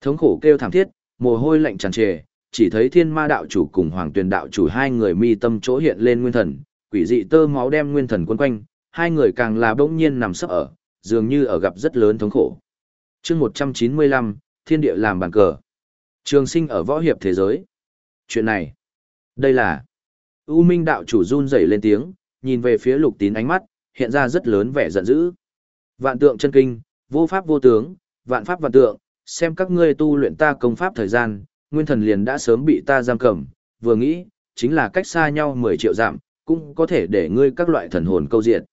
Thống khổ kêu thảm thiết, mồ hôi lạnh tràn trề, chỉ thấy thiên ma đạo chủ cùng hoàng tuyền đạo chủ hai người mi tâm chỗ hiện lên nguyên thần, quỷ dị tơ máu đem nguyên thần quấn quanh, hai người càng là bỗng nhiên nằm sấp ở, dường như ở gặp rất lớn thống khổ. chương 195, thiên địa làm bàn cờ. Trường sinh ở võ hiệp thế giới. Chuyện này, đây là... U Minh đạo chủ run rẩy lên tiếng, nhìn về phía lục tín ánh mắt, hiện ra rất lớn vẻ giận dữ. Vạn tượng chân kinh, vô pháp vô tướng, vạn pháp vạn tượng, xem các ngươi tu luyện ta công pháp thời gian, nguyên thần liền đã sớm bị ta giam cầm, vừa nghĩ, chính là cách xa nhau 10 triệu dặm, cũng có thể để ngươi các loại thần hồn câu diện.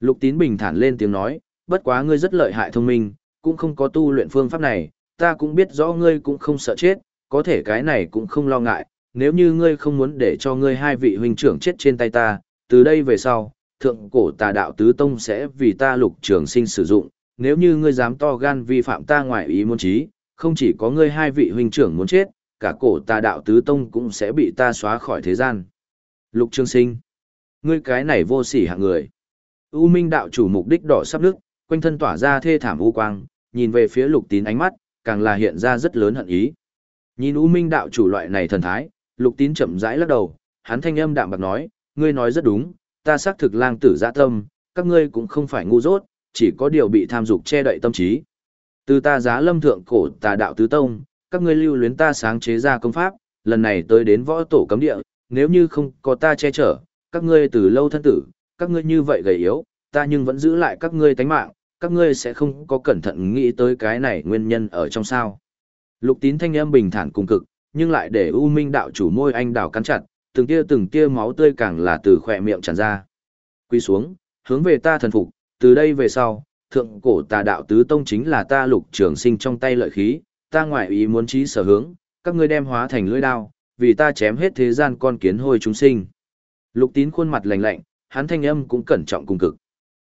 Lục tín bình thản lên tiếng nói, bất quá ngươi rất lợi hại thông minh, cũng không có tu luyện phương pháp này, ta cũng biết rõ ngươi cũng không sợ chết, có thể cái này cũng không lo ngại, nếu như ngươi không muốn để cho ngươi hai vị huynh trưởng chết trên tay ta, từ đây về sau, thượng cổ tà đạo tứ tông sẽ vì ta lục trường sinh sử dụng, nếu như ngươi dám to gan vi phạm ta ngoại ý muốn trí, không chỉ có ngươi hai vị huynh trưởng muốn chết, cả cổ tà đạo tứ tông cũng sẽ bị ta xóa khỏi thế gian. Lục trường sinh, ngươi cái này vô sỉ hạng người. U Minh đạo chủ mục đích đỏ sắp nước, quanh thân tỏa ra thê thảm u quang, nhìn về phía lục tín ánh mắt, càng là hiện ra rất lớn hận ý. Nhìn U Minh đạo chủ loại này thần thái, lục tín chậm rãi lắc đầu, hắn thanh âm đạm bạc nói, ngươi nói rất đúng, ta xác thực lang tử dạ tâm, các ngươi cũng không phải ngu dốt, chỉ có điều bị tham dục che đậy tâm trí. Từ ta giá lâm thượng cổ tà đạo tứ tông, các ngươi lưu luyến ta sáng chế ra công pháp, lần này tới đến võ tổ cấm địa, nếu như không có ta che chở, các ngươi từ lâu thân tử, các ngươi như vậy gầy yếu, ta nhưng vẫn giữ lại các ngươi tánh mạng, các ngươi sẽ không có cẩn thận nghĩ tới cái này nguyên nhân ở trong sao. Lục tín thanh âm bình thản cùng cực, nhưng lại để U Minh đạo chủ môi anh đào cắn chặt, từng tia từng tia máu tươi càng là từ khỏe miệng tràn ra. Quy xuống, hướng về ta thần phục, từ đây về sau, thượng cổ tà đạo tứ tông chính là ta lục trường sinh trong tay lợi khí, ta ngoại ý muốn trí sở hướng, các ngươi đem hóa thành lưỡi đao, vì ta chém hết thế gian con kiến hôi chúng sinh. Lục tín khuôn mặt lạnh lạnh, hắn thanh âm cũng cẩn trọng cùng cực.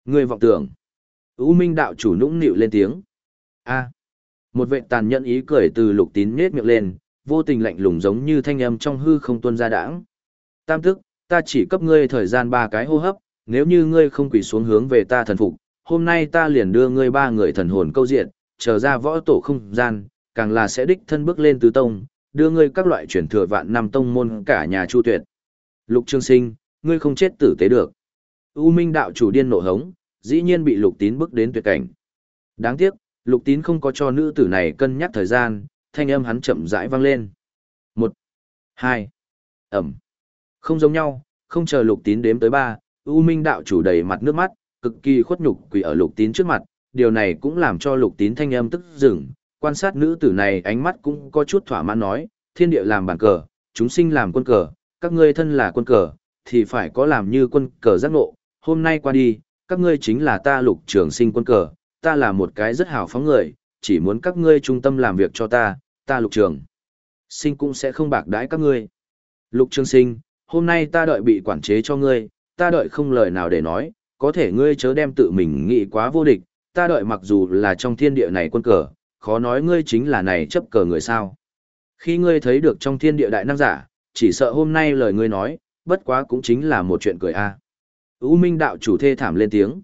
Ngươi vọng tưởng. U Minh đạo chủ nũng nịu lên tiếng. A. Một vệ tàn nhẫn ý cười từ lục tín nết miệng lên, vô tình lạnh lùng giống như thanh âm trong hư không tuôn ra đãng. Tam tức, ta chỉ cấp ngươi thời gian ba cái hô hấp, nếu như ngươi không quỳ xuống hướng về ta thần phục, hôm nay ta liền đưa ngươi ba người thần hồn câu diện, trở ra võ tổ không gian, càng là sẽ đích thân bước lên tứ tông, đưa ngươi các loại truyền thừa vạn năm tông môn cả nhà chu tuyệt. Lục Trương Sinh, ngươi không chết tử tế được. U Minh đạo chủ điên nộ hống, dĩ nhiên bị Lục Tín bước đến tuyệt cảnh. Đáng tiếc, Lục Tín không có cho nữ tử này cân nhắc thời gian, thanh âm hắn chậm rãi vang lên. Một, hai, ẩm. Không giống nhau, không chờ Lục Tín đếm tới ba, U Minh đạo chủ đầy mặt nước mắt, cực kỳ khuất nhục quỳ ở Lục Tín trước mặt, điều này cũng làm cho Lục Tín thanh âm tức dừng, quan sát nữ tử này ánh mắt cũng có chút thỏa mãn nói, thiên địa làm bàn cờ, chúng sinh làm quân cờ, các ngươi thân là quân cờ, thì phải có làm như quân cờ giác ngộ, hôm nay qua đi, các ngươi chính là ta lục trường sinh quân cờ, ta là một cái rất hào phóng người, chỉ muốn các ngươi trung tâm làm việc cho ta, ta lục trường. Sinh cũng sẽ không bạc đãi các ngươi. Lục trường sinh, hôm nay ta đợi bị quản chế cho ngươi, ta đợi không lời nào để nói, có thể ngươi chớ đem tự mình nghĩ quá vô địch, ta đợi mặc dù là trong thiên địa này quân cờ, khó nói ngươi chính là này chấp cờ người sao. Khi ngươi thấy được trong thiên địa đại năng giả, chỉ sợ hôm nay lời ngươi nói, bất quá cũng chính là một chuyện cười a. U Minh đạo chủ thê thảm lên tiếng.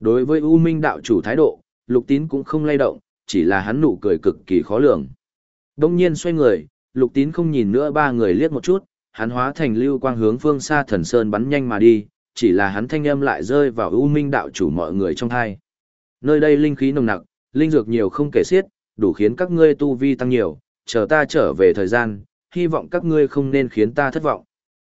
Đối với U Minh đạo chủ thái độ, Lục Tín cũng không lay động, chỉ là hắn nụ cười cực kỳ khó lường. Đông nhiên xoay người, Lục Tín không nhìn nữa ba người liếc một chút, hắn hóa thành lưu quang hướng phương xa thần sơn bắn nhanh mà đi, chỉ là hắn thanh âm lại rơi vào U Minh đạo chủ mọi người trong thai. Nơi đây linh khí nồng nặc, linh dược nhiều không kể xiết, đủ khiến các ngươi tu vi tăng nhiều, chờ ta trở về thời gian, hy vọng các ngươi không nên khiến ta thất vọng.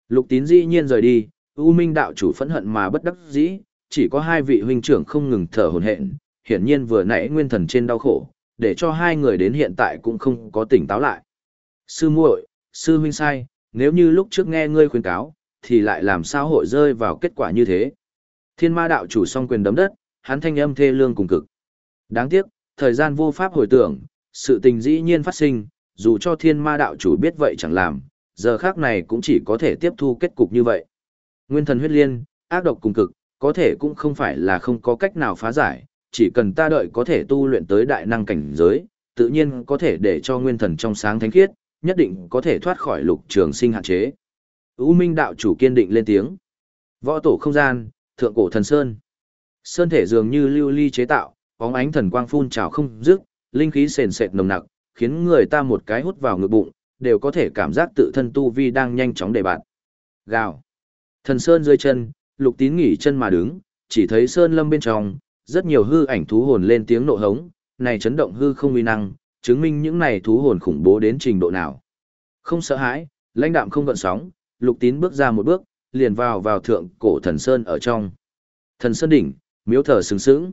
Lục tín dĩ nhiên rời đi, U Minh đạo chủ phẫn hận mà bất đắc dĩ, chỉ có hai vị huynh trưởng không ngừng thở hổn hển, hiển nhiên vừa nãy nguyên thần trên đau khổ, để cho hai người đến hiện tại cũng không có tỉnh táo lại. Sư muội, sư huynh sai, nếu như lúc trước nghe ngươi khuyên cáo, thì lại làm sao hội rơi vào kết quả như thế. Thiên ma đạo chủ song quyền đấm đất, hắn thanh âm thê lương cùng cực. Đáng tiếc, thời gian vô pháp hồi tưởng, sự tình dĩ nhiên phát sinh, dù cho thiên ma đạo chủ biết vậy chẳng làm, giờ khác này cũng chỉ có thể tiếp thu kết cục như vậy. Nguyên thần huyết liên, ác độc cùng cực, có thể cũng không phải là không có cách nào phá giải, chỉ cần ta đợi có thể tu luyện tới đại năng cảnh giới, tự nhiên có thể để cho nguyên thần trong sáng thánh khiết, nhất định có thể thoát khỏi lục trường sinh hạn chế. U Minh đạo chủ kiên định lên tiếng. Võ tổ không gian, thượng cổ thần sơn. Sơn thể dường như lưu ly chế tạo, bóng ánh thần quang phun trào không dứt, linh khí sền sệt nồng nặc, khiến người ta một cái hút vào ngực bụng, đều có thể cảm giác tự thân tu vi đang nhanh chóng đề bạt. Gào. Thần Sơn dưới chân, lục tín nghỉ chân mà đứng, chỉ thấy Sơn lâm bên trong, rất nhiều hư ảnh thú hồn lên tiếng nộ hống, này chấn động hư không uy năng, chứng minh những này thú hồn khủng bố đến trình độ nào. Không sợ hãi, lãnh đạm không gợn sóng, lục tín bước ra một bước, liền vào vào thượng cổ thần Sơn ở trong. Thần Sơn đỉnh, miếu thờ sừng sững.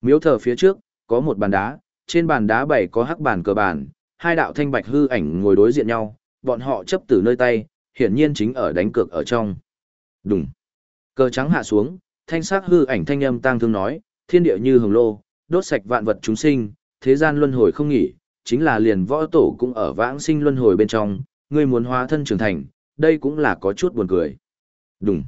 Miếu thờ phía trước, có một bàn đá, trên bàn đá bảy có hắc bàn cờ bàn, hai đạo thanh bạch hư ảnh ngồi đối diện nhau, bọn họ chấp từ nơi tay, hiển nhiên chính ở đánh cược ở trong. Đùng. Cờ trắng hạ xuống, thanh sắc hư ảnh thanh âm tang thương nói, thiên địa như hồng lô, đốt sạch vạn vật chúng sinh, thế gian luân hồi không nghỉ, chính là liền võ tổ cũng ở vãng sinh luân hồi bên trong, ngươi muốn hóa thân trưởng thành, đây cũng là có chút buồn cười. Đúng.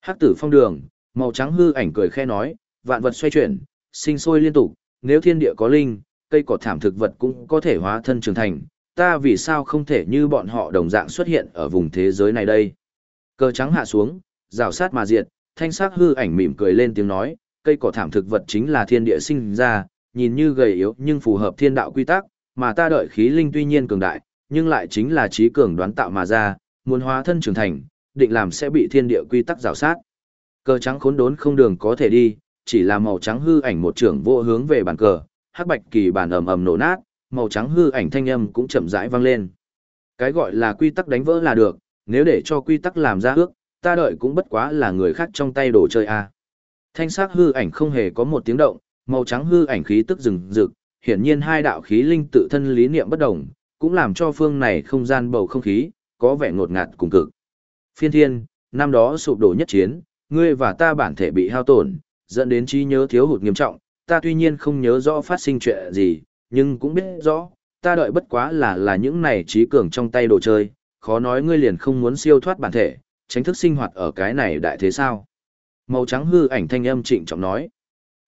Hắc tử phong đường, màu trắng hư ảnh cười khe nói, vạn vật xoay chuyển, sinh sôi liên tục, nếu thiên địa có linh, cây cỏ thảm thực vật cũng có thể hóa thân trưởng thành, ta vì sao không thể như bọn họ đồng dạng xuất hiện ở vùng thế giới này đây. Cờ trắng hạ xuống, rào sát mà diệt, thanh sắc hư ảnh mỉm cười lên tiếng nói, cây cỏ thảm thực vật chính là thiên địa sinh ra, nhìn như gầy yếu nhưng phù hợp thiên đạo quy tắc, mà ta đợi khí linh tuy nhiên cường đại, nhưng lại chính là trí cường đoán tạo mà ra, muốn hóa thân trưởng thành, định làm sẽ bị thiên địa quy tắc rào sát. Cờ trắng khốn đốn không đường có thể đi, chỉ là màu trắng hư ảnh một trưởng vô hướng về bàn cờ, hắc bạch kỳ bàn ầm ầm nổ nát, màu trắng hư ảnh thanh âm cũng chậm rãi vang lên. Cái gọi là quy tắc đánh vỡ là được, nếu để cho quy tắc làm ra ước, ta đợi cũng bất quá là người khác trong tay đồ chơi a. À. Thanh sắc hư ảnh không hề có một tiếng động, màu trắng hư ảnh khí tức rừng rực, hiển nhiên hai đạo khí linh tự thân lý niệm bất đồng, cũng làm cho phương này không gian bầu không khí có vẻ ngột ngạt cùng cực. Phiên Thiên, năm đó sụp đổ nhất chiến, ngươi và ta bản thể bị hao tổn, dẫn đến trí nhớ thiếu hụt nghiêm trọng, ta tuy nhiên không nhớ rõ phát sinh chuyện gì, nhưng cũng biết rõ, ta đợi bất quá là là những này trí cường trong tay đồ chơi, khó nói ngươi liền không muốn siêu thoát bản thể, tránh thức sinh hoạt ở cái này đại thế sao. Màu trắng hư ảnh thanh âm trịnh trọng nói.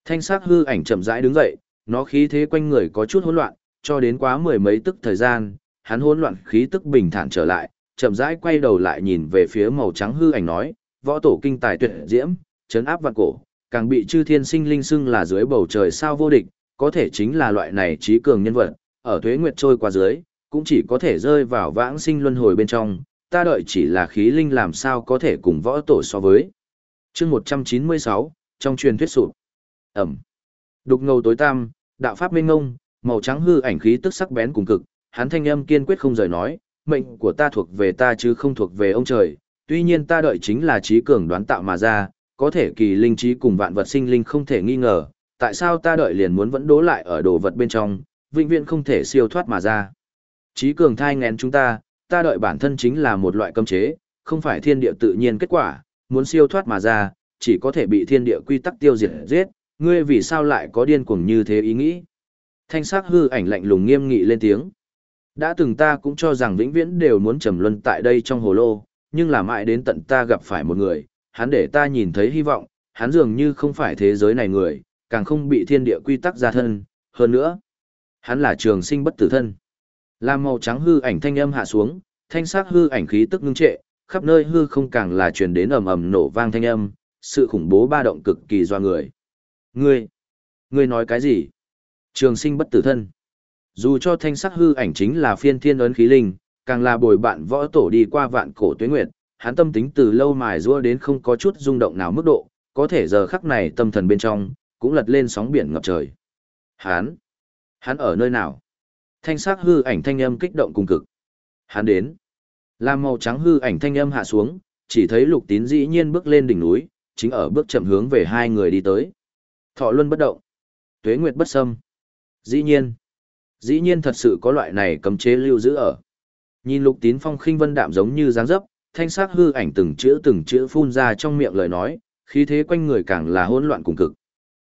Thanh sắc hư ảnh chậm rãi đứng dậy, nó khí thế quanh người có chút hỗn loạn, cho đến quá mười mấy tức thời gian, hắn hỗn loạn khí tức bình thản trở lại, chậm rãi quay đầu lại nhìn về phía màu trắng hư ảnh nói, võ tổ kinh tài tuyệt diễm, chấn áp vạn cổ, càng bị chư thiên sinh linh xưng là dưới bầu trời sao vô địch, có thể chính là loại này trí cường nhân vật, ở thuế nguyệt trôi qua dưới, cũng chỉ có thể rơi vào vãng sinh luân hồi bên trong, ta đợi chỉ là khí linh làm sao có thể cùng võ tổ so với. chương 196, trong truyền thuyết sụp. Ẩm. Đục ngầu tối tăm, đạo pháp minh ngông, màu trắng hư ảnh khí tức sắc bén cùng cực, hắn thanh âm kiên quyết không rời nói, mệnh của ta thuộc về ta chứ không thuộc về ông trời, tuy nhiên ta đợi chính là trí cường đoán tạo mà ra, có thể kỳ linh trí cùng vạn vật sinh linh không thể nghi ngờ, tại sao ta đợi liền muốn vẫn đố lại ở đồ vật bên trong, vĩnh viễn không thể siêu thoát mà ra. Trí cường thai ngén chúng ta, ta đợi bản thân chính là một loại cấm chế, không phải thiên địa tự nhiên kết quả, muốn siêu thoát mà ra, chỉ có thể bị thiên địa quy tắc tiêu diệt giết, ngươi vì sao lại có điên cuồng như thế ý nghĩ. Thanh sắc hư ảnh lạnh lùng nghiêm nghị lên tiếng. Đã từng ta cũng cho rằng vĩnh viễn đều muốn trầm luân tại đây trong hồ lô, nhưng là mãi đến tận ta gặp phải một người, hắn để ta nhìn thấy hy vọng, hắn dường như không phải thế giới này người, càng không bị thiên địa quy tắc ra thân, hơn nữa. Hắn là trường sinh bất tử thân. Làm màu trắng hư ảnh thanh âm hạ xuống, thanh sắc hư ảnh khí tức ngưng trệ, khắp nơi hư không càng là truyền đến ầm ầm nổ vang thanh âm, sự khủng bố ba động cực kỳ doa người. Ngươi, ngươi nói cái gì? Trường sinh bất tử thân. Dù cho thanh sắc hư ảnh chính là phiên thiên ấn khí linh, càng là bồi bạn võ tổ đi qua vạn cổ tuyết nguyệt, hắn tâm tính từ lâu mài rua đến không có chút rung động nào mức độ, có thể giờ khắc này tâm thần bên trong, cũng lật lên sóng biển ngập trời. Hắn, hắn ở nơi nào? Thanh sắc hư ảnh thanh âm kích động cùng cực. Hắn đến. Làm màu trắng hư ảnh thanh âm hạ xuống, chỉ thấy lục tín dĩ nhiên bước lên đỉnh núi, chính ở bước chậm hướng về hai người đi tới. Thọ luân bất động. Tuế nguyệt bất xâm. Dĩ nhiên. Dĩ nhiên thật sự có loại này cấm chế lưu giữ ở. Nhìn lục tín phong khinh vân đạm giống như dáng dấp, thanh sắc hư ảnh từng chữ từng chữ phun ra trong miệng lời nói, khí thế quanh người càng là hỗn loạn cùng cực.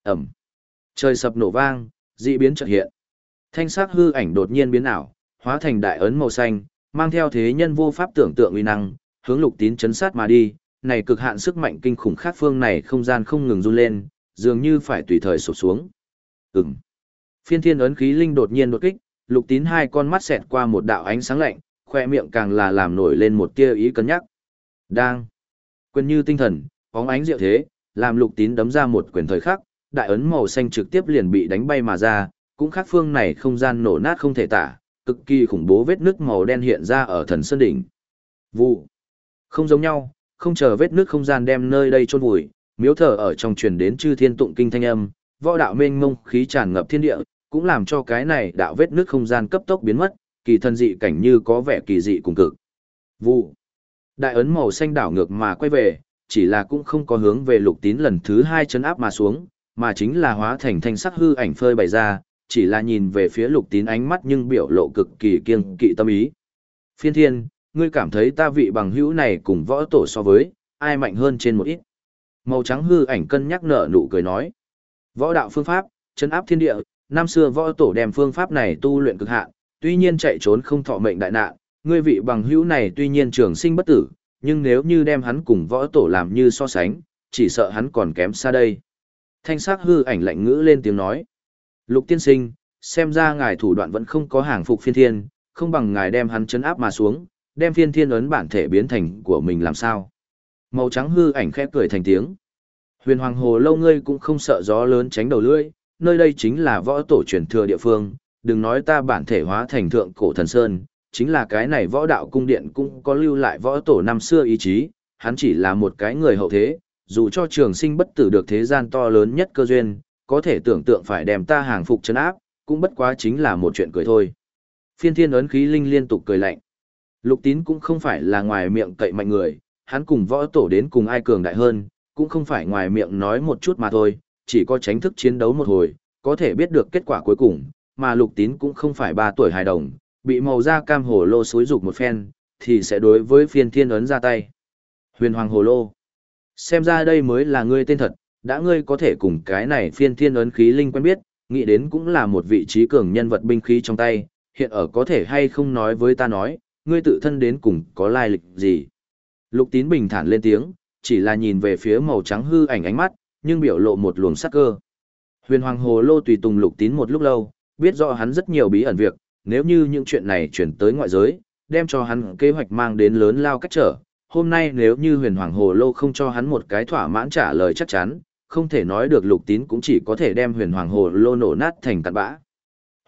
Ẩm. Trời sập nổ vang, dị biến chợt hiện. Thanh sắc hư ảnh đột nhiên biến ảo, hóa thành đại ấn màu xanh, mang theo thế nhân vô pháp tưởng tượng uy năng, hướng lục tín chấn sát mà đi, này cực hạn sức mạnh kinh khủng khác phương này không gian không ngừng run lên, dường như phải tùy thời sụp xuống. Ừm. Phiên thiên ấn khí linh đột nhiên đột kích, lục tín hai con mắt xẹt qua một đạo ánh sáng lạnh, khoe miệng càng là làm nổi lên một tia ý cân nhắc. Đang. Quyền như tinh thần, bóng ánh diệu thế, làm lục tín đấm ra một quyền thời khắc, đại ấn màu xanh trực tiếp liền bị đánh bay mà ra, cũng khác phương này không gian nổ nát không thể tả, cực kỳ khủng bố vết nước màu đen hiện ra ở thần sơn đỉnh. Vụ. Không giống nhau, không chờ vết nước không gian đem nơi đây chôn vùi, miếu thờ ở trong truyền đến chư thiên tụng kinh thanh âm, võ đạo mênh mông khí tràn ngập thiên địa, cũng làm cho cái này đạo vết nước không gian cấp tốc biến mất, kỳ thần dị cảnh như có vẻ kỳ dị cùng cực. Vụ. Đại ấn màu xanh đảo ngược mà quay về, chỉ là cũng không có hướng về lục tín lần thứ hai chấn áp mà xuống, mà chính là hóa thành thanh sắc hư ảnh phơi bày ra, chỉ là nhìn về phía lục tín ánh mắt nhưng biểu lộ cực kỳ kiêng kỵ tâm ý. Phiên thiên, ngươi cảm thấy ta vị bằng hữu này cùng võ tổ so với, ai mạnh hơn trên một ít. Màu trắng hư ảnh cân nhắc nở nụ cười nói. Võ đạo phương pháp, chấn áp thiên địa, năm xưa võ tổ đem phương pháp này tu luyện cực hạn, tuy nhiên chạy trốn không thọ mệnh đại nạn, ngươi vị bằng hữu này tuy nhiên trường sinh bất tử, nhưng nếu như đem hắn cùng võ tổ làm như so sánh, chỉ sợ hắn còn kém xa đây. Thanh sắc hư ảnh lạnh ngữ lên tiếng nói. Lục tiên sinh, xem ra ngài thủ đoạn vẫn không có hàng phục phiên thiên, không bằng ngài đem hắn chấn áp mà xuống, đem phiên thiên ấn bản thể biến thành của mình làm sao. Màu trắng hư ảnh khẽ cười thành tiếng. Huyền Hoàng Hồ lâu ngươi cũng không sợ gió lớn tránh đầu lưỡi, nơi đây chính là võ tổ truyền thừa địa phương, đừng nói ta bản thể hóa thành thượng cổ thần sơn, chính là cái này võ đạo cung điện cũng có lưu lại võ tổ năm xưa ý chí, hắn chỉ là một cái người hậu thế, dù cho trường sinh bất tử được thế gian to lớn nhất cơ duyên, có thể tưởng tượng phải đem ta hàng phục chân áp, cũng bất quá chính là một chuyện cười thôi. Phiên thiên ấn khí linh liên tục cười lạnh. Lục tín cũng không phải là ngoài miệng cậy mạnh người, hắn cùng võ tổ đến cùng ai cường đại hơn, cũng không phải ngoài miệng nói một chút mà thôi, chỉ có tránh thức chiến đấu một hồi, có thể biết được kết quả cuối cùng, mà lục tín cũng không phải ba tuổi hài đồng, bị màu da cam hồ lô xối rục một phen, thì sẽ đối với phiên thiên ấn ra tay. Huyền hoàng hồ lô. Xem ra đây mới là ngươi tên thật, đã ngươi có thể cùng cái này phiên thiên ấn khí linh quen biết, nghĩ đến cũng là một vị trí cường nhân vật binh khí trong tay, hiện ở có thể hay không nói với ta nói, ngươi tự thân đến cùng có lai lịch gì. Lục tín bình thản lên tiếng, chỉ là nhìn về phía màu trắng hư ảnh ánh mắt, nhưng biểu lộ một luồng sắc cơ. Huyền Hoàng Hồ Lô tùy tùng lục tín một lúc lâu, biết rõ hắn rất nhiều bí ẩn việc, nếu như những chuyện này chuyển tới ngoại giới, đem cho hắn kế hoạch mang đến lớn lao cách trở. Hôm nay nếu như huyền hoàng hồ lô không cho hắn một cái thỏa mãn trả lời chắc chắn, không thể nói được lục tín cũng chỉ có thể đem huyền hoàng hồ lô nổ nát thành cặn bã.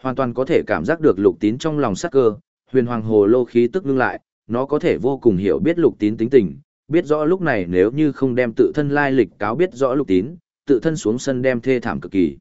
Hoàn toàn có thể cảm giác được lục tín trong lòng sắc cơ, huyền hoàng hồ lô khí tức ngưng lại, nó có thể vô cùng hiểu biết lục tín tính tình, biết rõ lúc này nếu như không đem tự thân lai lịch cáo biết rõ lục tín, tự thân xuống sân đem thê thảm cực kỳ.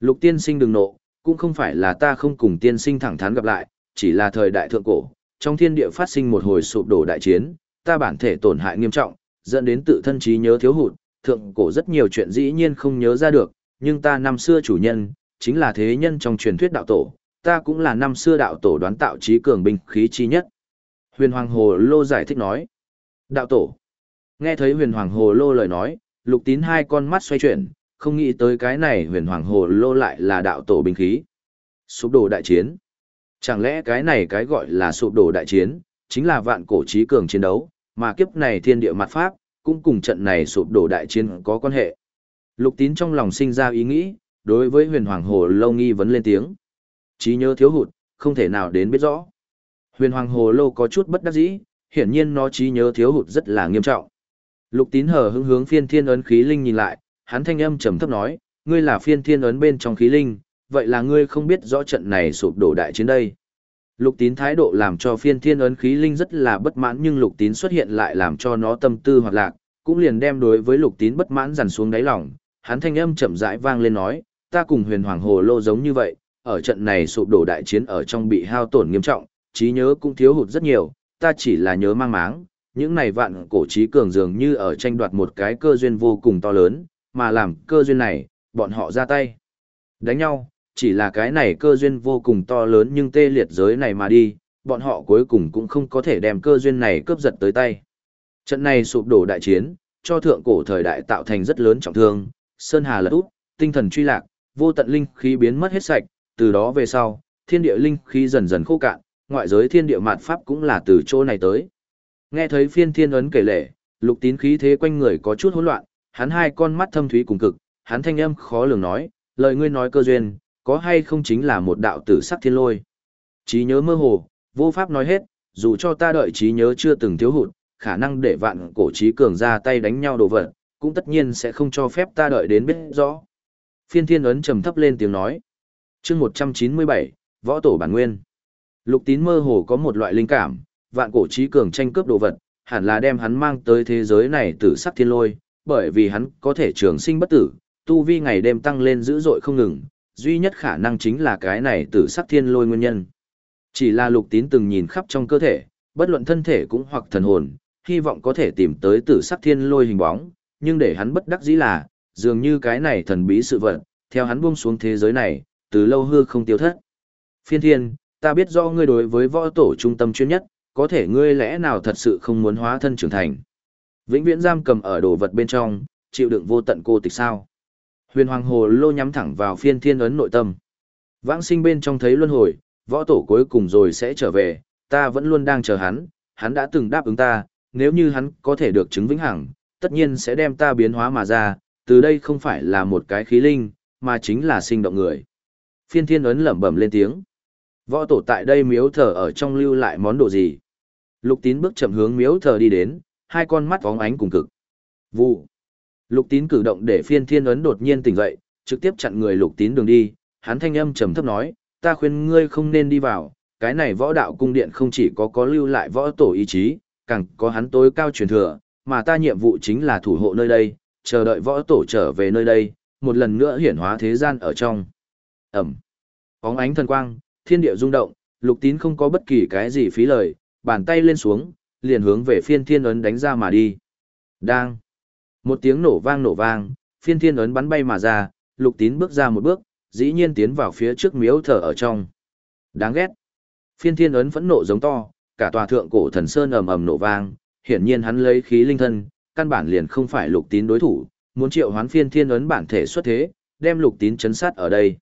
Lục tiên sinh đừng nộ, cũng không phải là ta không cùng tiên sinh thẳng thắn gặp lại, chỉ là thời đại thượng cổ, trong thiên địa phát sinh một hồi sụp đổ đại chiến, ta bản thể tổn hại nghiêm trọng, dẫn đến tự thân trí nhớ thiếu hụt, thượng cổ rất nhiều chuyện dĩ nhiên không nhớ ra được, nhưng ta năm xưa chủ nhân, chính là thế nhân trong truyền thuyết đạo tổ, ta cũng là năm xưa đạo tổ đoán tạo trí cường binh khí chi nhất. Huyền Hoàng Hồ Lô giải thích nói, đạo tổ. Nghe thấy Huyền Hoàng Hồ Lô lời nói, lục tín hai con mắt xoay chuyển, không nghĩ tới cái này huyền hoàng hồ lô lại là đạo tổ binh khí. Sụp đổ đại chiến. Chẳng lẽ cái này cái gọi là sụp đổ đại chiến, chính là vạn cổ trí cường chiến đấu, mà kiếp này thiên địa mặt pháp, cũng cùng trận này sụp đổ đại chiến có quan hệ. Lục tín trong lòng sinh ra ý nghĩ, đối với huyền hoàng hồ lô nghi vấn lên tiếng. Trí nhớ thiếu hụt, không thể nào đến biết rõ. Huyền hoàng hồ lô có chút bất đắc dĩ, hiển nhiên nó trí nhớ thiếu hụt rất là nghiêm trọng. Lục tín hờ hững hướng phiên thiên ấn khí linh nhìn lại, hắn thanh âm trầm thấp nói, ngươi là phiên thiên ấn bên trong khí linh, vậy là ngươi không biết rõ trận này sụp đổ đại chiến đây. Lục tín thái độ làm cho phiên thiên ấn khí linh rất là bất mãn nhưng lục tín xuất hiện lại làm cho nó tâm tư hoạt lạc, cũng liền đem đối với lục tín bất mãn dằn xuống đáy lòng. Hắn thanh âm chậm rãi vang lên nói, ta cùng huyền hoàng hồ lô giống như vậy, ở trận này sụp đổ đại chiến ở trong bị hao tổn nghiêm trọng, trí nhớ cũng thiếu hụt rất nhiều, ta chỉ là nhớ mang máng, những này vạn cổ trí cường dường như ở tranh đoạt một cái cơ duyên vô cùng to lớn, mà làm cơ duyên này, bọn họ ra tay. Đánh nhau, chỉ là cái này cơ duyên vô cùng to lớn nhưng tê liệt giới này mà đi, bọn họ cuối cùng cũng không có thể đem cơ duyên này cướp giật tới tay. Trận này sụp đổ đại chiến, cho thượng cổ thời đại tạo thành rất lớn trọng thương, sơn hà lật út, tinh thần truy lạc, vô tận linh khí biến mất hết sạch, từ đó về sau, thiên địa linh khí dần dần khô cạn, ngoại giới thiên địa mạt pháp cũng là từ chỗ này tới. Nghe thấy phiên thiên ấn kể lệ, lục tín khí thế quanh người có chút hỗn loạn, hắn hai con mắt thâm thúy cùng cực, hắn thanh âm khó lường nói, lời ngươi nói cơ duyên, có hay không chính là một đạo tử sắc thiên lôi. Trí nhớ mơ hồ, vô pháp nói hết, dù cho ta đợi trí nhớ chưa từng thiếu hụt, khả năng để vạn cổ trí cường ra tay đánh nhau đồ vật, cũng tất nhiên sẽ không cho phép ta đợi đến biết rõ. Phiên thiên ấn trầm thấp lên tiếng nói. chương 197, Võ Tổ Bản Nguyên. Lục tín mơ hồ có một loại linh cảm, vạn cổ trí cường tranh cướp đồ vật, hẳn là đem hắn mang tới thế giới này tử sắc thiên lôi, bởi vì hắn có thể trường sinh bất tử, tu vi ngày đêm tăng lên dữ dội không ngừng, duy nhất khả năng chính là cái này tử sắc thiên lôi nguyên nhân. Chỉ là lục tín từng nhìn khắp trong cơ thể, bất luận thân thể cũng hoặc thần hồn, hy vọng có thể tìm tới tử sắc thiên lôi hình bóng, nhưng để hắn bất đắc dĩ là, dường như cái này thần bí sự vật, theo hắn buông xuống thế giới này, từ lâu hư không tiêu thất. Phiên thiên, ta biết do ngươi đối với võ tổ trung tâm chuyên nhất, có thể ngươi lẽ nào thật sự không muốn hóa thân trưởng thành. Vĩnh viễn giam cầm ở đồ vật bên trong, chịu đựng vô tận cô tịch sao. Huyền Hoàng Hồ lô nhắm thẳng vào phiên thiên ấn nội tâm. Vãng sinh bên trong thấy luân hồi, võ tổ cuối cùng rồi sẽ trở về, ta vẫn luôn đang chờ hắn, hắn đã từng đáp ứng ta, nếu như hắn có thể được chứng vĩnh hằng, tất nhiên sẽ đem ta biến hóa mà ra, từ đây không phải là một cái khí linh, mà chính là sinh động người. Phiên thiên ấn lẩm bẩm lên tiếng. Võ tổ tại đây miếu thờ ở trong lưu lại món đồ gì? Lục tín bước chậm hướng miếu thờ đi đến, hai con mắt phóng ánh cùng cực. Vụ. Lục tín cử động để phiên thiên ấn đột nhiên tỉnh dậy, trực tiếp chặn người lục tín đường đi, hắn thanh âm trầm thấp nói, ta khuyên ngươi không nên đi vào, cái này võ đạo cung điện không chỉ có có lưu lại võ tổ ý chí, càng có hắn tối cao truyền thừa, mà ta nhiệm vụ chính là thủ hộ nơi đây, chờ đợi võ tổ trở về nơi đây, một lần nữa hiển hóa thế gian ở trong. Ẩm. Bóng ánh thần quang, thiên địa rung động, lục tín không có bất kỳ cái gì phí lời, bàn tay lên xuống, liền hướng về phiên thiên ấn đánh ra mà đi. Đang. Một tiếng nổ vang nổ vang, phiên thiên ấn bắn bay mà ra, lục tín bước ra một bước, dĩ nhiên tiến vào phía trước miếu thở ở trong. Đáng ghét. Phiên thiên ấn phẫn nộ giống to, cả tòa thượng cổ thần sơn ầm ầm nổ vang, hiển nhiên hắn lấy khí linh thân, căn bản liền không phải lục tín đối thủ, muốn triệu hoán phiên thiên ấn bản thể xuất thế, đem lục tín chấn sát ở đây.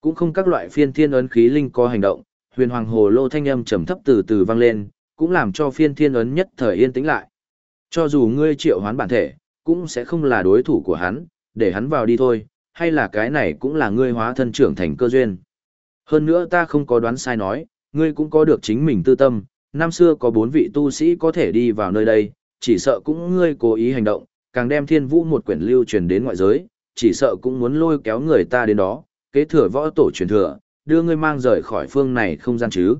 Cũng không các loại phiên thiên ấn khí linh có hành động, huyền hoàng hồ lô thanh âm trầm thấp từ từ vang lên, cũng làm cho phiên thiên ấn nhất thời yên tĩnh lại. Cho dù ngươi triệu hoán bản thể, cũng sẽ không là đối thủ của hắn, để hắn vào đi thôi, hay là cái này cũng là ngươi hóa thân trưởng thành cơ duyên. Hơn nữa ta không có đoán sai nói, ngươi cũng có được chính mình tư tâm, năm xưa có bốn vị tu sĩ có thể đi vào nơi đây, chỉ sợ cũng ngươi cố ý hành động, càng đem thiên vũ một quyển lưu truyền đến ngoại giới, chỉ sợ cũng muốn lôi kéo người ta đến đó, kế thừa võ tổ truyền thừa, đưa ngươi mang rời khỏi phương này không gian chứ.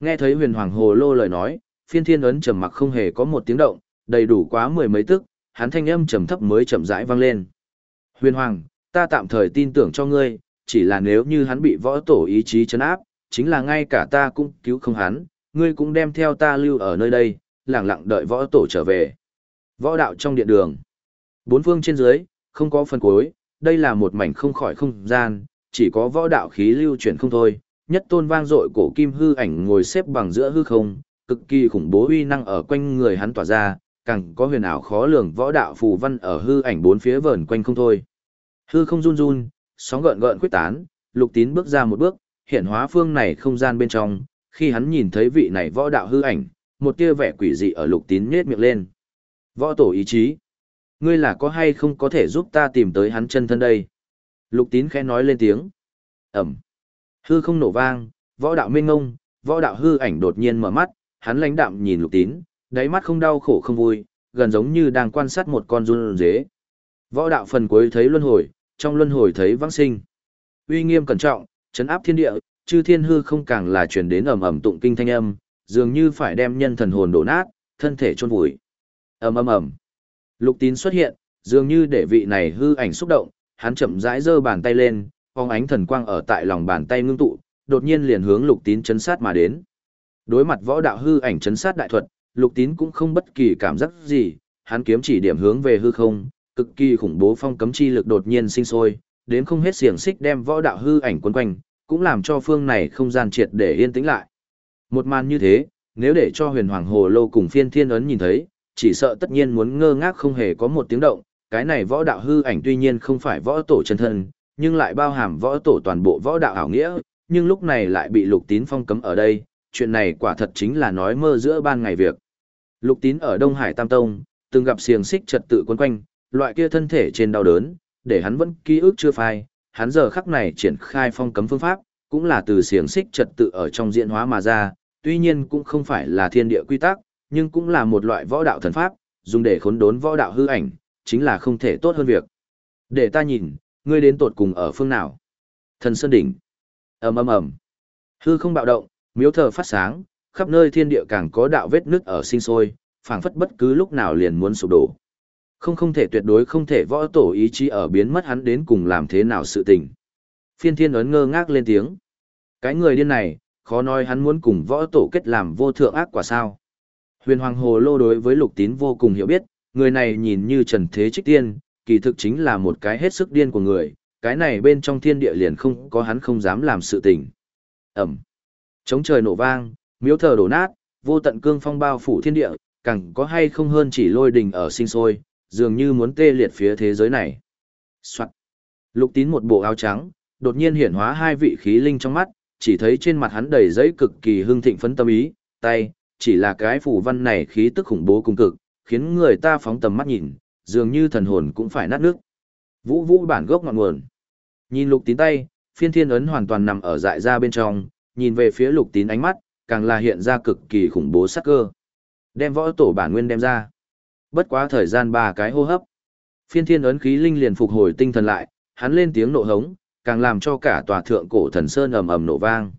Nghe thấy huyền hoàng hồ lô lời nói, phiên thiên ấn trầm mặc không hề có một tiếng động, đầy đủ quá mười mấy tức, hắn thanh âm trầm thấp mới chậm rãi vang lên. Huyền hoàng, ta tạm thời tin tưởng cho ngươi, chỉ là nếu như hắn bị võ tổ ý chí chấn áp, chính là ngay cả ta cũng cứu không hắn, ngươi cũng đem theo ta lưu ở nơi đây, lặng lặng đợi võ tổ trở về. Võ đạo trong điện đường. Bốn phương trên dưới, không có phần cuối, đây là một mảnh không khỏi không gian, chỉ có võ đạo khí lưu chuyển không thôi. Nhất tôn vang dội cổ kim hư ảnh ngồi xếp bằng giữa hư không, cực kỳ khủng bố uy năng ở quanh người hắn tỏa ra, càng có huyền ảo khó lường võ đạo phù văn ở hư ảnh bốn phía vờn quanh không thôi. Hư không run run, sóng gợn gợn quyết tán, lục tín bước ra một bước, hiện hóa phương này không gian bên trong, khi hắn nhìn thấy vị này võ đạo hư ảnh, một tia vẻ quỷ dị ở lục tín nhếch miệng lên. Võ tổ ý chí. Ngươi là có hay không có thể giúp ta tìm tới hắn chân thân đây? Lục tín khẽ nói lên tiếng. Ẩm. Hư không nổ vang, võ đạo minh ngông, võ đạo hư ảnh đột nhiên mở mắt, hắn lãnh đạm nhìn lục tín, đáy mắt không đau khổ không vui, gần giống như đang quan sát một con run dế. Võ đạo phần cuối thấy luân hồi, trong luân hồi thấy vãng sinh. Uy nghiêm cẩn trọng, chấn áp thiên địa, chư thiên hư không càng là truyền đến ầm ầm tụng kinh thanh âm, dường như phải đem nhân thần hồn đổ nát, thân thể chôn vùi. Ầm ầm ầm. Lục Tín xuất hiện, dường như để vị này hư ảnh xúc động, hắn chậm rãi giơ bàn tay lên, phóng ánh thần quang ở tại lòng bàn tay ngưng tụ, đột nhiên liền hướng Lục Tín chấn sát mà đến. Đối mặt võ đạo hư ảnh chấn sát đại thuật, Lục Tín cũng không bất kỳ cảm giác gì, hắn kiếm chỉ điểm hướng về hư không, cực kỳ khủng bố phong cấm chi lực đột nhiên sinh sôi, đến không hết xiềng xích đem võ đạo hư ảnh quấn quanh, cũng làm cho phương này không gian triệt để yên tĩnh lại. Một màn như thế, nếu để cho huyền hoàng hồ lô cùng phiên thiên ấn nhìn thấy, chỉ sợ tất nhiên muốn ngơ ngác không hề có một tiếng động, cái này võ đạo hư ảnh tuy nhiên không phải võ tổ chân thân, nhưng lại bao hàm võ tổ toàn bộ võ đạo ảo nghĩa, nhưng lúc này lại bị lục tín phong cấm ở đây, chuyện này quả thật chính là nói mơ giữa ban ngày việc. Lục tín ở Đông Hải Tam Tông, từng gặp xiềng xích trật tự quân quanh, loại kia thân thể trên đau đớn, để hắn vẫn ký ức chưa phai, hắn giờ khắc này triển khai phong cấm phương pháp, cũng là từ xiềng xích trật tự ở trong diễn hóa mà ra, tuy nhiên cũng không phải là thiên địa quy tắc, nhưng cũng là một loại võ đạo thần pháp, dùng để khốn đốn võ đạo hư ảnh, chính là không thể tốt hơn việc. Để ta nhìn, ngươi đến tột cùng ở phương nào? Thần Sơn Đỉnh. ầm ầm ầm. Hư không bạo động, miếu thờ phát sáng, khắp nơi thiên địa càng có đạo vết nước ở sinh sôi, phảng phất bất cứ lúc nào liền muốn sụp đổ. Không không thể tuyệt đối không thể võ tổ ý chí ở biến mất hắn đến cùng làm thế nào sự tình. Phiên thiên ấn ngơ ngác lên tiếng. Cái người điên này, khó nói hắn muốn cùng võ tổ kết làm vô thượng ác quả sao. Huyền Hoàng Hồ Lô đối với lục tín vô cùng hiểu biết, người này nhìn như trần thế trích tiên, kỳ thực chính là một cái hết sức điên của người, cái này bên trong thiên địa liền không có hắn không dám làm sự tình. Ẩm. Chống trời nổ vang, miếu thờ đổ nát, vô tận cương phong bao phủ thiên địa, càng có hay không hơn chỉ lôi đình ở sinh sôi, dường như muốn tê liệt phía thế giới này. Soạn. Lục tín một bộ áo trắng, đột nhiên hiển hóa hai vị khí linh trong mắt, chỉ thấy trên mặt hắn đầy giấy cực kỳ hưng thịnh phấn tâm ý, tay, chỉ là cái phủ văn này khí tức khủng bố cùng cực, khiến người ta phóng tầm mắt nhìn, dường như thần hồn cũng phải nát nước. Vũ vũ bản gốc ngọn nguồn. Nhìn lục tín tay, phiên thiên ấn hoàn toàn nằm ở dại ra bên trong, nhìn về phía lục tín ánh mắt, càng là hiện ra cực kỳ khủng bố sắc cơ. Đem võ tổ bản nguyên đem ra. Bất quá thời gian ba cái hô hấp. Phiên thiên ấn khí linh liền phục hồi tinh thần lại, hắn lên tiếng nộ hống, càng làm cho cả tòa thượng cổ thần sơn ầm ầm nổ vang.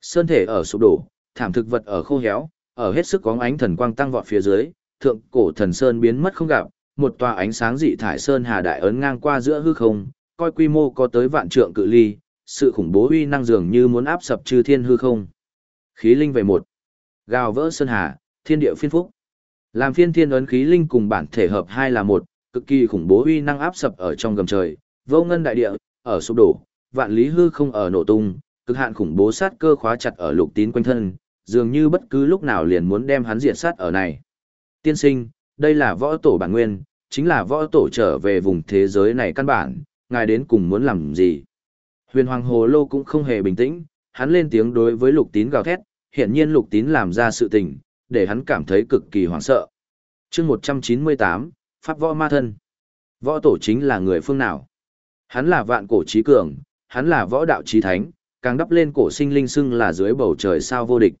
Sơn thể ở sụp đổ, thảm thực vật ở khô héo, ở hết sức có ánh thần quang tăng vọt phía dưới, thượng cổ thần sơn biến mất không gặp, một tòa ánh sáng dị thải sơn hà đại ấn ngang qua giữa hư không, coi quy mô có tới vạn trượng cự ly, sự khủng bố uy năng dường như muốn áp sập chư thiên hư không. Khí linh về một, gào vỡ sơn hà, thiên địa phiên phúc. Làm phiên thiên ấn khí linh cùng bản thể hợp hai là một, cực kỳ khủng bố uy năng áp sập ở trong gầm trời, vô ngân đại địa, ở sụp đổ, vạn lý hư không ở nổ tung, cực hạn khủng bố sát cơ khóa chặt ở lục tín quanh thân, dường như bất cứ lúc nào liền muốn đem hắn diệt sát ở này. Tiên sinh, đây là võ tổ bản nguyên, chính là võ tổ trở về vùng thế giới này căn bản, ngài đến cùng muốn làm gì? Huyền Hoàng Hồ Lô cũng không hề bình tĩnh, hắn lên tiếng đối với lục tín gào thét, hiển nhiên lục tín làm ra sự tình, để hắn cảm thấy cực kỳ hoảng sợ. chương 198, Pháp Võ Ma Thân. Võ tổ chính là người phương nào? Hắn là vạn cổ trí cường, hắn là võ đạo trí thánh, càng đắp lên cổ sinh linh xưng là dưới bầu trời sao vô địch.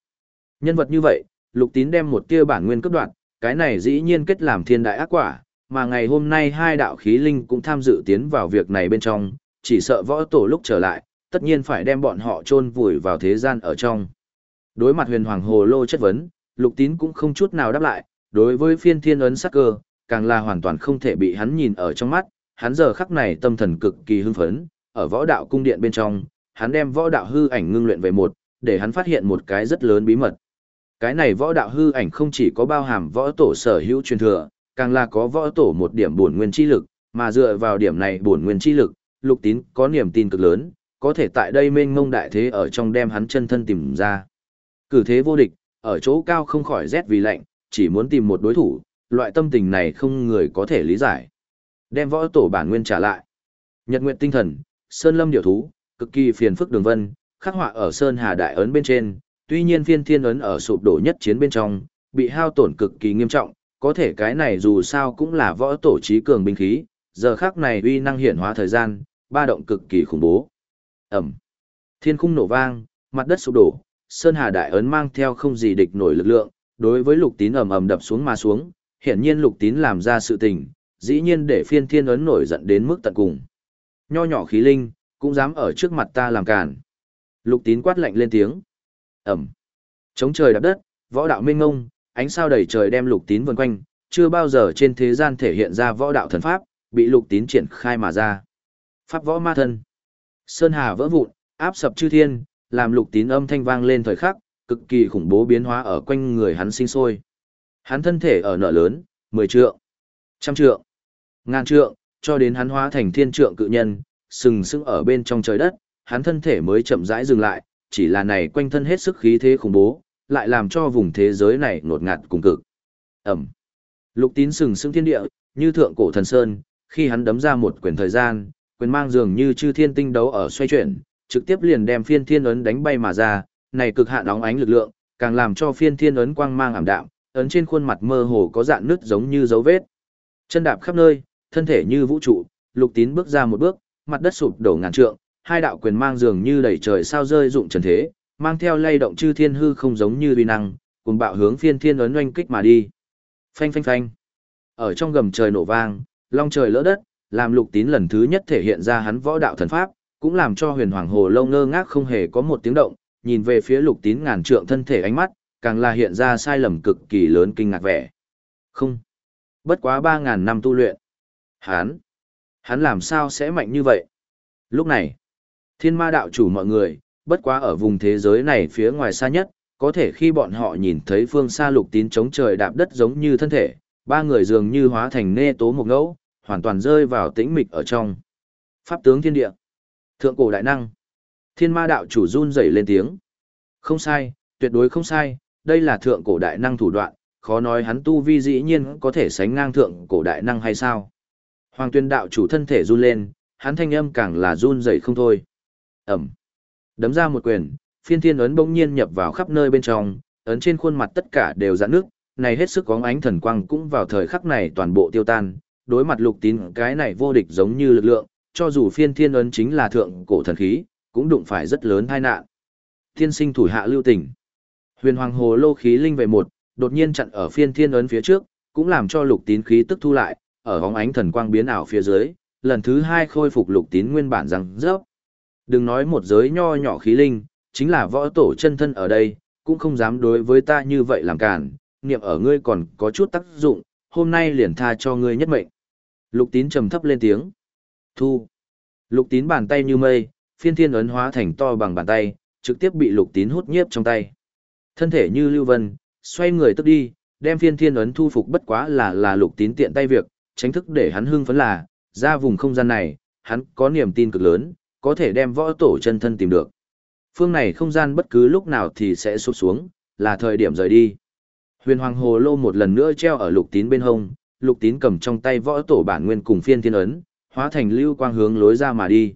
Nhân vật như vậy, lục tín đem một tia bản nguyên cấp đoạn, cái này dĩ nhiên kết làm thiên đại ác quả, mà ngày hôm nay hai đạo khí linh cũng tham dự tiến vào việc này bên trong, chỉ sợ võ tổ lúc trở lại, tất nhiên phải đem bọn họ chôn vùi vào thế gian ở trong. Đối mặt huyền hoàng hồ lô chất vấn, lục tín cũng không chút nào đáp lại, đối với phiên thiên ấn sắc cơ, càng là hoàn toàn không thể bị hắn nhìn ở trong mắt, hắn giờ khắc này tâm thần cực kỳ hưng phấn, ở võ đạo cung điện bên trong, hắn đem võ đạo hư ảnh ngưng luyện về một, để hắn phát hiện một cái rất lớn bí mật. Cái này võ đạo hư ảnh không chỉ có bao hàm võ tổ sở hữu truyền thừa, càng là có võ tổ một điểm bổn nguyên chi lực, mà dựa vào điểm này bổn nguyên chi lực, Lục Tín có niềm tin cực lớn, có thể tại đây mênh mông đại thế ở trong đem hắn chân thân tìm ra. Cử thế vô địch, ở chỗ cao không khỏi rét vì lạnh, chỉ muốn tìm một đối thủ, loại tâm tình này không người có thể lý giải. Đem võ tổ bản nguyên trả lại. Nhật nguyện tinh thần, sơn lâm điểu thú, cực kỳ phiền phức đường vân, khắc họa ở sơn hà đại ấn bên trên, tuy nhiên phiên thiên ấn ở sụp đổ nhất chiến bên trong, bị hao tổn cực kỳ nghiêm trọng, có thể cái này dù sao cũng là võ tổ trí cường binh khí, giờ khắc này uy năng hiển hóa thời gian, ba động cực kỳ khủng bố. Ẩm. Thiên khung nổ vang, mặt đất sụp đổ, sơn hà đại ấn mang theo không gì địch nổi lực lượng, đối với lục tín ầm ầm đập xuống mà xuống, hiển nhiên lục tín làm ra sự tình, dĩ nhiên để phiên thiên ấn nổi giận đến mức tận cùng. Nho nhỏ khí linh, cũng dám ở trước mặt ta làm cản. Lục tín quát lạnh lên tiếng. Ẩm. Chống trời đạp đất, võ đạo minh ngông, ánh sao đầy trời đem lục tín vần quanh, chưa bao giờ trên thế gian thể hiện ra võ đạo thần pháp, bị lục tín triển khai mà ra. Pháp võ ma thân. Sơn hà vỡ vụn, áp sập chư thiên, làm lục tín âm thanh vang lên thời khắc, cực kỳ khủng bố biến hóa ở quanh người hắn sinh sôi. Hắn thân thể ở nợ lớn, 10 trượng, trăm trượng, ngàn trượng, cho đến hắn hóa thành thiên trượng cự nhân, sừng sững ở bên trong trời đất, hắn thân thể mới chậm rãi dừng lại, chỉ là này quanh thân hết sức khí thế khủng bố, lại làm cho vùng thế giới này ngột ngạt cùng cực. Ẩm. Lục tín sừng sững thiên địa, như thượng cổ thần sơn, khi hắn đấm ra một quyền thời gian, quyền mang dường như chư thiên tinh đấu ở xoay chuyển, trực tiếp liền đem phiên thiên ấn đánh bay mà ra, này cực hạn nóng ánh lực lượng, càng làm cho phiên thiên ấn quang mang ảm đạm, ấn trên khuôn mặt mơ hồ có dạn nứt giống như dấu vết. Chân đạp khắp nơi, thân thể như vũ trụ, lục tín bước ra một bước, mặt đất sụp đổ ngàn trượng, hai đạo quyền mang dường như đầy trời sao rơi dụng trần thế, mang theo lay động chư thiên hư không giống như uy năng, cùng bạo hướng phiên thiên ấn oanh kích mà đi. Phanh phanh phanh. Ở trong gầm trời nổ vang, long trời lỡ đất, làm lục tín lần thứ nhất thể hiện ra hắn võ đạo thần pháp, cũng làm cho huyền hoàng hồ lâu ngơ ngác không hề có một tiếng động, nhìn về phía lục tín ngàn trượng thân thể ánh mắt, càng là hiện ra sai lầm cực kỳ lớn kinh ngạc vẻ. Không. Bất quá ba ngàn năm tu luyện. Hán. Hắn làm sao sẽ mạnh như vậy? Lúc này, thiên ma đạo chủ mọi người, bất quá ở vùng thế giới này phía ngoài xa nhất, có thể khi bọn họ nhìn thấy phương xa lục tín chống trời đạp đất giống như thân thể, ba người dường như hóa thành nê tố một ngẫu, hoàn toàn rơi vào tĩnh mịch ở trong. Pháp tướng thiên địa. Thượng cổ đại năng. Thiên ma đạo chủ run rẩy lên tiếng. Không sai, tuyệt đối không sai, đây là thượng cổ đại năng thủ đoạn, khó nói hắn tu vi dĩ nhiên có thể sánh ngang thượng cổ đại năng hay sao. Hoàng tuyên đạo chủ thân thể run lên, hắn thanh âm càng là run rẩy không thôi. Ẩm. Đấm ra một quyền, phiên thiên ấn bỗng nhiên nhập vào khắp nơi bên trong, ấn trên khuôn mặt tất cả đều dạn nước, này hết sức có ánh thần quang cũng vào thời khắc này toàn bộ tiêu tan, đối mặt lục tín cái này vô địch giống như lực lượng, cho dù phiên thiên ấn chính là thượng cổ thần khí, cũng đụng phải rất lớn tai nạn. Thiên sinh thủ hạ lưu tình. Huyền hoàng hồ lô khí linh về một, đột nhiên chặn ở phiên thiên ấn phía trước, cũng làm cho lục tín khí tức thu lại, ở bóng ánh thần quang biến ảo phía dưới, lần thứ hai khôi phục lục tín nguyên bản rằng rớp. Đừng nói một giới nho nhỏ khí linh, chính là võ tổ chân thân ở đây, cũng không dám đối với ta như vậy làm cản, niệm ở ngươi còn có chút tác dụng, hôm nay liền tha cho ngươi nhất mệnh. Lục tín trầm thấp lên tiếng. Thu. Lục tín bàn tay như mây, phiên thiên ấn hóa thành to bằng bàn tay, trực tiếp bị lục tín hút nhiếp trong tay. Thân thể như lưu vân, xoay người tức đi, đem phiên thiên ấn thu phục bất quá là là lục tín tiện tay việc, tránh thức để hắn hưng phấn là, ra vùng không gian này, hắn có niềm tin cực lớn, có thể đem võ tổ chân thân tìm được. Phương này không gian bất cứ lúc nào thì sẽ sụp xuống, là thời điểm rời đi. Huyền Hoàng Hồ Lô một lần nữa treo ở lục tín bên hông, lục tín cầm trong tay võ tổ bản nguyên cùng phiên thiên ấn, hóa thành lưu quang hướng lối ra mà đi.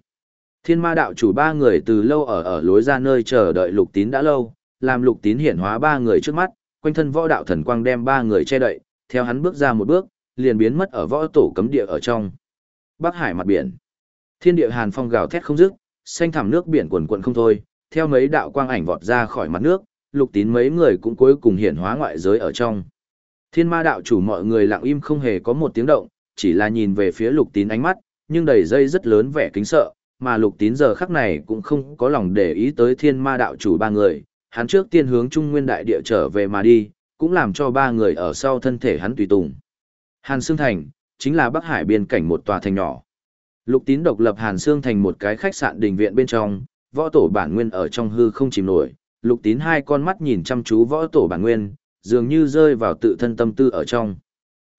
Thiên ma đạo chủ ba người từ lâu ở ở lối ra nơi chờ đợi lục tín đã lâu, làm lục tín hiển hóa ba người trước mắt, quanh thân võ đạo thần quang đem ba người che đậy, theo hắn bước ra một bước, liền biến mất ở võ tổ cấm địa ở trong. Bắc Hải mặt biển. Thiên địa hàn phong gào thét không dứt, xanh thẳm nước biển cuồn cuộn không thôi, theo mấy đạo quang ảnh vọt ra khỏi mặt nước, lục tín mấy người cũng cuối cùng hiển hóa ngoại giới ở trong. Thiên ma đạo chủ mọi người lặng im không hề có một tiếng động, chỉ là nhìn về phía lục tín ánh mắt, nhưng đầy dây rất lớn vẻ kính sợ, mà lục tín giờ khắc này cũng không có lòng để ý tới thiên ma đạo chủ ba người, hắn trước tiên hướng trung nguyên đại địa trở về mà đi, cũng làm cho ba người ở sau thân thể hắn tùy tùng. Hàn Sương Thành, chính là Bắc Hải biên cảnh một tòa thành nhỏ. Lục tín độc lập Hàn Sương Thành một cái khách sạn đình viện bên trong, võ tổ bản nguyên ở trong hư không chìm nổi, lục tín hai con mắt nhìn chăm chú võ tổ bản nguyên, dường như rơi vào tự thân tâm tư ở trong.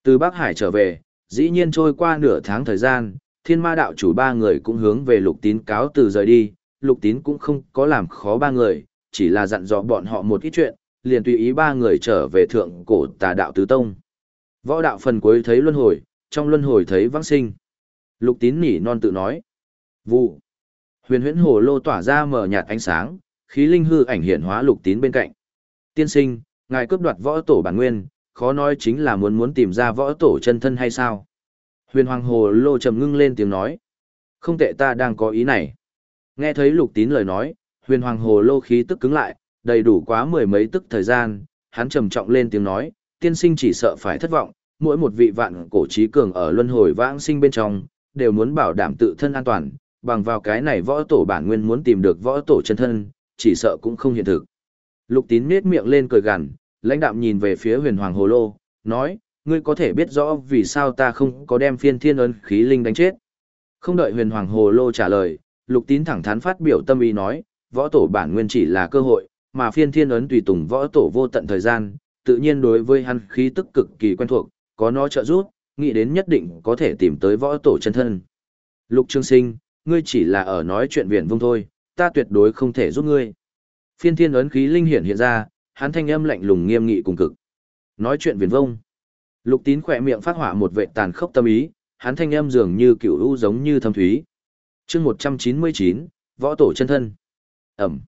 Từ Bắc Hải trở về, dĩ nhiên trôi qua nửa tháng thời gian, thiên ma đạo chủ ba người cũng hướng về lục tín cáo từ rời đi, lục tín cũng không có làm khó ba người, chỉ là dặn dò bọn họ một ít chuyện, liền tùy ý ba người trở về thượng cổ tà đạo tứ tông. Võ đạo phần cuối thấy luân hồi, trong luân hồi thấy vãng sinh. Lục tín nỉ non tự nói. Vụ. Huyền huyễn hồ lô tỏa ra mở nhạt ánh sáng, khí linh hư ảnh hiện hóa lục tín bên cạnh. Tiên sinh, ngài cướp đoạt võ tổ bản nguyên, khó nói chính là muốn muốn tìm ra võ tổ chân thân hay sao? Huyền hoàng hồ lô trầm ngưng lên tiếng nói. Không tệ ta đang có ý này. Nghe thấy lục tín lời nói, huyền hoàng hồ lô khí tức cứng lại, đầy đủ quá mười mấy tức thời gian, hắn trầm trọng lên tiếng nói, tiên sinh chỉ sợ phải thất vọng, mỗi một vị vạn cổ trí cường ở luân hồi vãng sinh bên trong, đều muốn bảo đảm tự thân an toàn, bằng vào cái này võ tổ bản nguyên muốn tìm được võ tổ chân thân, chỉ sợ cũng không hiện thực. Lục tín nết miệng lên cười gằn, lãnh đạm nhìn về phía huyền hoàng hồ lô, nói, ngươi có thể biết rõ vì sao ta không có đem phiên thiên ấn khí linh đánh chết. Không đợi huyền hoàng hồ lô trả lời, lục tín thẳng thắn phát biểu tâm ý nói, võ tổ bản nguyên chỉ là cơ hội, mà phiên thiên ấn tùy tùng võ tổ vô tận thời gian, tự nhiên đối với hắn khí tức cực kỳ quen thuộc, có nó trợ giúp, nghĩ đến nhất định có thể tìm tới võ tổ chân thân. Lục Trương Sinh, ngươi chỉ là ở nói chuyện viển vông thôi, ta tuyệt đối không thể giúp ngươi. Phiên thiên ấn khí linh hiển hiện ra, hắn thanh âm lạnh lùng nghiêm nghị cùng cực. Nói chuyện viển vông. Lục tín khỏe miệng phát hỏa một vệ tàn khốc tâm ý, hắn thanh âm dường như cựu u giống như thâm thúy. chương 199, võ tổ chân thân. Ẩm.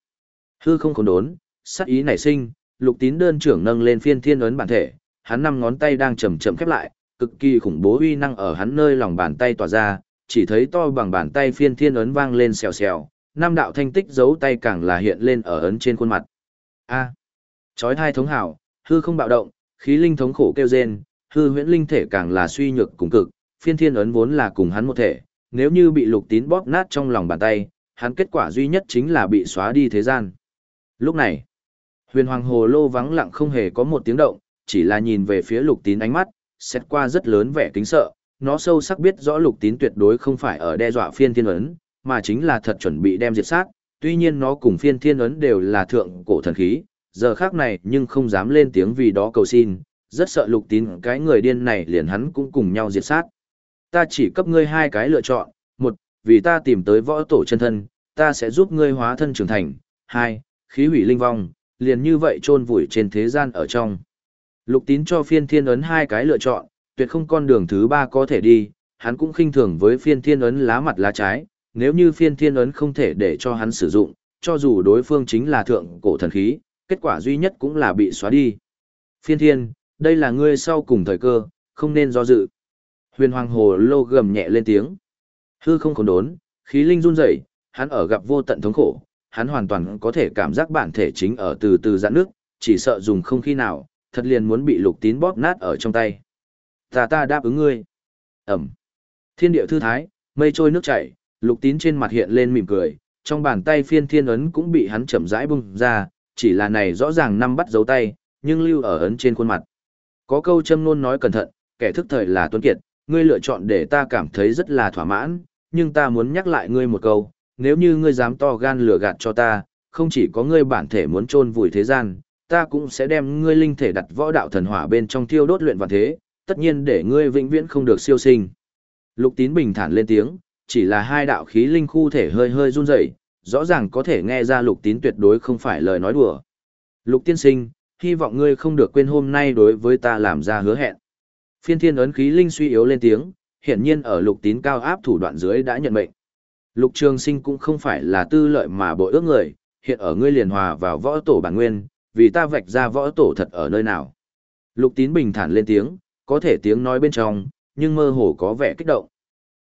Hư không khốn đốn, sắc ý nảy sinh, lục tín đơn trưởng nâng lên phiên thiên ấn bản thể, hắn năm ngón tay đang chậm chậm khép lại, cực kỳ khủng bố uy năng ở hắn nơi lòng bàn tay tỏa ra, chỉ thấy to bằng bàn tay phiên thiên ấn vang lên xèo xèo, nam đạo thanh tích giấu tay càng là hiện lên ở ấn trên khuôn mặt. A. Chói hai thống hảo, hư không bạo động, khí linh thống khổ kêu rên, hư huyễn linh thể càng là suy nhược cùng cực, phiên thiên ấn vốn là cùng hắn một thể, nếu như bị lục tín bóp nát trong lòng bàn tay, hắn kết quả duy nhất chính là bị xóa đi thế gian. Lúc này, huyền hoàng hồ lô vắng lặng không hề có một tiếng động, chỉ là nhìn về phía lục tín ánh mắt, xét qua rất lớn vẻ kính sợ, nó sâu sắc biết rõ lục tín tuyệt đối không phải ở đe dọa phiên thiên ấn, mà chính là thật chuẩn bị đem diệt sát, tuy nhiên nó cùng phiên thiên ấn đều là thượng cổ thần khí, giờ khác này nhưng không dám lên tiếng vì đó cầu xin, rất sợ lục tín cái người điên này liền hắn cũng cùng nhau diệt sát. Ta chỉ cấp ngươi hai cái lựa chọn, một, vì ta tìm tới võ tổ chân thân, ta sẽ giúp ngươi hóa thân trưởng thành, hai, khí hủy linh vong, liền như vậy chôn vùi trên thế gian ở trong. Lục tín cho phiên thiên ấn hai cái lựa chọn, tuyệt không con đường thứ ba có thể đi, hắn cũng khinh thường với phiên thiên ấn lá mặt lá trái, nếu như phiên thiên ấn không thể để cho hắn sử dụng, cho dù đối phương chính là thượng cổ thần khí, kết quả duy nhất cũng là bị xóa đi. Phiên thiên, đây là ngươi sau cùng thời cơ, không nên do dự. Huyền hoàng hồ lô gầm nhẹ lên tiếng. Hư không khốn đốn, khí linh run rẩy, hắn ở gặp vô tận thống khổ, hắn hoàn toàn có thể cảm giác bản thể chính ở từ từ giãn nước, chỉ sợ dùng không khi nào, thật liền muốn bị lục tín bóp nát ở trong tay. Ta ta đáp ứng ngươi. Ẩm. Thiên địa thư thái, mây trôi nước chảy, lục tín trên mặt hiện lên mỉm cười, trong bàn tay phiên thiên ấn cũng bị hắn chậm rãi bung ra, chỉ là này rõ ràng năm bắt dấu tay, nhưng lưu ở ấn trên khuôn mặt. Có câu châm ngôn nói cẩn thận, kẻ thức thời là tuấn kiệt, ngươi lựa chọn để ta cảm thấy rất là thỏa mãn, nhưng ta muốn nhắc lại ngươi một câu, nếu như ngươi dám to gan lừa gạt cho ta, không chỉ có ngươi bản thể muốn chôn vùi thế gian, ta cũng sẽ đem ngươi linh thể đặt võ đạo thần hỏa bên trong thiêu đốt luyện vạn thế, tất nhiên để ngươi vĩnh viễn không được siêu sinh. Lục tín bình thản lên tiếng, chỉ là hai đạo khí linh khu thể hơi hơi run rẩy, rõ ràng có thể nghe ra lục tín tuyệt đối không phải lời nói đùa. Lục tiên sinh, hy vọng ngươi không được quên hôm nay đối với ta làm ra hứa hẹn. Phiên thiên ấn khí linh suy yếu lên tiếng, hiển nhiên ở lục tín cao áp thủ đoạn dưới đã nhận mệnh. Lục trường sinh cũng không phải là tư lợi mà bội ước người, hiện ở ngươi liền hòa vào võ tổ bản nguyên, vì ta vạch ra võ tổ thật ở nơi nào. Lục tín bình thản lên tiếng, có thể tiếng nói bên trong, nhưng mơ hồ có vẻ kích động.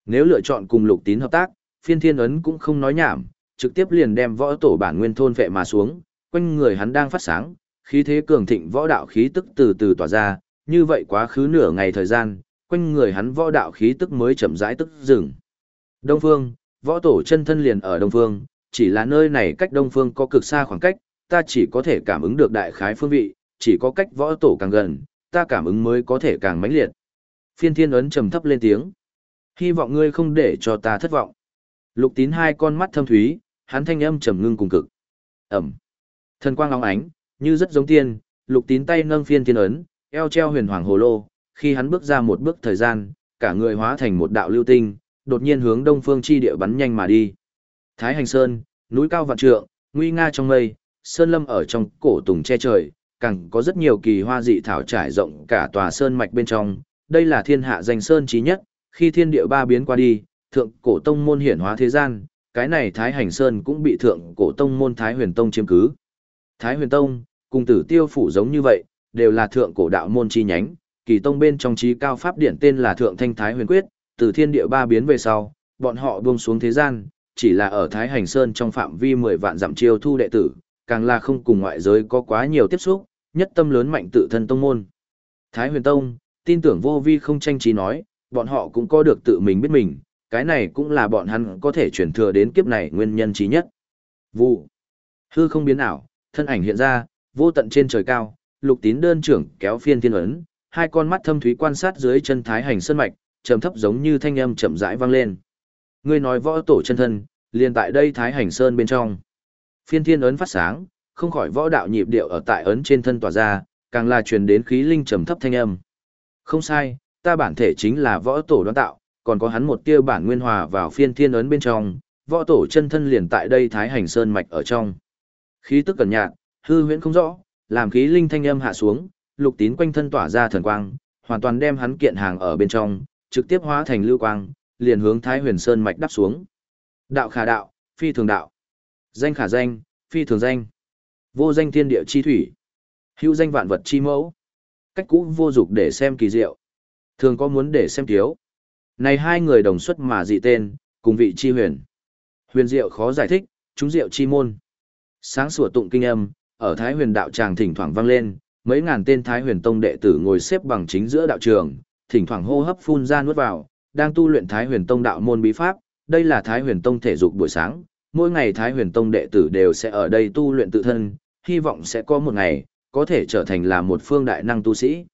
Nếu lựa chọn cùng lục tín hợp tác, phiên thiên ấn cũng không nói nhảm, trực tiếp liền đem võ tổ bản nguyên thôn vệ mà xuống, quanh người hắn đang phát sáng, khí thế cường thịnh võ đạo khí tức từ từ tỏa ra, như vậy quá khứ nửa ngày thời gian, quanh người hắn võ đạo khí tức mới chậm rãi tức dừng. Đông Phương, võ tổ chân thân liền ở Đông Phương, chỉ là nơi này cách Đông Phương có cực xa khoảng cách, ta chỉ có thể cảm ứng được đại khái phương vị, chỉ có cách võ tổ càng gần, ta cảm ứng mới có thể càng mãnh liệt. Phiên thiên ấn trầm thấp lên tiếng. Hy vọng ngươi không để cho ta thất vọng. Lục tín hai con mắt thâm thúy, hắn thanh âm trầm ngưng cùng cực. Ẩm. Thần quang long ánh, như rất giống tiên, lục tín tay nâng phiên thiên ấn, eo treo huyền hoàng hồ lô, khi hắn bước ra một bước thời gian, cả người hóa thành một đạo lưu tinh, đột nhiên hướng đông phương chi địa bắn nhanh mà đi. Thái hành sơn, núi cao vạn trượng, nguy nga trong mây, sơn lâm ở trong cổ tùng che trời, càng có rất nhiều kỳ hoa dị thảo trải rộng cả tòa sơn mạch bên trong, đây là thiên hạ danh sơn trí nhất, khi thiên địa ba biến qua đi, thượng cổ tông môn hiển hóa thế gian, cái này Thái Hành Sơn cũng bị thượng cổ tông môn Thái Huyền Tông chiếm cứ. Thái Huyền Tông, cùng tử tiêu phủ giống như vậy, đều là thượng cổ đạo môn chi nhánh, kỳ tông bên trong trí cao pháp điển tên là Thượng Thanh Thái Huyền Quyết, từ thiên địa ba biến về sau, bọn họ buông xuống thế gian, chỉ là ở Thái Hành Sơn trong phạm vi 10 vạn dặm chiêu thu đệ tử, càng là không cùng ngoại giới có quá nhiều tiếp xúc, nhất tâm lớn mạnh tự thân tông môn. Thái Huyền Tông, tin tưởng vô vi không tranh trí nói, bọn họ cũng có được tự mình biết mình, cái này cũng là bọn hắn có thể chuyển thừa đến kiếp này nguyên nhân trí nhất. Vụ. Hư không biến ảo, thân ảnh hiện ra, vô tận trên trời cao, lục tín đơn trưởng kéo phiên thiên ấn, hai con mắt thâm thúy quan sát dưới chân thái hành sơn mạch, trầm thấp giống như thanh âm chậm rãi vang lên. Ngươi nói võ tổ chân thân, liền tại đây thái hành sơn bên trong. Phiên thiên ấn phát sáng, không khỏi võ đạo nhịp điệu ở tại ấn trên thân tỏa ra, càng là truyền đến khí linh trầm thấp thanh âm. Không sai, ta bản thể chính là võ tổ đoán tạo, còn có hắn một tia bản nguyên hòa vào phiên thiên ấn bên trong, võ tổ chân thân liền tại đây thái hành sơn mạch ở trong. Khí tức cẩn nhạt, hư huyễn không rõ, làm khí linh thanh âm hạ xuống, lục tín quanh thân tỏa ra thần quang, hoàn toàn đem hắn kiện hàng ở bên trong, trực tiếp hóa thành lưu quang, liền hướng thái huyền sơn mạch đắp xuống. Đạo khả đạo, phi thường đạo. Danh khả danh, phi thường danh. Vô danh thiên địa chi thủy. Hữu danh vạn vật chi mẫu. Cách cũ vô dục để xem kỳ diệu. Thường có muốn để xem thiếu. Này hai người đồng xuất mà dị tên, cùng vị chi huyền. Huyền diệu khó giải thích, chúng diệu chi môn. Sáng sủa tụng kinh âm, ở Thái huyền đạo tràng thỉnh thoảng vang lên, mấy ngàn tên Thái huyền tông đệ tử ngồi xếp bằng chính giữa đạo trường, thỉnh thoảng hô hấp phun ra nuốt vào, đang tu luyện Thái huyền tông đạo môn bí pháp. Đây là Thái huyền tông thể dục buổi sáng, mỗi ngày Thái huyền tông đệ tử đều sẽ ở đây tu luyện tự thân, hy vọng sẽ có một ngày, có thể trở thành là một phương đại năng tu sĩ.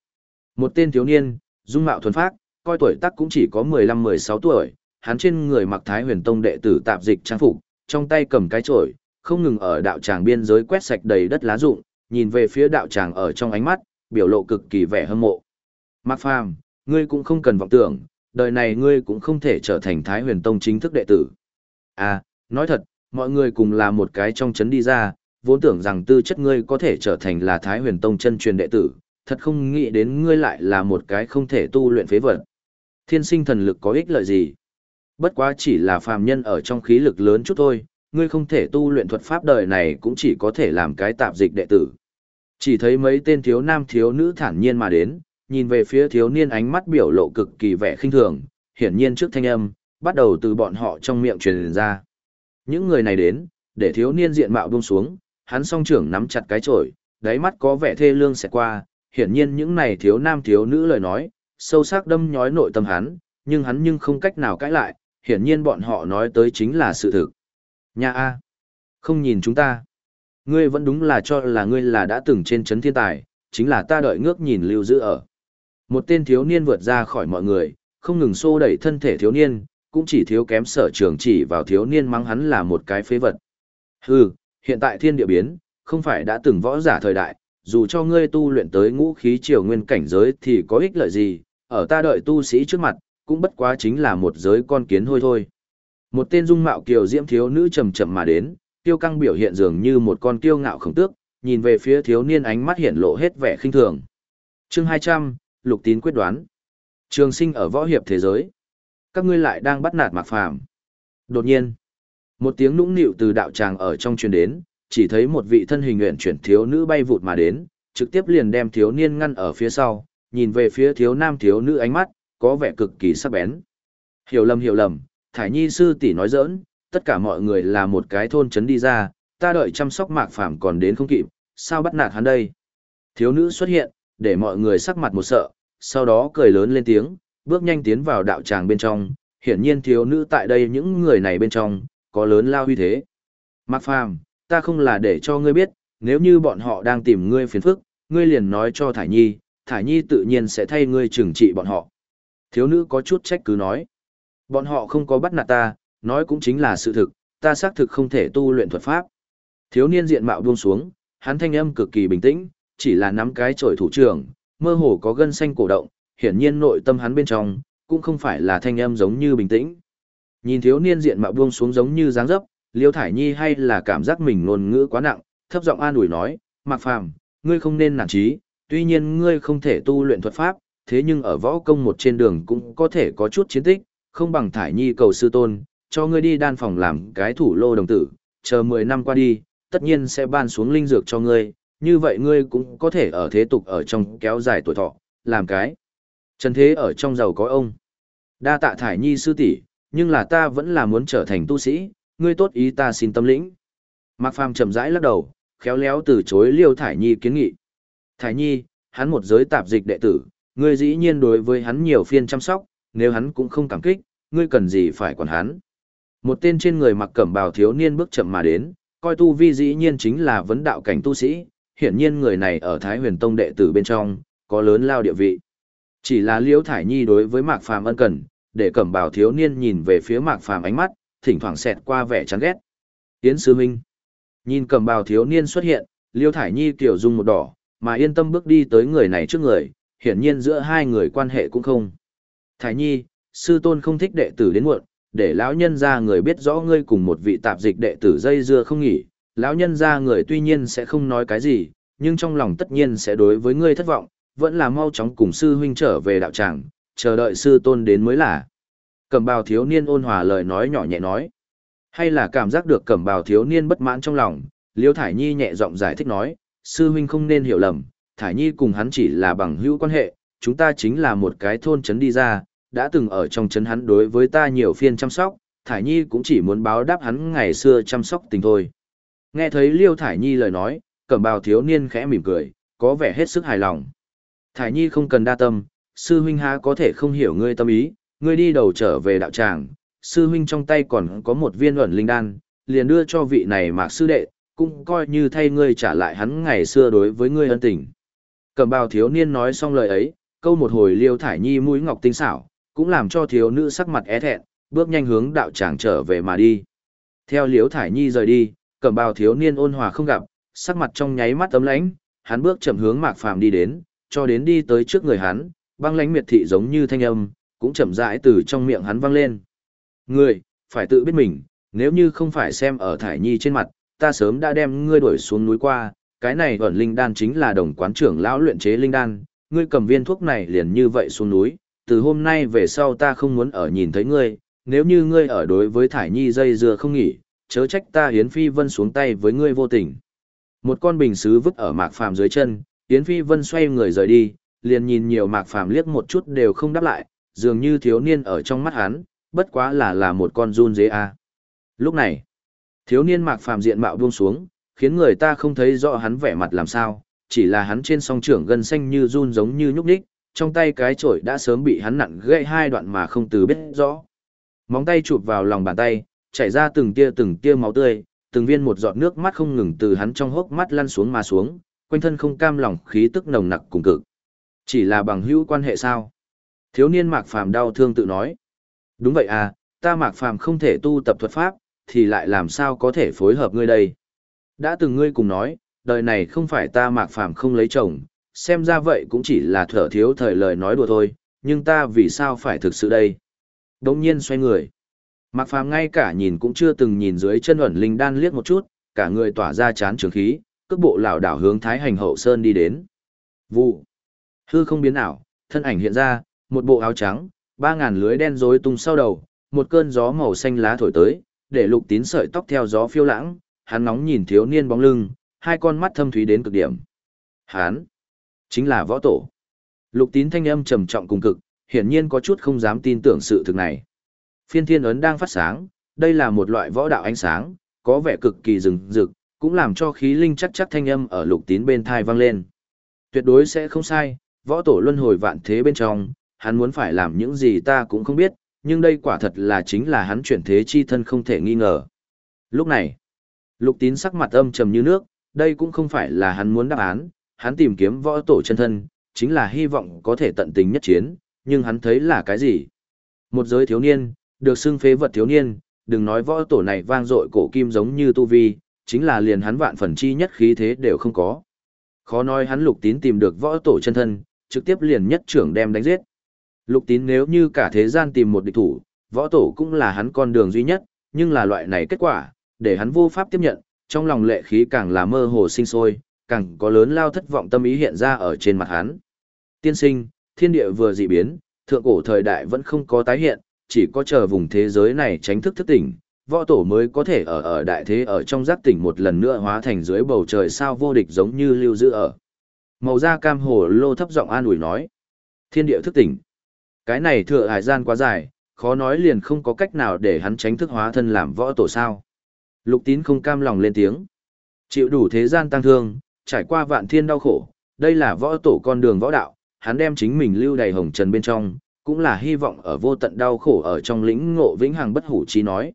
Một tên thiếu niên, dung mạo thuần phác, coi tuổi tác cũng chỉ có 15-16 tuổi, hắn trên người mặc Thái huyền tông đệ tử tạp dịch trang phục, trong tay cầm cái chổi, không ngừng ở đạo tràng biên giới quét sạch đầy đất lá rụng, nhìn về phía đạo tràng ở trong ánh mắt, biểu lộ cực kỳ vẻ hâm mộ. Mạc Phàm, ngươi cũng không cần vọng tưởng, đời này ngươi cũng không thể trở thành Thái Huyền Tông chính thức đệ tử. À, nói thật, mọi người cùng là một cái trong chấn đi ra, vốn tưởng rằng tư chất ngươi có thể trở thành là Thái Huyền Tông chân truyền đệ tử, thật không nghĩ đến ngươi lại là một cái không thể tu luyện phế vật. Thiên sinh thần lực có ích lợi gì? Bất quá chỉ là phàm nhân ở trong khí lực lớn chút thôi, ngươi không thể tu luyện thuật pháp đời này cũng chỉ có thể làm cái tạp dịch đệ tử. Chỉ thấy mấy tên thiếu nam thiếu nữ thản nhiên mà đến, nhìn về phía thiếu niên ánh mắt biểu lộ cực kỳ vẻ khinh thường, hiển nhiên trước thanh âm, bắt đầu từ bọn họ trong miệng truyền ra. Những người này đến, để thiếu niên diện mạo buông xuống, hắn song trưởng nắm chặt cái chổi, đáy mắt có vẻ thê lương sẽ qua, hiển nhiên những này thiếu nam thiếu nữ lời nói, sâu sắc đâm nhói nội tâm hắn, nhưng hắn nhưng không cách nào cãi lại, hiển nhiên bọn họ nói tới chính là sự thực. Nhà A. Không nhìn chúng ta. Ngươi vẫn đúng là cho là ngươi là đã từng trên chấn thiên tài, chính là ta đợi ngước nhìn lưu giữ ở. Một tên thiếu niên vượt ra khỏi mọi người, không ngừng xô đẩy thân thể thiếu niên, cũng chỉ thiếu kém sở trường chỉ vào thiếu niên mắng hắn là một cái phế vật. Hừ, hiện tại thiên địa biến, không phải đã từng võ giả thời đại, dù cho ngươi tu luyện tới ngũ khí triều nguyên cảnh giới thì có ích lợi gì, ở ta đợi tu sĩ trước mặt, cũng bất quá chính là một giới con kiến hôi thôi. Một tên dung mạo kiều diễm thiếu nữ chậm chậm mà đến, tiêu căng biểu hiện dường như một con kiêu ngạo khổng tước, nhìn về phía thiếu niên ánh mắt hiện lộ hết vẻ khinh thường. Chương 200, Lục Tín quyết đoán. Trường sinh ở võ hiệp thế giới. Các ngươi lại đang bắt nạt Mạc Phàm. Đột nhiên, một tiếng nũng nịu từ đạo tràng ở trong truyền đến, chỉ thấy một vị thân hình nguyện chuyển thiếu nữ bay vụt mà đến, trực tiếp liền đem thiếu niên ngăn ở phía sau, nhìn về phía thiếu nam thiếu nữ ánh mắt, có vẻ cực kỳ sắc bén. Hiểu lầm hiểu lầm, Thải Nhi sư tỷ nói dỡn tất cả mọi người là một cái thôn trấn đi ra, ta đợi chăm sóc mạc phàm còn đến không kịp, sao bắt nạt hắn đây? Thiếu nữ xuất hiện, để mọi người sắc mặt một sợ, sau đó cười lớn lên tiếng, bước nhanh tiến vào đạo tràng bên trong, hiển nhiên thiếu nữ tại đây những người này bên trong, có lớn lao huy thế. Mạc phàm, ta không là để cho ngươi biết, nếu như bọn họ đang tìm ngươi phiền phức, ngươi liền nói cho Thải Nhi, Thải Nhi tự nhiên sẽ thay ngươi trừng trị bọn họ. Thiếu nữ có chút trách cứ nói. Bọn họ không có bắt nạt ta, nói cũng chính là sự thực, ta xác thực không thể tu luyện thuật pháp. Thiếu niên diện mạo buông xuống, hắn thanh âm cực kỳ bình tĩnh, chỉ là nắm cái chổi thủ trưởng, mơ hồ có gân xanh cổ động, hiển nhiên nội tâm hắn bên trong, cũng không phải là thanh âm giống như bình tĩnh. Nhìn thiếu niên diện mạo buông xuống giống như dáng dấp, Liêu Thải Nhi hay là cảm giác mình ngôn ngữ quá nặng, thấp giọng an ủi nói, Mạc Phàm, ngươi không nên nản chí. tuy nhiên ngươi không thể tu luyện thuật pháp, thế nhưng ở võ công một trên đường cũng có thể có chút chiến tích, không bằng Thải Nhi cầu sư tôn, cho ngươi đi đan phòng làm cái thủ lô đồng tử, chờ 10 năm qua đi, tất nhiên sẽ ban xuống linh dược cho ngươi, như vậy ngươi cũng có thể ở thế tục ở trong kéo dài tuổi thọ, làm cái. Trần thế ở trong giàu có ông. Đa tạ Thải Nhi sư tỷ, nhưng là ta vẫn là muốn trở thành tu sĩ, ngươi tốt ý ta xin tâm lĩnh. Mạc Phàm chậm rãi lắc đầu, khéo léo từ chối Liêu Thải Nhi kiến nghị. Thải Nhi, hắn một giới tạp dịch đệ tử, ngươi dĩ nhiên đối với hắn nhiều phiên chăm sóc, nếu hắn cũng không cảm kích, ngươi cần gì phải quản hắn. Một tên trên người mặc cẩm bào thiếu niên bước chậm mà đến, coi tu vi dĩ nhiên chính là vấn đạo cảnh tu sĩ, hiển nhiên người này ở Thái Huyền Tông đệ tử bên trong, có lớn lao địa vị. Chỉ là Liễu Thải Nhi đối với Mạc Phàm ân cần, để cẩm bào thiếu niên nhìn về phía Mạc Phàm ánh mắt, thỉnh thoảng xẹt qua vẻ chán ghét. Yến Sư Minh. Nhìn cẩm bào thiếu niên xuất hiện, Liễu Thải Nhi kiểu dung một đỏ, mà yên tâm bước đi tới người này trước người, hiển nhiên giữa hai người quan hệ cũng không. Thải Nhi, sư tôn không thích đệ tử đến muộn, để lão nhân ra người biết rõ ngươi cùng một vị tạp dịch đệ tử dây dưa không nghỉ, lão nhân ra người tuy nhiên sẽ không nói cái gì, nhưng trong lòng tất nhiên sẽ đối với ngươi thất vọng, vẫn là mau chóng cùng sư huynh trở về đạo tràng, chờ đợi sư tôn đến mới là. Cẩm bào thiếu niên ôn hòa lời nói nhỏ nhẹ nói. Hay là cảm giác được cẩm bào thiếu niên bất mãn trong lòng, Liêu Thải Nhi nhẹ giọng giải thích nói, sư huynh không nên hiểu lầm, Thải Nhi cùng hắn chỉ là bằng hữu quan hệ, chúng ta chính là một cái thôn trấn đi ra, đã từng ở trong trấn hắn đối với ta nhiều phiên chăm sóc, Thải Nhi cũng chỉ muốn báo đáp hắn ngày xưa chăm sóc tình thôi. Nghe thấy Liêu Thải Nhi lời nói, cẩm bào thiếu niên khẽ mỉm cười, có vẻ hết sức hài lòng. Thải Nhi không cần đa tâm, sư huynh há có thể không hiểu ngươi tâm ý, ngươi đi đầu trở về đạo tràng, sư huynh trong tay còn có một viên ẩn linh đan, liền đưa cho vị này mạc sư đệ, cũng coi như thay ngươi trả lại hắn ngày xưa đối với ngươi ân tình. Cẩm bào thiếu niên nói xong lời ấy, câu một hồi liêu thải nhi mũi ngọc tinh xảo, cũng làm cho thiếu nữ sắc mặt é thẹn, bước nhanh hướng đạo tràng trở về mà đi. Theo liêu thải nhi rời đi, cẩm bào thiếu niên ôn hòa không gặp, sắc mặt trong nháy mắt tấm lãnh, hắn bước chậm hướng mạc phàm đi đến, cho đến đi tới trước người hắn, băng lãnh miệt thị giống như thanh âm, cũng chậm rãi từ trong miệng hắn vang lên. Ngươi, phải tự biết mình, nếu như không phải xem ở thải nhi trên mặt, ta sớm đã đem ngươi đuổi xuống núi qua, cái này ẩn linh đan chính là đồng quán trưởng lão luyện chế linh đan, ngươi cầm viên thuốc này liền như vậy xuống núi, từ hôm nay về sau ta không muốn ở nhìn thấy ngươi, nếu như ngươi ở đối với thải nhi dây dưa không nghỉ, chớ trách ta Yến Phi Vân xuống tay với ngươi vô tình. Một con bình sứ vứt ở mạc phàm dưới chân, Yến Phi Vân xoay người rời đi, liền nhìn nhiều mạc phàm liếc một chút đều không đáp lại, dường như thiếu niên ở trong mắt hắn, bất quá là là một con run dế a. Lúc này, thiếu niên mạc phàm diện mạo buông xuống, khiến người ta không thấy rõ hắn vẻ mặt làm sao, chỉ là hắn trên song trưởng gần xanh như run giống như nhúc nhích, trong tay cái chổi đã sớm bị hắn nặn gãy hai đoạn mà không từ biết rõ. Móng tay chụp vào lòng bàn tay, chảy ra từng tia từng tia máu tươi, từng viên một giọt nước mắt không ngừng từ hắn trong hốc mắt lăn xuống mà xuống, quanh thân không cam lòng khí tức nồng nặc cùng cực. Chỉ là bằng hữu quan hệ sao? Thiếu niên Mạc Phàm đau thương tự nói. Đúng vậy à, ta Mạc Phàm không thể tu tập thuật pháp, thì lại làm sao có thể phối hợp ngươi đây? Đã từng ngươi cùng nói, đời này không phải ta Mạc Phàm không lấy chồng, xem ra vậy cũng chỉ là thở thiếu thời lời nói đùa thôi, nhưng ta vì sao phải thực sự đây? Đống nhiên xoay người. Mạc Phàm ngay cả nhìn cũng chưa từng nhìn dưới chân ẩn linh đan liếc một chút, cả người tỏa ra chán trường khí, cước bộ lảo đảo hướng Thái Hành Hậu Sơn đi đến. Vụ. Hư không biến ảo, thân ảnh hiện ra, một bộ áo trắng, ba ngàn lưới đen rối tung sau đầu, một cơn gió màu xanh lá thổi tới, để lục tín sợi tóc theo gió phiêu lãng, hắn nóng nhìn thiếu niên bóng lưng, hai con mắt thâm thúy đến cực điểm. Hắn, chính là võ tổ. Lục tín thanh âm trầm trọng cùng cực, hiển nhiên có chút không dám tin tưởng sự thực này. Phiên thiên ấn đang phát sáng, đây là một loại võ đạo ánh sáng, có vẻ cực kỳ rừng rực, cũng làm cho khí linh chắc chắc thanh âm ở lục tín bên thai vang lên. Tuyệt đối sẽ không sai, võ tổ luân hồi vạn thế bên trong, hắn muốn phải làm những gì ta cũng không biết, nhưng đây quả thật là chính là hắn chuyển thế chi thân không thể nghi ngờ. Lúc này, lục tín sắc mặt âm trầm như nước, đây cũng không phải là hắn muốn đáp án, hắn tìm kiếm võ tổ chân thân, chính là hy vọng có thể tận tình nhất chiến, nhưng hắn thấy là cái gì? Một giới thiếu niên, được xưng phế vật thiếu niên, đừng nói võ tổ này vang dội cổ kim giống như tu vi, chính là liền hắn vạn phần chi nhất khí thế đều không có. Khó nói hắn lục tín tìm được võ tổ chân thân, trực tiếp liền nhất trưởng đem đánh giết. Lục tín nếu như cả thế gian tìm một địch thủ, võ tổ cũng là hắn con đường duy nhất, nhưng là loại này kết quả, để hắn vô pháp tiếp nhận, trong lòng lệ khí càng là mơ hồ sinh sôi, càng có lớn lao thất vọng tâm ý hiện ra ở trên mặt hắn. Tiên sinh, thiên địa vừa dị biến, thượng cổ thời đại vẫn không có tái hiện, chỉ có chờ vùng thế giới này tránh thức thức tỉnh, võ tổ mới có thể ở ở đại thế ở trong giác tỉnh một lần nữa hóa thành dưới bầu trời sao vô địch giống như lưu giữ ở. Màu da cam hồ lô thấp giọng an ủi nói. Thiên địa thức tỉnh. Cái này thừa hải gian quá dài, khó nói liền không có cách nào để hắn tránh thức hóa thân làm võ tổ sao. Lục tín không cam lòng lên tiếng. Chịu đủ thế gian tăng thương, trải qua vạn thiên đau khổ, đây là võ tổ con đường võ đạo, hắn đem chính mình lưu đầy hồng trần bên trong, cũng là hy vọng ở vô tận đau khổ ở trong lĩnh ngộ vĩnh hằng bất hủ trí nói.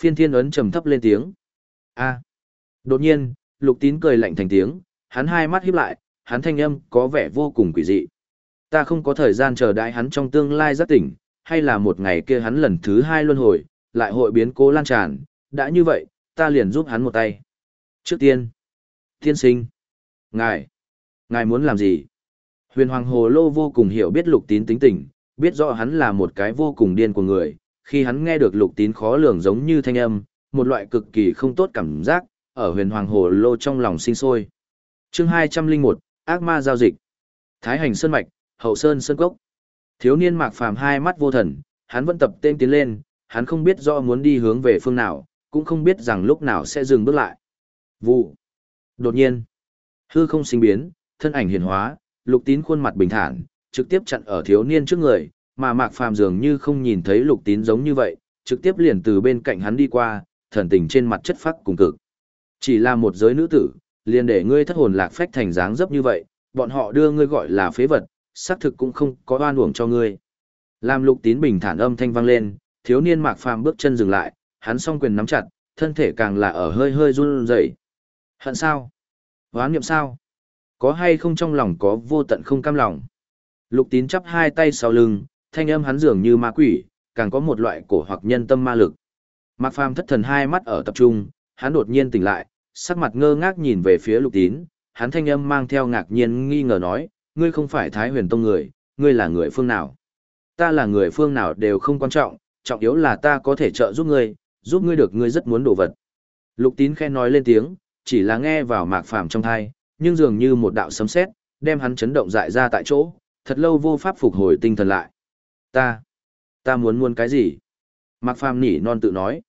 Phiên thiên ấn trầm thấp lên tiếng. a Đột nhiên, lục tín cười lạnh thành tiếng, hắn hai mắt híp lại, hắn thanh âm có vẻ vô cùng quỷ dị. Ta không có thời gian chờ đợi hắn trong tương lai giác tỉnh, hay là một ngày kia hắn lần thứ hai luân hồi, lại hội biến cố lan tràn, đã như vậy, ta liền giúp hắn một tay. Trước tiên, tiên sinh, ngài, ngài muốn làm gì? Huyền Hoàng Hồ Lô vô cùng hiểu biết lục tín tính tình, biết rõ hắn là một cái vô cùng điên của người, khi hắn nghe được lục tín khó lường giống như thanh âm, một loại cực kỳ không tốt cảm giác, ở huyền hoàng hồ lô trong lòng sinh sôi. chương 201, ác ma giao dịch. Thái hành sơn mạch, hậu sơn sơn cốc. Thiếu niên mạc phàm hai mắt vô thần, hắn vẫn tập tên tiến lên, hắn không biết rõ muốn đi hướng về phương nào, cũng không biết rằng lúc nào sẽ dừng bước lại. Vụ. Đột nhiên, hư không sinh biến, thân ảnh hiển hóa, lục tín khuôn mặt bình thản, trực tiếp chặn ở thiếu niên trước người, mà Mạc Phàm dường như không nhìn thấy Lục Tín giống như vậy, trực tiếp liền từ bên cạnh hắn đi qua, thần tình trên mặt chất phát cùng cực. Chỉ là một giới nữ tử, liền để ngươi thất hồn lạc phách thành dáng dấp như vậy, bọn họ đưa ngươi gọi là phế vật, xác thực cũng không có oan uổng cho ngươi. Làm Lục Tín bình thản âm thanh vang lên, thiếu niên Mạc Phàm bước chân dừng lại, hắn song quyền nắm chặt, thân thể càng là ở hơi hơi run rẩy. Hận sao? Hoán niệm sao? Có hay không trong lòng có vô tận không cam lòng? Lục tín chắp hai tay sau lưng, thanh âm hắn dường như ma quỷ, càng có một loại cổ hoặc nhân tâm ma lực. Mạc Phàm thất thần hai mắt ở tập trung, hắn đột nhiên tỉnh lại, sắc mặt ngơ ngác nhìn về phía Lục Tín, hắn thanh âm mang theo ngạc nhiên nghi ngờ nói, ngươi không phải Thái Huyền Tông người, ngươi là người phương nào? Ta là người phương nào đều không quan trọng, trọng yếu là ta có thể trợ giúp ngươi, giúp ngươi được ngươi rất muốn đồ vật. Lục Tín khen nói lên tiếng, chỉ là nghe vào Mạc Phàm trong tai, nhưng dường như một đạo sấm sét, đem hắn chấn động dại ra tại chỗ, thật lâu vô pháp phục hồi tinh thần lại. Ta, ta muốn muốn cái gì? Mạc Phàm nỉ non tự nói.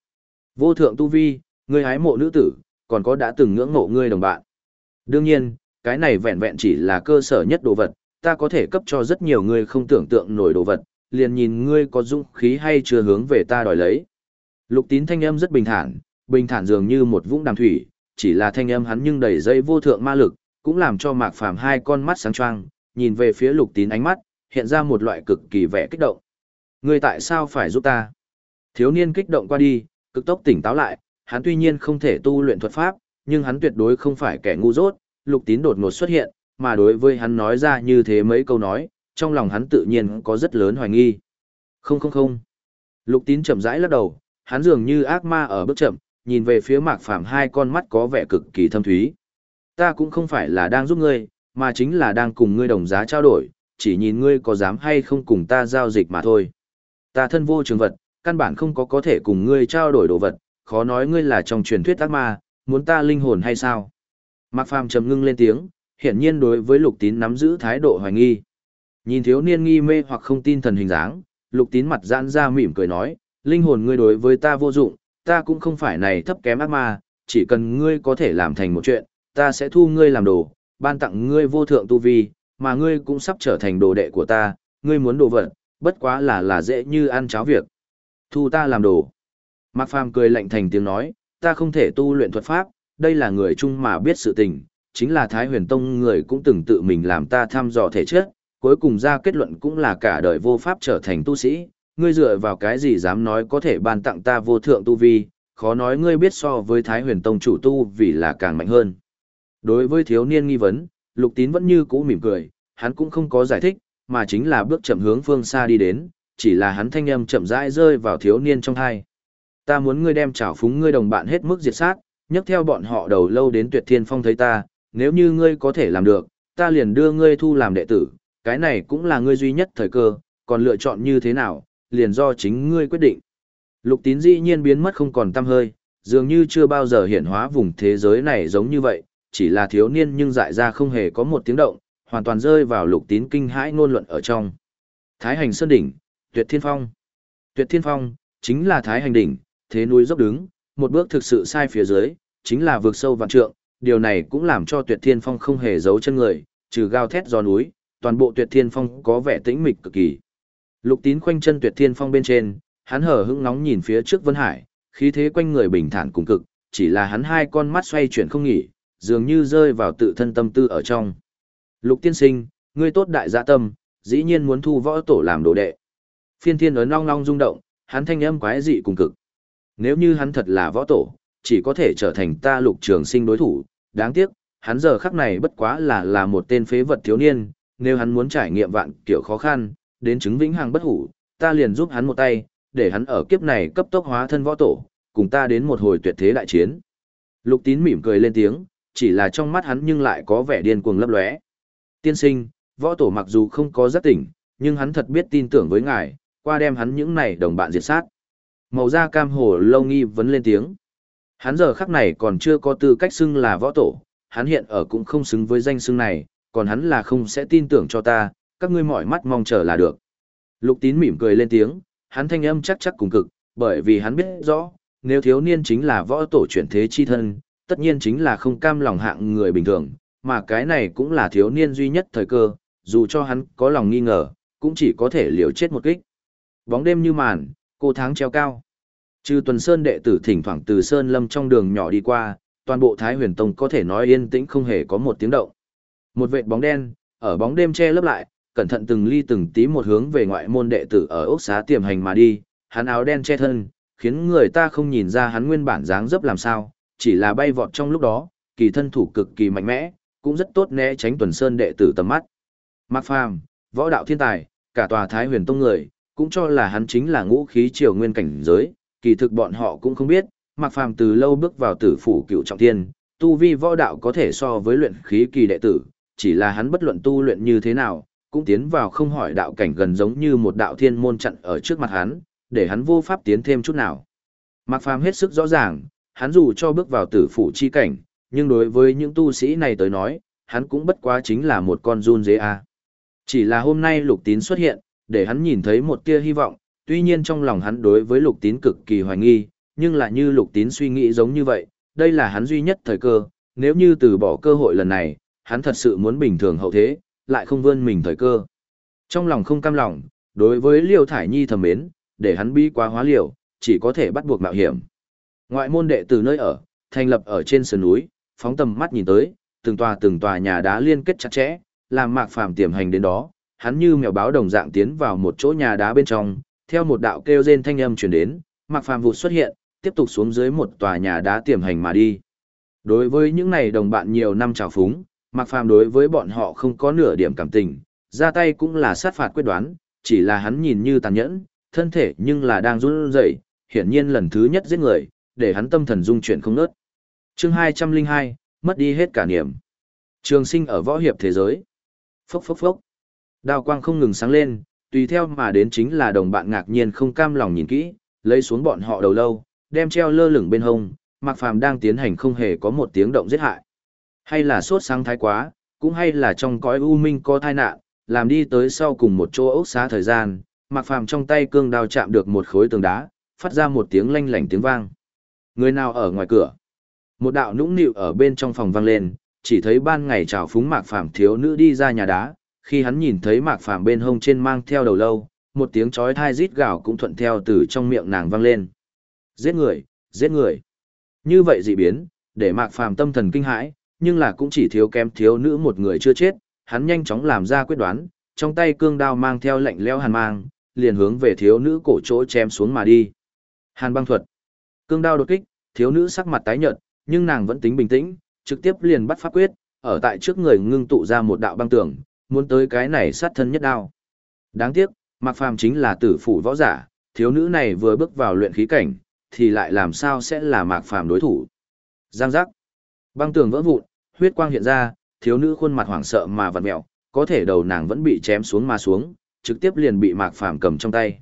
Vô thượng tu vi, ngươi hái mộ nữ tử, còn có đã từng ngưỡng mộ ngươi đồng bạn. Đương nhiên, cái này vẹn vẹn chỉ là cơ sở nhất đồ vật, ta có thể cấp cho rất nhiều người không tưởng tượng nổi đồ vật, liền nhìn ngươi có dũng khí hay chưa hướng về ta đòi lấy. Lục tín thanh âm rất bình thản, bình thản dường như một vũng đàm thủy, chỉ là thanh âm hắn nhưng đầy dây vô thượng ma lực, cũng làm cho mạc phàm hai con mắt sáng choang, nhìn về phía lục tín ánh mắt, hiện ra một loại cực kỳ vẻ kích động. Ngươi tại sao phải giúp ta? Thiếu niên kích động qua đi, cực tốc tỉnh táo lại, hắn tuy nhiên không thể tu luyện thuật pháp, nhưng hắn tuyệt đối không phải kẻ ngu dốt, lục tín đột ngột xuất hiện, mà đối với hắn nói ra như thế mấy câu nói, trong lòng hắn tự nhiên có rất lớn hoài nghi. Không không không. Lục tín chậm rãi lắc đầu, hắn dường như ác ma ở bước chậm, nhìn về phía mạc phàm hai con mắt có vẻ cực kỳ thâm thúy. Ta cũng không phải là đang giúp ngươi, mà chính là đang cùng ngươi đồng giá trao đổi, chỉ nhìn ngươi có dám hay không cùng ta giao dịch mà thôi. Ta thân vô trường vật, căn bản không có có thể cùng ngươi trao đổi đồ vật, khó nói ngươi là trong truyền thuyết ác ma, muốn ta linh hồn hay sao? Mạc Phàm trầm ngưng lên tiếng, hiển nhiên đối với Lục Tín nắm giữ thái độ hoài nghi. Nhìn thiếu niên nghi mê hoặc không tin thần hình dáng, Lục Tín mặt giãn ra mỉm cười nói, linh hồn ngươi đối với ta vô dụng, ta cũng không phải này thấp kém ác ma, chỉ cần ngươi có thể làm thành một chuyện, ta sẽ thu ngươi làm đồ, ban tặng ngươi vô thượng tu vi, mà ngươi cũng sắp trở thành đồ đệ của ta, ngươi muốn đồ vật, bất quá là là dễ như ăn cháo việc. Thu ta làm đồ. Mạc Phàm cười lạnh thành tiếng nói, ta không thể tu luyện thuật pháp, đây là người chung mà biết sự tình, chính là Thái Huyền Tông người cũng từng tự mình làm ta thăm dò thể chất, cuối cùng ra kết luận cũng là cả đời vô pháp trở thành tu sĩ, ngươi dựa vào cái gì dám nói có thể ban tặng ta vô thượng tu vi, khó nói ngươi biết so với Thái Huyền Tông chủ tu vì là càng mạnh hơn. Đối với thiếu niên nghi vấn, Lục Tín vẫn như cũ mỉm cười, hắn cũng không có giải thích, mà chính là bước chậm hướng phương xa đi đến, chỉ là hắn thanh âm chậm rãi rơi vào thiếu niên trong hai. Ta muốn ngươi đem trảo phúng ngươi đồng bạn hết mức diệt sát, nhấc theo bọn họ đầu lâu đến tuyệt thiên phong thấy ta, nếu như ngươi có thể làm được, ta liền đưa ngươi thu làm đệ tử, cái này cũng là ngươi duy nhất thời cơ, còn lựa chọn như thế nào, liền do chính ngươi quyết định. Lục tín dĩ nhiên biến mất không còn tăm hơi, dường như chưa bao giờ hiện hóa vùng thế giới này giống như vậy, chỉ là thiếu niên nhưng dại ra không hề có một tiếng động, hoàn toàn rơi vào lục tín kinh hãi ngôn luận ở trong. Thái hành sơn đỉnh, tuyệt thiên phong. Tuyệt thiên phong, chính là thái hành đỉnh, thế núi dốc đứng, một bước thực sự sai phía dưới, chính là vượt sâu vạn trượng, điều này cũng làm cho tuyệt thiên phong không hề giấu chân người, trừ gao thét gió núi, toàn bộ tuyệt thiên phong có vẻ tĩnh mịch cực kỳ. Lục tín khoanh chân tuyệt thiên phong bên trên, hắn hở hững nóng nhìn phía trước Vân Hải, khí thế quanh người bình thản cùng cực, chỉ là hắn hai con mắt xoay chuyển không nghỉ, dường như rơi vào tự thân tâm tư ở trong. Lục tiên sinh, ngươi tốt đại dạ tâm, dĩ nhiên muốn thu võ tổ làm đồ đệ. Phiên thiên ấn long long rung động, hắn thanh âm quái dị cùng cực. Nếu như hắn thật là võ tổ, chỉ có thể trở thành ta lục trường sinh đối thủ, đáng tiếc, hắn giờ khắc này bất quá là là một tên phế vật thiếu niên, nếu hắn muốn trải nghiệm vạn kiểu khó khăn, đến chứng vĩnh hằng bất hủ, ta liền giúp hắn một tay, để hắn ở kiếp này cấp tốc hóa thân võ tổ, cùng ta đến một hồi tuyệt thế đại chiến. Lục tín mỉm cười lên tiếng, chỉ là trong mắt hắn nhưng lại có vẻ điên cuồng lấp lóe. Tiên sinh, võ tổ mặc dù không có giác tỉnh, nhưng hắn thật biết tin tưởng với ngài, qua đem hắn những này đồng bạn diệt sát. Màu da cam hồ lâu nghi vấn lên tiếng. Hắn giờ khắc này còn chưa có tư cách xưng là võ tổ, hắn hiện ở cũng không xứng với danh xưng này, còn hắn là không sẽ tin tưởng cho ta, các ngươi mỏi mắt mong chờ là được. Lục tín mỉm cười lên tiếng, hắn thanh âm chắc chắc cùng cực, bởi vì hắn biết rõ, nếu thiếu niên chính là võ tổ chuyển thế chi thân, tất nhiên chính là không cam lòng hạng người bình thường, mà cái này cũng là thiếu niên duy nhất thời cơ, dù cho hắn có lòng nghi ngờ, cũng chỉ có thể liều chết một kích. Bóng đêm như màn, cô tháng treo cao. Trừ tuần sơn đệ tử thỉnh thoảng từ sơn lâm trong đường nhỏ đi qua, toàn bộ Thái Huyền Tông có thể nói yên tĩnh không hề có một tiếng động. Một vệt bóng đen, ở bóng đêm che lấp lại, cẩn thận từng ly từng tí một hướng về ngoại môn đệ tử ở ốc xá tiềm hành mà đi, hắn áo đen che thân, khiến người ta không nhìn ra hắn nguyên bản dáng dấp làm sao, chỉ là bay vọt trong lúc đó, kỳ thân thủ cực kỳ mạnh mẽ, cũng rất tốt né tránh tuần sơn đệ tử tầm mắt. Mạc Phàm, võ đạo thiên tài, cả tòa Thái Huyền Tông người, cũng cho là hắn chính là ngũ khí triều nguyên cảnh giới, kỳ thực bọn họ cũng không biết, Mạc Phàm từ lâu bước vào tử phủ cựu trọng thiên, tu vi võ đạo có thể so với luyện khí kỳ đệ tử, chỉ là hắn bất luận tu luyện như thế nào, cũng tiến vào không hỏi đạo cảnh gần giống như một đạo thiên môn chặn ở trước mặt hắn, để hắn vô pháp tiến thêm chút nào. Mạc Phàm hết sức rõ ràng, hắn dù cho bước vào tử phủ chi cảnh, nhưng đối với những tu sĩ này tới nói, hắn cũng bất quá chính là một con run dế a. Chỉ là hôm nay lục tín xuất hiện, để hắn nhìn thấy một tia hy vọng, tuy nhiên trong lòng hắn đối với lục tín cực kỳ hoài nghi, nhưng là như lục tín suy nghĩ giống như vậy, đây là hắn duy nhất thời cơ, nếu như từ bỏ cơ hội lần này, hắn thật sự muốn bình thường hậu thế, lại không vươn mình thời cơ. Trong lòng không cam lòng, đối với Liêu Thải Nhi thầm mến, để hắn bi quá hóa liều, chỉ có thể bắt buộc mạo hiểm. Ngoại môn đệ từ nơi ở, thành lập ở trên sườn núi, phóng tầm mắt nhìn tới, từng tòa từng tòa nhà đá liên kết chặt chẽ, làm Mạc Phàm tiềm hành đến đó, hắn như mèo báo đồng dạng tiến vào một chỗ nhà đá bên trong, theo một đạo kêu rên thanh âm truyền đến, Mạc Phàm vụt xuất hiện, tiếp tục xuống dưới một tòa nhà đá tiềm hành mà đi. Đối với những này đồng bạn nhiều năm trào phúng, Mạc Phàm đối với bọn họ không có nửa điểm cảm tình, ra tay cũng là sát phạt quyết đoán, chỉ là hắn nhìn như tàn nhẫn, thân thể nhưng là đang run rẩy, hiển nhiên lần thứ nhất giết người, để hắn tâm thần dung chuyển không nớt. Chương 202, mất đi hết cả niềm. Trường sinh ở võ hiệp thế giới. Phốc phốc phốc. Đao quang không ngừng sáng lên, tùy theo mà đến chính là đồng bạn ngạc nhiên không cam lòng nhìn kỹ, lấy xuống bọn họ đầu lâu, đem treo lơ lửng bên hông, Mạc Phàm đang tiến hành không hề có một tiếng động giết hại. Hay là sốt sáng thái quá, cũng hay là trong cõi u minh có tai nạn, làm đi tới sau cùng một chỗ ốc xá thời gian, Mạc Phàm trong tay cương đao chạm được một khối tường đá, phát ra một tiếng lanh lảnh tiếng vang. Người nào ở ngoài cửa? Một đạo nũng nịu ở bên trong phòng vang lên, chỉ thấy ban ngày chào phúng Mạc Phàm thiếu nữ đi ra nhà đá, khi hắn nhìn thấy Mạc Phàm bên hông trên mang theo đầu lâu, một tiếng chói tai rít gào cũng thuận theo từ trong miệng nàng vang lên. Giết người, giết người. Như vậy dị biến, để Mạc Phàm tâm thần kinh hãi, nhưng là cũng chỉ thiếu kém thiếu nữ một người chưa chết, hắn nhanh chóng làm ra quyết đoán, trong tay cương đao mang theo lạnh lẽo hàn mang, liền hướng về thiếu nữ cổ chỗ chém xuống mà đi. Hàn băng thuật. Cương đao đột kích, thiếu nữ sắc mặt tái nhợt, nhưng nàng vẫn tính bình tĩnh, trực tiếp liền bắt pháp quyết, ở tại trước người ngưng tụ ra một đạo băng tường, muốn tới cái này sát thân nhất đao. Đáng tiếc, Mạc Phàm chính là tử phủ võ giả, thiếu nữ này vừa bước vào luyện khí cảnh, thì lại làm sao sẽ là Mạc Phàm đối thủ. Giang giác. Băng tường vỡ vụn, huyết quang hiện ra, thiếu nữ khuôn mặt hoảng sợ mà vặn mèo, có thể đầu nàng vẫn bị chém xuống mà xuống, trực tiếp liền bị Mạc Phàm cầm trong tay.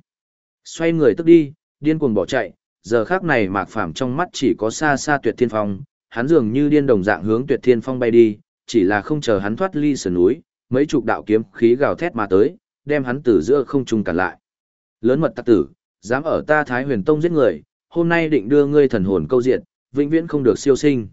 Xoay người tức đi, điên cuồng bỏ chạy, giờ khác này Mạc Phàm trong mắt chỉ có xa xa Tuyệt Thiên Phong, hắn dường như điên đồng dạng hướng Tuyệt Thiên Phong bay đi, chỉ là không chờ hắn thoát ly sườn núi, mấy chục đạo kiếm khí gào thét mà tới, đem hắn từ giữa không trung cản lại. Lớn mật tắc tử, dám ở ta Thái Huyền Tông giết người, hôm nay định đưa ngươi thần hồn câu diệt, vĩnh viễn không được siêu sinh.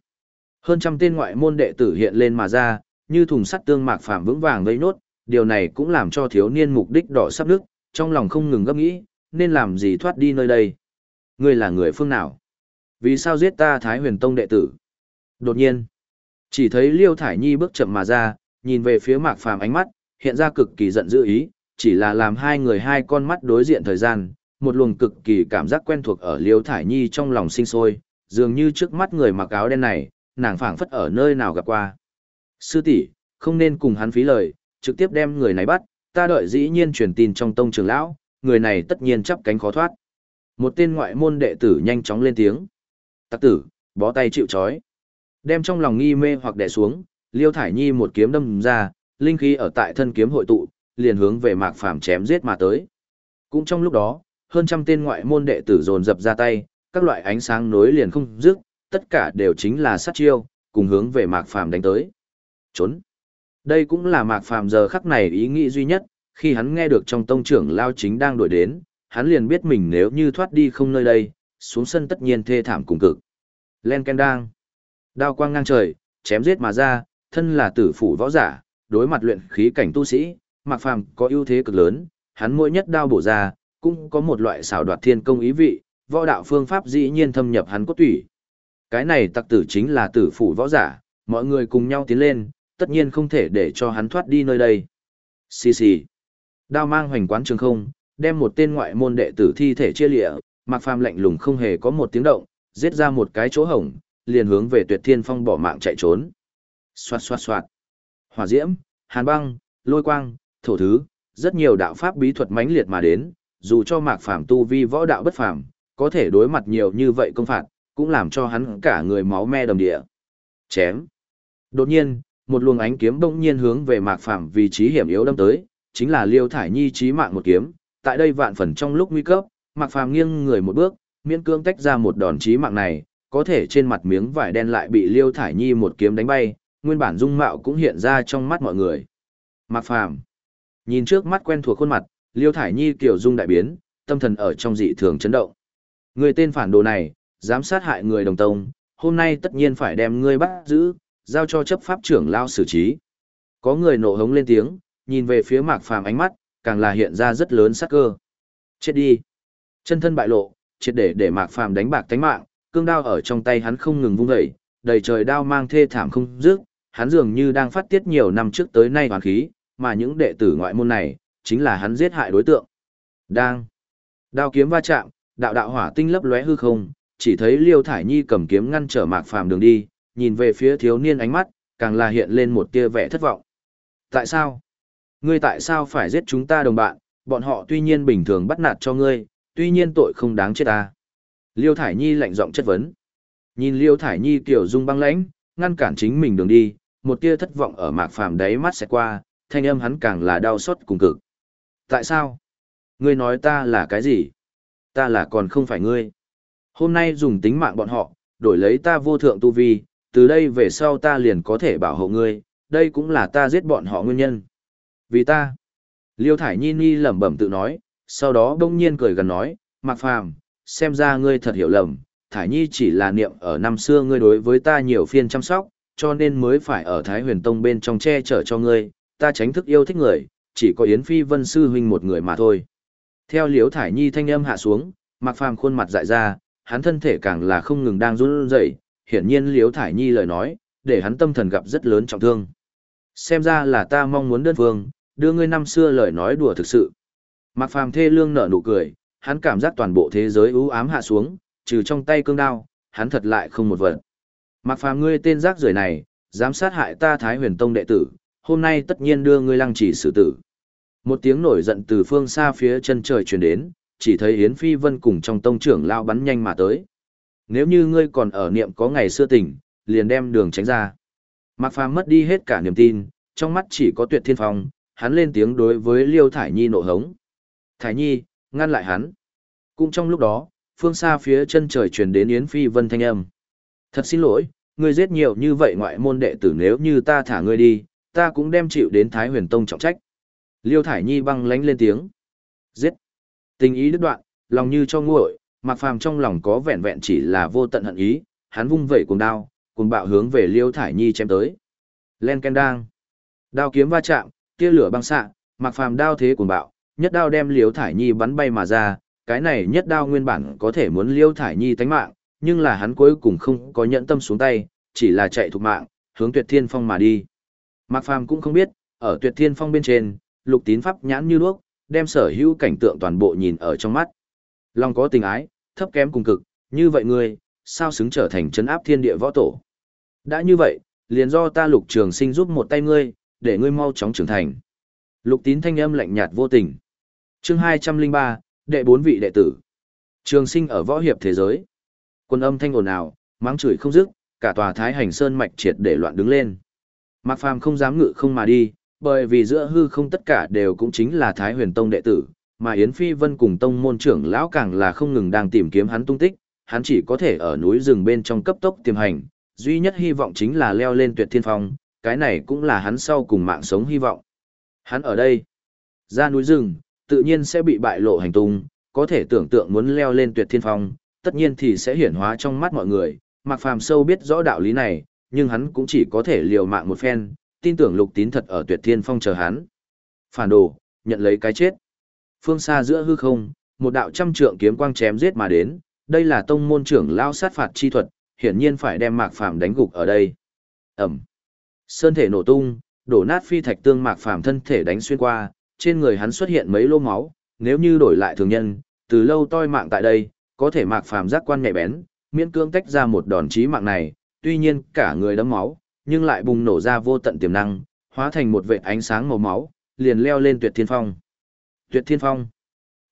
Hơn trăm tên ngoại môn đệ tử hiện lên mà ra, như thùng sắt tương mạc phàm vững vàng vây nốt, điều này cũng làm cho thiếu niên mục đích đỏ sắp nước, trong lòng không ngừng gấp nghĩ, nên làm gì thoát đi nơi đây. Ngươi là người phương nào? Vì sao giết ta Thái Huyền Tông đệ tử? Đột nhiên, chỉ thấy Liêu Thải Nhi bước chậm mà ra, nhìn về phía Mạc Phàm ánh mắt, hiện ra cực kỳ giận dữ ý, chỉ là làm hai người hai con mắt đối diện thời gian, một luồng cực kỳ cảm giác quen thuộc ở Liêu Thải Nhi trong lòng sinh sôi, dường như trước mắt người mặc áo đen này, nàng phảng phất ở nơi nào gặp qua. Sư tỷ, không nên cùng hắn phí lời, trực tiếp đem người này bắt, ta đợi dĩ nhiên truyền tin trong tông trưởng lão, người này tất nhiên chắp cánh khó thoát. Một tên ngoại môn đệ tử nhanh chóng lên tiếng. Tặc tử, bó tay chịu chói. Đem trong lòng nghi mê hoặc đè xuống, Liêu Thải Nhi một kiếm đâm ra, linh khí ở tại thân kiếm hội tụ, liền hướng về Mạc Phàm chém giết mà tới. Cũng trong lúc đó, hơn trăm tên ngoại môn đệ tử dồn dập ra tay, các loại ánh sáng nối liền không dứt, tất cả đều chính là sát chiêu, cùng hướng về Mạc Phàm đánh tới. Trốn. Đây cũng là Mạc Phàm giờ khắc này ý nghĩ duy nhất, khi hắn nghe được trong tông trưởng lao chính đang đuổi đến, hắn liền biết mình nếu như thoát đi không nơi đây, xuống sân tất nhiên thê thảm cùng cực. Len ken đang. Đao quang ngang trời, chém giết mà ra, thân là tử phủ võ giả, đối mặt luyện khí cảnh tu sĩ, Mạc Phàm có ưu thế cực lớn, hắn mỗi nhất đao bổ ra, cũng có một loại xảo đoạt thiên công ý vị, võ đạo phương pháp dĩ nhiên thâm nhập hắn cốt tủy. Cái này tặc tử chính là tử phủ võ giả, mọi người cùng nhau tiến lên, tất nhiên không thể để cho hắn thoát đi nơi đây. Xì xì. Đao mang hoành quán trường không, đem một tên ngoại môn đệ tử thi thể chia lịa, Mạc Phàm lạnh lùng không hề có một tiếng động, giết ra một cái chỗ hổng, liền hướng về Tuyệt Thiên Phong bỏ mạng chạy trốn. Xoạt xoạt xoạt. Hỏa diễm, hàn băng, lôi quang, thổ thứ, rất nhiều đạo pháp bí thuật mãnh liệt mà đến, dù cho Mạc Phàm tu vi võ đạo bất phàm, có thể đối mặt nhiều như vậy công phạt, cũng làm cho hắn cả người máu me đầm địa. Chém. Đột nhiên, một luồng ánh kiếm bỗng nhiên hướng về Mạc Phàm vị trí hiểm yếu đâm tới, chính là Liêu Thải Nhi chí mạng một kiếm. Tại đây vạn phần trong lúc nguy cấp, Mạc Phàm nghiêng người một bước, miễn cương tách ra một đòn chí mạng này, có thể trên mặt miếng vải đen lại bị Liêu Thải Nhi một kiếm đánh bay, nguyên bản dung mạo cũng hiện ra trong mắt mọi người. Mạc Phàm nhìn trước mắt quen thuộc khuôn mặt, Liêu Thải Nhi kiểu dung đại biến, tâm thần ở trong dị thường chấn động. Người tên phản đồ này, dám sát hại người đồng tông, hôm nay tất nhiên phải đem ngươi bắt giữ, giao cho chấp pháp trưởng lao xử trí. Có người nộ hống lên tiếng, nhìn về phía Mạc Phàm ánh mắt, càng là hiện ra rất lớn sắc cơ. Chết đi. Chân thân bại lộ, triệt để để Mạc Phàm đánh bạc tánh mạng, cương đao ở trong tay hắn không ngừng vung dậy, đầy trời đao mang thê thảm không dứt, hắn dường như đang phát tiết nhiều năm trước tới nay hoàn khí, mà những đệ tử ngoại môn này, chính là hắn giết hại đối tượng. Đang. Đao kiếm va chạm, đạo đạo hỏa tinh lấp lóe hư không, chỉ thấy Liêu Thải Nhi cầm kiếm ngăn trở Mạc Phàm đường đi, nhìn về phía thiếu niên ánh mắt, càng là hiện lên một tia vẻ thất vọng. Tại sao? Ngươi tại sao phải giết chúng ta đồng bạn, bọn họ tuy nhiên bình thường bắt nạt cho ngươi, tuy nhiên tội không đáng chết ta. Liêu Thải Nhi lạnh giọng chất vấn. Nhìn Liêu Thải Nhi tiểu dung băng lãnh, ngăn cản chính mình đường đi, một tia thất vọng ở Mạc Phàm đáy mắt sẽ qua, thanh âm hắn càng là đau xót cùng cực. Tại sao? Ngươi nói ta là cái gì? Ta là còn không phải ngươi. Hôm nay dùng tính mạng bọn họ, đổi lấy ta vô thượng tu vi, từ đây về sau ta liền có thể bảo hộ ngươi, đây cũng là ta giết bọn họ nguyên nhân. Vì ta. Liêu Thải Nhi Ni lẩm bẩm tự nói, sau đó đông nhiên cười gần nói, Mạc Phàm, xem ra ngươi thật hiểu lầm, Thải Nhi chỉ là niệm ở năm xưa ngươi đối với ta nhiều phiên chăm sóc, cho nên mới phải ở Thái Huyền Tông bên trong che chở cho ngươi, ta tránh thức yêu thích người, chỉ có Yến Phi Vân Sư huynh một người mà thôi. Theo Liễu Thải Nhi thanh âm hạ xuống, Mạc Phàm khuôn mặt dại ra, hắn thân thể càng là không ngừng đang run rẩy, hiển nhiên Liễu Thải Nhi lời nói, để hắn tâm thần gặp rất lớn trọng thương. Xem ra là ta mong muốn đơn phương, đưa ngươi năm xưa lời nói đùa thực sự. Mạc Phàm thê lương nở nụ cười, hắn cảm giác toàn bộ thế giới u ám hạ xuống, trừ trong tay cương đao, hắn thật lại không một vật. Mạc Phàm ngươi tên rác rưởi này, dám sát hại ta Thái Huyền Tông đệ tử, hôm nay tất nhiên đưa ngươi lăng chỉ xử tử. Một tiếng nổi giận từ phương xa phía chân trời truyền đến, chỉ thấy Yến Phi Vân cùng trong tông trưởng lao bắn nhanh mà tới. Nếu như ngươi còn ở niệm có ngày xưa tỉnh, liền đem đường tránh ra. Mạc Phàm mất đi hết cả niềm tin, trong mắt chỉ có tuyệt thiên phong, hắn lên tiếng đối với Liêu Thải Nhi nộ hống. Thải Nhi, ngăn lại hắn. Cũng trong lúc đó, phương xa phía chân trời truyền đến Yến Phi Vân thanh âm. Thật xin lỗi, ngươi giết nhiều như vậy ngoại môn đệ tử nếu như ta thả ngươi đi, ta cũng đem chịu đến Thái Huyền Tông trọng trách. Liêu Thải Nhi băng lánh lên tiếng. Giết. Tình ý đứt đoạn, lòng như cho nguội, Mạc Phàm trong lòng có vẹn vẹn chỉ là vô tận hận ý, hắn vung vẩy cuồng đao, cuồng bạo hướng về Liêu Thải Nhi chém tới. Len ken đang. Đao kiếm va chạm, tia lửa băng xạ, Mạc Phàm đao thế cuồng bạo, nhất đao đem Liêu Thải Nhi bắn bay mà ra, cái này nhất đao nguyên bản có thể muốn Liêu Thải Nhi tánh mạng, nhưng là hắn cuối cùng không có nhẫn tâm xuống tay, chỉ là chạy thục mạng, hướng Tuyệt Thiên Phong mà đi. Mạc Phàm cũng không biết, ở Tuyệt Thiên Phong bên trên, Lục Tín pháp nhãn như đuốc, đem sở hữu cảnh tượng toàn bộ nhìn ở trong mắt. Lòng có tình ái, thấp kém cùng cực, như vậy ngươi, sao xứng trở thành chấn áp thiên địa võ tổ. Đã như vậy, liền do ta lục trường sinh giúp một tay ngươi, để ngươi mau chóng trưởng thành. Lục tín thanh âm lạnh nhạt vô tình. chương 203, đệ bốn vị đệ tử. Trường sinh ở võ hiệp thế giới. Quân âm thanh ồn ào, mắng chửi không dứt, cả tòa thái hành sơn mạch triệt để loạn đứng lên. Mạc Phàm không dám ngự không mà đi, bởi vì giữa hư không tất cả đều cũng chính là Thái Huyền Tông đệ tử, mà Yến Phi Vân cùng tông môn trưởng lão càng là không ngừng đang tìm kiếm hắn tung tích, hắn chỉ có thể ở núi rừng bên trong cấp tốc tiềm hành, duy nhất hy vọng chính là leo lên tuyệt thiên phong, cái này cũng là hắn sau cùng mạng sống hy vọng. Hắn ở đây, ra núi rừng, tự nhiên sẽ bị bại lộ hành tung, có thể tưởng tượng muốn leo lên tuyệt thiên phong, tất nhiên thì sẽ hiển hóa trong mắt mọi người, Mạc Phàm sâu biết rõ đạo lý này, nhưng hắn cũng chỉ có thể liều mạng một phen, tin tưởng lục tín thật ở tuyệt thiên phong chờ hắn. Phản đồ, nhận lấy cái chết. Phương xa giữa hư không, một đạo trăm trượng kiếm quang chém giết mà đến, đây là tông môn trưởng lao sát phạt chi thuật, hiển nhiên phải đem mạc phàm đánh gục ở đây. Ẩm. Sơn thể nổ tung, đổ nát phi thạch tương mạc phàm thân thể đánh xuyên qua, trên người hắn xuất hiện mấy lô máu, nếu như đổi lại thường nhân, từ lâu toi mạng tại đây, có thể Mạc Phàm giác quan nhạy bén, miễn cưỡng tách ra một đòn chí mạng này, tuy nhiên cả người đấm máu, nhưng lại bùng nổ ra vô tận tiềm năng, hóa thành một vệt ánh sáng màu máu, liền leo lên Tuyệt Thiên Phong. Tuyệt Thiên Phong.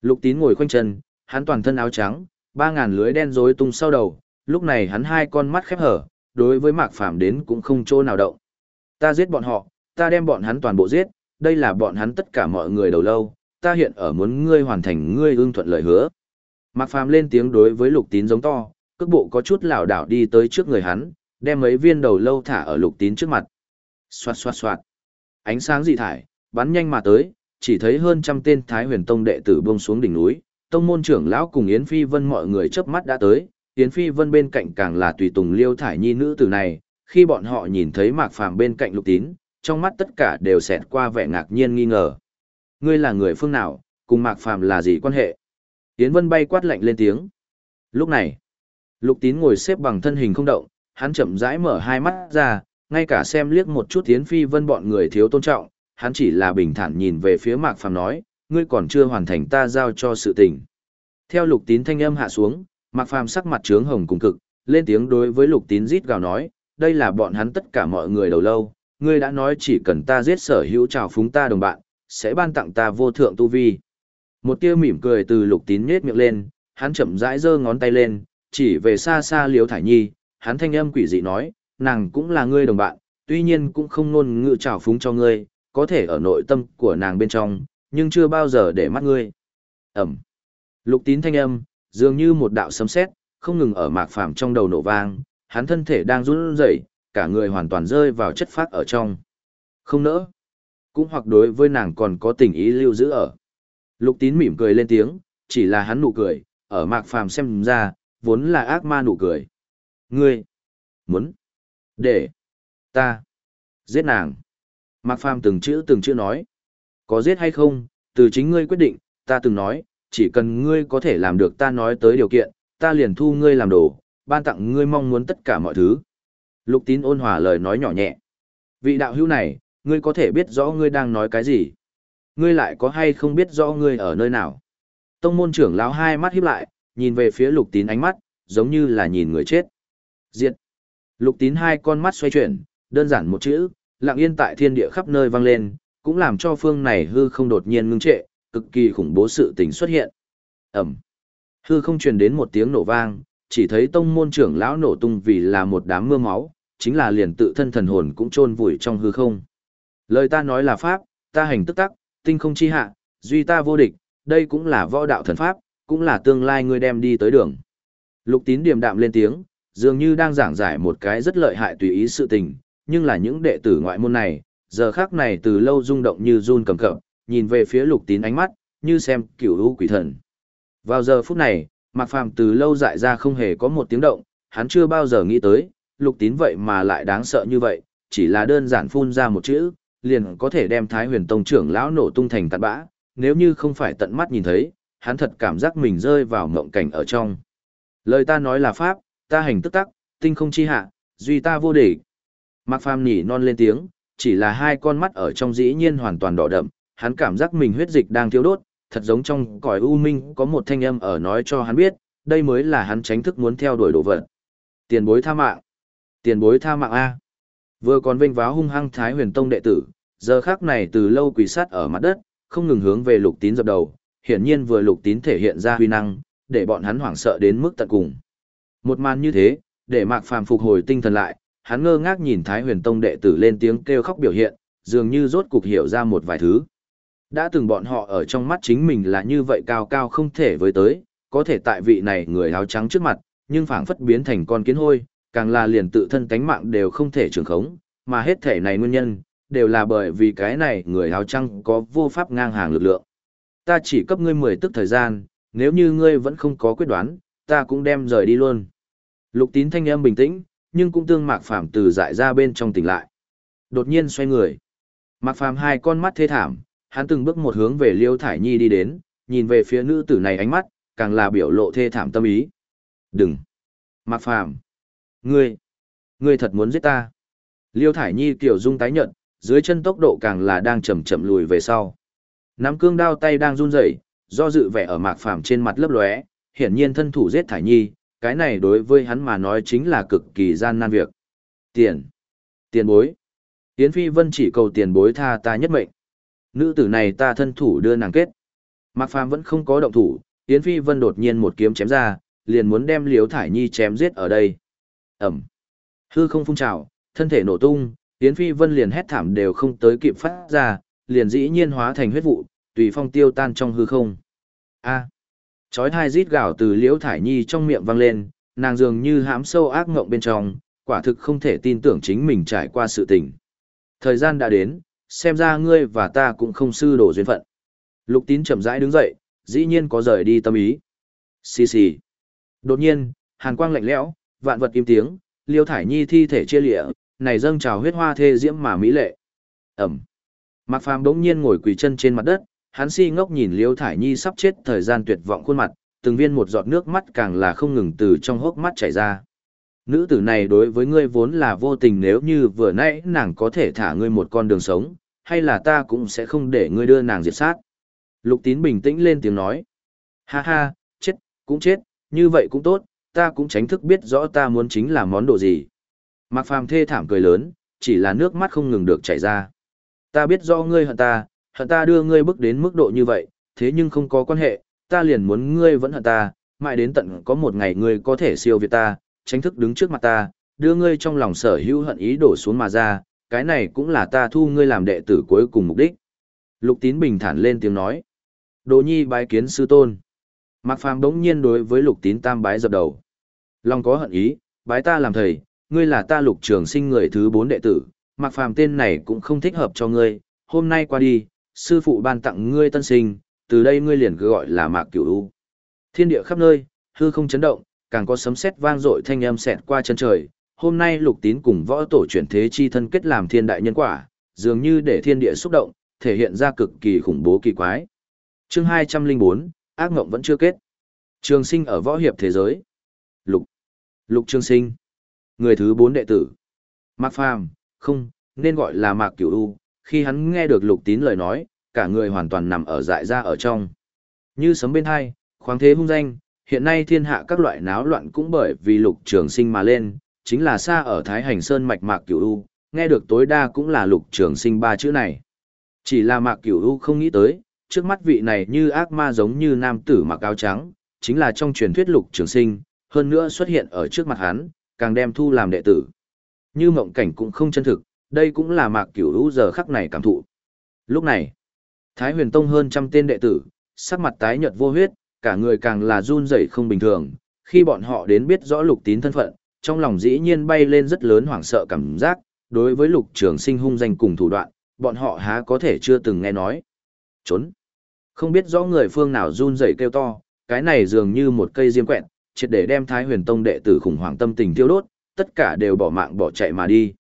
Lục Tín ngồi khoanh chân, hắn toàn thân áo trắng, ba ngàn lưới đen rối tung sau đầu, lúc này hắn hai con mắt khép hở, đối với Mạc Phàm đến cũng không chỗ nào động. Ta giết bọn họ, ta đem bọn hắn toàn bộ giết, đây là bọn hắn tất cả mọi người đầu lâu, ta hiện ở muốn ngươi hoàn thành ngươi ưng thuận lời hứa. Mạc Phàm lên tiếng đối với Lục Tín giống to, cước bộ có chút lảo đảo đi tới trước người hắn, đem mấy viên đầu lâu thả ở Lục Tín trước mặt. Xoạt xoạt xoạt. Ánh sáng dị thải, bắn nhanh mà tới, chỉ thấy hơn trăm tên Thái Huyền Tông đệ tử buông xuống đỉnh núi, tông môn trưởng lão cùng Yến Phi Vân mọi người chớp mắt đã tới, Yến Phi Vân bên cạnh càng là tùy tùng Liêu thải nhi nữ tử này, khi bọn họ nhìn thấy Mạc Phàm bên cạnh Lục Tín, trong mắt tất cả đều xẹt qua vẻ ngạc nhiên nghi ngờ. Ngươi là người phương nào, cùng Mạc Phàm là gì quan hệ? Yến Vân bay quát lạnh lên tiếng. Lúc này, Lục Tín ngồi xếp bằng thân hình không động, hắn chậm rãi mở hai mắt ra, ngay cả xem liếc một chút Yến Phi Vân bọn người thiếu tôn trọng, hắn chỉ là bình thản nhìn về phía Mạc Phàm nói, ngươi còn chưa hoàn thành ta giao cho sự tình. Theo Lục Tín thanh âm hạ xuống, Mạc Phàm sắc mặt trướng hồng cùng cực, lên tiếng đối với Lục Tín rít gào nói, đây là bọn hắn tất cả mọi người đầu lâu, ngươi đã nói chỉ cần ta giết sở hữu trào phúng ta đồng bạn, sẽ ban tặng ta vô thượng tu vi. Một tia mỉm cười từ Lục Tín nhếch miệng lên, hắn chậm rãi giơ ngón tay lên, chỉ về xa xa liếu Thải Nhi, hắn thanh âm quỷ dị nói, nàng cũng là ngươi đồng bạn, tuy nhiên cũng không ngôn ngữ trào phúng cho ngươi, có thể ở nội tâm của nàng bên trong, nhưng chưa bao giờ để mắt ngươi. Ẩm. Lục tín thanh âm, dường như một đạo sấm sét, không ngừng ở mạc phàm trong đầu nổ vang, hắn thân thể đang run rẩy, cả người hoàn toàn rơi vào chất phát ở trong. Không nỡ. Cũng hoặc đối với nàng còn có tình ý lưu giữ ở. Lục tín mỉm cười lên tiếng, chỉ là hắn nụ cười, ở mạc phàm xem ra, vốn là ác ma nụ cười. Ngươi, muốn, để, ta, giết nàng. Mạc phàm từng chữ từng chữ nói. Có giết hay không, từ chính ngươi quyết định, ta từng nói, chỉ cần ngươi có thể làm được ta nói tới điều kiện, ta liền thu ngươi làm đồ, ban tặng ngươi mong muốn tất cả mọi thứ. Lục tín ôn hòa lời nói nhỏ nhẹ. Vị đạo hữu này, ngươi có thể biết rõ ngươi đang nói cái gì. Ngươi lại có hay không biết rõ ngươi ở nơi nào. Tông môn trưởng lão hai mắt híp lại, nhìn về phía lục tín ánh mắt, giống như là nhìn người chết. Diệt. Lục tín hai con mắt xoay chuyển, đơn giản một chữ, lặng yên tại thiên địa khắp nơi vang lên, cũng làm cho phương này hư không đột nhiên ngưng trệ, cực kỳ khủng bố sự tình xuất hiện. Ẩm. Hư không truyền đến một tiếng nổ vang, chỉ thấy tông môn trưởng lão nổ tung vì là một đám mưa máu, chính là liền tự thân thần hồn cũng chôn vùi trong hư không. Lời ta nói là pháp, ta hành tức tắc, tinh không chi hạ, duy ta vô địch, đây cũng là võ đạo thần pháp, cũng là tương lai ngươi đem đi tới đường. Lục tín điềm đạm lên tiếng, dường như đang giảng giải một cái rất lợi hại tùy ý sự tình, nhưng là những đệ tử ngoại môn này, giờ khác này từ lâu rung động như run cầm cập, nhìn về phía lục tín ánh mắt, như xem cửu u quỷ thần. Vào giờ phút này, Mạc Phàm từ lâu dại ra không hề có một tiếng động, hắn chưa bao giờ nghĩ tới, lục tín vậy mà lại đáng sợ như vậy, chỉ là đơn giản phun ra một chữ, liền có thể đem Thái huyền tông trưởng lão nổ tung thành tạt bã, nếu như không phải tận mắt nhìn thấy, hắn thật cảm giác mình rơi vào mộng cảnh ở trong. Lời ta nói là pháp, ta hành tức tắc, tinh không chi hạ, duy ta vô địch. Mạc Phàm nhỉ non lên tiếng, chỉ là hai con mắt ở trong dĩ nhiên hoàn toàn đỏ đậm, hắn cảm giác mình huyết dịch đang thiếu đốt, thật giống trong cõi u minh có một thanh âm ở nói cho hắn biết, đây mới là hắn tránh thức muốn theo đuổi đồ vật. Tiền bối tha mạng. Tiền bối tha mạng A. Vừa còn vinh váo hung hăng Thái huyền tông đệ tử, giờ khác này từ lâu quỳ sát ở mặt đất, không ngừng hướng về lục tín dập đầu, hiển nhiên vừa lục tín thể hiện ra huy năng, để bọn hắn hoảng sợ đến mức tận cùng. Một màn như thế, để Mạc Phàm phục hồi tinh thần lại, hắn ngơ ngác nhìn Thái Huyền Tông đệ tử lên tiếng kêu khóc biểu hiện, dường như rốt cục hiểu ra một vài thứ. Đã từng bọn họ ở trong mắt chính mình là như vậy cao cao không thể với tới, có thể tại vị này người áo trắng trước mặt, nhưng phảng phất biến thành con kiến hôi, càng là liền tự thân tánh mạng đều không thể trường khống, mà hết thể này nguyên nhân, đều là bởi vì cái này người áo trắng có vô pháp ngang hàng lực lượng. Ta chỉ cấp ngươi 10 tức thời gian, nếu như ngươi vẫn không có quyết đoán, ta cũng đem rời đi luôn. Lục tín thanh âm bình tĩnh, nhưng cũng tương mạc phàm từ dại ra bên trong tỉnh lại. Đột nhiên xoay người. Mạc phàm hai con mắt thê thảm, hắn từng bước một hướng về Liêu Thải Nhi đi đến, nhìn về phía nữ tử này ánh mắt, càng là biểu lộ thê thảm tâm ý. Đừng! Mạc phàm! Ngươi! Ngươi thật muốn giết ta! Liêu Thải Nhi kiểu dung tái nhợt, dưới chân tốc độ càng là đang chậm chậm lùi về sau. Nắm cương đao tay đang run rẩy, do dự vẻ ở Mạc phàm trên mặt lấp lóe, hiển nhiên thân thủ giết thải nhi, cái này đối với hắn mà nói chính là cực kỳ gian nan việc. Tiền. Tiền bối. Yến Phi Vân chỉ cầu tiền bối tha ta nhất mệnh. Nữ tử này ta thân thủ đưa nàng kết. Mạc Phàm vẫn không có động thủ, Yến Phi Vân đột nhiên một kiếm chém ra, liền muốn đem Liễu Thải Nhi chém giết ở đây. Ẩm. Hư không phun trào, thân thể nổ tung, Yến Phi Vân liền hét thảm đều không tới kịp phát ra, liền dĩ nhiên hóa thành huyết vụ, tùy phong tiêu tan trong hư không. A. Chói hai rít gào từ Liễu Thải Nhi trong miệng vang lên, nàng dường như hãm sâu ác ngộng bên trong, quả thực không thể tin tưởng chính mình trải qua sự tình. Thời gian đã đến, xem ra ngươi và ta cũng không sư đổ duyên phận. Lục tín chậm rãi đứng dậy, dĩ nhiên có rời đi tâm ý. Xì xì. Đột nhiên, hàn quang lạnh lẽo, vạn vật im tiếng, liêu thải nhi thi thể chia lịa, này dâng trào huyết hoa thê diễm mà mỹ lệ. Ẩm. Mạc Phàm đống nhiên ngồi quỳ chân trên mặt đất, hắn si ngốc nhìn liêu thải nhi sắp chết thời gian tuyệt vọng khuôn mặt, từng viên một giọt nước mắt càng là không ngừng từ trong hốc mắt chảy ra. Nữ tử này đối với ngươi vốn là vô tình nếu như vừa nãy nàng có thể thả ngươi một con đường sống, hay là ta cũng sẽ không để ngươi đưa nàng diệt sát. Lục tín bình tĩnh lên tiếng nói. Ha ha, chết, cũng chết, như vậy cũng tốt, ta cũng tránh thức biết rõ ta muốn chính là món đồ gì. Mạc phàm thê thảm cười lớn, chỉ là nước mắt không ngừng được chảy ra. Ta biết rõ ngươi hận ta, hận ta đưa ngươi bước đến mức độ như vậy, thế nhưng không có quan hệ, ta liền muốn ngươi vẫn hận ta, mãi đến tận có một ngày ngươi có thể siêu việt ta, tránh thức đứng trước mặt ta, đưa ngươi trong lòng sở hữu hận ý đổ xuống mà ra, cái này cũng là ta thu ngươi làm đệ tử cuối cùng mục đích. Lục tín bình thản lên tiếng nói. Đồ nhi bái kiến sư tôn. Mạc Phàm đống nhiên đối với lục tín tam bái dập đầu. Lòng có hận ý, bái ta làm thầy, ngươi là ta lục trường sinh người thứ bốn đệ tử, Mạc Phàm tên này cũng không thích hợp cho ngươi, hôm nay qua đi, sư phụ ban tặng ngươi tân sinh, từ đây ngươi liền cứ gọi là Mạc Cửu U. Thiên địa khắp nơi, hư không chấn động, càng có sấm sét vang dội thanh âm xẹt qua chân trời. Hôm nay Lục Tín cùng võ tổ chuyển thế chi thân kết làm thiên đại nhân quả, dường như để thiên địa xúc động, thể hiện ra cực kỳ khủng bố kỳ quái. Chương 204, ác ngộng vẫn chưa kết. Trường sinh ở võ hiệp thế giới. Lục. Lục Trường sinh. Người thứ bốn đệ tử. Mạc Phàm, không, nên gọi là Mạc Cửu U. Khi hắn nghe được Lục Tín lời nói, cả người hoàn toàn nằm ở dại ra ở trong. Như sấm bên hai, khoáng thế hung danh, hiện nay thiên hạ các loại náo loạn cũng bởi vì lục trường sinh mà lên, chính là xa ở Thái Hành Sơn mạch Mạc Cửu U, nghe được tối đa cũng là lục trường sinh ba chữ này. Chỉ là Mạc Cửu U không nghĩ tới, trước mắt vị này như ác ma giống như nam tử mặc áo trắng, chính là trong truyền thuyết lục trường sinh, hơn nữa xuất hiện ở trước mặt hắn, càng đem thu làm đệ tử. Như mộng cảnh cũng không chân thực, đây cũng là Mạc Cửu U giờ khắc này cảm thụ. Lúc này, Thái Huyền Tông hơn trăm tên đệ tử, sắc mặt tái nhợt vô huyết, cả người càng là run rẩy không bình thường, khi bọn họ đến biết rõ lục tín thân phận, trong lòng dĩ nhiên bay lên rất lớn hoảng sợ cảm giác, đối với lục trường sinh hung danh cùng thủ đoạn, bọn họ há có thể chưa từng nghe nói. Trốn. Không biết rõ người phương nào run rẩy kêu to, cái này dường như một cây diêm quẹn, triệt để đem Thái Huyền Tông đệ tử khủng hoảng tâm tình tiêu đốt, tất cả đều bỏ mạng bỏ chạy mà đi.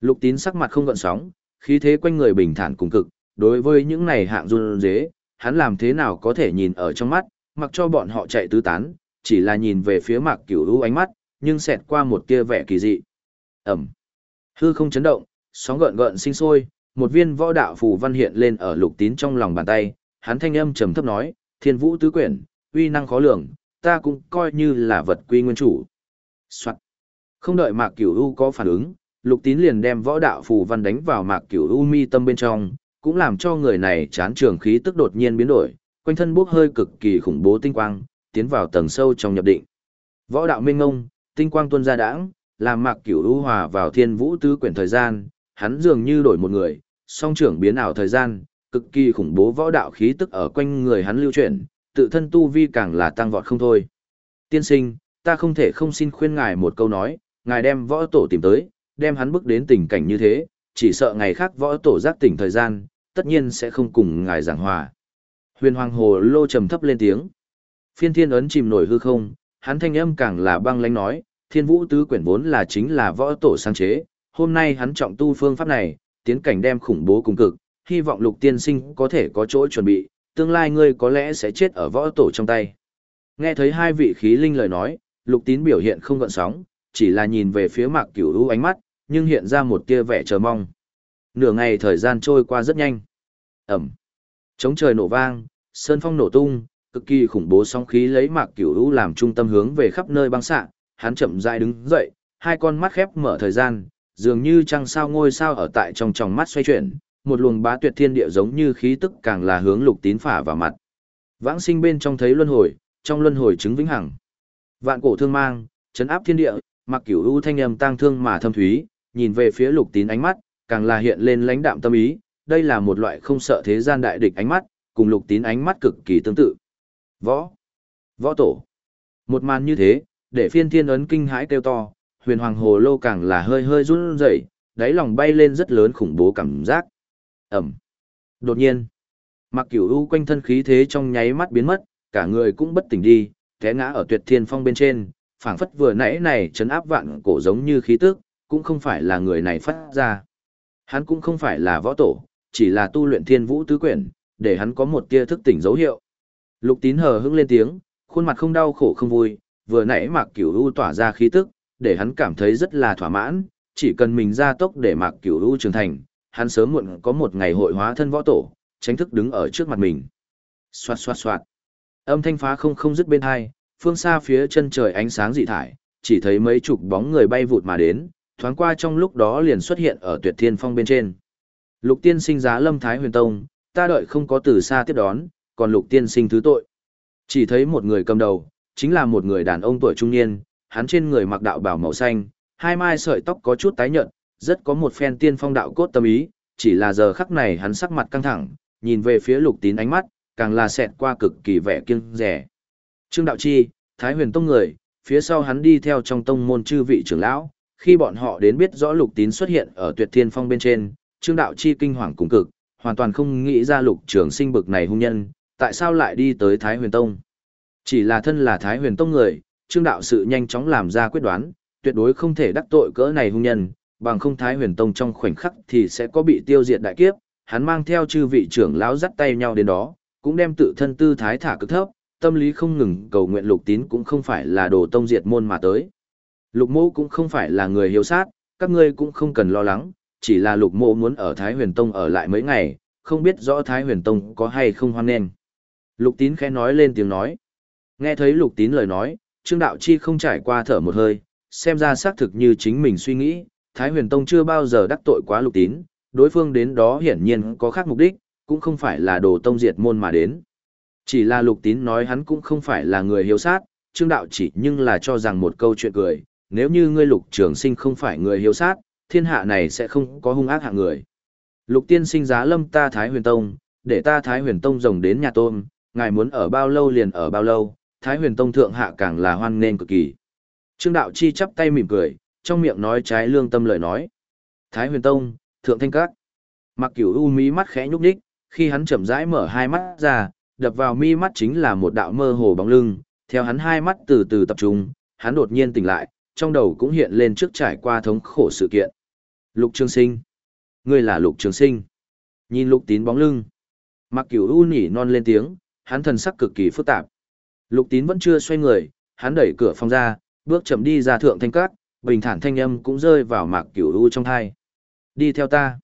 Lục tín sắc mặt không gợn sóng, khí thế quanh người bình thản cùng cực, đối với những này hạng run dế, hắn làm thế nào có thể nhìn ở trong mắt, mặc cho bọn họ chạy tứ tán, chỉ là nhìn về phía mạc cửu lũ ánh mắt, nhưng xẹt qua một tia vẻ kỳ dị. Ẩm. Hư không chấn động, sóng gợn gợn sinh sôi, một viên võ đạo phù văn hiện lên ở lục tín trong lòng bàn tay, hắn thanh âm trầm thấp nói, thiên vũ tứ quyển, uy năng khó lường, ta cũng coi như là vật quy nguyên chủ. Soạn. Không đợi mạc cửu u có phản ứng, lục tín liền đem võ đạo phù văn đánh vào mạc cửu u mi tâm bên trong, cũng làm cho người này chán trường khí tức đột nhiên biến đổi, quanh thân bốc hơi cực kỳ khủng bố tinh quang, tiến vào tầng sâu trong nhập định. Võ đạo minh ngông, tinh quang tuôn ra đãng, làm Mạc Cửu U hòa vào Thiên Vũ tứ quyển thời gian, hắn dường như đổi một người, song trưởng biến ảo thời gian, cực kỳ khủng bố võ đạo khí tức ở quanh người hắn lưu chuyển, tự thân tu vi càng là tăng vọt không thôi. Tiên sinh, ta không thể không xin khuyên ngài một câu nói, ngài đem võ tổ tìm tới, đem hắn bước đến tình cảnh như thế, chỉ sợ ngày khác võ tổ giác tỉnh thời gian, tất nhiên sẽ không cùng ngài giảng hòa. Huyền Hoàng Hồ Lô trầm thấp lên tiếng. Phiên Thiên ấn chìm nổi hư không, hắn thanh âm càng là băng lãnh nói, Thiên Vũ tứ quyển vốn là chính là võ tổ sáng chế, hôm nay hắn trọng tu phương pháp này, tiến cảnh đem khủng bố cùng cực, hy vọng Lục Tiên Sinh có thể có chỗ chuẩn bị, tương lai ngươi có lẽ sẽ chết ở võ tổ trong tay. Nghe thấy hai vị khí linh lời nói, Lục Tín biểu hiện không gợn sóng, chỉ là nhìn về phía Mạc Cửu Vũ ánh mắt, nhưng hiện ra một tia vẻ chờ mong. Nửa ngày thời gian trôi qua rất nhanh. Ẩm. Chống trời nổ vang, sơn phong nổ tung, cực kỳ khủng bố sóng khí lấy Mạc Cửu U làm trung tâm hướng về khắp nơi băng xạ, hắn chậm rãi đứng dậy, hai con mắt khép mở thời gian, dường như trăng sao ngôi sao ở tại trong tròng mắt xoay chuyển, một luồng bá tuyệt thiên địa giống như khí tức càng là hướng Lục Tín phả vào mặt. Vãng sinh bên trong thấy luân hồi, trong luân hồi chứng vĩnh hằng. Vạn cổ thương mang, chấn áp thiên địa, Mạc Cửu U thanh âm tang thương mà thâm thúy, nhìn về phía Lục Tín ánh mắt, càng là hiện lên lãnh đạm tâm ý, đây là một loại không sợ thế gian đại địch ánh mắt, cùng Lục Tín ánh mắt cực kỳ tương tự. Võ, võ tổ. Một màn như thế, để phiên thiên ấn kinh hãi kêu to, huyền hoàng hồ lô càng là hơi hơi run rẩy, đáy lòng bay lên rất lớn khủng bố cảm giác. Ẩm. Đột nhiên, mặc Cửu U quanh thân khí thế trong nháy mắt biến mất, cả người cũng bất tỉnh đi, té ngã ở tuyệt thiên phong bên trên, phảng phất vừa nãy này chấn áp vạn cổ giống như khí tức, cũng không phải là người này phát ra. Hắn cũng không phải là võ tổ, chỉ là tu luyện thiên vũ tứ quyển, để hắn có một tia thức tỉnh dấu hiệu. Lục tín hờ hững lên tiếng, khuôn mặt không đau khổ không vui, vừa nãy Mạc Cửu U tỏa ra khí tức, để hắn cảm thấy rất là thỏa mãn, chỉ cần mình ra tốc để Mạc Cửu U trưởng thành, hắn sớm muộn có một ngày hội hóa thân võ tổ, tránh thức đứng ở trước mặt mình. Xoạt xoạt xoạt. Âm thanh phá không không dứt bên hai, phương xa phía chân trời ánh sáng dị thải, chỉ thấy mấy chục bóng người bay vụt mà đến, thoáng qua trong lúc đó liền xuất hiện ở tuyệt thiên phong bên trên. Lục tiên sinh giá lâm thái huyền tông, ta đợi không có từ xa tiếp đón, còn lục tiên sinh thứ tội. Chỉ thấy một người cầm đầu, chính là một người đàn ông tuổi trung niên, hắn trên người mặc đạo bào màu xanh, hai mai sợi tóc có chút tái nhợt, rất có một phen tiên phong đạo cốt tâm ý, chỉ là giờ khắc này hắn sắc mặt căng thẳng, nhìn về phía lục tín ánh mắt, càng là xẹt qua cực kỳ vẻ kiêng rẻ. Trương Đạo Chi, Thái huyền tông người, phía sau hắn đi theo trong tông môn chư vị trưởng lão, khi bọn họ đến biết rõ lục tín xuất hiện ở tuyệt thiên phong bên trên, Trương Đạo Chi kinh hoàng cùng cực, hoàn toàn không nghĩ ra lục trường sinh bực này hung nhân, tại sao lại đi tới Thái huyền tông. Chỉ là thân là Thái huyền tông người, Trương Đạo sự nhanh chóng làm ra quyết đoán, tuyệt đối không thể đắc tội cỡ này hung nhân, bằng không Thái huyền tông trong khoảnh khắc thì sẽ có bị tiêu diệt đại kiếp, hắn mang theo chư vị trưởng lão dắt tay nhau đến đó, cũng đem tự thân tư thái thả cực thấp, tâm lý không ngừng cầu nguyện lục tín cũng không phải là đồ tông diệt môn mà tới. Lục mô cũng không phải là người hiếu sát, các ngươi cũng không cần lo lắng, chỉ là lục mô muốn ở Thái huyền tông ở lại mấy ngày, không biết rõ Thái huyền tông có hay không hoan nghênh. Lục tín khẽ nói lên tiếng nói. Nghe thấy lục tín lời nói, Trương Đạo Chi không trải qua thở một hơi, xem ra xác thực như chính mình suy nghĩ, Thái huyền tông chưa bao giờ đắc tội quá lục tín, đối phương đến đó hiển nhiên có khác mục đích, cũng không phải là đồ tông diệt môn mà đến. Chỉ là lục tín nói hắn cũng không phải là người hiếu sát, trương đạo chỉ nhưng là cho rằng một câu chuyện cười, nếu như ngươi lục trường sinh không phải người hiếu sát, thiên hạ này sẽ không có hung ác hạng người. Lục tiên sinh giá lâm ta Thái huyền tông, để ta Thái huyền tông rồng đến nhà tôm, ngài muốn ở bao lâu liền ở bao lâu, Thái huyền tông thượng hạ càng là hoan nên cực kỳ. Trương đạo chi chắp tay mỉm cười, trong miệng nói trái lương tâm lời nói. Thái huyền tông, thượng thanh các. Mặc cửu u mí mắt khẽ nhúc nhích, khi hắn chậm rãi mở hai mắt ra, đập vào mi mắt chính là một đạo mơ hồ bóng lưng, theo hắn hai mắt từ từ tập trung, hắn đột nhiên tỉnh lại, trong đầu cũng hiện lên trước trải qua thống khổ sự kiện. Lục Trường Sinh. Ngươi là Lục Trường Sinh. Nhìn Lục Tín bóng lưng. Mặc cửu u nỉ non lên tiếng, hắn thần sắc cực kỳ phức tạp. Lục Tín vẫn chưa xoay người, hắn đẩy cửa phòng ra, bước chậm đi ra thượng thanh cát, bình thản thanh âm cũng rơi vào Mạc Cửu U trong tai. Đi theo ta.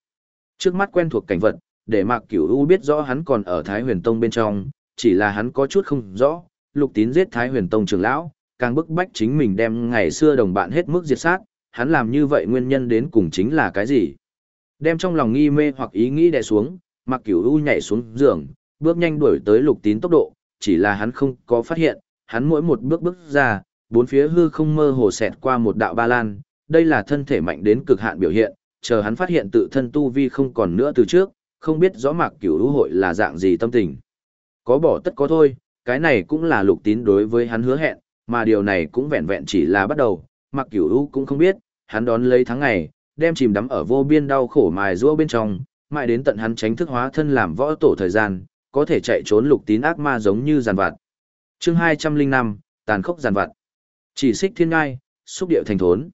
Trước mắt quen thuộc cảnh vật, để Mạc Cửu U biết rõ hắn còn ở Thái Huyền Tông bên trong, chỉ là hắn có chút không rõ, Lục Tín giết Thái Huyền Tông trưởng lão, càng bức bách chính mình đem ngày xưa đồng bạn hết mức diệt sát, hắn làm như vậy nguyên nhân đến cùng chính là cái gì? Đem trong lòng nghi mê hoặc ý nghĩ đè xuống, Mạc Cửu U nhảy xuống giường, bước nhanh đuổi tới Lục Tín tốc độ, chỉ là hắn không có phát hiện, hắn mỗi một bước bước ra, bốn phía hư không mơ hồ xẹt qua một đạo ba lan, đây là thân thể mạnh đến cực hạn biểu hiện, chờ hắn phát hiện tự thân tu vi không còn nữa từ trước, không biết rõ mạc cửu U hội là dạng gì tâm tình. Có bỏ tất có thôi, cái này cũng là lục tín đối với hắn hứa hẹn, mà điều này cũng vẹn vẹn chỉ là bắt đầu, mạc cửu U cũng không biết, hắn đón lấy tháng ngày, đem chìm đắm ở vô biên đau khổ mài rũa bên trong, mãi đến tận hắn tránh thức hóa thân làm võ tổ thời gian, có thể chạy trốn lục tín ác ma giống như giàn vặt. Chương 205, tàn khốc giàn vặt. Chỉ xích thiên ngai, xúc điệu thành thốn.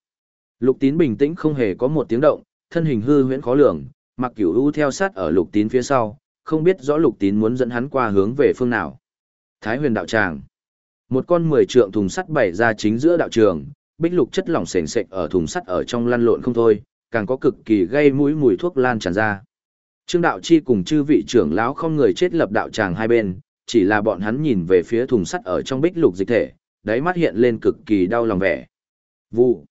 Lục tín bình tĩnh không hề có một tiếng động, thân hình hư huyễn khó lường, mặc cửu u theo sát ở lục tín phía sau, không biết rõ lục tín muốn dẫn hắn qua hướng về phương nào. Thái huyền đạo tràng. Một con mười trượng thùng sắt bày ra chính giữa đạo trường, bích lục chất lỏng sền sệt ở thùng sắt ở trong lăn lộn không thôi, càng có cực kỳ gây mũi mùi thuốc lan tràn ra. Trương đạo chi cùng chư vị trưởng lão không người chết lập đạo tràng hai bên, chỉ là bọn hắn nhìn về phía thùng sắt ở trong bích lục dịch thể, đáy mắt hiện lên cực kỳ đau lòng vẻ. Vụ.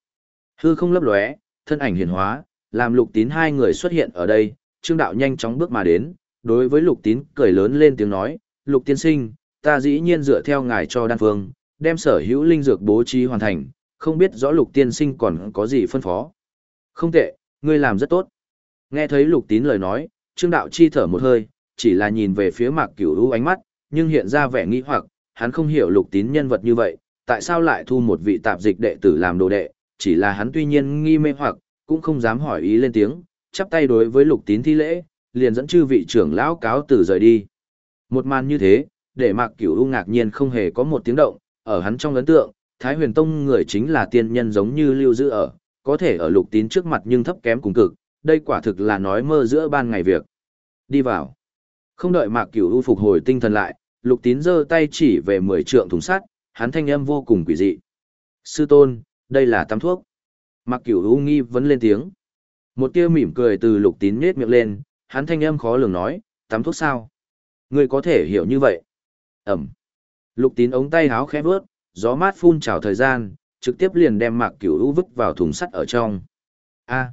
Hư không lấp lóe, thân ảnh hiển hóa, làm lục tín hai người xuất hiện ở đây, trương đạo nhanh chóng bước mà đến, đối với lục tín cười lớn lên tiếng nói, lục tiên sinh, ta dĩ nhiên dựa theo ngài cho đan phương, đem sở hữu linh dược bố trí hoàn thành, không biết rõ lục tiên sinh còn có gì phân phó. Không tệ, ngươi làm rất tốt. Nghe thấy lục tín lời nói, trương đạo chi thở một hơi, chỉ là nhìn về phía mạc cửu u ánh mắt, nhưng hiện ra vẻ nghi hoặc, hắn không hiểu lục tín nhân vật như vậy, tại sao lại thu một vị tạp dịch đệ tử làm đồ đệ, chỉ là hắn tuy nhiên nghi mê hoặc, cũng không dám hỏi ý lên tiếng, chắp tay đối với lục tín thi lễ, liền dẫn chư vị trưởng lão cáo từ rời đi. Một màn như thế, để mạc cửu u ngạc nhiên không hề có một tiếng động, ở hắn trong ấn tượng, Thái huyền tông người chính là tiên nhân giống như lưu giữ ở, có thể ở lục tín trước mặt nhưng thấp kém cùng cực, đây quả thực là nói mơ giữa ban ngày việc. Đi vào. Không đợi mạc cửu u phục hồi tinh thần lại, lục tín giơ tay chỉ về mười trượng thùng sắt, hắn thanh âm vô cùng quỷ dị. Sư tôn, đây là tắm thuốc. Mạc cửu u nghi vấn lên tiếng. Một tia mỉm cười từ lục tín nhếch miệng lên, hắn thanh âm khó lường nói, tắm thuốc sao? Ngươi có thể hiểu như vậy. Ẩm. Lục tín ống tay háo khẽ bước gió mát phun trào thời gian, trực tiếp liền đem mạc cửu u vứt vào thùng sắt ở trong. A. À.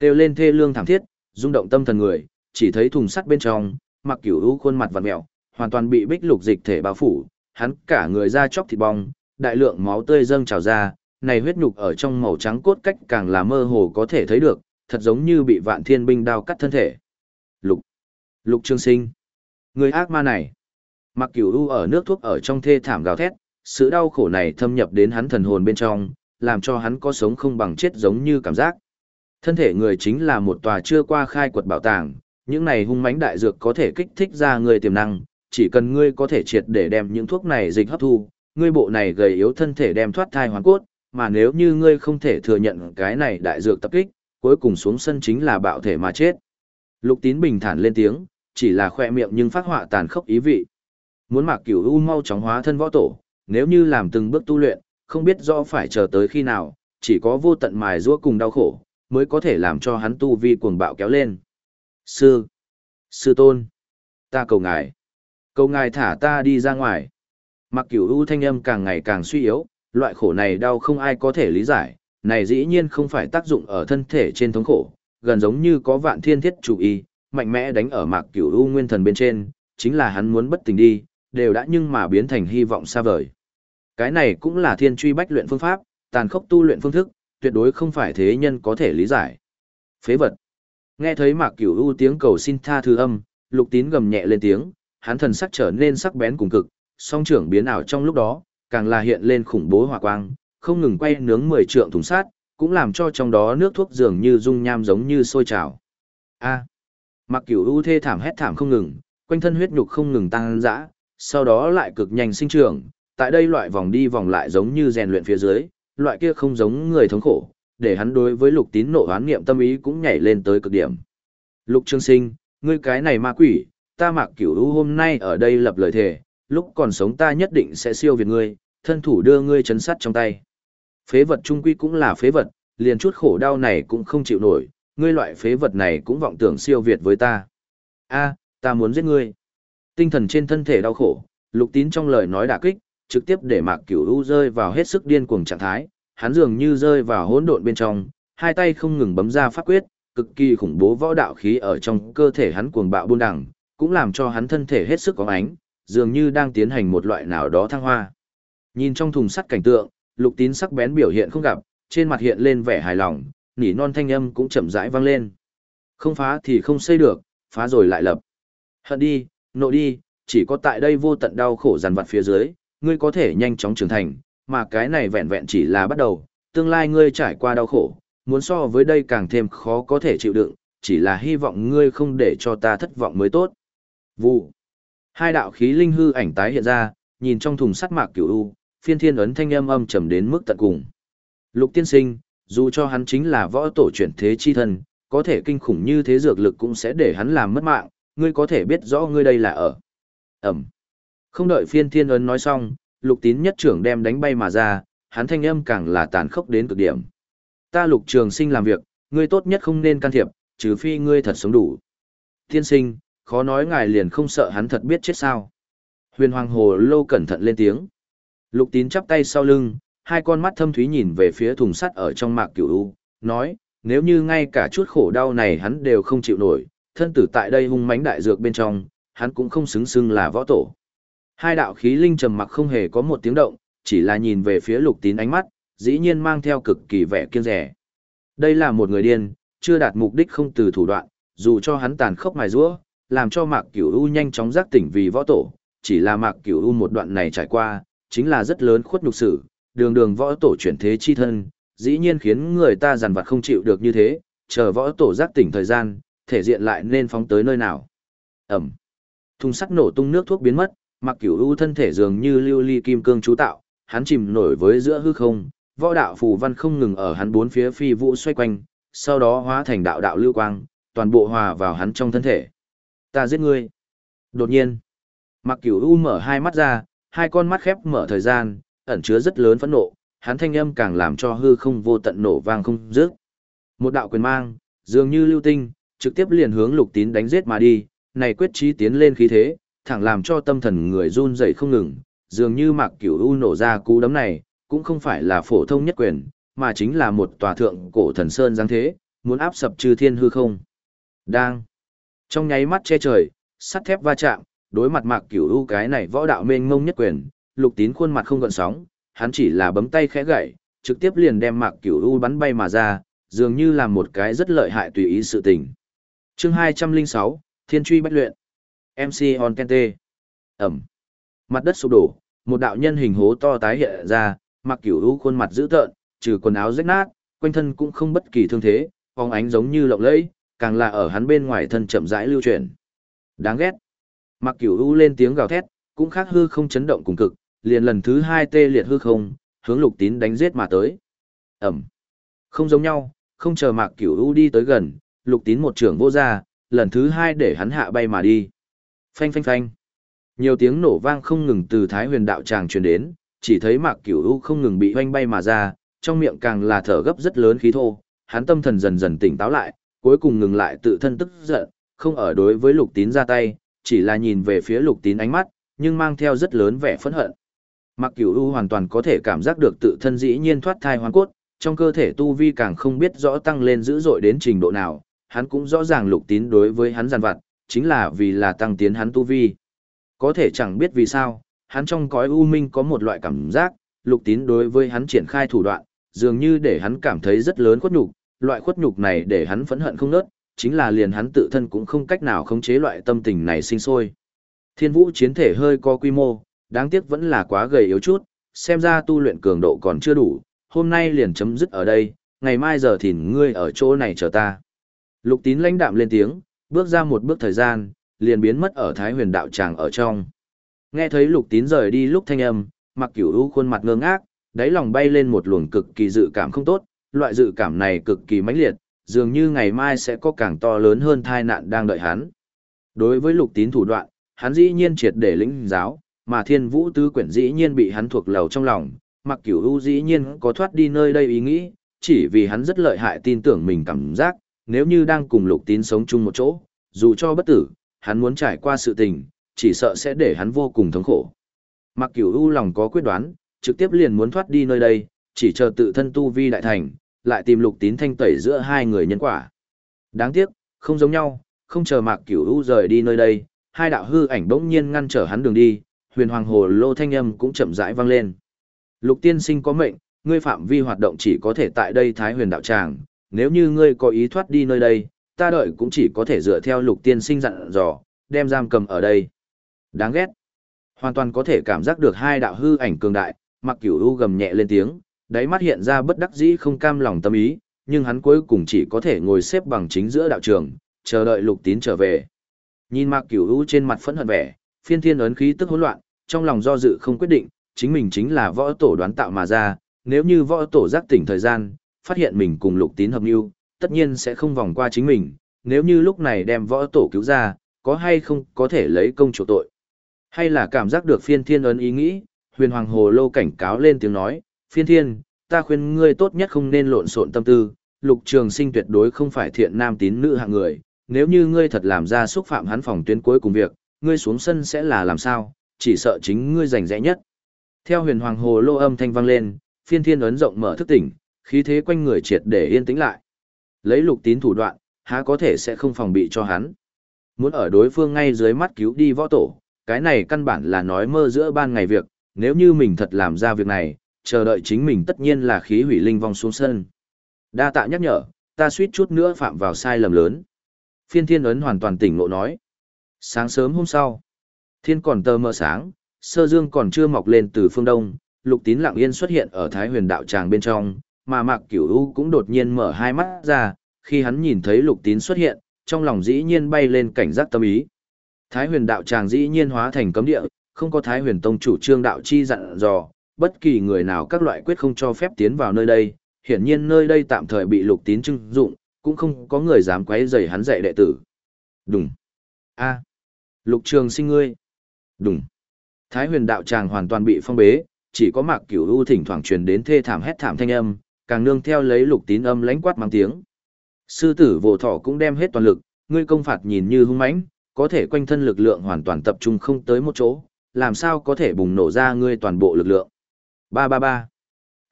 Kêu lên thê lương thảm thiết, rung động tâm thần người, chỉ thấy thùng sắt bên trong, mạc cửu u khuôn mặt vặn mèo, hoàn toàn bị bích lục dịch thể bao phủ, hắn cả người da chóc thịt bong, đại lượng máu tươi dâng trào ra, này huyết nhục ở trong màu trắng cốt cách càng là mơ hồ có thể thấy được, thật giống như bị vạn thiên binh đao cắt thân thể. Lục. Lục Trương Sinh. Người ác ma này. Mặc cửu u ở nước thuốc ở trong thê thảm gào thét, sự đau khổ này thâm nhập đến hắn thần hồn bên trong, làm cho hắn có sống không bằng chết giống như cảm giác. Thân thể người chính là một tòa chưa qua khai quật bảo tàng, những này hung mãnh đại dược có thể kích thích ra người tiềm năng, chỉ cần ngươi có thể triệt để đem những thuốc này dịch hấp thu, ngươi bộ này gầy yếu thân thể đem thoát thai hoàn cốt, mà nếu như ngươi không thể thừa nhận cái này đại dược tập kích, cuối cùng xuống sân chính là bạo thể mà chết. Lục tín bình thản lên tiếng, chỉ là khoe miệng nhưng phát họa tàn khốc ý vị. Muốn mạc cửu u mau chóng hóa thân võ tổ, nếu như làm từng bước tu luyện, không biết rõ phải chờ tới khi nào, chỉ có vô tận mài giũa cùng đau khổ, mới có thể làm cho hắn tu vi cuồng bạo kéo lên. Sư! Sư tôn! Ta cầu ngài! Cầu ngài thả ta đi ra ngoài! Mặc cửu u thanh âm càng ngày càng suy yếu, loại khổ này đau không ai có thể lý giải, này dĩ nhiên không phải tác dụng ở thân thể trên thống khổ, gần giống như có vạn thiên thiết chủ y, mạnh mẽ đánh ở mạc cửu u nguyên thần bên trên, chính là hắn muốn bất tỉnh đi, đều đã nhưng mà biến thành hy vọng xa vời. Cái này cũng là thiên truy bách luyện phương pháp, tàn khốc tu luyện phương thức, tuyệt đối không phải thế nhân có thể lý giải. Phế vật. Nghe thấy Mạc Cửu U tiếng cầu xin tha thứ âm, Lục Tín gầm nhẹ lên tiếng, hắn thần sắc trở nên sắc bén cùng cực, song trưởng biến ảo trong lúc đó, càng là hiện lên khủng bố hỏa quang, không ngừng quay nướng mười trượng thùng sát, cũng làm cho trong đó nước thuốc dường như dung nham giống như sôi trào. A. mặc Cửu U thê thảm hét thảm không ngừng, quanh thân huyết nhục không ngừng tăng dã, sau đó lại cực nhanh sinh trưởng, tại đây loại vòng đi vòng lại giống như rèn luyện phía dưới, loại kia không giống người thống khổ, để hắn đối với lục tín nộ hoán niệm tâm ý cũng nhảy lên tới cực điểm. Lục Trương Sinh, ngươi cái này ma quỷ, ta mạc cửu u hôm nay ở đây lập lời thề, lúc còn sống ta nhất định sẽ siêu việt ngươi, thân thủ đưa ngươi chấn sát trong tay. Phế vật trung quy cũng là phế vật, liền chút khổ đau này cũng không chịu nổi, ngươi loại phế vật này cũng vọng tưởng siêu việt với ta. A, ta muốn giết ngươi. Tinh thần trên thân thể đau khổ, lục tín trong lời nói đả kích, trực tiếp để mạc cửu u rơi vào hết sức điên cuồng trạng thái, hắn dường như rơi vào hỗn độn bên trong, hai tay không ngừng bấm ra pháp quyết, cực kỳ khủng bố võ đạo khí ở trong cơ thể hắn cuồng bạo buôn đẳng, cũng làm cho hắn thân thể hết sức có ánh, dường như đang tiến hành một loại nào đó thăng hoa. Nhìn trong thùng sắt cảnh tượng, lục tín sắc bén biểu hiện không gặp, trên mặt hiện lên vẻ hài lòng, nỉ non thanh âm cũng chậm rãi vang lên. Không phá thì không xây được, phá rồi lại lập. Hận đi, nộ đi, chỉ có tại đây vô tận đau khổ dằn vặt phía dưới, ngươi có thể nhanh chóng trưởng thành, mà cái này vẹn vẹn chỉ là bắt đầu, tương lai ngươi trải qua đau khổ, muốn so với đây càng thêm khó có thể chịu đựng, chỉ là hy vọng ngươi không để cho ta thất vọng mới tốt. Vụ. Hai đạo khí linh hư ảnh tái hiện ra, nhìn trong thùng sắt mạc cửu u, phiên thiên ấn thanh âm âm trầm đến mức tận cùng. Lục tiên sinh, dù cho hắn chính là võ tổ chuyển thế chi thân, có thể kinh khủng như thế dược lực cũng sẽ để hắn làm mất mạng, ngươi có thể biết rõ ngươi đây là ở. Ẩm. Không đợi phiên thiên ấn nói xong, lục tín nhất trưởng đem đánh bay mà ra, hắn thanh âm càng là tàn khốc đến cực điểm. Ta lục trường sinh làm việc, ngươi tốt nhất không nên can thiệp, trừ phi ngươi thật sống đủ. Thiên sinh, khó nói ngài liền không sợ hắn thật biết chết sao. Huyền Hoàng Hồ Lô cẩn thận lên tiếng. Lục tín chắp tay sau lưng, hai con mắt thâm thúy nhìn về phía thùng sắt ở trong mạc cửu u, nói, nếu như ngay cả chút khổ đau này hắn đều không chịu nổi, thân tử tại đây hung mãnh đại dược bên trong, hắn cũng không xứng xưng là võ tổ. Hai đạo khí linh trầm mặc không hề có một tiếng động, chỉ là nhìn về phía lục tín ánh mắt, dĩ nhiên mang theo cực kỳ vẻ kiêng rẻ. Đây là một người điên, chưa đạt mục đích không từ thủ đoạn, dù cho hắn tàn khốc mài rũa, làm cho Mạc Cửu U nhanh chóng giác tỉnh vì võ tổ, chỉ là Mạc Cửu U một đoạn này trải qua, chính là rất lớn khuất nhục sự, đường đường võ tổ chuyển thế chi thân, dĩ nhiên khiến người ta dằn vặt không chịu được như thế, chờ võ tổ giác tỉnh thời gian, thể diện lại nên phóng tới nơi nào. Ẩm. Thùng sắt nổ tung nước thuốc biến mất, Mạc Cửu U thân thể dường như lưu ly kim cương chú tạo, hắn chìm nổi với giữa hư không, võ đạo phù văn không ngừng ở hắn bốn phía phi vũ xoay quanh, sau đó hóa thành đạo đạo lưu quang, toàn bộ hòa vào hắn trong thân thể. Ta giết ngươi. Đột nhiên, Mạc Cửu U mở hai mắt ra, hai con mắt khép mở thời gian, ẩn chứa rất lớn phẫn nộ, hắn thanh âm càng làm cho hư không vô tận nổ vang không dứt. Một đạo quyền mang, dường như lưu tinh, trực tiếp liền hướng Lục Tín đánh giết mà đi, này quyết chí tiến lên khí thế, thẳng làm cho tâm thần người run rẩy không ngừng, dường như Mạc Cửu U nổ ra cú đấm này, cũng không phải là phổ thông nhất quyền, mà chính là một tòa thượng cổ thần sơn giáng thế, muốn áp sập trừ thiên hư không. Đang trong nháy mắt che trời, sắt thép va chạm, đối mặt Mạc Cửu U cái này võ đạo mênh mông nhất quyền, Lục Tín khuôn mặt không gợn sóng, hắn chỉ là bấm tay khẽ gậy, trực tiếp liền đem Mạc Cửu U bắn bay mà ra, dường như là một cái rất lợi hại tùy ý sự tình. Chương 206, Thiên truy bách luyện. MC on Kente. Ẩm. Mặt đất sụp đổ, một đạo nhân hình hố to tái hiện ra, mặc Cửu U khuôn mặt dữ tợn, trừ quần áo rách nát, quanh thân cũng không bất kỳ thương thế, phóng ánh giống như lộng lẫy, càng là ở hắn bên ngoài thân chậm rãi lưu chuyển. Đáng ghét. Mặc cửu u lên tiếng gào thét, cũng khác hư không chấn động cùng cực, liền lần thứ hai tê liệt hư không, hướng lục tín đánh giết mà tới. Ẩm. Không giống nhau, không chờ mạc cửu u đi tới gần, lục tín một trưởng vô ra, lần thứ hai để hắn hạ bay mà đi. Phanh phanh phanh. Nhiều tiếng nổ vang không ngừng từ thái huyền đạo tràng truyền đến, chỉ thấy mạc cửu u không ngừng bị hoanh bay mà ra, trong miệng càng là thở gấp rất lớn khí thô, hắn tâm thần dần dần tỉnh táo lại, cuối cùng ngừng lại tự thân tức giận, không ở đối với lục tín ra tay, chỉ là nhìn về phía lục tín ánh mắt, nhưng mang theo rất lớn vẻ phẫn hận. Mặc cửu u hoàn toàn có thể cảm giác được tự thân dĩ nhiên thoát thai hoàn cốt, trong cơ thể tu vi càng không biết rõ tăng lên dữ dội đến trình độ nào, hắn cũng rõ ràng lục tín đối với hắn giàn vặt, chính là vì là tăng tiến hắn tu vi. Có thể chẳng biết vì sao, hắn trong cõi u minh có một loại cảm giác, lục tín đối với hắn triển khai thủ đoạn, dường như để hắn cảm thấy rất lớn khuất nhục, loại khuất nhục này để hắn phẫn hận không nớt, chính là liền hắn tự thân cũng không cách nào khống chế loại tâm tình này sinh sôi. Thiên vũ chiến thể hơi có quy mô, đáng tiếc vẫn là quá gầy yếu chút, xem ra tu luyện cường độ còn chưa đủ, hôm nay liền chấm dứt ở đây, ngày mai giờ thì ngươi ở chỗ này chờ ta. Lục tín lãnh đạm lên tiếng, bước ra một bước thời gian, liền biến mất ở thái huyền đạo tràng ở trong. Nghe thấy lục tín rời đi lúc thanh âm, mặc cửu u khuôn mặt ngơ ngác, đáy lòng bay lên một luồng cực kỳ dự cảm không tốt, loại dự cảm này cực kỳ mãnh liệt, dường như ngày mai sẽ có càng to lớn hơn tai nạn đang đợi hắn. Đối với lục tín thủ đoạn, hắn dĩ nhiên triệt để lĩnh giáo, mà thiên vũ tứ quyển dĩ nhiên bị hắn thuộc lầu trong lòng, mặc cửu u dĩ nhiên có thoát đi nơi đây ý nghĩ, chỉ vì hắn rất lợi hại tin tưởng mình cảm giác, nếu như đang cùng lục tín sống chung một chỗ, dù cho bất tử, hắn muốn trải qua sự tình, chỉ sợ sẽ để hắn vô cùng thống khổ. Mặc cửu u lòng có quyết đoán, trực tiếp liền muốn thoát đi nơi đây, chỉ chờ tự thân tu vi đại thành, lại tìm lục tín thanh tẩy giữa hai người nhân quả. Đáng tiếc, không giống nhau, không chờ mạc cửu u rời đi nơi đây, hai đạo hư ảnh bỗng nhiên ngăn trở hắn đường đi, huyền hoàng hồ lô thanh âm cũng chậm rãi vang lên. Lục tiên sinh có mệnh, ngươi phạm vi hoạt động chỉ có thể tại đây thái huyền đạo tràng, nếu như ngươi có ý thoát đi nơi đây, ta đợi cũng chỉ có thể dựa theo lục tiên sinh dặn dò, đem giam cầm ở đây. Đáng ghét. Hoàn toàn có thể cảm giác được hai đạo hư ảnh cường đại, mặc cửu u gầm nhẹ lên tiếng, đáy mắt hiện ra bất đắc dĩ không cam lòng tâm ý, nhưng hắn cuối cùng chỉ có thể ngồi xếp bằng chính giữa đạo trường, chờ đợi lục tín trở về. Nhìn Mặc Cửu U trên mặt phẫn hận vẻ, phiên thiên ấn khí tức hỗn loạn, trong lòng do dự không quyết định, chính mình chính là võ tổ đoán tạo mà ra, nếu như võ tổ giác tỉnh thời gian, phát hiện mình cùng lục tín hợp lưu, tất nhiên sẽ không vòng qua chính mình, nếu như lúc này đem võ tổ cứu ra, có hay không có thể lấy công chủ tội. Hay là cảm giác được phiên thiên ấn ý nghĩ, huyền hoàng hồ lô cảnh cáo lên tiếng nói, phiên thiên, ta khuyên ngươi tốt nhất không nên lộn xộn tâm tư, lục trường sinh tuyệt đối không phải thiện nam tín nữ hạng người, nếu như ngươi thật làm ra xúc phạm hắn phòng tuyến cuối cùng việc, ngươi xuống sân sẽ là làm sao, chỉ sợ chính ngươi giành rẽ nhất. Theo huyền hoàng hồ lô âm thanh vang lên, phiên thiên ấn rộng mở thức tỉnh, khí thế quanh người triệt để yên tĩnh lại. Lấy lục tín thủ đoạn, há có thể sẽ không phòng bị cho hắn. Muốn ở đối phương ngay dưới mắt cứu đi võ tổ, cái này căn bản là nói mơ giữa ban ngày việc, nếu như mình thật làm ra việc này, chờ đợi chính mình tất nhiên là khí hủy linh vong xuống sân. Đa tạ nhắc nhở, ta suýt chút nữa phạm vào sai lầm lớn. Phiên thiên ấn hoàn toàn tỉnh ngộ nói. Sáng sớm hôm sau, thiên còn tờ mơ sáng, sơ dương còn chưa mọc lên từ phương đông, lục tín lặng yên xuất hiện ở thái huyền đạo tràng bên trong, mà mạc cửu u cũng đột nhiên mở hai mắt ra, khi hắn nhìn thấy lục tín xuất hiện, trong lòng dĩ nhiên bay lên cảnh giác tâm ý. Thái huyền đạo tràng dĩ nhiên hóa thành cấm địa, không có thái huyền tông chủ trương đạo chi dặn dò, bất kỳ người nào các loại quyết không cho phép tiến vào nơi đây, hiển nhiên nơi đây tạm thời bị lục tín trưng dụng, cũng không có người dám quấy rầy hắn dạy đệ tử. Đúng. a Lục trường sinh ngươi. Đúng. Thái huyền đạo tràng hoàn toàn bị phong bế, chỉ có mạc cửu u thỉnh thoảng truyền đến thê thảm hét thảm thanh âm, càng nương theo lấy lục tín âm lãnh quát mang tiếng. Sư tử vô thỏ cũng đem hết toàn lực, ngươi công phạt nhìn như hung mãnh, có thể quanh thân lực lượng hoàn toàn tập trung không tới một chỗ, làm sao có thể bùng nổ ra ngươi toàn bộ lực lượng. Ba ba ba.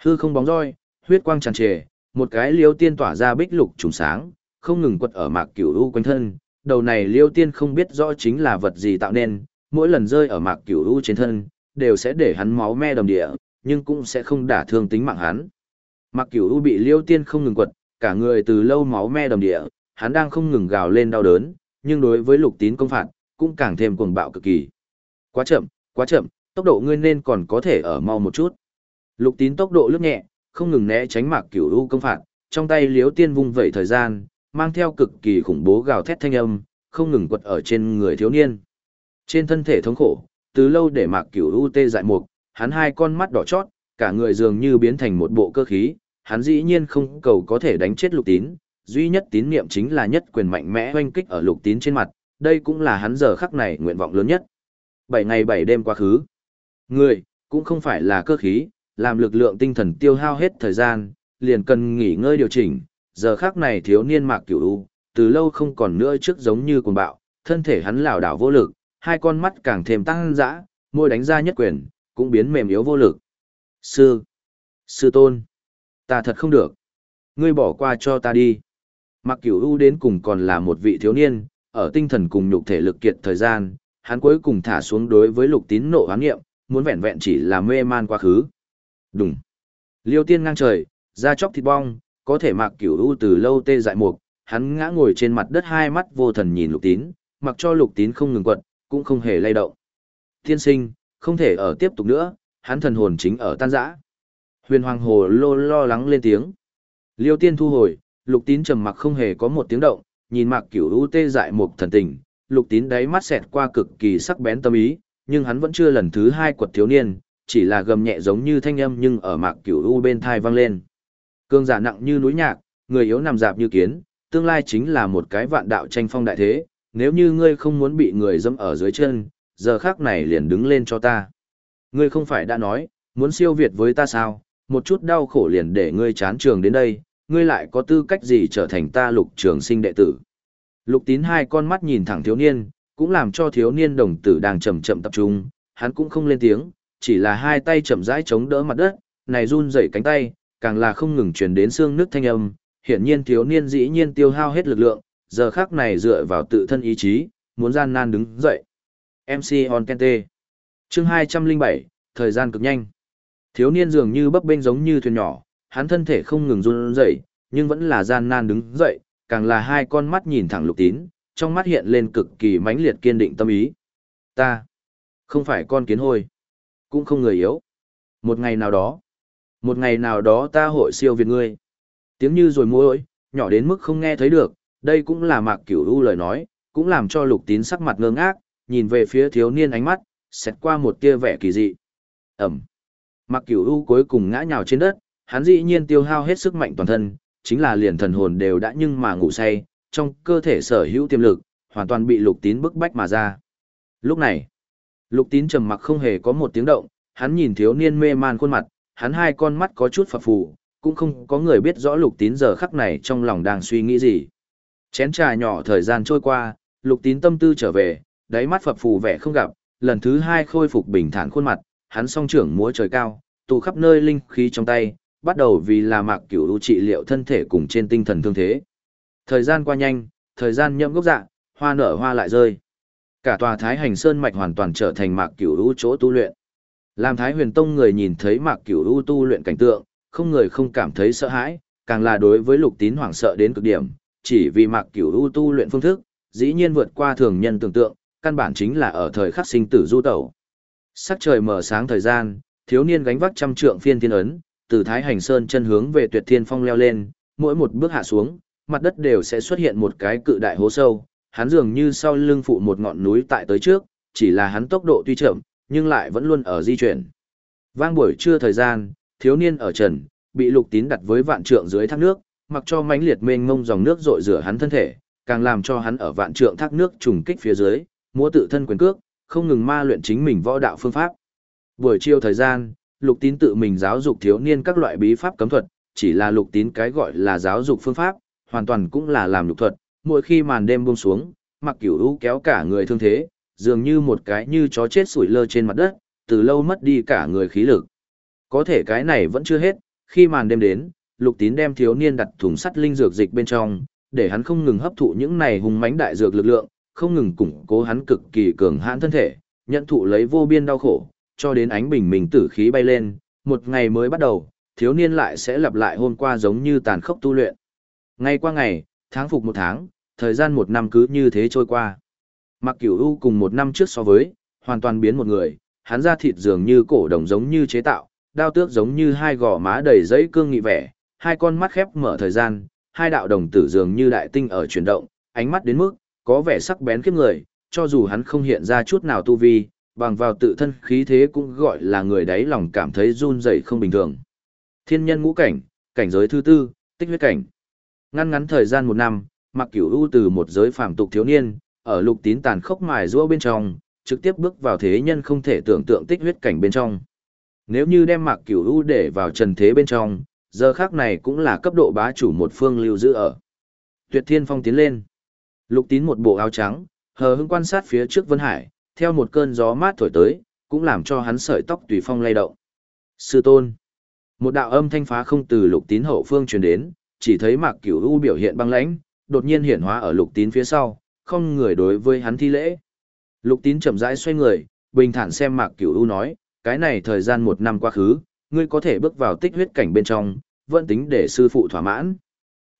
Hư không bóng roi, huyết quang tràn trề, một cái liêu tiên tỏa ra bích lục trùng sáng, không ngừng quật ở mạc cửu u quanh thân. Đầu này liêu tiên không biết rõ chính là vật gì tạo nên, mỗi lần rơi ở mạc cửu u trên thân, đều sẽ để hắn máu me đầm địa, nhưng cũng sẽ không đả thương tính mạng hắn. Mạc cửu u bị liêu tiên không ngừng quật, cả người từ lâu máu me đầm địa, hắn đang không ngừng gào lên đau đớn, nhưng đối với lục tín công phạt, cũng càng thêm cuồng bạo cực kỳ. Quá chậm, quá chậm, tốc độ ngươi nên còn có thể ở mau một chút. Lục tín tốc độ lướt nhẹ, không ngừng né tránh mạc cửu u công phạt, trong tay liếu tiên vung vẩy thời gian, mang theo cực kỳ khủng bố gào thét thanh âm, không ngừng quật ở trên người thiếu niên. Trên thân thể thống khổ, từ lâu để mạc cửu u tê dại mục, hắn hai con mắt đỏ chót, cả người dường như biến thành một bộ cơ khí, hắn dĩ nhiên không cầu có thể đánh chết lục tín, duy nhất tín niệm chính là nhất quyền mạnh mẽ hoanh kích ở lục tín trên mặt, đây cũng là hắn giờ khắc này nguyện vọng lớn nhất. Bảy ngày bảy đêm quá khứ. Người, cũng không phải là cơ khí, làm lực lượng tinh thần tiêu hao hết thời gian, liền cần nghỉ ngơi điều chỉnh, giờ khắc này thiếu niên mạc cửu u, từ lâu không còn nữa trước giống như cuồng bạo, thân thể hắn lảo đảo vô lực, hai con mắt càng thêm tăng dã, môi đánh ra nhất quyền, cũng biến mềm yếu vô lực. Sư, sư tôn, ta thật không được. Ngươi bỏ qua cho ta đi. Mặc cửu u đến cùng còn là một vị thiếu niên, ở tinh thần cùng nhục thể lực kiệt thời gian, hắn cuối cùng thả xuống đối với lục tín nộ hoán nghiệm, muốn vẹn vẹn chỉ là mê man quá khứ. Đúng. Liêu tiên ngang trời, da chóc thịt bong, có thể mặc cửu u từ lâu tê dại mục, hắn ngã ngồi trên mặt đất hai mắt vô thần nhìn lục tín, mặc cho lục tín không ngừng quật, cũng không hề lay động. Tiên sinh, không thể ở tiếp tục nữa, hắn thần hồn chính ở tan rã. Huyền Hoàng Hồ lô lo lắng lên tiếng. Liêu tiên thu hồi, lục tín trầm mặc không hề có một tiếng động, nhìn mạc cửu u tê dại một thần tình, lục tín đáy mắt xẹt qua cực kỳ sắc bén tâm ý, nhưng hắn vẫn chưa lần thứ hai quật thiếu niên, chỉ là gầm nhẹ giống như thanh âm nhưng ở mạc cửu u bên thai vang lên. Cương giả nặng như núi nhạc, người yếu nằm dạp như kiến, tương lai chính là một cái vạn đạo tranh phong đại thế, nếu như ngươi không muốn bị người dẫm ở dưới chân, giờ khác này liền đứng lên cho ta. Ngươi không phải đã nói, muốn siêu việt với ta sao, một chút đau khổ liền để ngươi chán trường đến đây, ngươi lại có tư cách gì trở thành ta lục trường sinh đệ tử. Lục tín hai con mắt nhìn thẳng thiếu niên, cũng làm cho thiếu niên đồng tử đang chậm chậm tập trung, hắn cũng không lên tiếng, chỉ là hai tay chậm rãi chống đỡ mặt đất, này run rẩy cánh tay, càng là không ngừng truyền đến xương nước thanh âm, hiển nhiên thiếu niên dĩ nhiên tiêu hao hết lực lượng, giờ khắc này dựa vào tự thân ý chí, muốn gian nan đứng dậy. MC On Kente Chương 207, thời gian cực nhanh. Thiếu niên dường như bấp bênh giống như thuyền nhỏ, hắn thân thể không ngừng run rẩy, nhưng vẫn là gian nan đứng dậy, càng là hai con mắt nhìn thẳng lục tín, trong mắt hiện lên cực kỳ mãnh liệt kiên định tâm ý. Ta, không phải con kiến hôi, cũng không người yếu. Một ngày nào đó, một ngày nào đó ta hội siêu việt ngươi. Tiếng như rồi môi nhỏ đến mức không nghe thấy được, đây cũng là mạc cửu u lời nói, cũng làm cho lục tín sắc mặt ngơ ngác, nhìn về phía thiếu niên ánh mắt, xét qua một tia vẻ kỳ dị. Ẩm. Mặc cửu u cuối cùng ngã nhào trên đất, hắn dĩ nhiên tiêu hao hết sức mạnh toàn thân, chính là liền thần hồn đều đã nhưng mà ngủ say, trong cơ thể sở hữu tiềm lực, hoàn toàn bị lục tín bức bách mà ra. Lúc này, lục tín trầm mặc không hề có một tiếng động, hắn nhìn thiếu niên mê man khuôn mặt, hắn hai con mắt có chút phập phù, cũng không có người biết rõ lục tín giờ khắc này trong lòng đang suy nghĩ gì. Chén trà nhỏ thời gian trôi qua, lục tín tâm tư trở về, đáy mắt phập phù vẻ không gặp, lần thứ hai khôi phục bình thản khuôn mặt, hắn song trưởng múa trời cao, tụ khắp nơi linh khí trong tay, bắt đầu vì là mạc cửu u trị liệu thân thể cùng trên tinh thần thương thế. Thời gian qua nhanh, thời gian nhậm gốc dạ, hoa nở hoa lại rơi. Cả tòa Thái Hành Sơn mạch hoàn toàn trở thành mạc cửu u chỗ tu luyện. Làm Thái Huyền Tông người nhìn thấy mạc cửu u tu luyện cảnh tượng, không người không cảm thấy sợ hãi, càng là đối với lục tín hoảng sợ đến cực điểm, chỉ vì mạc cửu u tu luyện phương thức, dĩ nhiên vượt qua thường nhân tưởng tượng, căn bản chính là ở thời khắc sinh tử du tẩu. Sắc trời mở sáng thời gian, thiếu niên gánh vác trăm trượng phiên thiên ấn, từ Thái Hành Sơn chân hướng về Tuyệt Thiên Phong leo lên, mỗi một bước hạ xuống, mặt đất đều sẽ xuất hiện một cái cự đại hố sâu, hắn dường như sau lưng phụ một ngọn núi tại tới trước, chỉ là hắn tốc độ tuy chậm, nhưng lại vẫn luôn ở di chuyển. Vang buổi trưa thời gian, thiếu niên ở trần, bị lục tín đặt với vạn trượng dưới thác nước, mặc cho mãnh liệt mênh mông dòng nước rội rửa hắn thân thể, càng làm cho hắn ở vạn trượng thác nước trùng kích phía dưới, múa tự thân quyền cước, không ngừng ma luyện chính mình võ đạo phương pháp. Buổi chiều thời gian, lục tín tự mình giáo dục thiếu niên các loại bí pháp cấm thuật, chỉ là lục tín cái gọi là giáo dục phương pháp, hoàn toàn cũng là làm lục thuật, mỗi khi màn đêm buông xuống, mặc cửu u kéo cả người thương thế, dường như một cái như chó chết sủi lơ trên mặt đất, từ lâu mất đi cả người khí lực. Có thể cái này vẫn chưa hết, khi màn đêm đến, lục tín đem thiếu niên đặt thùng sắt linh dược dịch bên trong, để hắn không ngừng hấp thụ những này hùng mãnh đại dược lực lượng, không ngừng củng cố hắn cực kỳ cường hãn thân thể, nhận thụ lấy vô biên đau khổ, cho đến ánh bình minh tử khí bay lên, một ngày mới bắt đầu, thiếu niên lại sẽ lặp lại hôm qua giống như tàn khốc tu luyện. Ngày qua ngày, tháng phục một tháng, thời gian một năm cứ như thế trôi qua. Mặc cửu u cùng một năm trước so với, hoàn toàn biến một người, hắn da thịt dường như cổ đồng giống như chế tạo, đao tước giống như hai gò má đầy giấy cương nghị vẻ, hai con mắt khép mở thời gian, hai đạo đồng tử dường như đại tinh ở chuyển động, ánh mắt đến mức, có vẻ sắc bén kiếp người, cho dù hắn không hiện ra chút nào tu vi, bằng vào tự thân khí thế cũng gọi là người đáy lòng cảm thấy run rẩy không bình thường. Thiên nhân ngũ cảnh, cảnh giới thứ tư, tích huyết cảnh. Ngăn ngắn thời gian một năm, mặc cửu ưu từ một giới phàm tục thiếu niên, ở lục tín tàn khốc mài rũa bên trong, trực tiếp bước vào thế nhân không thể tưởng tượng tích huyết cảnh bên trong. Nếu như đem mặc cửu ưu để vào trần thế bên trong, giờ khác này cũng là cấp độ bá chủ một phương lưu giữ ở. Tuyệt thiên phong tiến lên. Lục tín một bộ áo trắng, hờ hững quan sát phía trước Vân Hải, theo một cơn gió mát thổi tới, cũng làm cho hắn sợi tóc tùy phong lay động. Sư tôn. Một đạo âm thanh phá không từ lục tín hậu phương truyền đến, chỉ thấy mạc cửu u biểu hiện băng lãnh, đột nhiên hiển hóa ở lục tín phía sau, không người đối với hắn thi lễ. Lục tín chậm rãi xoay người, bình thản xem mạc cửu u nói, cái này thời gian một năm quá khứ, ngươi có thể bước vào tích huyết cảnh bên trong, vẫn tính để sư phụ thỏa mãn.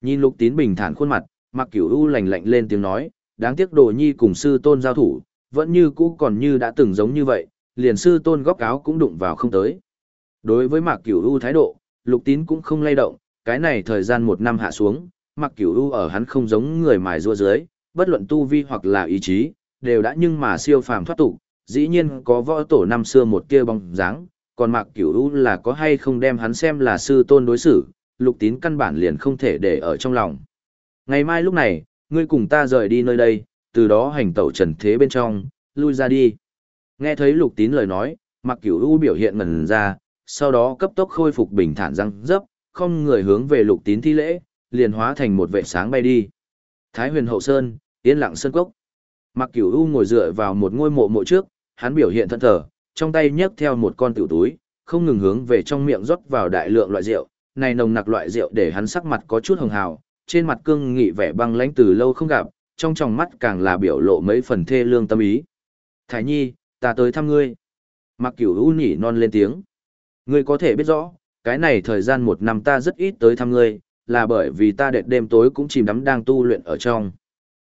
Nhìn lục tín bình thản khuôn mặt, mạc cửu u lạnh lạnh lên tiếng nói, đáng tiếc đồ nhi cùng sư tôn giao thủ, vẫn như cũ còn như đã từng giống như vậy, liền sư tôn góc áo cũng đụng vào không tới. Đối với Mạc Cửu U thái độ, Lục Tín cũng không lay động, cái này thời gian một năm hạ xuống, Mạc Cửu U ở hắn không giống người mài rua dưới, bất luận tu vi hoặc là ý chí, đều đã nhưng mà siêu phàm thoát tục, dĩ nhiên có võ tổ năm xưa một kia bóng dáng, còn Mạc Cửu U là có hay không đem hắn xem là sư tôn đối xử, Lục Tín căn bản liền không thể để ở trong lòng. Ngày mai lúc này, ngươi cùng ta rời đi nơi đây, từ đó hành tẩu trần thế bên trong, lui ra đi. Nghe thấy lục tín lời nói, mặc cửu u biểu hiện ngần ra, sau đó cấp tốc khôi phục bình thản răng dấp, không người hướng về lục tín thi lễ, liền hóa thành một vệ sáng bay đi. Thái huyền hậu sơn, yên lặng sơn cốc. Mặc cửu u ngồi dựa vào một ngôi mộ mộ trước, hắn biểu hiện thân thờ, trong tay nhấc theo một con tiểu túi, không ngừng hướng về trong miệng rót vào đại lượng loại rượu, này nồng nặc loại rượu để hắn sắc mặt có chút hồng hào, trên mặt cương nghị vẻ băng lãnh từ lâu không gặp, trong tròng mắt càng là biểu lộ mấy phần thê lương tâm ý. Thái nhi, ta tới thăm ngươi. Mặc cửu u nhỉ non lên tiếng. Ngươi có thể biết rõ, cái này thời gian một năm ta rất ít tới thăm ngươi, là bởi vì ta đệt đêm tối cũng chìm đắm đang tu luyện ở trong.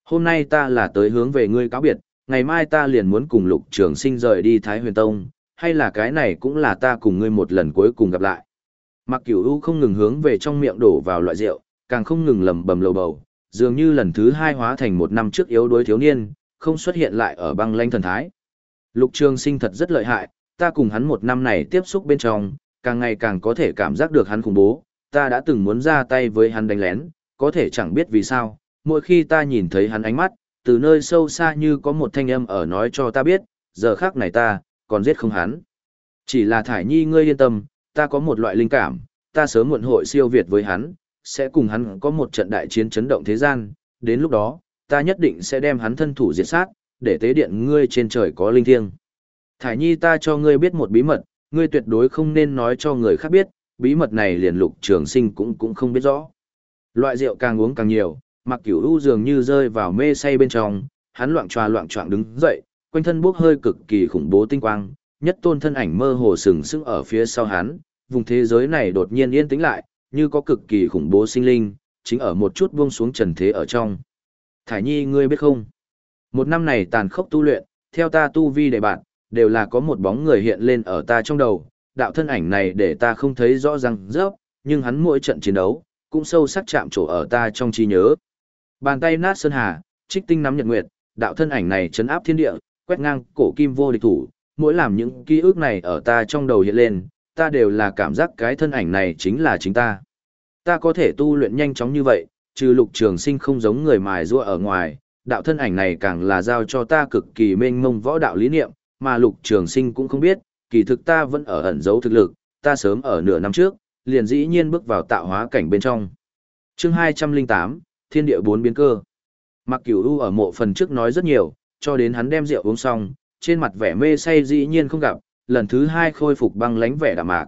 Hôm nay ta là tới hướng về ngươi cáo biệt, ngày mai ta liền muốn cùng lục trường sinh rời đi Thái huyền tông, hay là cái này cũng là ta cùng ngươi một lần cuối cùng gặp lại. Mặc cửu u không ngừng hướng về trong miệng đổ vào loại rượu, càng không ngừng lầm bầm lầu bầu, dường như lần thứ hai hóa thành một năm trước yếu đuối thiếu niên, không xuất hiện lại ở băng lanh thần thái. Lục Trường Sinh thật rất lợi hại, ta cùng hắn một năm này tiếp xúc bên trong, càng ngày càng có thể cảm giác được hắn khủng bố, ta đã từng muốn ra tay với hắn đánh lén, có thể chẳng biết vì sao, mỗi khi ta nhìn thấy hắn ánh mắt, từ nơi sâu xa như có một thanh âm ở nói cho ta biết, giờ khác này ta, còn giết không hắn. Chỉ là thải nhi ngươi yên tâm, ta có một loại linh cảm, ta sớm muộn hội siêu việt với hắn, sẽ cùng hắn có một trận đại chiến chấn động thế gian, đến lúc đó, ta nhất định sẽ đem hắn thân thủ diệt sát, để tế điện ngươi trên trời có linh thiêng. Thải nhi ta cho ngươi biết một bí mật, ngươi tuyệt đối không nên nói cho người khác biết, bí mật này liền lục trường sinh cũng cũng không biết rõ. Loại rượu càng uống càng nhiều, mặc cửu u dường như rơi vào mê say bên trong, hắn loạn tròa loạn trọng đứng dậy, quanh thân bốc hơi cực kỳ khủng bố tinh quang, nhất tôn thân ảnh mơ hồ sừng sững ở phía sau hắn, vùng thế giới này đột nhiên yên tĩnh lại, như có cực kỳ khủng bố sinh linh, chính ở một chút buông xuống trần thế ở trong. Thải nhi ngươi biết không? Một năm này tàn khốc tu luyện, theo ta tu vi để bạn, đều là có một bóng người hiện lên ở ta trong đầu, đạo thân ảnh này để ta không thấy rõ ràng rớp, nhưng hắn mỗi trận chiến đấu, cũng sâu sắc chạm trổ ở ta trong trí nhớ. Bàn tay nát sơn hà, trích tinh nắm nhật nguyệt, đạo thân ảnh này chấn áp thiên địa, quét ngang cổ kim vô địch thủ, mỗi làm những ký ức này ở ta trong đầu hiện lên, ta đều là cảm giác cái thân ảnh này chính là chính ta. Ta có thể tu luyện nhanh chóng như vậy, trừ lục trường sinh không giống người mài rua ở ngoài, đạo thân ảnh này càng là giao cho ta cực kỳ mênh mông võ đạo lý niệm, mà lục trường sinh cũng không biết, kỳ thực ta vẫn ở ẩn giấu thực lực, ta sớm ở nửa năm trước, liền dĩ nhiên bước vào tạo hóa cảnh bên trong. chương 208, Thiên địa bốn biến cơ. Mặc cửu u ở mộ phần trước nói rất nhiều, cho đến hắn đem rượu uống xong, trên mặt vẻ mê say dĩ nhiên không gặp, lần thứ hai khôi phục băng lánh vẻ đạm mạc.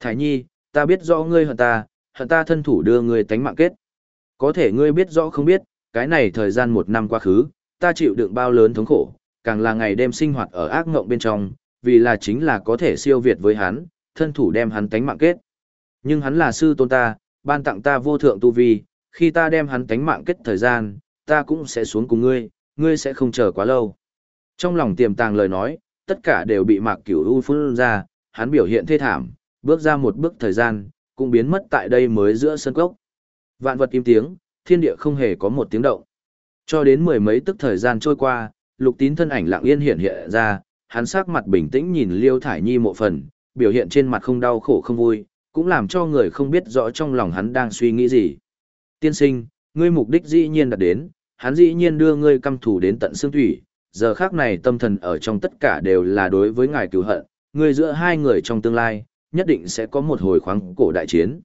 Thái nhi, ta biết rõ ngươi hận ta, hận ta thân thủ đưa ngươi tánh mạng kết. Có thể ngươi biết rõ không biết, cái này thời gian một năm quá khứ, ta chịu đựng bao lớn thống khổ, càng là ngày đêm sinh hoạt ở ác ngộng bên trong, vì là chính là có thể siêu việt với hắn, thân thủ đem hắn tánh mạng kết. Nhưng hắn là sư tôn ta, ban tặng ta vô thượng tu vi, khi ta đem hắn tánh mạng kết thời gian, ta cũng sẽ xuống cùng ngươi, ngươi sẽ không chờ quá lâu. Trong lòng tiềm tàng lời nói, tất cả đều bị mạc cửu u phun ra, hắn biểu hiện thê thảm, bước ra một bước thời gian, cũng biến mất tại đây mới giữa sân cốc. Vạn vật im tiếng, thiên địa không hề có một tiếng động. Cho đến mười mấy tức thời gian trôi qua, lục tín thân ảnh lặng yên hiện hiện ra, hắn sắc mặt bình tĩnh nhìn liêu thải nhi mộ phần, biểu hiện trên mặt không đau khổ không vui, cũng làm cho người không biết rõ trong lòng hắn đang suy nghĩ gì. Tiên sinh, ngươi mục đích dĩ nhiên đạt đến, hắn dĩ nhiên đưa ngươi căm thủ đến tận xương thủy, giờ khác này tâm thần ở trong tất cả đều là đối với ngài cứu hận, người giữa hai người trong tương lai, nhất định sẽ có một hồi khoáng cổ đại chiến.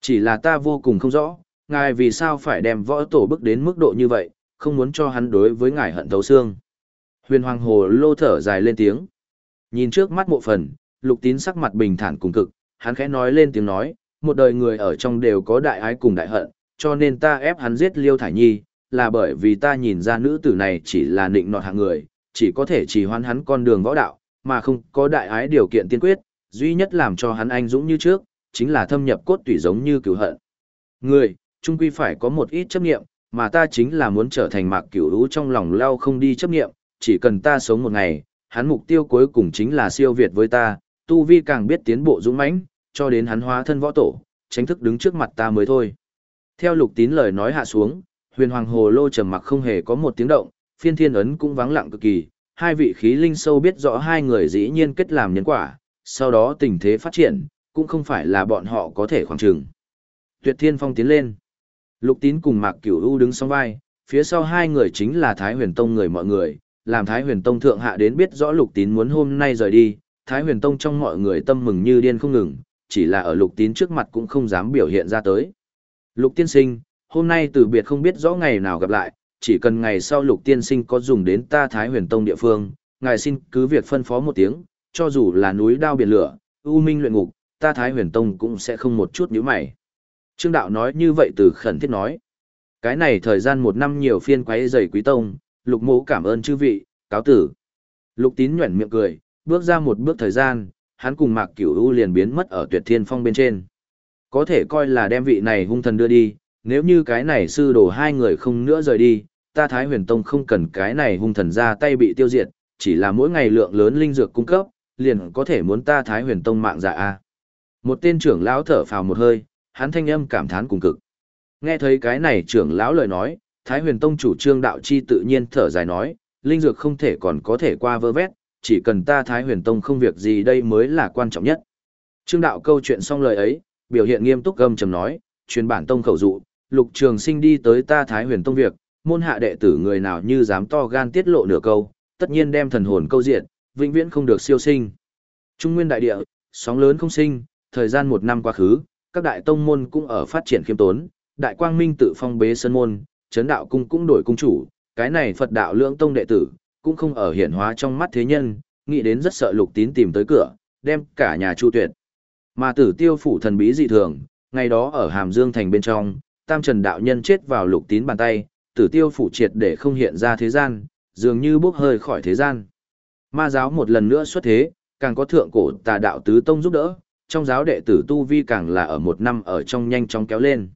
Chỉ là ta vô cùng không rõ, ngài vì sao phải đem võ tổ bước đến mức độ như vậy, không muốn cho hắn đối với ngài hận thấu xương. Huyền Hoàng Hồ lô thở dài lên tiếng. Nhìn trước mắt mộ phần, lục tín sắc mặt bình thản cùng cực, hắn khẽ nói lên tiếng nói, một đời người ở trong đều có đại ái cùng đại hận, cho nên ta ép hắn giết Liêu Thải Nhi, là bởi vì ta nhìn ra nữ tử này chỉ là nịnh nọt hạng người, chỉ có thể chỉ hoán hắn con đường võ đạo, mà không có đại ái điều kiện tiên quyết, duy nhất làm cho hắn anh dũng như trước, chính là thâm nhập cốt tủy giống như cửu hận. Người, trung quy phải có một ít chấp nghiệm, mà ta chính là muốn trở thành mạc cửu lũ trong lòng lao không đi chấp nghiệm, chỉ cần ta sống một ngày, hắn mục tiêu cuối cùng chính là siêu việt với ta, tu vi càng biết tiến bộ dũng mãnh, cho đến hắn hóa thân võ tổ, tránh thức đứng trước mặt ta mới thôi. Theo lục tín lời nói hạ xuống, huyền hoàng hồ lô trầm mặc không hề có một tiếng động, phiên thiên ấn cũng vắng lặng cực kỳ, hai vị khí linh sâu biết rõ hai người dĩ nhiên kết làm nhân quả, sau đó tình thế phát triển, cũng không phải là bọn họ có thể khoảng trừng. Tuyệt thiên phong tiến lên. Lục tín cùng mạc cửu u đứng song vai, phía sau hai người chính là Thái huyền tông người mọi người, làm Thái huyền tông thượng hạ đến biết rõ lục tín muốn hôm nay rời đi, Thái huyền tông trong mọi người tâm mừng như điên không ngừng, chỉ là ở lục tín trước mặt cũng không dám biểu hiện ra tới. Lục tiên sinh, hôm nay từ biệt không biết rõ ngày nào gặp lại, chỉ cần ngày sau lục tiên sinh có dùng đến ta Thái huyền tông địa phương, ngài xin cứ việc phân phó một tiếng, cho dù là núi đao biển lửa, u minh luyện ngục, ta Thái huyền tông cũng sẽ không một chút nhíu mày. Trương đạo nói như vậy từ khẩn thiết nói. Cái này thời gian một năm nhiều phiên quấy rầy quý tông, lục mũ cảm ơn chư vị, cáo tử. Lục tín nhuẩn miệng cười, bước ra một bước thời gian, hắn cùng mạc cửu u liền biến mất ở tuyệt thiên phong bên trên. Có thể coi là đem vị này hung thần đưa đi, nếu như cái này sư đồ hai người không nữa rời đi, ta Thái huyền tông không cần cái này hung thần ra tay bị tiêu diệt, chỉ là mỗi ngày lượng lớn linh dược cung cấp, liền có thể muốn ta Thái huyền tông mạng dạ a. Một tên trưởng lão thở phào một hơi, hắn thanh âm cảm thán cùng cực. Nghe thấy cái này trưởng lão lời nói, Thái huyền tông chủ trương đạo chi tự nhiên thở dài nói, linh dược không thể còn có thể qua vơ vét, chỉ cần ta Thái huyền tông không việc gì đây mới là quan trọng nhất. Trương đạo câu chuyện xong lời ấy, biểu hiện nghiêm túc gầm trầm nói, truyền bản tông khẩu dụ, lục trường sinh đi tới ta Thái huyền tông việc, môn hạ đệ tử người nào như dám to gan tiết lộ nửa câu, tất nhiên đem thần hồn câu diện, vĩnh viễn không được siêu sinh. Trung nguyên đại địa, sóng lớn không sinh, thời gian một năm quá khứ, các đại tông môn cũng ở phát triển khiêm tốn, đại quang minh tự phong bế sân môn, chấn đạo cung cũng đổi cung chủ, cái này Phật đạo lưỡng tông đệ tử, cũng không ở hiển hóa trong mắt thế nhân, nghĩ đến rất sợ lục tín tìm tới cửa, đem cả nhà chu tuyệt. Mà tử tiêu phủ thần bí dị thường, ngày đó ở Hàm Dương Thành bên trong, tam trần đạo nhân chết vào lục tín bàn tay, tử tiêu phủ triệt để không hiện ra thế gian, dường như bốc hơi khỏi thế gian. Ma giáo một lần nữa xuất thế, càng có thượng cổ tà đạo tứ tông giúp đỡ, trong giáo đệ tử tu vi càng là ở một năm ở trong nhanh chóng kéo lên.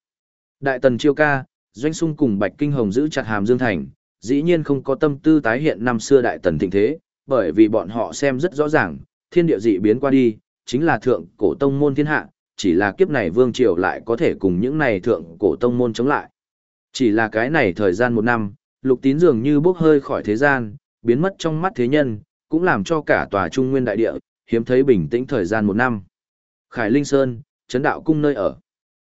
Đại tần chiêu ca, doanh sung cùng Bạch Kinh Hồng giữ chặt Hàm Dương Thành, dĩ nhiên không có tâm tư tái hiện năm xưa đại tần thịnh thế, bởi vì bọn họ xem rất rõ ràng, thiên địa dị biến qua đi, chính là thượng cổ tông môn thiên hạ, chỉ là kiếp này vương triều lại có thể cùng những này thượng cổ tông môn chống lại. Chỉ là cái này thời gian một năm, lục tín dường như bốc hơi khỏi thế gian, biến mất trong mắt thế nhân, cũng làm cho cả tòa trung nguyên đại địa, hiếm thấy bình tĩnh thời gian một năm. Khải Linh Sơn, chấn đạo cung nơi ở.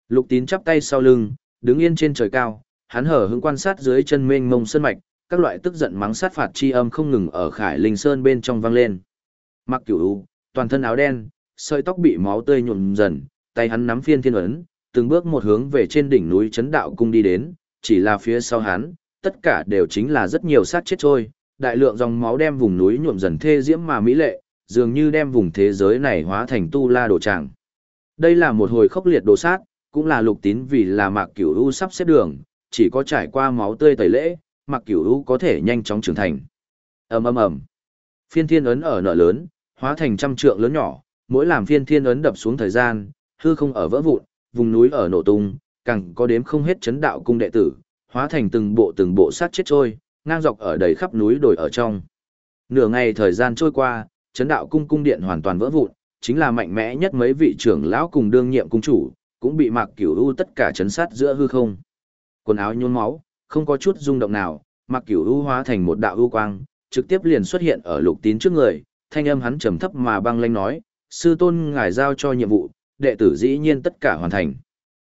Lục tín chắp tay sau lưng, đứng yên trên trời cao, hắn hở hứng quan sát dưới chân mênh mông sơn mạch, các loại tức giận mắng sát phạt chi âm không ngừng ở Khải Linh Sơn bên trong vang lên. Mặc cửu u, toàn thân áo đen, sợi tóc bị máu tươi nhuộm dần, tay hắn nắm phiên thiên ấn, từng bước một hướng về trên đỉnh núi chấn đạo cung đi đến, chỉ là phía sau hắn, tất cả đều chính là rất nhiều sát chết trôi, đại lượng dòng máu đem vùng núi nhuộm dần thê diễm mà mỹ lệ, dường như đem vùng thế giới này hóa thành tu la đồ tràng. Đây là một hồi khốc liệt đồ sát, cũng là lục tín vì là mạc cửu u sắp xếp đường, chỉ có trải qua máu tươi tẩy lễ, mạc cửu u có thể nhanh chóng trưởng thành. ầm ầm ầm, phiên thiên ấn ở nợ lớn, hóa thành trăm trượng lớn nhỏ, mỗi làm phiên thiên ấn đập xuống thời gian, hư không ở vỡ vụn, vùng núi ở nổ tung, càng có đếm không hết chấn đạo cung đệ tử, hóa thành từng bộ từng bộ sát chết trôi, ngang dọc ở đầy khắp núi đồi ở trong. Nửa ngày thời gian trôi qua, chấn đạo cung cung điện hoàn toàn vỡ vụn, chính là mạnh mẽ nhất mấy vị trưởng lão cùng đương nhiệm cung chủ, cũng bị Mạc Cửu U tất cả chấn sát giữa hư không. Quần áo nhuốm máu, không có chút rung động nào, Mạc Cửu U hóa thành một đạo u quang, trực tiếp liền xuất hiện ở Lục Tín trước người, thanh âm hắn trầm thấp mà băng lãnh nói: "Sư tôn ngài giao cho nhiệm vụ, đệ tử dĩ nhiên tất cả hoàn thành."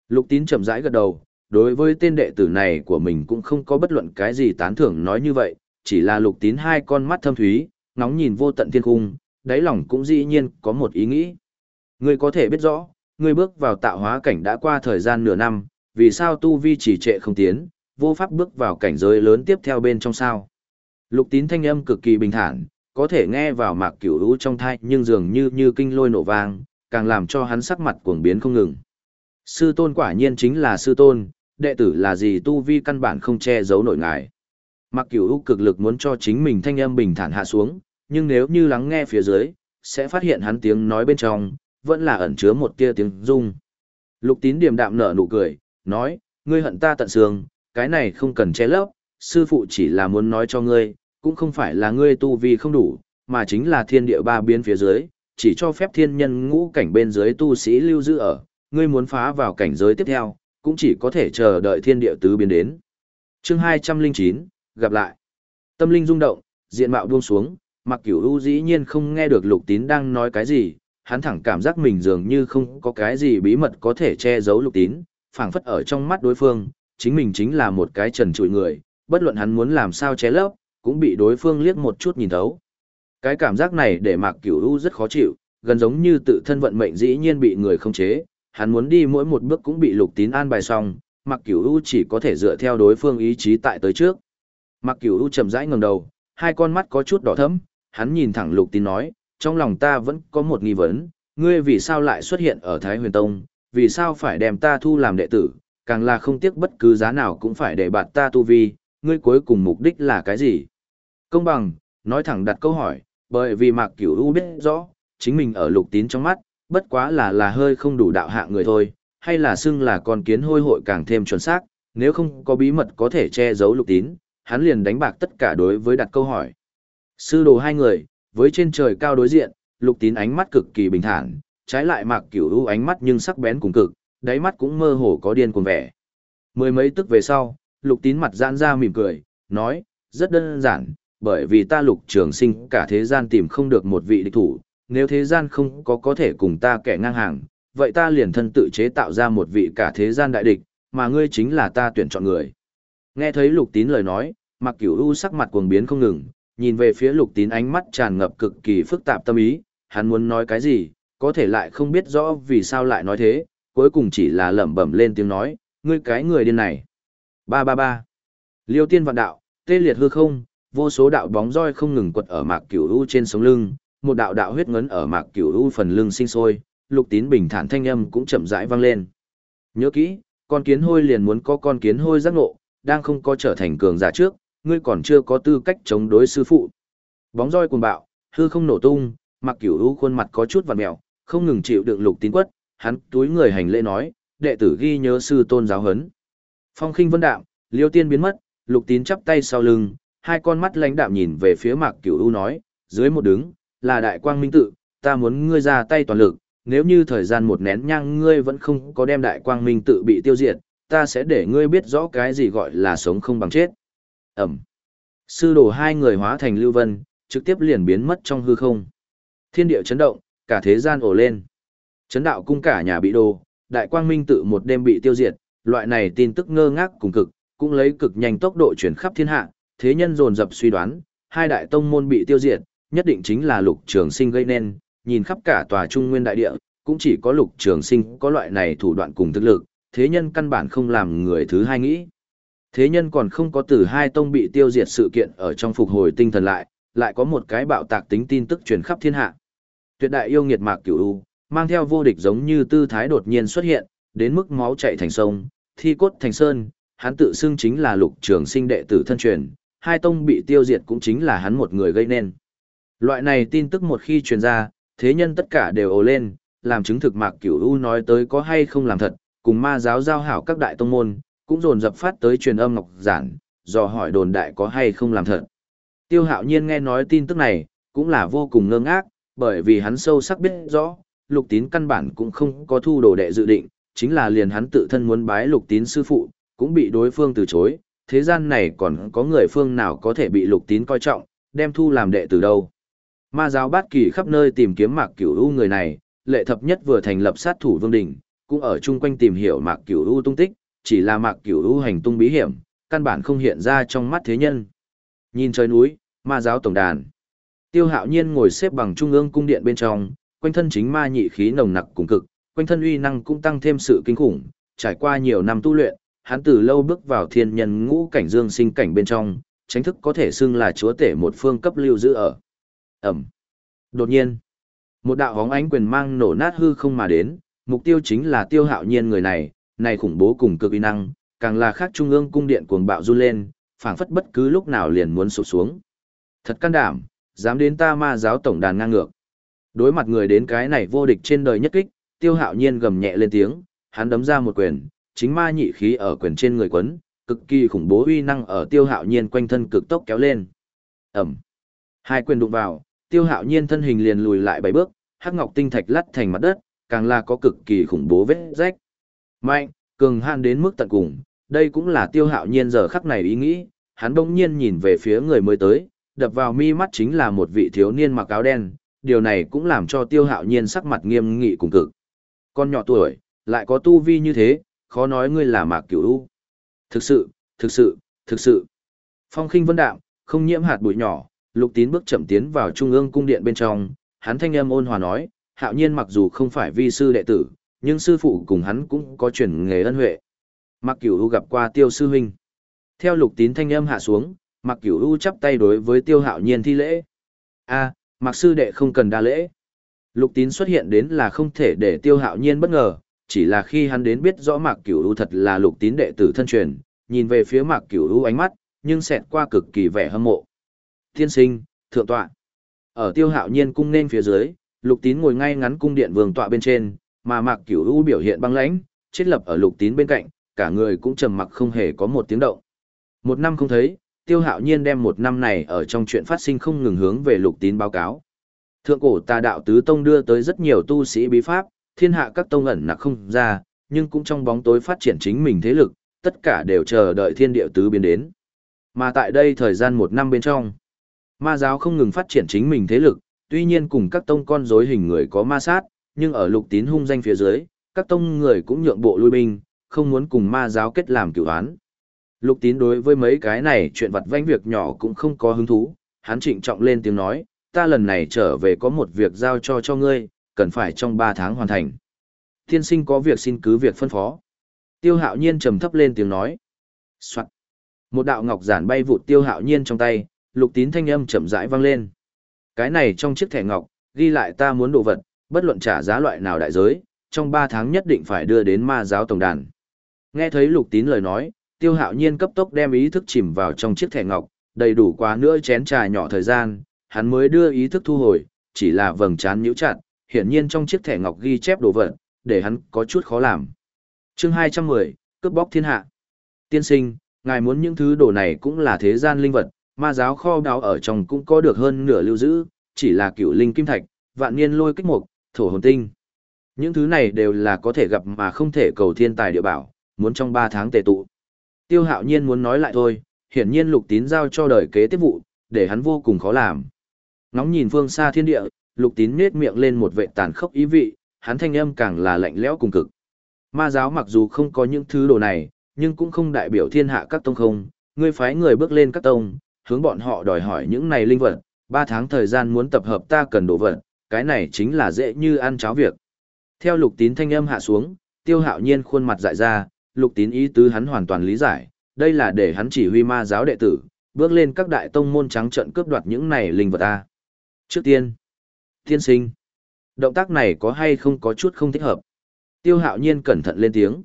Lục Tín chậm rãi gật đầu, đối với tên đệ tử này của mình cũng không có bất luận cái gì tán thưởng nói như vậy, chỉ là Lục Tín hai con mắt thâm thúy, ngóng nhìn vô tận thiên cung, đáy lòng cũng dĩ nhiên có một ý nghĩ. Ngươi có thể biết rõ, ngươi bước vào tạo hóa cảnh đã qua thời gian nửa năm, vì sao tu vi chỉ trệ không tiến, vô pháp bước vào cảnh giới lớn tiếp theo bên trong sao. Lục tín thanh âm cực kỳ bình thản, có thể nghe vào mạc cửu lũ trong thai nhưng dường như như kinh lôi nổ vang, càng làm cho hắn sắc mặt cuồng biến không ngừng. Sư tôn quả nhiên chính là sư tôn, đệ tử là gì tu vi căn bản không che giấu nổi ngài. mặc cửu úc cực lực muốn cho chính mình thanh âm bình thản hạ xuống, nhưng nếu như lắng nghe phía dưới, sẽ phát hiện hắn tiếng nói bên trong, vẫn là ẩn chứa một tia tiếng rung. Lục tín điềm đạm nở nụ cười, nói, ngươi hận ta tận xương, cái này không cần che lấp, sư phụ chỉ là muốn nói cho ngươi, cũng không phải là ngươi tu vi không đủ, mà chính là thiên địa ba biến phía dưới, chỉ cho phép thiên nhân ngũ cảnh bên dưới tu sĩ lưu giữ ở, ngươi muốn phá vào cảnh giới tiếp theo, cũng chỉ có thể chờ đợi thiên địa tứ biến đến. Chương 209, gặp lại. Tâm linh rung động, diện mạo buông xuống, mặc cửu u dĩ nhiên không nghe được lục tín đang nói cái gì, hắn thẳng cảm giác mình dường như không có cái gì bí mật có thể che giấu lục tín, phảng phất ở trong mắt đối phương, chính mình chính là một cái trần trụi người, bất luận hắn muốn làm sao che lấp, cũng bị đối phương liếc một chút nhìn thấu. Cái cảm giác này để Mạc Cửu U rất khó chịu, gần giống như tự thân vận mệnh dĩ nhiên bị người không chế, hắn muốn đi mỗi một bước cũng bị Lục Tín an bài xong, Mạc Cửu U chỉ có thể dựa theo đối phương ý chí tại tới trước. Mạc Cửu U chậm rãi ngẩng đầu, hai con mắt có chút đỏ thẫm, hắn nhìn thẳng Lục Tín nói, trong lòng ta vẫn có một nghi vấn, ngươi vì sao lại xuất hiện ở Thái Huyền Tông, vì sao phải đem ta thu làm đệ tử, càng là không tiếc bất cứ giá nào cũng phải để bạt ta tu vi, ngươi cuối cùng mục đích là cái gì? Công bằng, nói thẳng đặt câu hỏi, bởi vì Mạc Cửu U biết rõ, chính mình ở lục tín trong mắt, bất quá là là hơi không đủ đạo hạ người thôi, hay là xưng là con kiến hôi hội càng thêm chuẩn xác, nếu không có bí mật có thể che giấu lục tín, hắn liền đánh bạc tất cả đối với đặt câu hỏi. Sư đồ hai người, với trên trời cao đối diện, lục tín ánh mắt cực kỳ bình thản, trái lại Mạc Cửu U ánh mắt nhưng sắc bén cùng cực, đáy mắt cũng mơ hồ có điên cuồng vẻ. Mười mấy tức về sau, lục tín mặt giãn ra mỉm cười, nói, rất đơn giản, bởi vì ta lục trường sinh cả thế gian tìm không được một vị địch thủ, nếu thế gian không có có thể cùng ta kẻ ngang hàng, vậy ta liền thân tự chế tạo ra một vị cả thế gian đại địch, mà ngươi chính là ta tuyển chọn người. Nghe thấy lục tín lời nói, mặc cửu u sắc mặt cuồng biến không ngừng, nhìn về phía lục tín ánh mắt tràn ngập cực kỳ phức tạp tâm ý, hắn muốn nói cái gì, có thể lại không biết rõ vì sao lại nói thế, cuối cùng chỉ là lẩm bẩm lên tiếng nói, ngươi cái người điên này. Ba ba ba. Liêu tiên vạn đạo, tê liệt hư không, vô số đạo bóng roi không ngừng quật ở mạc cửu u trên sống lưng, một đạo đạo huyết ngấn ở mạc cửu u phần lưng sinh sôi, lục tín bình thản thanh âm cũng chậm rãi vang lên. Nhớ kỹ, con kiến hôi liền muốn có con kiến hôi giác ngộ, đang không có trở thành cường giả trước, ngươi còn chưa có tư cách chống đối sư phụ. Bóng roi cuồng bạo, hư không nổ tung, mặc cửu u khuôn mặt có chút vằn mèo, không ngừng chịu đựng lục tín quất, hắn túi người hành lễ nói, đệ tử ghi nhớ sư tôn giáo hấn. Phong khinh vân đạm, liêu tiên biến mất, lục tín chắp tay sau lưng, hai con mắt lãnh đạm nhìn về phía mạc cửu u nói, dưới một đứng, là đại quang minh tự, ta muốn ngươi ra tay toàn lực, nếu như thời gian một nén nhang ngươi vẫn không có đem đại quang minh tự bị tiêu diệt, ta sẽ để ngươi biết rõ cái gì gọi là sống không bằng chết. Ẩm. Sư đồ hai người hóa thành lưu vân, trực tiếp liền biến mất trong hư không. Thiên địa chấn động, cả thế gian ổ lên. Chấn đạo cung cả nhà bị đồ, đại quang minh tự một đêm bị tiêu diệt, loại này tin tức ngơ ngác cùng cực, cũng lấy cực nhanh tốc độ chuyển khắp thiên hạ, thế nhân dồn dập suy đoán, hai đại tông môn bị tiêu diệt, nhất định chính là lục trường sinh gây nên, nhìn khắp cả tòa trung nguyên đại địa, cũng chỉ có lục trường sinh có loại này thủ đoạn cùng thực lực, thế nhân căn bản không làm người thứ hai nghĩ. Thế nhân còn không có từ hai tông bị tiêu diệt sự kiện ở trong phục hồi tinh thần lại, lại có một cái bạo tạc tính tin tức truyền khắp thiên hạ. Tuyệt đại yêu nghiệt mạc cửu u, mang theo vô địch giống như tư thái đột nhiên xuất hiện, đến mức máu chảy thành sông, thi cốt thành sơn, hắn tự xưng chính là lục trường sinh đệ tử thân truyền, hai tông bị tiêu diệt cũng chính là hắn một người gây nên. Loại này tin tức một khi truyền ra, thế nhân tất cả đều ồ lên, làm chứng thực mạc cửu u nói tới có hay không làm thật, cùng ma giáo giao hảo các đại tông môn, cũng dồn dập phát tới truyền âm ngọc giản, dò hỏi đồn đại có hay không làm thật. Tiêu hạo nhiên nghe nói tin tức này, cũng là vô cùng ngơ ngác, bởi vì hắn sâu sắc biết rõ, lục tín căn bản cũng không có thu đồ đệ dự định, chính là liền hắn tự thân muốn bái lục tín sư phụ, cũng bị đối phương từ chối, thế gian này còn có người phương nào có thể bị lục tín coi trọng, đem thu làm đệ từ đâu. Ma giáo bát kỳ khắp nơi tìm kiếm mạc cửu u người này, lệ thập nhất vừa thành lập sát thủ vương đỉnh, cũng ở chung quanh tìm hiểu mạc cửu u tung tích, chỉ là mạc cửu u hành tung bí hiểm, căn bản không hiện ra trong mắt thế nhân. Nhìn trời núi, ma giáo tổng đàn. Tiêu hạo nhiên ngồi xếp bằng trung ương cung điện bên trong, quanh thân chính ma nhị khí nồng nặc cùng cực, quanh thân uy năng cũng tăng thêm sự kinh khủng, trải qua nhiều năm tu luyện, hắn từ lâu bước vào thiên nhân ngũ cảnh dương sinh cảnh bên trong, tránh thức có thể xưng là chúa tể một phương cấp lưu giữ ở. Ẩm. Đột nhiên, một đạo hóng ánh quyền mang nổ nát hư không mà đến, mục tiêu chính là tiêu hạo nhiên người này, này khủng bố cùng cực uy năng, càng là khác trung ương cung điện cuồng bạo run lên, phảng phất bất cứ lúc nào liền muốn sụp xuống. Thật can đảm, dám đến ta ma giáo tổng đàn ngang ngược. Đối mặt người đến cái này vô địch trên đời nhất kích, tiêu hạo nhiên gầm nhẹ lên tiếng, hắn đấm ra một quyền, chính ma nhị khí ở quyền trên người quấn, cực kỳ khủng bố uy năng ở tiêu hạo nhiên quanh thân cực tốc kéo lên. Ẩm. Hai quyền đụng vào, tiêu hạo nhiên thân hình liền lùi lại bảy bước, hắc ngọc tinh thạch lắt thành mặt đất, càng là có cực kỳ khủng bố vết rách. Mạnh, cường han đến mức tận cùng, đây cũng là tiêu hạo nhiên giờ khắc này ý nghĩ, hắn đông nhiên nhìn về phía người mới tới, đập vào mi mắt chính là một vị thiếu niên mặc áo đen, điều này cũng làm cho tiêu hạo nhiên sắc mặt nghiêm nghị cùng cực. Con nhỏ tuổi, lại có tu vi như thế, khó nói ngươi là mạc cửu u. Thực sự, thực sự, thực sự. Phong khinh vân đạm, không nhiễm hạt bụi nhỏ, lục tín bước chậm tiến vào trung ương cung điện bên trong, hắn thanh âm ôn hòa nói, hạo nhiên mặc dù không phải vi sư đệ tử, nhưng sư phụ cùng hắn cũng có truyền nghề ân huệ. Mạc cửu u gặp qua tiêu sư huynh. Theo lục tín thanh âm hạ xuống, Mạc Cửu U chắp tay đối với Tiêu Hạo Nhiên thi lễ. A, Mạc sư đệ không cần đa lễ. Lục Tín xuất hiện đến là không thể để Tiêu Hạo Nhiên bất ngờ, chỉ là khi hắn đến biết rõ Mạc Cửu U thật là Lục Tín đệ tử thân truyền, nhìn về phía Mạc Cửu U ánh mắt, nhưng xẹt qua cực kỳ vẻ hâm mộ. Tiên sinh, thượng tọa. Ở Tiêu Hạo Nhiên cung nên phía dưới, Lục Tín ngồi ngay ngắn cung điện vương tọa bên trên, mà Mạc Cửu U biểu hiện băng lãnh, chết lập ở Lục Tín bên cạnh, cả người cũng trầm mặc không hề có một tiếng động. Một năm không thấy, tiêu hạo nhiên đem một năm này ở trong chuyện phát sinh không ngừng hướng về lục tín báo cáo. Thượng cổ tà đạo tứ tông đưa tới rất nhiều tu sĩ bí pháp, thiên hạ các tông ẩn nặc không ra, nhưng cũng trong bóng tối phát triển chính mình thế lực, tất cả đều chờ đợi thiên địa tứ biến đến. Mà tại đây thời gian một năm bên trong, ma giáo không ngừng phát triển chính mình thế lực, tuy nhiên cùng các tông con rối hình người có ma sát, nhưng ở lục tín hung danh phía dưới, các tông người cũng nhượng bộ lui binh, không muốn cùng ma giáo kết làm cửu án. Lục tín đối với mấy cái này chuyện vặt vãnh việc nhỏ cũng không có hứng thú, hắn trịnh trọng lên tiếng nói, ta lần này trở về có một việc giao cho cho ngươi, cần phải trong 3 tháng hoàn thành. Thiên sinh có việc xin cứ việc phân phó. Tiêu hạo nhiên trầm thấp lên tiếng nói. Soạn. Một đạo ngọc giản bay vụt tiêu hạo nhiên trong tay, lục tín thanh âm chậm rãi vang lên. Cái này trong chiếc thẻ ngọc, ghi lại ta muốn đồ vật, bất luận trả giá loại nào đại giới, trong 3 tháng nhất định phải đưa đến ma giáo tổng đàn. Nghe thấy lục tín lời nói, tiêu hạo nhiên cấp tốc đem ý thức chìm vào trong chiếc thẻ ngọc, đầy đủ quá nữa chén trà nhỏ thời gian, hắn mới đưa ý thức thu hồi, chỉ là vầng trán nhíu chặt, hiển nhiên trong chiếc thẻ ngọc ghi chép đồ vật, để hắn có chút khó làm. Chương 210, cướp bóc thiên hạ. Tiên sinh, ngài muốn những thứ đồ này cũng là thế gian linh vật, ma giáo kho đáo ở trong cũng có được hơn nửa lưu giữ, chỉ là cựu linh kim thạch, vạn niên lôi kích mục, thổ hồn tinh. Những thứ này đều là có thể gặp mà không thể cầu thiên tài địa bảo, muốn trong 3 tháng tề tụ. Tiêu hạo nhiên muốn nói lại thôi, hiển nhiên lục tín giao cho đời kế tiếp vụ, để hắn vô cùng khó làm. Ngóng nhìn phương xa thiên địa, lục tín nết miệng lên một vệ tàn khốc ý vị, hắn thanh âm càng là lạnh lẽo cùng cực. Ma giáo mặc dù không có những thứ đồ này, nhưng cũng không đại biểu thiên hạ các tông không, ngươi phái người bước lên các tông, hướng bọn họ đòi hỏi những này linh vật, ba tháng thời gian muốn tập hợp ta cần đồ vật, cái này chính là dễ như ăn cháo việc. Theo lục tín thanh âm hạ xuống, tiêu hạo nhiên khuôn mặt dại ra, lục tín ý tứ hắn hoàn toàn lý giải, đây là để hắn chỉ huy ma giáo đệ tử, bước lên các đại tông môn trắng trận cướp đoạt những này linh vật ta. Trước tiên, tiên sinh, động tác này có hay không có chút không thích hợp. Tiêu hạo nhiên cẩn thận lên tiếng.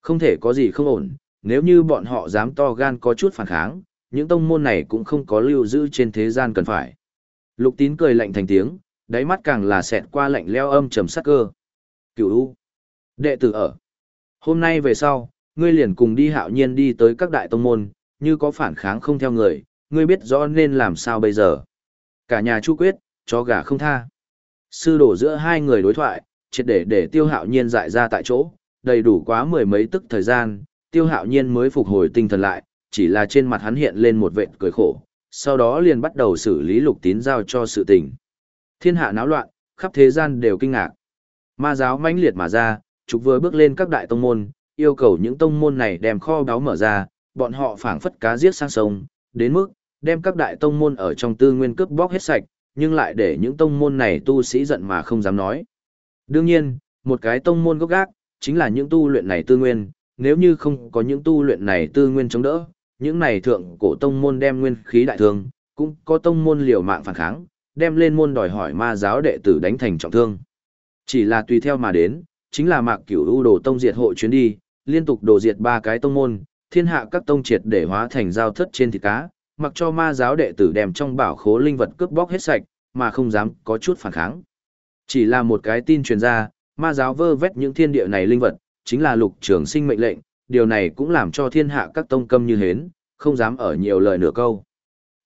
Không thể có gì không ổn, nếu như bọn họ dám to gan có chút phản kháng, những tông môn này cũng không có lưu giữ trên thế gian cần phải. Lục tín cười lạnh thành tiếng, đáy mắt càng là xẹt qua lạnh leo âm trầm sắc cơ. Cửu U. Đệ tử ở. Hôm nay về sau, ngươi liền cùng đi hạo nhiên đi tới các đại tông môn, như có phản kháng không theo người, ngươi biết rõ nên làm sao bây giờ. Cả nhà chu quyết, cho gà không tha. Sư đổ giữa hai người đối thoại, triệt để để tiêu hạo nhiên dại ra tại chỗ, đầy đủ quá mười mấy tức thời gian, tiêu hạo nhiên mới phục hồi tinh thần lại, chỉ là trên mặt hắn hiện lên một vệt cười khổ, sau đó liền bắt đầu xử lý lục tín giao cho sự tình. Thiên hạ náo loạn, khắp thế gian đều kinh ngạc. Ma giáo mãnh liệt mà ra, trục vừa bước lên các đại tông môn, yêu cầu những tông môn này đem kho báu mở ra, bọn họ phảng phất cá giết sang sông, đến mức đem các đại tông môn ở trong tư nguyên cướp bóc hết sạch, nhưng lại để những tông môn này tu sĩ giận mà không dám nói. Đương nhiên, một cái tông môn gốc gác, chính là những tu luyện này tư nguyên, nếu như không có những tu luyện này tư nguyên chống đỡ, những này thượng cổ tông môn đem nguyên khí đại thương, cũng có tông môn liều mạng phản kháng, đem lên môn đòi hỏi ma giáo đệ tử đánh thành trọng thương. Chỉ là tùy theo mà đến, chính là mạc cửu ưu đồ tông diệt hội chuyến đi, liên tục đồ diệt ba cái tông môn, thiên hạ các tông triệt để hóa thành giao thất trên thịt cá, mặc cho ma giáo đệ tử đem trong bảo khố linh vật cướp bóc hết sạch, mà không dám có chút phản kháng. Chỉ là một cái tin truyền ra, ma giáo vơ vét những thiên địa này linh vật, chính là lục trường sinh mệnh lệnh, điều này cũng làm cho thiên hạ các tông câm như hến, không dám ở nhiều lời nửa câu.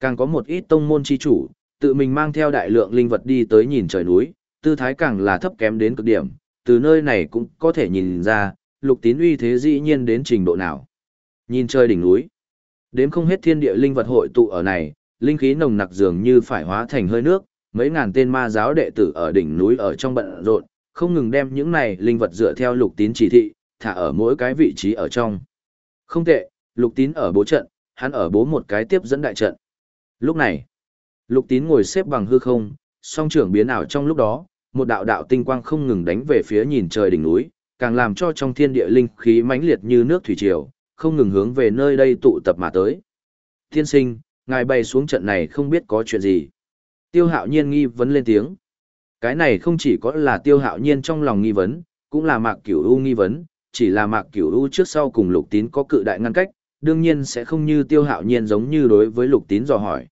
Càng có một ít tông môn chi chủ, tự mình mang theo đại lượng linh vật đi tới nhìn trời núi, tư thái càng là thấp kém đến cực điểm, từ nơi này cũng có thể nhìn ra, lục tín uy thế dĩ nhiên đến trình độ nào. Nhìn trời đỉnh núi, đếm không hết thiên địa linh vật hội tụ ở này, linh khí nồng nặc dường như phải hóa thành hơi nước, mấy ngàn tên ma giáo đệ tử ở đỉnh núi ở trong bận rộn, không ngừng đem những này linh vật dựa theo lục tín chỉ thị, thả ở mỗi cái vị trí ở trong. Không tệ, lục tín ở bố trận, hắn ở bố một cái tiếp dẫn đại trận. Lúc này, lục tín ngồi xếp bằng hư không, song trưởng biến ảo trong lúc đó, một đạo đạo tinh quang không ngừng đánh về phía nhìn trời đỉnh núi, càng làm cho trong thiên địa linh khí mãnh liệt như nước thủy triều, không ngừng hướng về nơi đây tụ tập mà tới. Thiên sinh, ngài bày xuống trận này không biết có chuyện gì. Tiêu hạo nhiên nghi vấn lên tiếng. Cái này không chỉ có là tiêu hạo nhiên trong lòng nghi vấn, cũng là mạc cửu u nghi vấn, chỉ là mạc cửu u trước sau cùng lục tín có cự đại ngăn cách, đương nhiên sẽ không như tiêu hạo nhiên giống như đối với lục tín dò hỏi.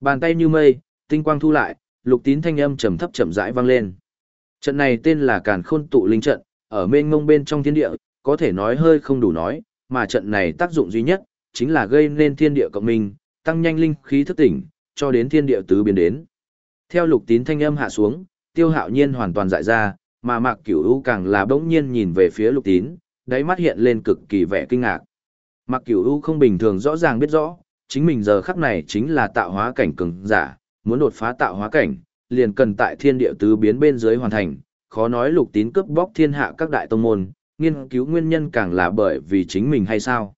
Bàn tay như mây, tinh quang thu lại, lục tín thanh âm trầm thấp chậm rãi vang lên. Trận này tên là Càn Khôn tụ linh trận, ở mênh mông bên trong thiên địa, có thể nói hơi không đủ nói, mà trận này tác dụng duy nhất chính là gây nên thiên địa cộng minh, tăng nhanh linh khí thức tỉnh, cho đến thiên địa tứ biến đến. Theo lục tín thanh âm hạ xuống, tiêu hạo nhiên hoàn toàn dại ra, mà mạc cửu u càng là bỗng nhiên nhìn về phía lục tín, đáy mắt hiện lên cực kỳ vẻ kinh ngạc. Mạc cửu u không bình thường rõ ràng biết rõ, chính mình giờ khắc này chính là tạo hóa cảnh cường giả, muốn đột phá tạo hóa cảnh, liền cần tại thiên địa tứ biến bên dưới hoàn thành, khó nói lục tín cướp bóc thiên hạ các đại tông môn, nghiên cứu nguyên nhân càng là bởi vì chính mình hay sao.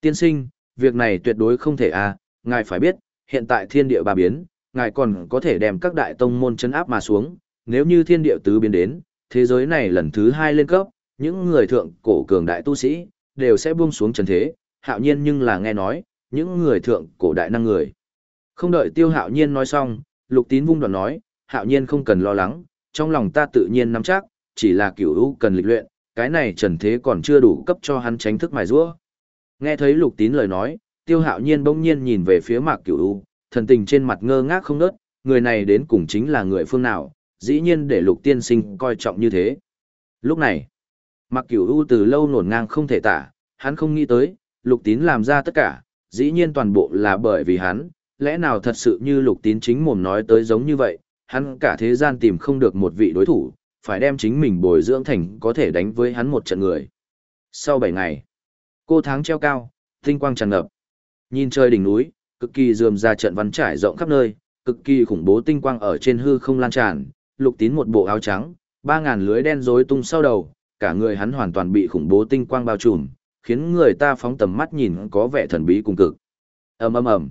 Tiên sinh, việc này tuyệt đối không thể à, ngài phải biết, hiện tại thiên địa ba biến, ngài còn có thể đem các đại tông môn chấn áp mà xuống, nếu như thiên địa tứ biến đến, thế giới này lần thứ hai lên cấp, những người thượng cổ cường đại tu sĩ, đều sẽ buông xuống trần thế, hạo nhiên nhưng là nghe nói, những người thượng cổ đại năng người. Không đợi tiêu hạo nhiên nói xong, lục tín vung đoàn nói, hạo nhiên không cần lo lắng, trong lòng ta tự nhiên nắm chắc, chỉ là cửu u cần lịch luyện, cái này trần thế còn chưa đủ cấp cho hắn tránh thức mài rũa. Nghe thấy lục tín lời nói, tiêu hạo nhiên bỗng nhiên nhìn về phía mạc cửu u, thần tình trên mặt ngơ ngác không nớt, người này đến cùng chính là người phương nào, dĩ nhiên để lục tiên sinh coi trọng như thế. Lúc này, mạc cửu u từ lâu nổn ngang không thể tả, hắn không nghĩ tới, lục tín làm ra tất cả, dĩ nhiên toàn bộ là bởi vì hắn, lẽ nào thật sự như lục tín chính mồm nói tới giống như vậy, hắn cả thế gian tìm không được một vị đối thủ, phải đem chính mình bồi dưỡng thành có thể đánh với hắn một trận người. Sau 7 ngày, cô tháng treo cao, tinh quang tràn ngập. Nhìn trời đỉnh núi, cực kỳ rườm ra trận văn trải rộng khắp nơi, cực kỳ khủng bố tinh quang ở trên hư không lan tràn, lục tín một bộ áo trắng, ba ngàn lưới đen rối tung sau đầu, cả người hắn hoàn toàn bị khủng bố tinh quang bao trùm, khiến người ta phóng tầm mắt nhìn có vẻ thần bí cùng cực. ầm ầm ầm,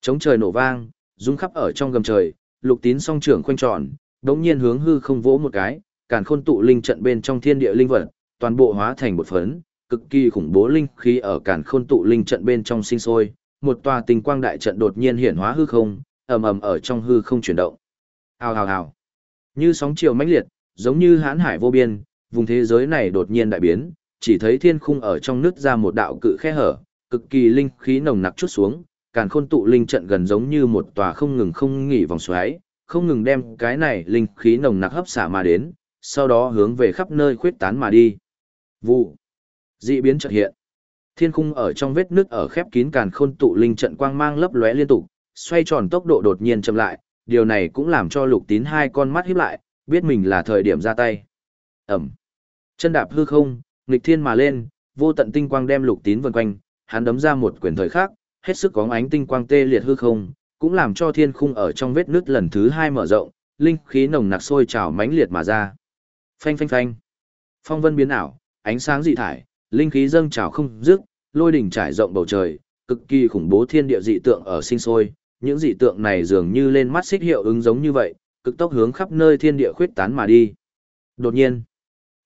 chống trời nổ vang, rung khắp ở trong gầm trời, lục tín song trưởng khoanh tròn, đống nhiên hướng hư không vỗ một cái, càn khôn tụ linh trận bên trong thiên địa linh vật, toàn bộ hóa thành một phấn, cực kỳ khủng bố linh khí ở càn khôn tụ linh trận bên trong sinh sôi, một tòa tình quang đại trận đột nhiên hiển hóa hư không, ầm ầm ở trong hư không chuyển động. Hào hào hào. Như sóng chiều mãnh liệt, giống như hãn hải vô biên, vùng thế giới này đột nhiên đại biến, chỉ thấy thiên khung ở trong nước ra một đạo cự khe hở, cực kỳ linh khí nồng nặc chút xuống, càn khôn tụ linh trận gần giống như một tòa không ngừng không nghỉ vòng xoáy, không ngừng đem cái này linh khí nồng nặc hấp xả mà đến, sau đó hướng về khắp nơi khuyết tán mà đi. Vụ. Dị biến chợt hiện. Thiên khung ở trong vết nước ở khép kín càn khôn tụ linh trận quang mang lấp lóe liên tục, xoay tròn tốc độ đột nhiên chậm lại, điều này cũng làm cho Lục Tín hai con mắt híp lại, biết mình là thời điểm ra tay. Ẩm. Chân đạp hư không, nghịch thiên mà lên, vô tận tinh quang đem Lục Tín vần quanh, hắn đấm ra một quyền thời khắc, hết sức có ánh tinh quang tê liệt hư không, cũng làm cho thiên khung ở trong vết nứt lần thứ hai mở rộng, linh khí nồng nặc sôi trào mãnh liệt mà ra. Phanh phanh phanh. Phong vân biến ảo, ánh sáng dị thải, linh khí dâng trào không dứt, lôi đỉnh trải rộng bầu trời, cực kỳ khủng bố thiên địa dị tượng ở sinh sôi, những dị tượng này dường như lên mắt xích hiệu ứng giống như vậy, cực tốc hướng khắp nơi thiên địa khuyết tán mà đi. Đột nhiên,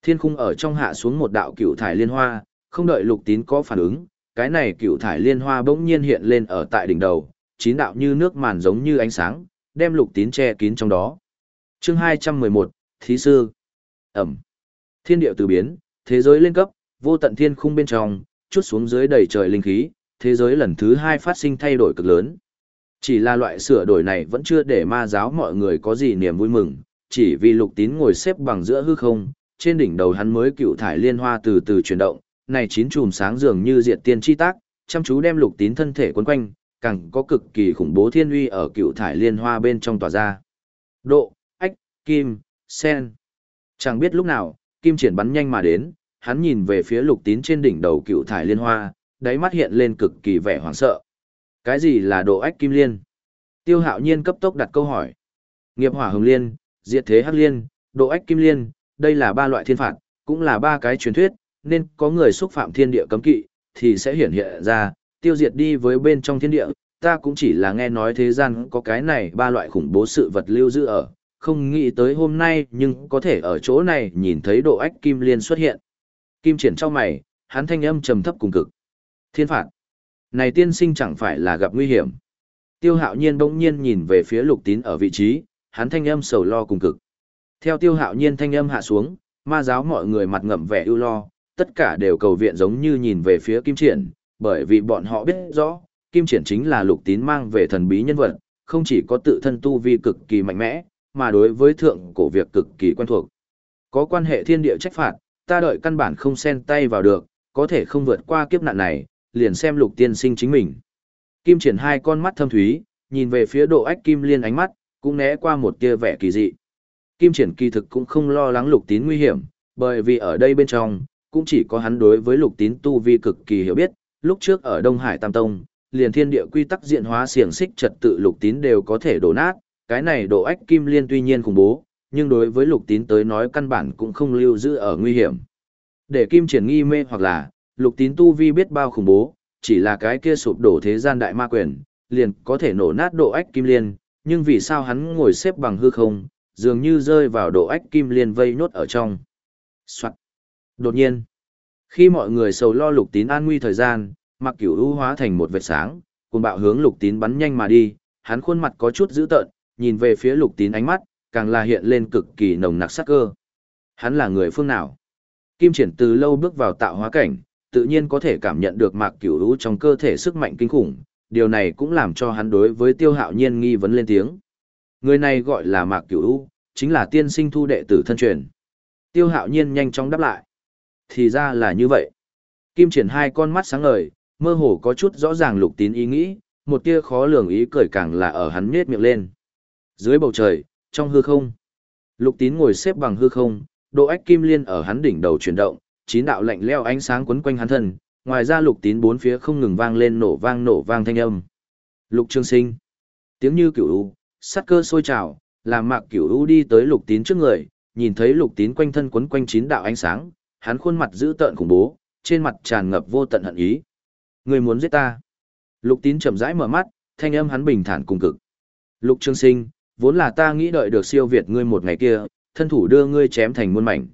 thiên khung ở trong hạ xuống một đạo cựu thải liên hoa, không đợi lục tín có phản ứng, cái này cựu thải liên hoa bỗng nhiên hiện lên ở tại đỉnh đầu, chín đạo như nước màn giống như ánh sáng, đem lục tín che kín trong đó. chương 211, Thí Sư Ẩm Thiên điệu từ biến, thế giới lên cấp, vô tận thiên khung bên trong, chút xuống dưới đầy trời linh khí, thế giới lần thứ hai phát sinh thay đổi cực lớn. Chỉ là loại sửa đổi này vẫn chưa để ma giáo mọi người có gì niềm vui mừng, chỉ vì lục tín ngồi xếp bằng giữa hư không, trên đỉnh đầu hắn mới cựu thải liên hoa từ từ chuyển động, này chín chùm sáng dường như diệt tiên chi tác, chăm chú đem lục tín thân thể quấn quanh, càng có cực kỳ khủng bố thiên uy ở cựu thải liên hoa bên trong tòa ra. Độ, ách, kim, sen. Chẳng biết lúc nào, kim triển bắn nhanh mà đến, hắn nhìn về phía lục tín trên đỉnh đầu cựu thải liên hoa, đáy mắt hiện lên cực kỳ vẻ hoảng sợ. Cái gì là độ ách kim liên? Tiêu hạo nhiên cấp tốc đặt câu hỏi. Nghiệp hỏa hồng liên, diệt thế hắc liên, độ ách kim liên, đây là ba loại thiên phạt, cũng là ba cái truyền thuyết, nên có người xúc phạm thiên địa cấm kỵ, thì sẽ hiển hiện ra, tiêu diệt đi với bên trong thiên địa, ta cũng chỉ là nghe nói thế gian có cái này ba loại khủng bố sự vật lưu giữ ở, không nghĩ tới hôm nay nhưng có thể ở chỗ này nhìn thấy độ ách kim liên xuất hiện. Kim triển trong mày, hắn thanh âm trầm thấp cùng cực. Thiên phạt. Này tiên sinh chẳng phải là gặp nguy hiểm. Tiêu hạo nhiên bỗng nhiên nhìn về phía lục tín ở vị trí, hắn thanh âm sầu lo cùng cực. Theo tiêu hạo nhiên thanh âm hạ xuống, ma giáo mọi người mặt ngậm vẻ ưu lo, tất cả đều cầu viện giống như nhìn về phía kim triển, bởi vì bọn họ biết rõ, kim triển chính là lục tín mang về thần bí nhân vật, không chỉ có tự thân tu vi cực kỳ mạnh mẽ, mà đối với thượng cổ việc cực kỳ quen thuộc. Có quan hệ thiên địa trách phạt, ta đợi căn bản không xen tay vào được, có thể không vượt qua kiếp nạn này, liền xem lục tiên sinh chính mình. Kim triển hai con mắt thâm thúy, nhìn về phía độ ách kim liên ánh mắt, cũng né qua một tia vẻ kỳ dị. Kim triển kỳ thực cũng không lo lắng lục tín nguy hiểm, bởi vì ở đây bên trong, cũng chỉ có hắn đối với lục tín tu vi cực kỳ hiểu biết, lúc trước ở Đông Hải Tam Tông, liền thiên địa quy tắc diện hóa xiềng xích trật tự lục tín đều có thể đổ nát, cái này độ ách kim liên tuy nhiên khủng bố, nhưng đối với lục tín tới nói căn bản cũng không lưu giữ ở nguy hiểm. Để kim triển nghi mê hoặc là, lục tín tu vi biết bao khủng bố, chỉ là cái kia sụp đổ thế gian đại ma quyền, liền có thể nổ nát độ ách kim liên, nhưng vì sao hắn ngồi xếp bằng hư không, dường như rơi vào độ ách kim liên vây nốt ở trong. Soạn. Đột nhiên, khi mọi người sầu lo lục tín an nguy thời gian, mặc cửu u hóa thành một vệt sáng, cùng bạo hướng lục tín bắn nhanh mà đi, hắn khuôn mặt có chút dữ tợn, nhìn về phía lục tín ánh mắt, càng là hiện lên cực kỳ nồng nặc sắc cơ. Hắn là người phương nào? Kim triển từ lâu bước vào tạo hóa cảnh, tự nhiên có thể cảm nhận được mạc cửu lũ trong cơ thể sức mạnh kinh khủng, điều này cũng làm cho hắn đối với tiêu hạo nhiên nghi vấn lên tiếng. Người này gọi là mạc cửu lũ, chính là tiên sinh thu đệ tử thân truyền. Tiêu hạo nhiên nhanh chóng đáp lại. Thì ra là như vậy. Kim triển hai con mắt sáng ngời, mơ hồ có chút rõ ràng lục tín ý nghĩ, một tia khó lường ý cười càng là ở hắn nết miệng lên. Dưới bầu trời, trong hư không, lục tín ngồi xếp bằng hư không, độ ách kim liên ở hắn đỉnh đầu chuyển động, chín đạo lạnh leo ánh sáng quấn quanh hắn thân, ngoài ra lục tín bốn phía không ngừng vang lên nổ vang nổ vang thanh âm. Lục Trương Sinh, tiếng như cửu u, sát cơ sôi trào, làm Mạc Cửu U đi tới Lục Tín trước người, nhìn thấy Lục Tín quanh thân quấn quanh chín đạo ánh sáng, hắn khuôn mặt dữ tợn khủng bố, trên mặt tràn ngập vô tận hận ý. Người muốn giết ta? Lục Tín chậm rãi mở mắt, thanh âm hắn bình thản cùng cực. Lục Trương Sinh, vốn là ta nghĩ đợi được siêu việt ngươi một ngày kia, thân thủ đưa ngươi chém thành muôn mảnh.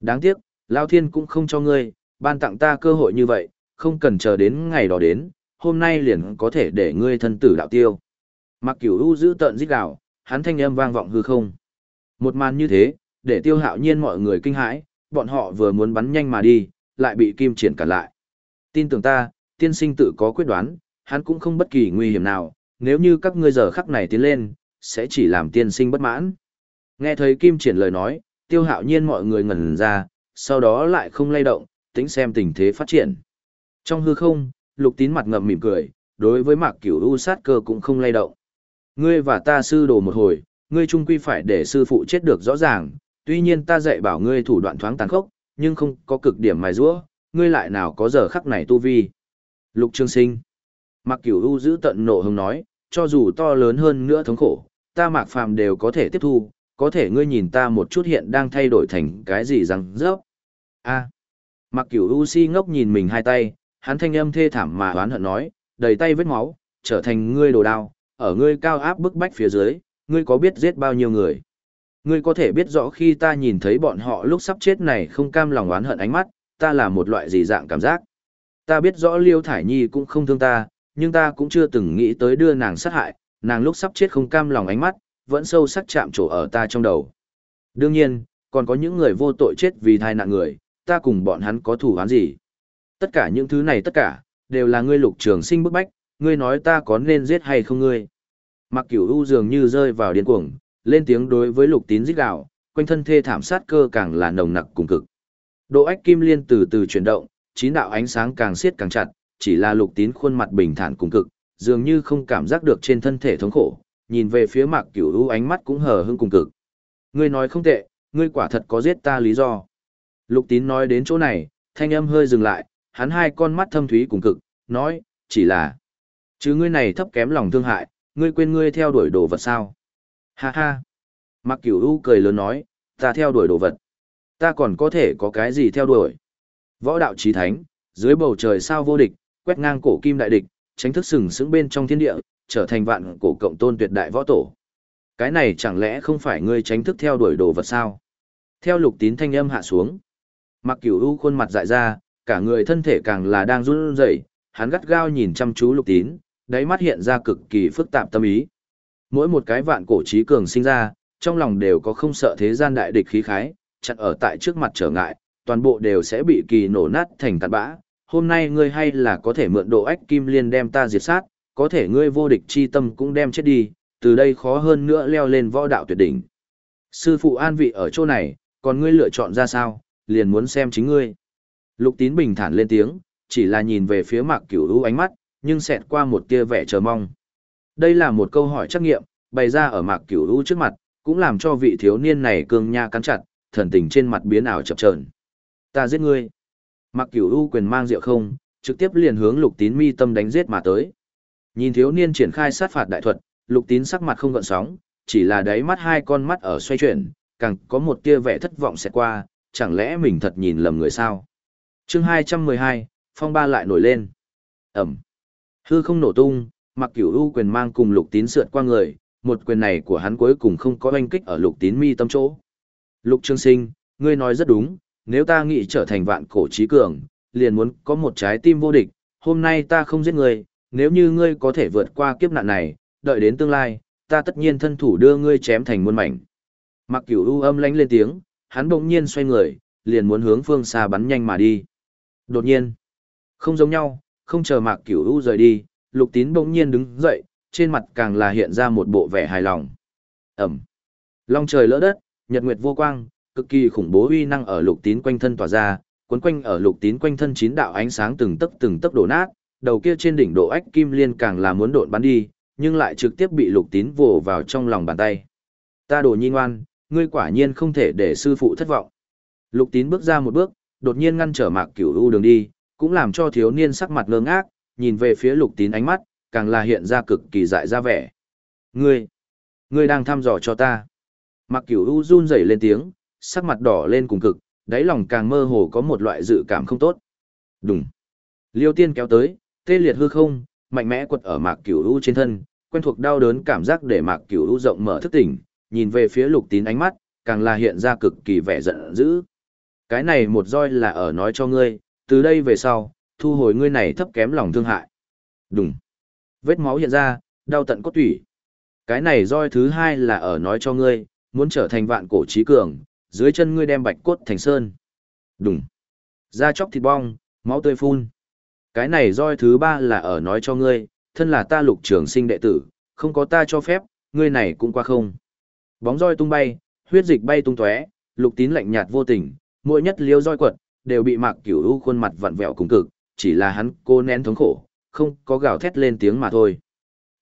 Đáng tiếc, Lao Thiên cũng không cho ngươi, ban tặng ta cơ hội như vậy, không cần chờ đến ngày đó đến, hôm nay liền có thể để ngươi thân tử đạo tiêu. Mặc cửu u giữ tợn giết gào, hắn thanh âm vang vọng hư không. Một màn như thế, để tiêu hạo nhiên mọi người kinh hãi, bọn họ vừa muốn bắn nhanh mà đi, lại bị kim triển cản lại. Tin tưởng ta, tiên sinh tự có quyết đoán, hắn cũng không bất kỳ nguy hiểm nào, nếu như các ngươi giờ khắc này tiến lên, sẽ chỉ làm tiên sinh bất mãn. Nghe thấy kim triển lời nói, tiêu hạo nhiên mọi người ngẩn ra, sau đó lại không lay động, tính xem tình thế phát triển. Trong hư không, lục tín mặt ngậm mỉm cười, đối với mạc cửu u sát cơ cũng không lay động. Ngươi và ta sư đồ một hồi, ngươi trung quy phải để sư phụ chết được rõ ràng, tuy nhiên ta dạy bảo ngươi thủ đoạn thoáng tàn khốc, nhưng không có cực điểm mài rũa, ngươi lại nào có giờ khắc này tu vi. Lục Trương Sinh. Mặc Cửu U giữ tận nộ hứng nói, cho dù to lớn hơn nữa thống khổ, ta Mạc Phàm đều có thể tiếp thu, có thể ngươi nhìn ta một chút hiện đang thay đổi thành cái gì răng rớp. A. À. Mặc Cửu U si ngốc nhìn mình hai tay, hắn thanh âm thê thảm mà oán hận nói, đầy tay vết máu, trở thành ngươi đồ đao, ở ngươi cao áp bức bách phía dưới, ngươi có biết giết bao nhiêu người? Ngươi có thể biết rõ khi ta nhìn thấy bọn họ lúc sắp chết này không cam lòng oán hận ánh mắt, ta là một loại gì dạng cảm giác. Ta biết rõ Liêu Thải Nhi cũng không thương ta, nhưng ta cũng chưa từng nghĩ tới đưa nàng sát hại, nàng lúc sắp chết không cam lòng ánh mắt, vẫn sâu sắc chạm trổ ở ta trong đầu. Đương nhiên, còn có những người vô tội chết vì thai nạn người, ta cùng bọn hắn có thủ án gì. Tất cả những thứ này tất cả, đều là ngươi lục trường sinh bức bách, ngươi nói ta có nên giết hay không ngươi. Mặc cửu u dường như rơi vào điên cuồng, lên tiếng đối với lục tín giết gạo, quanh thân thê thảm sát cơ càng là nồng nặc cùng cực. Độ ách kim liên từ từ chuyển động, chín đạo ánh sáng càng siết càng chặt, chỉ là lục tín khuôn mặt bình thản cùng cực, dường như không cảm giác được trên thân thể thống khổ, nhìn về phía mạc cửu u ánh mắt cũng hờ hững cùng cực. Ngươi nói không tệ, ngươi quả thật có giết ta lý do. Lục tín nói đến chỗ này, thanh âm hơi dừng lại, hắn hai con mắt thâm thúy cùng cực, nói, chỉ là Chứ ngươi này thấp kém lòng thương hại, ngươi quên ngươi theo đuổi đồ vật sao? Ha ha! Mặc cửu u cười lớn nói, ta theo đuổi đồ vật. Ta còn có thể có cái gì theo đuổi? Võ đạo trí thánh, dưới bầu trời sao vô địch, quét ngang cổ kim đại địch, tránh thức sừng sững bên trong thiên địa, trở thành vạn cổ cộng tôn tuyệt đại võ tổ. Cái này chẳng lẽ không phải ngươi tránh thức theo đuổi đồ vật sao? Theo lục tín thanh âm hạ xuống. Mặc cửu u khuôn mặt dại ra, cả người thân thể càng là đang run rẩy, hắn gắt gao nhìn chăm chú lục tín, đáy mắt hiện ra cực kỳ phức tạp tâm ý. Mỗi một cái vạn cổ trí cường sinh ra, trong lòng đều có không sợ thế gian đại địch khí khái, chặn ở tại trước mặt trở ngại, toàn bộ đều sẽ bị kỳ nổ nát thành tạt bã. Hôm nay ngươi hay là có thể mượn độ ách kim liên đem ta diệt sát, có thể ngươi vô địch chi tâm cũng đem chết đi, từ đây khó hơn nữa leo lên võ đạo tuyệt đỉnh. Sư phụ an vị ở chỗ này, còn ngươi lựa chọn ra sao, liền muốn xem chính ngươi. Lục tín bình thản lên tiếng, chỉ là nhìn về phía mạc cửu lũ ánh mắt, nhưng xẹt qua một tia vẻ chờ mong. Đây là một câu hỏi trắc nghiệm, bày ra ở mạc cửu lũ trước mặt, cũng làm cho vị thiếu niên này cương nha cắn chặt, thần tình trên mặt biến ảo chập chờn. Ta giết ngươi. Mạc cửu lũ quyền mang rượu không, trực tiếp liền hướng lục tín mi tâm đánh giết mà tới. Nhìn thiếu niên triển khai sát phạt đại thuật, lục tín sắc mặt không gợn sóng, chỉ là đáy mắt hai con mắt ở xoay chuyển, càng có một tia vẻ thất vọng sẽ qua, chẳng lẽ mình thật nhìn lầm người sao. chương 212, phong ba lại nổi lên. Ẩm. Hư không nổ tung, mặc cửu u quyền mang cùng lục tín sượt qua người, một quyền này của hắn cuối cùng không có oanh kích ở lục tín mi tâm chỗ. Lục trương sinh, ngươi nói rất đúng, nếu ta nghĩ trở thành vạn cổ trí cường, liền muốn có một trái tim vô địch, hôm nay ta không giết ngươi, nếu như ngươi có thể vượt qua kiếp nạn này, đợi đến tương lai, ta tất nhiên thân thủ đưa ngươi chém thành muôn mảnh. Mặc cửu u âm lánh lên tiếng, hắn bỗng nhiên xoay người, liền muốn hướng phương xa bắn nhanh mà đi. Đột nhiên, không giống nhau, không chờ mạc cửu u rời đi, lục tín bỗng nhiên đứng dậy, trên mặt càng là hiện ra một bộ vẻ hài lòng. Ẩm. Long trời lỡ đất, nhật nguyệt vô quang, cực kỳ khủng bố uy năng ở lục tín quanh thân tỏa ra, cuốn quanh ở lục tín quanh thân chín đạo ánh sáng từng tấc từng tấc đổ nát, đầu kia trên đỉnh độ ách kim liên càng là muốn độn bắn đi, nhưng lại trực tiếp bị lục tín vồ vào trong lòng bàn tay. Ta đồ nhi ngoan, ngươi quả nhiên không thể để sư phụ thất vọng. Lục tín bước ra một bước, đột nhiên ngăn trở mạc cửu u đường đi, cũng làm cho thiếu niên sắc mặt ngơ ngác, nhìn về phía lục tín ánh mắt, càng là hiện ra cực kỳ dại ra vẻ. Ngươi, ngươi đang thăm dò cho ta. Mạc cửu u run rẩy lên tiếng, sắc mặt đỏ lên cùng cực, đáy lòng càng mơ hồ có một loại dự cảm không tốt. Đúng. Liêu tiên kéo tới, tê liệt hư không, mạnh mẽ quật ở mạc cửu u trên thân, quen thuộc đau đớn cảm giác để mạc cửu u rộng mở thức tỉnh, nhìn về phía lục tín ánh mắt, càng là hiện ra cực kỳ vẻ giận dữ. Cái này một roi là ở nói cho ngươi, từ đây về sau, thu hồi ngươi này thấp kém lòng thương hại. Đúng. Vết máu hiện ra, đau tận cốt tủy. Cái này roi thứ hai là ở nói cho ngươi, muốn trở thành vạn cổ trí cường, dưới chân ngươi đem bạch cốt thành sơn. Đúng. Da chóc thịt bong, máu tươi phun. Cái này roi thứ ba là ở nói cho ngươi, thân là ta lục trường sinh đệ tử, không có ta cho phép, ngươi này cũng qua không. Bóng roi tung bay, huyết dịch bay tung tóe, lục tín lạnh nhạt vô tình, mỗi nhất liêu roi quật, đều bị mạc cửu u khuôn mặt vặn vẹo cùng cực, chỉ là hắn cô nén thống khổ, không có gào thét lên tiếng mà thôi.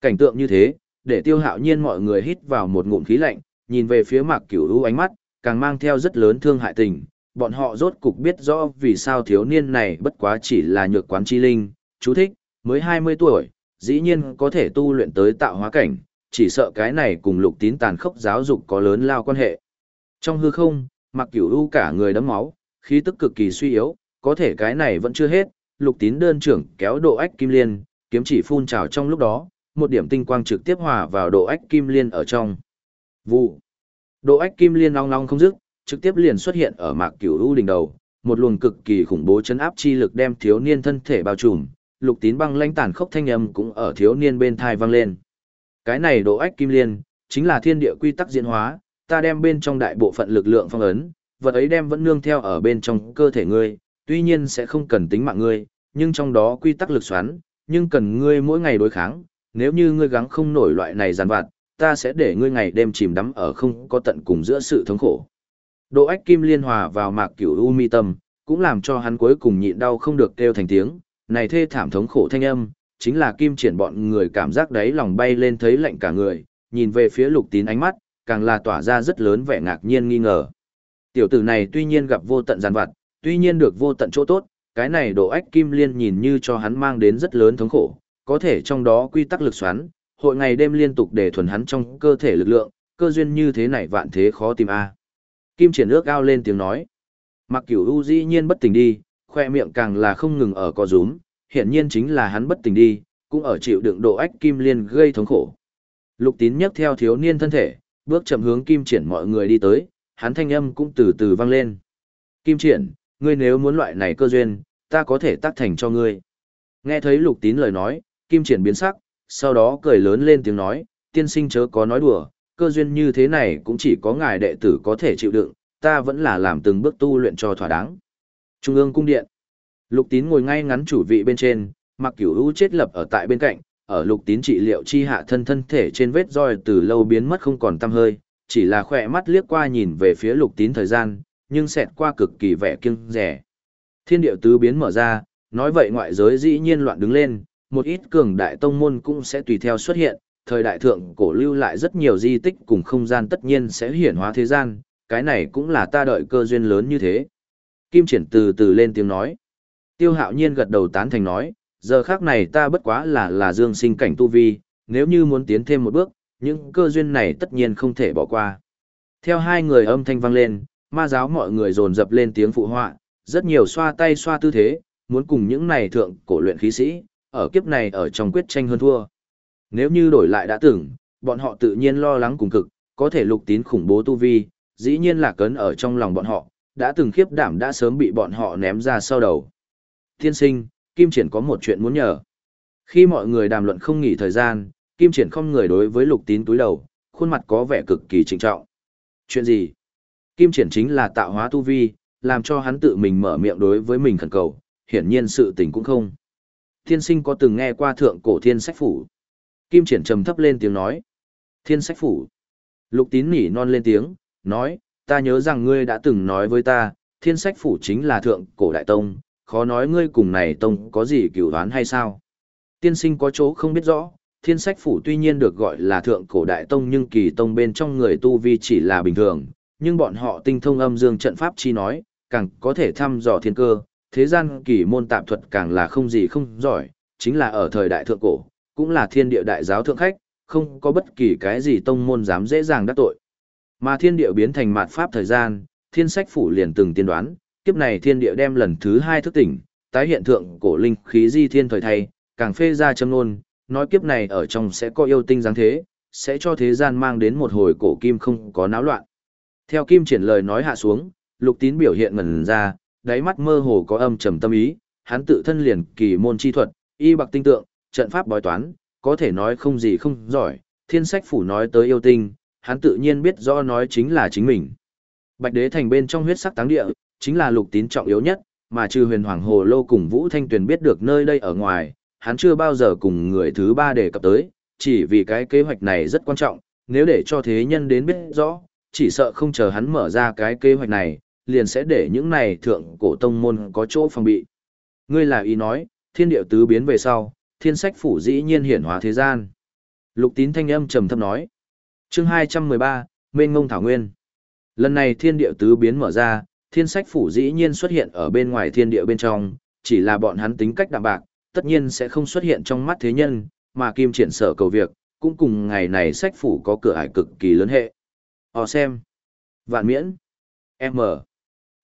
Cảnh tượng như thế, để tiêu hạo nhiên mọi người hít vào một ngụm khí lạnh, nhìn về phía mạc cửu u ánh mắt, càng mang theo rất lớn thương hại tình. Bọn họ rốt cục biết rõ vì sao thiếu niên này bất quá chỉ là nhược quán chi linh, chú thích, mới 20 tuổi, dĩ nhiên có thể tu luyện tới tạo hóa cảnh, chỉ sợ cái này cùng lục tín tàn khốc giáo dục có lớn lao quan hệ. Trong hư không, mặc cửu u cả người đấm máu, khí tức cực kỳ suy yếu, có thể cái này vẫn chưa hết, lục tín đơn trưởng kéo độ ách kim liên, kiếm chỉ phun trào trong lúc đó, một điểm tinh quang trực tiếp hòa vào độ ách kim liên ở trong. Vụ. Độ ách kim liên long long không dứt, trực tiếp liền xuất hiện ở mạc cửu u đỉnh đầu, một luồng cực kỳ khủng bố chấn áp chi lực đem thiếu niên thân thể bao trùm, lục tín băng lãnh tàn khốc thanh âm cũng ở thiếu niên bên thai vang lên. Cái này độ ách kim liên, chính là thiên địa quy tắc diễn hóa, ta đem bên trong đại bộ phận lực lượng phong ấn, vật ấy đem vẫn nương theo ở bên trong cơ thể ngươi, tuy nhiên sẽ không cần tính mạng ngươi, nhưng trong đó quy tắc lực xoắn, nhưng cần ngươi mỗi ngày đối kháng, nếu như ngươi gắng không nổi loại này giàn vặt, ta sẽ để ngươi ngày đêm chìm đắm ở không có tận cùng giữa sự thống khổ. Độ ách kim liên hòa vào mạc cửu u mi tâm, cũng làm cho hắn cuối cùng nhịn đau không được kêu thành tiếng, này thê thảm thống khổ thanh âm, chính là kim triển bọn người cảm giác đáy lòng bay lên thấy lạnh cả người, nhìn về phía lục tín ánh mắt, càng là tỏa ra rất lớn vẻ ngạc nhiên nghi ngờ. Tiểu tử này tuy nhiên gặp vô tận giàn vặt, tuy nhiên được vô tận chỗ tốt, cái này độ ách kim liên nhìn như cho hắn mang đến rất lớn thống khổ, có thể trong đó quy tắc lực xoắn, hội ngày đêm liên tục để thuần hắn trong cơ thể lực lượng, cơ duyên như thế này vạn thế khó tìm a. Kim triển ước ao lên tiếng nói. Mặc cửu u dĩ nhiên bất tỉnh đi, khoe miệng càng là không ngừng ở co rúm, hiện nhiên chính là hắn bất tỉnh đi, cũng ở chịu đựng độ ách kim liên gây thống khổ. Lục tín nhấc theo thiếu niên thân thể, bước chậm hướng kim triển mọi người đi tới, hắn thanh âm cũng từ từ vang lên. Kim triển, ngươi nếu muốn loại này cơ duyên, ta có thể tác thành cho ngươi. Nghe thấy lục tín lời nói, kim triển biến sắc, sau đó cười lớn lên tiếng nói, tiên sinh chớ có nói đùa, cơ duyên như thế này cũng chỉ có ngài đệ tử có thể chịu đựng, ta vẫn là làm từng bước tu luyện cho thỏa đáng. Trung ương cung điện. Lục tín ngồi ngay ngắn chủ vị bên trên, mặc cửu u chết lập ở tại bên cạnh, ở lục tín trị liệu chi hạ thân thân thể trên vết roi từ lâu biến mất không còn tăm hơi, chỉ là khỏe mắt liếc qua nhìn về phía lục tín thời gian, nhưng xẹt qua cực kỳ vẻ kiêng rẻ. Thiên điệu tứ biến mở ra, nói vậy ngoại giới dĩ nhiên loạn đứng lên, một ít cường đại tông môn cũng sẽ tùy theo xuất hiện, thời đại thượng cổ lưu lại rất nhiều di tích cùng không gian tất nhiên sẽ hiển hóa thế gian, cái này cũng là ta đợi cơ duyên lớn như thế. Kim triển từ từ lên tiếng nói. Tiêu hạo nhiên gật đầu tán thành nói, giờ khác này ta bất quá là là dương sinh cảnh tu vi, nếu như muốn tiến thêm một bước, những cơ duyên này tất nhiên không thể bỏ qua. Theo hai người âm thanh vang lên, ma giáo mọi người dồn dập lên tiếng phụ họa, rất nhiều xoa tay xoa tư thế, muốn cùng những này thượng cổ luyện khí sĩ, ở kiếp này ở trong quyết tranh hơn thua. Nếu như đổi lại đã tưởng, bọn họ tự nhiên lo lắng cùng cực, có thể lục tín khủng bố tu vi, dĩ nhiên là cấn ở trong lòng bọn họ, đã từng khiếp đảm đã sớm bị bọn họ ném ra sau đầu. Tiên sinh, Kim Triển có một chuyện muốn nhờ. Khi mọi người đàm luận không nghỉ thời gian, Kim Triển không người đối với Lục Tín túi đầu, khuôn mặt có vẻ cực kỳ trịnh trọng. Chuyện gì? Kim Triển chính là tạo hóa tu vi, làm cho hắn tự mình mở miệng đối với mình khẩn cầu, hiển nhiên sự tình cũng không. Thiên sinh có từng nghe qua thượng cổ thiên sách phủ. Kim Triển trầm thấp lên tiếng nói. Thiên sách phủ. Lục tín nỉ non lên tiếng, nói, ta nhớ rằng ngươi đã từng nói với ta, thiên sách phủ chính là thượng cổ đại tông, khó nói ngươi cùng này tông có gì cửu đoán hay sao. Tiên sinh có chỗ không biết rõ, thiên sách phủ tuy nhiên được gọi là thượng cổ đại tông nhưng kỳ tông bên trong người tu vi chỉ là bình thường, nhưng bọn họ tinh thông âm dương trận pháp chi nói, càng có thể thăm dò thiên cơ, thế gian kỳ môn tạp thuật càng là không gì không giỏi, chính là ở thời đại thượng cổ, cũng là thiên địa đại giáo thượng khách, không có bất kỳ cái gì tông môn dám dễ dàng đắc tội. Mà thiên địa biến thành mạt pháp thời gian, thiên sách phủ liền từng tiên đoán, kiếp này thiên địa đem lần thứ hai thức tỉnh, tái hiện thượng cổ linh khí di thiên thời thay, càng phê ra châm nôn, nói kiếp này ở trong sẽ có yêu tinh dáng thế, sẽ cho thế gian mang đến một hồi cổ kim không có náo loạn. Theo kim triển lời nói hạ xuống, lục tín biểu hiện ngần ra, đáy mắt mơ hồ có âm trầm tâm ý, hắn tự thân liền kỳ môn chi thuật, y bạc tinh tượng, trận pháp bói toán, có thể nói không gì không giỏi, thiên sách phủ nói tới yêu tinh, hắn tự nhiên biết rõ nói chính là chính mình. Bạch đế thành bên trong huyết sắc táng địa, chính là lục tín trọng yếu nhất, mà trừ huyền hoàng hồ lô cùng Vũ Thanh Tuyền biết được nơi đây ở ngoài, hắn chưa bao giờ cùng người thứ ba đề cập tới, chỉ vì cái kế hoạch này rất quan trọng, nếu để cho thế nhân đến biết rõ, chỉ sợ không chờ hắn mở ra cái kế hoạch này, liền sẽ để những này thượng cổ tông môn có chỗ phòng bị. Ngươi là ý nói, thiên điệu tứ biến về sau, thiên sách phủ dĩ nhiên hiển hóa thế gian. Lục tín thanh âm trầm thấp nói. chương 213, Mênh Ngông Thảo Nguyên. Lần này thiên điệu tứ biến mở ra, thiên sách phủ dĩ nhiên xuất hiện ở bên ngoài thiên địa bên trong, chỉ là bọn hắn tính cách đạm bạc, tất nhiên sẽ không xuất hiện trong mắt thế nhân, mà kim triển sở cầu việc, cũng cùng ngày này sách phủ có cửa ải cực kỳ lớn hệ. O xem. Vạn miễn. M.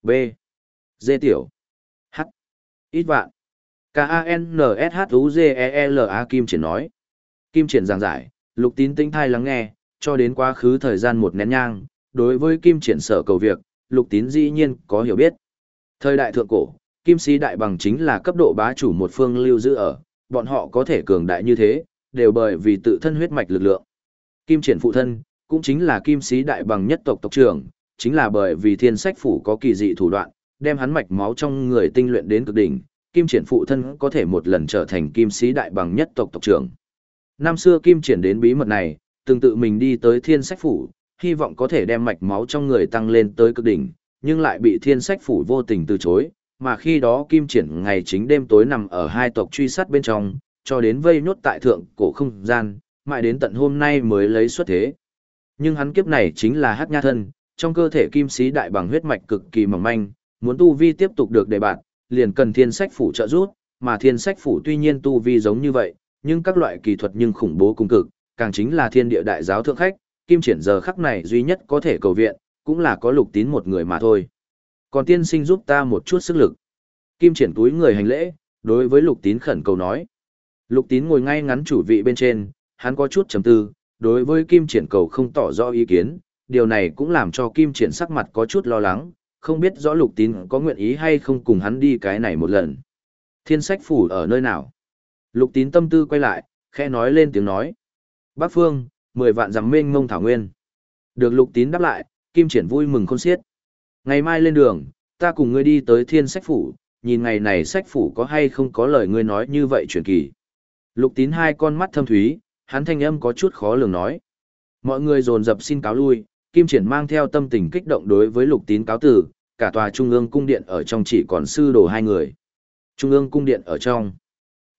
B. D tiểu. H. Ít vạn. K-A-N-S-H-U-G-E-L-A Kim Triển nói. Kim Triển giảng giải, lục tín tinh thai lắng nghe, cho đến quá khứ thời gian một nén nhang, đối với Kim Triển sở cầu việc, lục tín dĩ nhiên có hiểu biết. Thời đại thượng cổ, Kim Sĩ Đại Bằng chính là cấp độ bá chủ một phương lưu giữ ở, bọn họ có thể cường đại như thế, đều bởi vì tự thân huyết mạch lực lượng. Kim Triển phụ thân, cũng chính là Kim Sĩ Đại Bằng nhất tộc tộc trưởng, chính là bởi vì thiên sách phủ có kỳ dị thủ đoạn, đem hắn mạch máu trong người tinh luyện đến cực đỉnh, Kim Triển phụ thân có thể một lần trở thành Kim Sĩ Đại Bằng nhất tộc tộc trưởng. Năm xưa Kim Triển đến bí mật này, từng tự mình đi tới thiên sách phủ, hy vọng có thể đem mạch máu trong người tăng lên tới cực đỉnh, nhưng lại bị thiên sách phủ vô tình từ chối, mà khi đó Kim Triển ngày chính đêm tối nằm ở hai tộc truy sát bên trong, cho đến vây nhốt tại thượng cổ không gian, mãi đến tận hôm nay mới lấy xuất thế. Nhưng hắn kiếp này chính là hát nha thân, trong cơ thể kim sĩ đại bằng huyết mạch cực kỳ mỏng manh, muốn tu vi tiếp tục được đề bạt liền cần thiên sách phủ trợ giúp, mà thiên sách phủ tuy nhiên tu vi giống như vậy, nhưng các loại kỳ thuật nhưng khủng bố cùng cực, càng chính là thiên địa đại giáo thượng khách, kim triển giờ khắc này duy nhất có thể cầu viện, cũng là có lục tín một người mà thôi. Còn tiên sinh giúp ta một chút sức lực. Kim triển túi người hành lễ, đối với lục tín khẩn cầu nói. Lục tín ngồi ngay ngắn chủ vị bên trên, hắn có chút trầm tư, đối với kim triển cầu không tỏ rõ ý kiến, điều này cũng làm cho kim triển sắc mặt có chút lo lắng, không biết rõ lục tín có nguyện ý hay không cùng hắn đi cái này một lần. Thiên sách phủ ở nơi nào? Lục tín tâm tư quay lại, khẽ nói lên tiếng nói. Bác phương, mười vạn dặm mênh mông thảo nguyên. Được lục tín đáp lại, kim triển vui mừng khôn xiết. Ngày mai lên đường, ta cùng ngươi đi tới thiên sách phủ, nhìn ngày này sách phủ có hay không có lời ngươi nói như vậy truyền kỳ. Lục tín hai con mắt thâm thúy, hắn thanh âm có chút khó lường nói. Mọi người dồn dập xin cáo lui, Kim Triển mang theo tâm tình kích động đối với lục tín cáo tử, cả tòa trung ương cung điện ở trong chỉ còn sư đồ hai người. Trung ương cung điện ở trong.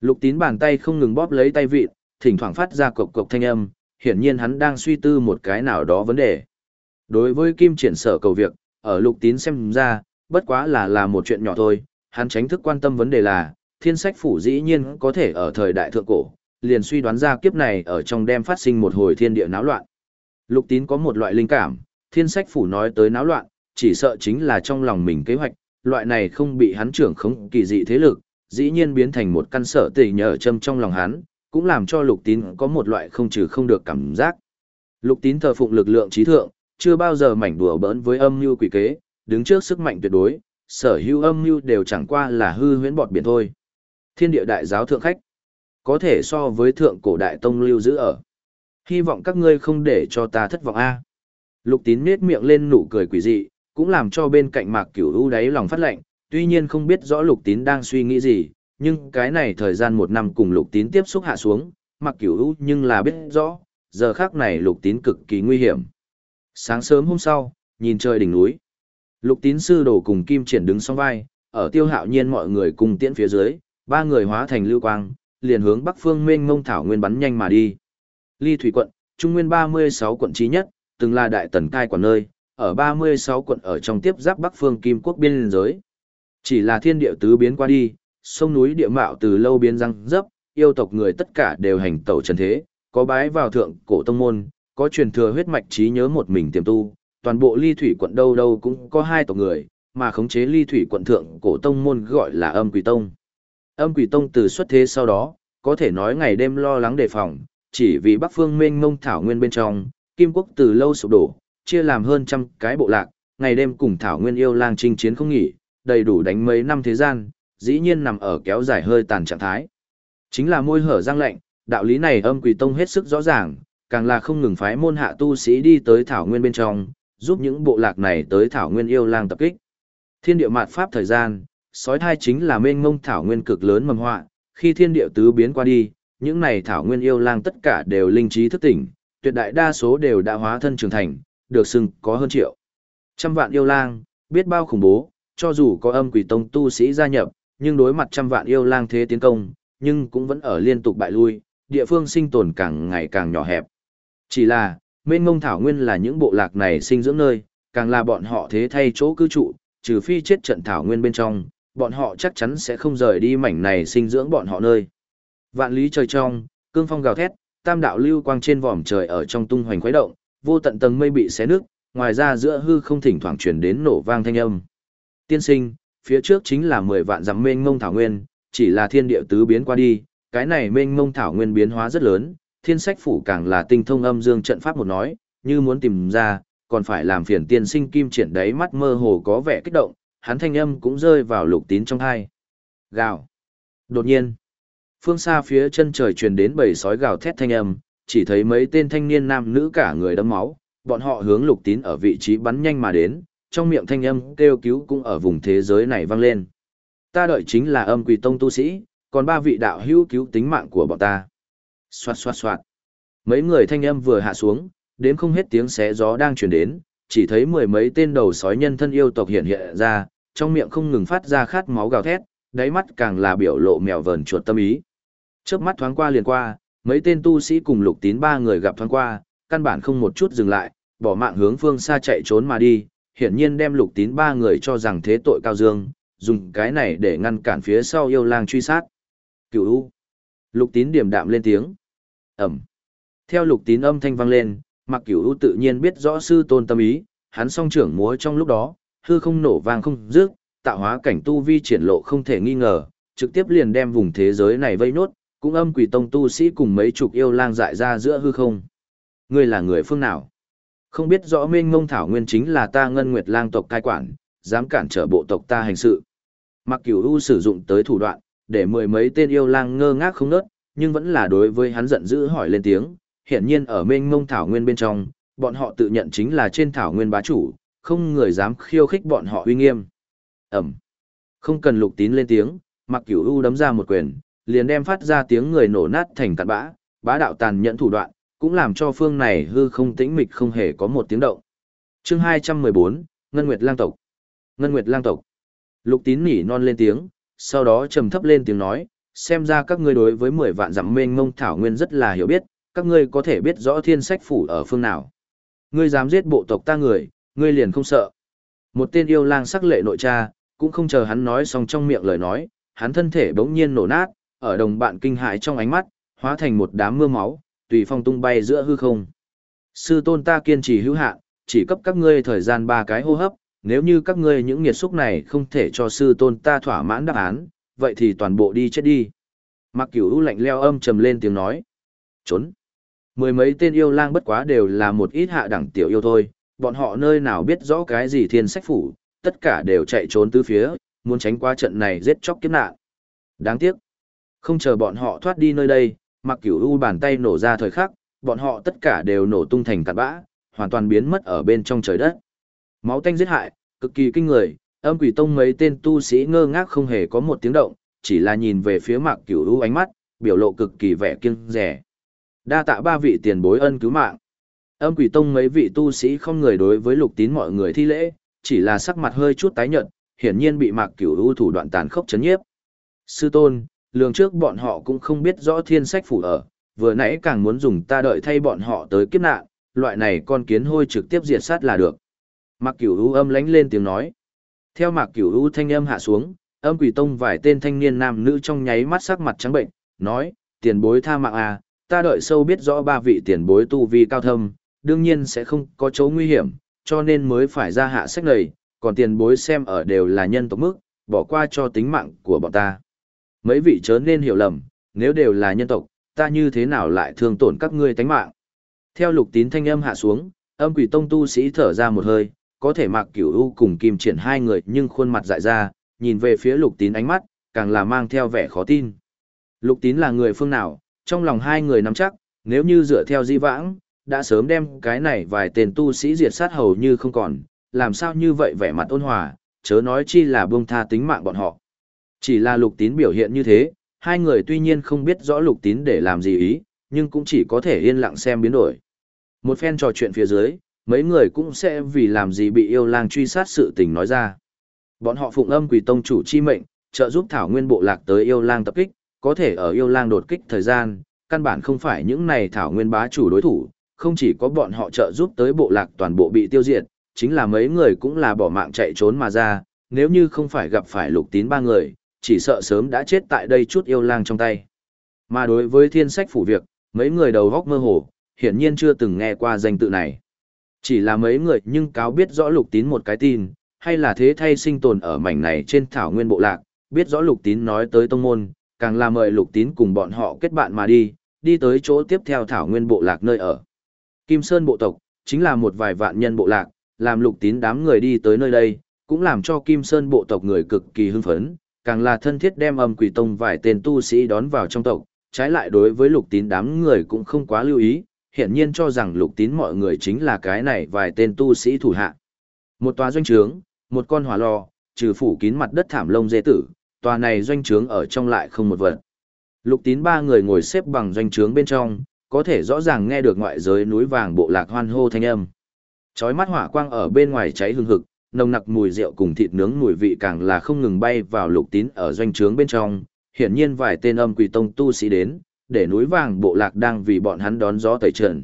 Lục tín bàn tay không ngừng bóp lấy tay vịt, thỉnh thoảng phát ra cộc cộc thanh âm, hiển nhiên hắn đang suy tư một cái nào đó vấn đề. Đối với Kim Triển sở cầu việc, ở lục tín xem ra, bất quá là là một chuyện nhỏ thôi, hắn tránh thức quan tâm vấn đề là, thiên sách phủ dĩ nhiên có thể ở thời đại thượng cổ, liền suy đoán ra kiếp này ở trong đem phát sinh một hồi thiên địa náo loạn. Lục tín có một loại linh cảm, thiên sách phủ nói tới náo loạn, chỉ sợ chính là trong lòng mình kế hoạch, loại này không bị hắn trưởng khống kỳ dị thế lực, dĩ nhiên biến thành một căn sở tỷ nhờ châm trong lòng hắn, cũng làm cho lục tín có một loại không trừ không được cảm giác. Lục tín thờ phụng lực lượng trí thượng, chưa bao giờ mảnh đùa bỡn với âm mưu quỷ kế, đứng trước sức mạnh tuyệt đối, sở hữu âm mưu đều chẳng qua là hư huyễn bọt biển thôi. Thiên địa đại giáo thượng khách, có thể so với thượng cổ đại tông lưu giữ ở. Hy vọng các ngươi không để cho ta thất vọng a. Lục tín nết miệng lên nụ cười quỷ dị, cũng làm cho bên cạnh mạc cửu u đáy lòng phát lệnh, tuy nhiên không biết rõ lục tín đang suy nghĩ gì, nhưng cái này thời gian một năm cùng lục tín tiếp xúc hạ xuống, mạc cửu ưu nhưng là biết rõ, giờ khác này lục tín cực kỳ nguy hiểm. Sáng sớm hôm sau, nhìn trời đỉnh núi. Lục tín sư đồ cùng kim triển đứng song vai, ở tiêu hạo nhiên mọi người cùng tiễn phía dưới, ba người hóa thành lưu quang, liền hướng bắc phương mênh mông thảo nguyên bắn nhanh mà đi. Ly Thủy quận, Trung Nguyên 36 quận trí nhất, từng là đại tần cai quản nơi, ở 36 quận ở trong tiếp giáp Bắc phương Kim quốc biên giới. Chỉ là thiên địa tứ biến qua đi, sông núi địa mạo từ lâu biến răng dấp, yêu tộc người tất cả đều hành tẩu trần thế, có bái vào thượng cổ tông môn, có truyền thừa huyết mạch trí nhớ một mình tiềm tu, toàn bộ ly thủy quận đâu đâu cũng có hai tộc người, mà khống chế ly thủy quận thượng cổ tông môn gọi là âm quỷ tông. Âm quỷ tông từ xuất thế sau đó, có thể nói ngày đêm lo lắng đề phòng, chỉ vì bắc phương mênh mông thảo nguyên bên trong, kim quốc từ lâu sụp đổ, chia làm hơn trăm cái bộ lạc, ngày đêm cùng thảo nguyên yêu lang chinh chiến không nghỉ, đầy đủ đánh mấy năm thế gian, dĩ nhiên nằm ở kéo dài hơi tàn trạng thái. Chính là môi hở răng lạnh, đạo lý này âm quỷ tông hết sức rõ ràng, càng là không ngừng phái môn hạ tu sĩ đi tới thảo nguyên bên trong, giúp những bộ lạc này tới thảo nguyên yêu lang tập kích. Thiên địa mạt pháp thời gian, sói thai chính là mênh mông thảo nguyên cực lớn mầm họa, khi thiên địa tứ biến qua đi, những này thảo nguyên yêu lang tất cả đều linh trí thức tỉnh, tuyệt đại đa số đều đã hóa thân trưởng thành, được xưng có hơn triệu. Trăm vạn yêu lang, biết bao khủng bố, cho dù có âm quỷ tông tu sĩ gia nhập, nhưng đối mặt trăm vạn yêu lang thế tiến công, nhưng cũng vẫn ở liên tục bại lui, địa phương sinh tồn càng ngày càng nhỏ hẹp. Chỉ là, mênh ngông thảo nguyên là những bộ lạc này sinh dưỡng nơi, càng là bọn họ thế thay chỗ cư trụ, trừ phi chết trận thảo nguyên bên trong, bọn họ chắc chắn sẽ không rời đi mảnh này sinh dưỡng bọn họ nơi. Vạn lý trời trong, cương phong gào thét, tam đạo lưu quang trên vòm trời ở trong tung hoành khuấy động, vô tận tầng mây bị xé nước. ngoài ra giữa hư không thỉnh thoảng truyền đến nổ vang thanh âm. Tiên sinh, phía trước chính là 10 vạn dặm mênh mông thảo nguyên, chỉ là thiên địa tứ biến qua đi, cái này mênh mông thảo nguyên biến hóa rất lớn, thiên sách phủ càng là tinh thông âm dương trận pháp một nói, như muốn tìm ra, còn phải làm phiền tiên sinh kim triển đấy mắt mơ hồ có vẻ kích động, hắn thanh âm cũng rơi vào lục tín trong hai. Gào. Đột nhiên, phương xa phía chân trời truyền đến bầy sói gào thét thanh âm, chỉ thấy mấy tên thanh niên nam nữ cả người đấm máu, bọn họ hướng lục tín ở vị trí bắn nhanh mà đến, trong miệng thanh âm kêu cứu cũng ở vùng thế giới này vang lên. Ta đợi chính là âm quỷ tông tu sĩ, còn ba vị đạo hữu cứu tính mạng của bọn ta. Xoạt xoạt xoạt. Mấy người thanh âm vừa hạ xuống, đến không hết tiếng xé gió đang truyền đến, chỉ thấy mười mấy tên đầu sói nhân thân yêu tộc hiện hiện ra, trong miệng không ngừng phát ra khát máu gào thét, đáy mắt càng là biểu lộ mèo vờn chuột tâm ý. Chớp mắt thoáng qua liền qua, mấy tên tu sĩ cùng lục tín ba người gặp thoáng qua, căn bản không một chút dừng lại, bỏ mạng hướng phương xa chạy trốn mà đi, hiển nhiên đem lục tín ba người cho rằng thế tội cao dương, dùng cái này để ngăn cản phía sau yêu lang truy sát. Cửu U. Lục tín điểm đạm lên tiếng. Ẩm. Theo lục tín âm thanh vang lên, mặc cửu U tự nhiên biết rõ sư tôn tâm ý, hắn song trưởng múa trong lúc đó, hư không nổ vang không dứt, tạo hóa cảnh tu vi triển lộ không thể nghi ngờ, trực tiếp liền đem vùng thế giới này vây nốt, cũng âm quỷ tông tu sĩ cùng mấy chục yêu lang dại ra giữa hư không. Ngươi là người phương nào? Không biết rõ mênh ngông thảo nguyên chính là ta ngân nguyệt lang tộc cai quản, dám cản trở bộ tộc ta hành sự. Mặc cửu u sử dụng tới thủ đoạn, để mười mấy tên yêu lang ngơ ngác không nớt, nhưng vẫn là đối với hắn giận dữ hỏi lên tiếng. Hiển nhiên ở mênh ngông thảo nguyên bên trong, bọn họ tự nhận chính là trên thảo nguyên bá chủ, không người dám khiêu khích bọn họ uy nghiêm. Ẩm. Không cần lục tín lên tiếng, mặc cửu u đấm ra một quyền, liền đem phát ra tiếng người nổ nát thành cặn bã, bá đạo tàn nhẫn thủ đoạn, cũng làm cho phương này hư không tĩnh mịch không hề có một tiếng động. Chương 214, Ngân Nguyệt Lang tộc. Ngân Nguyệt Lang tộc. Lục Tín nỉ non lên tiếng, sau đó trầm thấp lên tiếng nói, xem ra các ngươi đối với 10 vạn dặm mênh mông thảo nguyên rất là hiểu biết, các ngươi có thể biết rõ thiên sách phủ ở phương nào. Ngươi dám giết bộ tộc ta người, ngươi liền không sợ. Một tên yêu lang sắc lệ nội cha, cũng không chờ hắn nói xong trong miệng lời nói, hắn thân thể bỗng nhiên nổ nát, ở đồng bạn kinh hãi trong ánh mắt, hóa thành một đám mưa máu, tùy phong tung bay giữa hư không. Sư tôn ta kiên trì hữu hạn, chỉ cấp các ngươi thời gian ba cái hô hấp, nếu như các ngươi những nghiệt xúc này không thể cho sư tôn ta thỏa mãn đáp án, vậy thì toàn bộ đi chết đi. Mặc cửu u lạnh leo âm trầm lên tiếng nói. Trốn. Mười mấy tên yêu lang bất quá đều là một ít hạ đẳng tiểu yêu thôi, bọn họ nơi nào biết rõ cái gì thiên sách phủ, tất cả đều chạy trốn tứ phía, muốn tránh qua trận này giết chóc kiếp nạn. Đáng tiếc. Không chờ bọn họ thoát đi nơi đây, mặc cửu u bàn tay nổ ra thời khắc, bọn họ tất cả đều nổ tung thành cặn bã, hoàn toàn biến mất ở bên trong trời đất. Máu tanh giết hại, cực kỳ kinh người, âm quỷ tông mấy tên tu sĩ ngơ ngác không hề có một tiếng động, chỉ là nhìn về phía mạc cửu u ánh mắt, biểu lộ cực kỳ vẻ kiêng rẻ. Đa tạ ba vị tiền bối ân cứu mạng. Âm quỷ tông mấy vị tu sĩ không người đối với lục tín mọi người thi lễ, chỉ là sắc mặt hơi chút tái nhợt, hiển nhiên bị mạc cửu u thủ đoạn tàn khốc chấn nhiếp. Sư tôn, lường trước bọn họ cũng không biết rõ thiên sách phủ ở, vừa nãy càng muốn dùng ta đợi thay bọn họ tới kiếp nạn, loại này con kiến hôi trực tiếp diệt sát là được. Mạc cửu u âm lánh lên tiếng nói. Theo mạc cửu u thanh âm hạ xuống, âm quỷ tông vài tên thanh niên nam nữ trong nháy mắt sắc mặt trắng bệnh, nói, tiền bối tha mạng à, ta đợi sâu biết rõ ba vị tiền bối tu vi cao thâm, đương nhiên sẽ không có chỗ nguy hiểm, cho nên mới phải ra hạ sách này, còn tiền bối xem ở đều là nhân tộc mức, bỏ qua cho tính mạng của bọn ta. Mấy vị chớ nên hiểu lầm, nếu đều là nhân tộc, ta như thế nào lại thương tổn các ngươi tánh mạng. Theo lục tín thanh âm hạ xuống, âm quỷ tông tu sĩ thở ra một hơi, có thể mặc cửu u cùng kim triển hai người nhưng khuôn mặt dại ra, nhìn về phía lục tín ánh mắt, càng là mang theo vẻ khó tin. Lục tín là người phương nào, trong lòng hai người nắm chắc, nếu như dựa theo di vãng, đã sớm đem cái này vài tên tu sĩ diệt sát hầu như không còn, làm sao như vậy vẻ mặt ôn hòa, chớ nói chi là buông tha tính mạng bọn họ. Chỉ là lục tín biểu hiện như thế, hai người tuy nhiên không biết rõ lục tín để làm gì ý, nhưng cũng chỉ có thể yên lặng xem biến đổi. Một phen trò chuyện phía dưới, mấy người cũng sẽ vì làm gì bị yêu lang truy sát sự tình nói ra. Bọn họ phụng âm quỷ tông chủ chi mệnh, trợ giúp Thảo Nguyên bộ lạc tới yêu lang tập kích, có thể ở yêu lang đột kích thời gian, căn bản không phải những này Thảo Nguyên bá chủ đối thủ, không chỉ có bọn họ trợ giúp tới bộ lạc toàn bộ bị tiêu diệt, chính là mấy người cũng là bỏ mạng chạy trốn mà ra, nếu như không phải gặp phải lục tín ba người, chỉ sợ sớm đã chết tại đây chút yêu lang trong tay. Mà đối với thiên sách phủ việc, mấy người đầu góc mơ hồ, hiển nhiên chưa từng nghe qua danh tự này. Chỉ là mấy người nhưng cáo biết rõ lục tín một cái tin, hay là thế thay sinh tồn ở mảnh này trên thảo nguyên bộ lạc, biết rõ lục tín nói tới tông môn, càng là mời lục tín cùng bọn họ kết bạn mà đi, đi tới chỗ tiếp theo thảo nguyên bộ lạc nơi ở. Kim Sơn bộ tộc, chính là một vài vạn nhân bộ lạc, làm lục tín đám người đi tới nơi đây, cũng làm cho Kim Sơn bộ tộc người cực kỳ hưng phấn, càng là thân thiết đem âm quỷ tông vài tên tu sĩ đón vào trong tộc, trái lại đối với lục tín đám người cũng không quá lưu ý, hiện nhiên cho rằng lục tín mọi người chính là cái này vài tên tu sĩ thủ hạ. Một tòa doanh trướng, một con hỏa lò, trừ phủ kín mặt đất thảm lông dê tử, tòa này doanh trướng ở trong lại không một vật. Lục tín ba người ngồi xếp bằng doanh trướng bên trong, có thể rõ ràng nghe được ngoại giới núi vàng bộ lạc hoan hô thanh âm. Chói mắt hỏa quang ở bên ngoài cháy hừng hực, nồng nặc mùi rượu cùng thịt nướng mùi vị càng là không ngừng bay vào lục tín ở doanh trướng bên trong. Hiển nhiên vài tên âm quỷ tông tu sĩ đến, để núi vàng bộ lạc đang vì bọn hắn đón gió tẩy trần.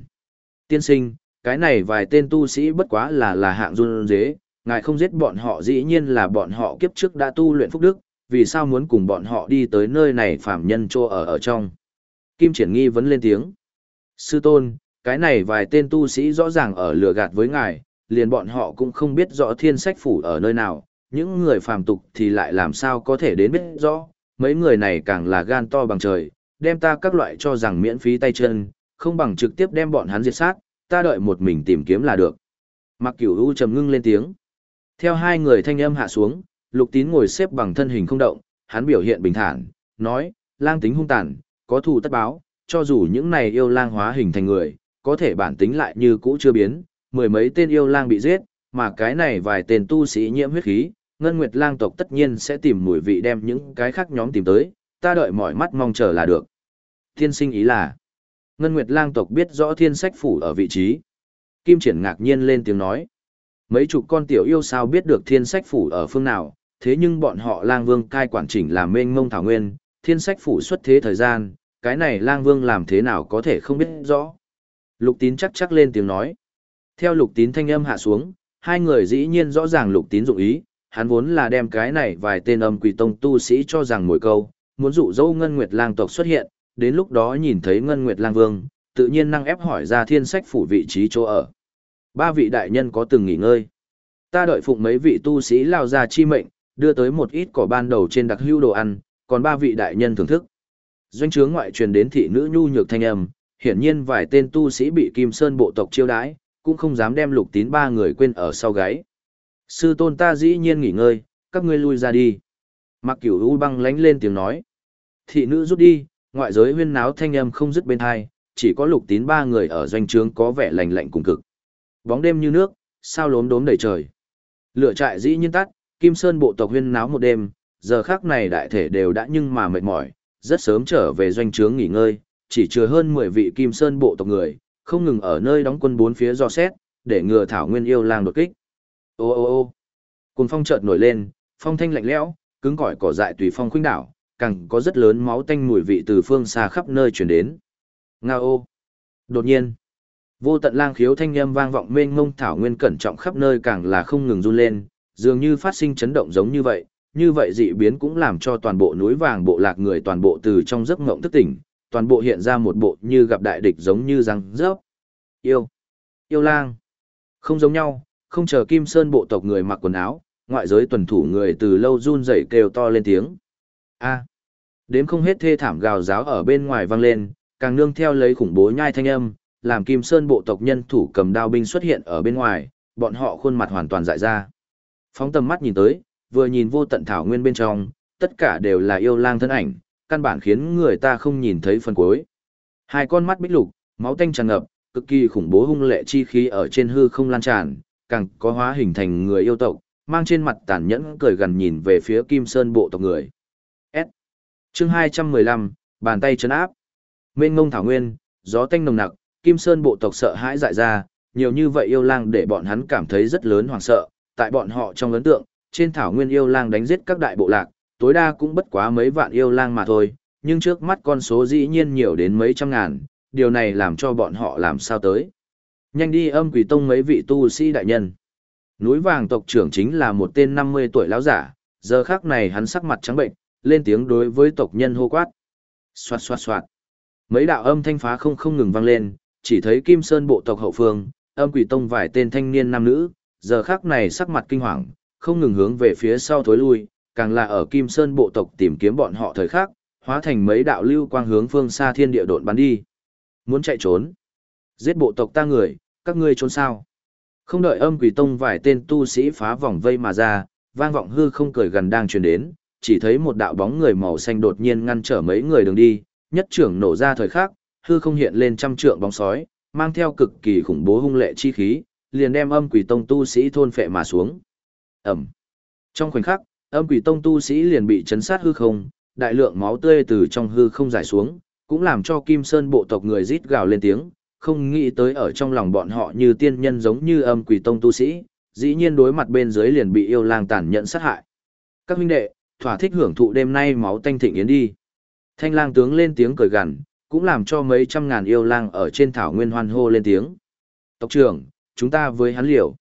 Tiên sinh, cái này vài tên tu sĩ bất quá là là hạng run dế, ngài không giết bọn họ dĩ nhiên là bọn họ kiếp trước đã tu luyện phúc đức, vì sao muốn cùng bọn họ đi tới nơi này phạm nhân chỗ ở ở trong. Kim triển nghi vẫn lên tiếng. Sư tôn, cái này vài tên tu sĩ rõ ràng ở lừa gạt với ngài, liền bọn họ cũng không biết rõ thiên sách phủ ở nơi nào, những người phàm tục thì lại làm sao có thể đến biết rõ, mấy người này càng là gan to bằng trời, đem ta các loại cho rằng miễn phí tay chân, không bằng trực tiếp đem bọn hắn diệt sát, ta đợi một mình tìm kiếm là được. Mặc cửu u trầm ngưng lên tiếng. Theo hai người thanh âm hạ xuống, lục tín ngồi xếp bằng thân hình không động, hắn biểu hiện bình thản, nói, lang tính hung tàn, có thù tất báo, cho dù những này yêu lang hóa hình thành người, có thể bản tính lại như cũ chưa biến, mười mấy tên yêu lang bị giết, mà cái này vài tên tu sĩ nhiễm huyết khí, Ngân Nguyệt lang tộc tất nhiên sẽ tìm mùi vị đem những cái khác nhóm tìm tới, ta đợi mỏi mắt mong chờ là được. Thiên sinh ý là, Ngân Nguyệt lang tộc biết rõ thiên sách phủ ở vị trí. Kim triển ngạc nhiên lên tiếng nói, mấy chục con tiểu yêu sao biết được thiên sách phủ ở phương nào, thế nhưng bọn họ lang vương cai quản chỉnh làm mênh mông thảo nguyên, thiên sách phủ xuất thế thời gian, cái này lang vương làm thế nào có thể không biết rõ. Lục tín chắc chắc lên tiếng nói. Theo lục tín thanh âm hạ xuống, hai người dĩ nhiên rõ ràng lục tín dụng ý, hắn vốn là đem cái này vài tên âm quỷ tông tu sĩ cho rằng mồi câu, muốn dụ dỗ Ngân Nguyệt lang tộc xuất hiện, đến lúc đó nhìn thấy Ngân Nguyệt lang vương, tự nhiên năng ép hỏi ra thiên sách phủ vị trí chỗ ở. Ba vị đại nhân có từng nghỉ ngơi. Ta đợi phụng mấy vị tu sĩ lao ra chi mệnh, đưa tới một ít cỏ ban đầu trên đặc hưu đồ ăn, còn ba vị đại nhân thưởng thức. Doanh trướng ngoại truyền đến thị nữ nhu nhược thanh âm, hiển nhiên vài tên tu sĩ bị Kim Sơn bộ tộc chiêu đãi, cũng không dám đem lục tín ba người quên ở sau gáy. Sư tôn ta dĩ nhiên nghỉ ngơi, các ngươi lui ra đi. Mặc cửu u băng lánh lên tiếng nói. Thị nữ rút đi, ngoại giới huyên náo thanh âm không dứt bên hai, chỉ có lục tín ba người ở doanh trướng có vẻ lành lạnh cùng cực. Bóng đêm như nước, sao lốm đốm đầy trời. Lửa trại dĩ nhiên tắt, Kim Sơn bộ tộc huyên náo một đêm, giờ khác này đại thể đều đã nhưng mà mệt mỏi, rất sớm trở về doanh trướng nghỉ ngơi, chỉ chứa hơn 10 vị Kim Sơn bộ tộc người, không ngừng ở nơi đóng quân bốn phía do xét, để ngừa Thảo Nguyên yêu lang đột kích. Ô ô ô cùng phong chợt nổi lên, phong thanh lạnh lẽo, cứng cỏi cỏ dại tùy phong khuynh đảo, càng có rất lớn máu tanh mùi vị từ phương xa khắp nơi truyền đến. Ngao ô. Đột nhiên, vô tận lang khiếu thanh âm vang vọng mênh mông thảo nguyên cẩn trọng khắp nơi càng là không ngừng run lên, dường như phát sinh chấn động giống như vậy, như vậy dị biến cũng làm cho toàn bộ núi vàng bộ lạc người toàn bộ từ trong giấc ngộng thức tỉnh, toàn bộ hiện ra một bộ như gặp đại địch giống như răng rớp. Yêu. Yêu lang. Không giống nhau, không chờ Kim Sơn bộ tộc người mặc quần áo, ngoại giới tuần thủ người từ lâu run rẩy kêu to lên tiếng. A. Đếm không hết thê thảm gào giáo ở bên ngoài vang lên, càng nương theo lấy khủng bố nhai thanh âm, làm Kim Sơn bộ tộc nhân thủ cầm đao binh xuất hiện ở bên ngoài, bọn họ khuôn mặt hoàn toàn dại ra. Phóng tầm mắt nhìn tới, vừa nhìn vô tận thảo nguyên bên trong, tất cả đều là yêu lang thân ảnh, căn bản khiến người ta không nhìn thấy phần cuối. Hai con mắt bích lục, máu tanh tràn ngập, cực kỳ khủng bố hung lệ chi khí ở trên hư không lan tràn, càng có hóa hình thành người yêu tộc, mang trên mặt tàn nhẫn cười gần nhìn về phía Kim Sơn bộ tộc người. S. Chương 215, bàn tay chấn áp. Mênh ngông thảo nguyên, gió tanh nồng nặc, Kim Sơn bộ tộc sợ hãi dại ra, nhiều như vậy yêu lang để bọn hắn cảm thấy rất lớn hoảng sợ, tại bọn họ trong ấn tượng, trên thảo nguyên yêu lang đánh giết các đại bộ lạc, tối đa cũng bất quá mấy vạn yêu lang mà thôi, nhưng trước mắt con số dĩ nhiên nhiều đến mấy trăm ngàn, điều này làm cho bọn họ làm sao tới. Nhanh đi âm quỷ tông mấy vị tu sĩ đại nhân. Núi vàng tộc trưởng chính là một tên 50 tuổi lão giả, giờ khác này hắn sắc mặt trắng bệnh, lên tiếng đối với tộc nhân hô quát. Xoạt xoạt xoạt. Mấy đạo âm thanh phá không không ngừng vang lên, chỉ thấy Kim Sơn bộ tộc hậu phương, âm quỷ tông vài tên thanh niên nam nữ, giờ khác này sắc mặt kinh hoàng, không ngừng hướng về phía sau thối lui, càng là ở Kim Sơn bộ tộc tìm kiếm bọn họ thời khắc, hóa thành mấy đạo lưu quang hướng phương xa thiên địa độn bắn đi. Muốn chạy trốn? Giết bộ tộc ta người, các ngươi trốn sao? Không đợi âm quỷ tông vài tên tu sĩ phá vòng vây mà ra, vang vọng hư không cười gần đang truyền đến, chỉ thấy một đạo bóng người màu xanh đột nhiên ngăn trở mấy người đường đi, nhất trưởng nổ ra thời khắc, hư không hiện lên trăm trượng bóng sói, mang theo cực kỳ khủng bố hung lệ chi khí, liền đem âm quỷ tông tu sĩ thôn phệ mà xuống. Ẩm. Trong khoảnh khắc, âm quỷ tông tu sĩ liền bị chấn sát hư không, đại lượng máu tươi từ trong hư không giải xuống, cũng làm cho Kim Sơn bộ tộc người rít gào lên tiếng, không nghĩ tới ở trong lòng bọn họ như tiên nhân giống như âm quỷ tông tu sĩ, dĩ nhiên đối mặt bên dưới liền bị yêu lang tàn nhẫn sát hại. Các huynh đệ, thỏa thích hưởng thụ đêm nay máu tanh thịnh yến đi. Thanh lang tướng lên tiếng cười gằn, cũng làm cho mấy trăm ngàn yêu lang ở trên thảo nguyên hoan hô lên tiếng. Tộc trưởng, chúng ta với hắn liều.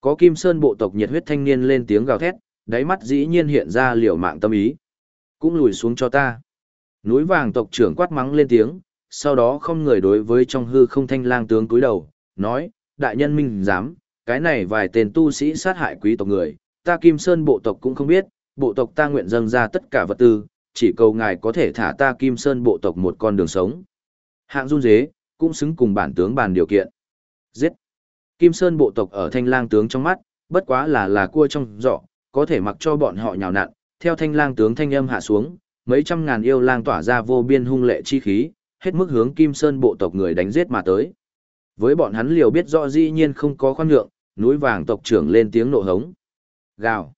Có Kim Sơn bộ tộc nhiệt huyết thanh niên lên tiếng gào thét, đáy mắt dĩ nhiên hiện ra liều mạng tâm ý. Cũng lùi xuống cho ta. Núi vàng tộc trưởng quát mắng lên tiếng, sau đó không người đối với trong hư không thanh lang tướng cúi đầu, nói, đại nhân minh dám, cái này vài tên tu sĩ sát hại quý tộc người, ta Kim Sơn bộ tộc cũng không biết, bộ tộc ta nguyện dâng ra tất cả vật tư, chỉ cầu ngài có thể thả ta Kim Sơn bộ tộc một con đường sống. Hạng run dế, cũng xứng cùng bản tướng bàn điều kiện. Giết! Kim Sơn bộ tộc ở thanh lang tướng trong mắt, bất quá là là cua trong giỏ, có thể mặc cho bọn họ nhào nặn, theo thanh lang tướng thanh âm hạ xuống, mấy trăm ngàn yêu lang tỏa ra vô biên hung lệ chi khí, hết mức hướng Kim Sơn bộ tộc người đánh giết mà tới. Với bọn hắn liều biết rõ dĩ nhiên không có khoan nhượng, núi vàng tộc trưởng lên tiếng nộ hống. Gào.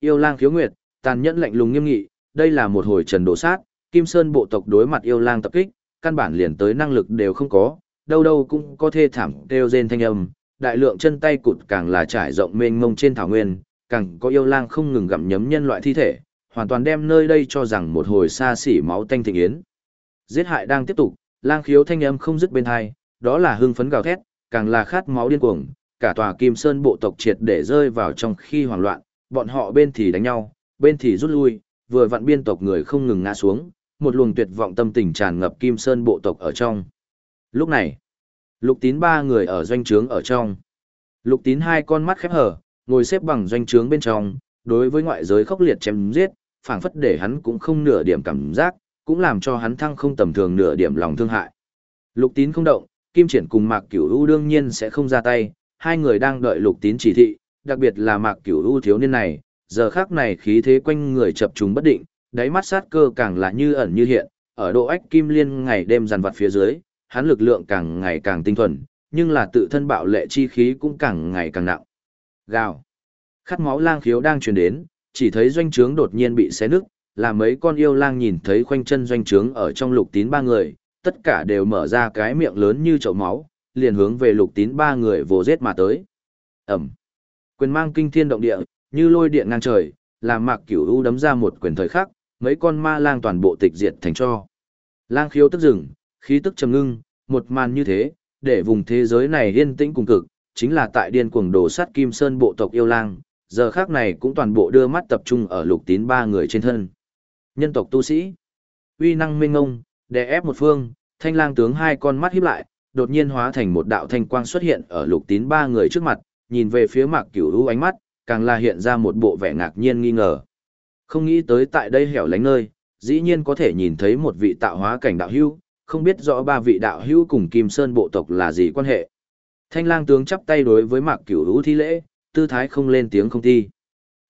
Yêu lang khiếu nguyệt, tàn nhẫn lạnh lùng nghiêm nghị, đây là một hồi trần đổ sát, Kim Sơn bộ tộc đối mặt yêu lang tập kích, căn bản liền tới năng lực đều không có, đâu đâu cũng có thê thảm kêu rên thanh âm, đại lượng chân tay cụt càng là trải rộng mênh mông trên thảo nguyên, càng có yêu lang không ngừng gặm nhấm nhân loại thi thể, hoàn toàn đem nơi đây cho rằng một hồi xa xỉ máu tanh thịnh yến. Giết hại đang tiếp tục, lang khiếu thanh âm không dứt bên hai, đó là hưng phấn gào thét, càng là khát máu điên cuồng, cả tòa Kim Sơn bộ tộc triệt để rơi vào trong khi hoảng loạn, bọn họ bên thì đánh nhau, bên thì rút lui, vừa vặn biên tộc người không ngừng ngã xuống, một luồng tuyệt vọng tâm tình tràn ngập Kim Sơn bộ tộc ở trong. Lúc này, Lục Tín ba người ở doanh trướng ở trong. Lục Tín hai con mắt khép hở, ngồi xếp bằng doanh trướng bên trong, đối với ngoại giới khốc liệt chém giết, phảng phất để hắn cũng không nửa điểm cảm giác, cũng làm cho hắn thăng không tầm thường nửa điểm lòng thương hại. Lục Tín không động, Kim Triển cùng Mạc Cửu U đương nhiên sẽ không ra tay, hai người đang đợi Lục Tín chỉ thị, đặc biệt là Mạc Cửu U thiếu niên này, giờ khắc này khí thế quanh người chập trùng bất định, đáy mắt sát cơ càng là như ẩn như hiện, ở độ ách kim liên ngày đêm dằn vặt phía dưới, hắn lực lượng càng ngày càng tinh thuần, nhưng là tự thân bạo lệ chi khí cũng càng ngày càng nặng. Gào. Khát máu lang khiếu đang truyền đến, chỉ thấy doanh trướng đột nhiên bị xé nứt, là mấy con yêu lang nhìn thấy khoanh chân doanh trướng ở trong lục tín ba người, tất cả đều mở ra cái miệng lớn như chậu máu, liền hướng về lục tín ba người vồ giết mà tới. Ẩm. Quyền mang kinh thiên động địa, như lôi điện ngang trời, làm mạc cửu u đấm ra một quyền thời khắc, mấy con ma lang toàn bộ tịch diệt thành cho. Lang khiếu tức rừng, khí tức trầm ngưng, một màn như thế, để vùng thế giới này yên tĩnh cùng cực, chính là tại điên cuồng đồ sắt Kim Sơn bộ tộc yêu lang, giờ khác này cũng toàn bộ đưa mắt tập trung ở lục tín ba người trên thân. Nhân tộc tu sĩ, uy năng minh ngông, đè ép một phương, thanh lang tướng hai con mắt híp lại, đột nhiên hóa thành một đạo thanh quang xuất hiện ở lục tín ba người trước mặt, nhìn về phía mạc cửu hữu ánh mắt, càng là hiện ra một bộ vẻ ngạc nhiên nghi ngờ. Không nghĩ tới tại đây hẻo lánh nơi, dĩ nhiên có thể nhìn thấy một vị tạo hóa cảnh đạo hữu, không biết rõ ba vị đạo hữu cùng Kim Sơn bộ tộc là gì quan hệ. Thanh lang tướng chắp tay đối với mạc cửu u thi lễ, tư thái không lên tiếng không thi.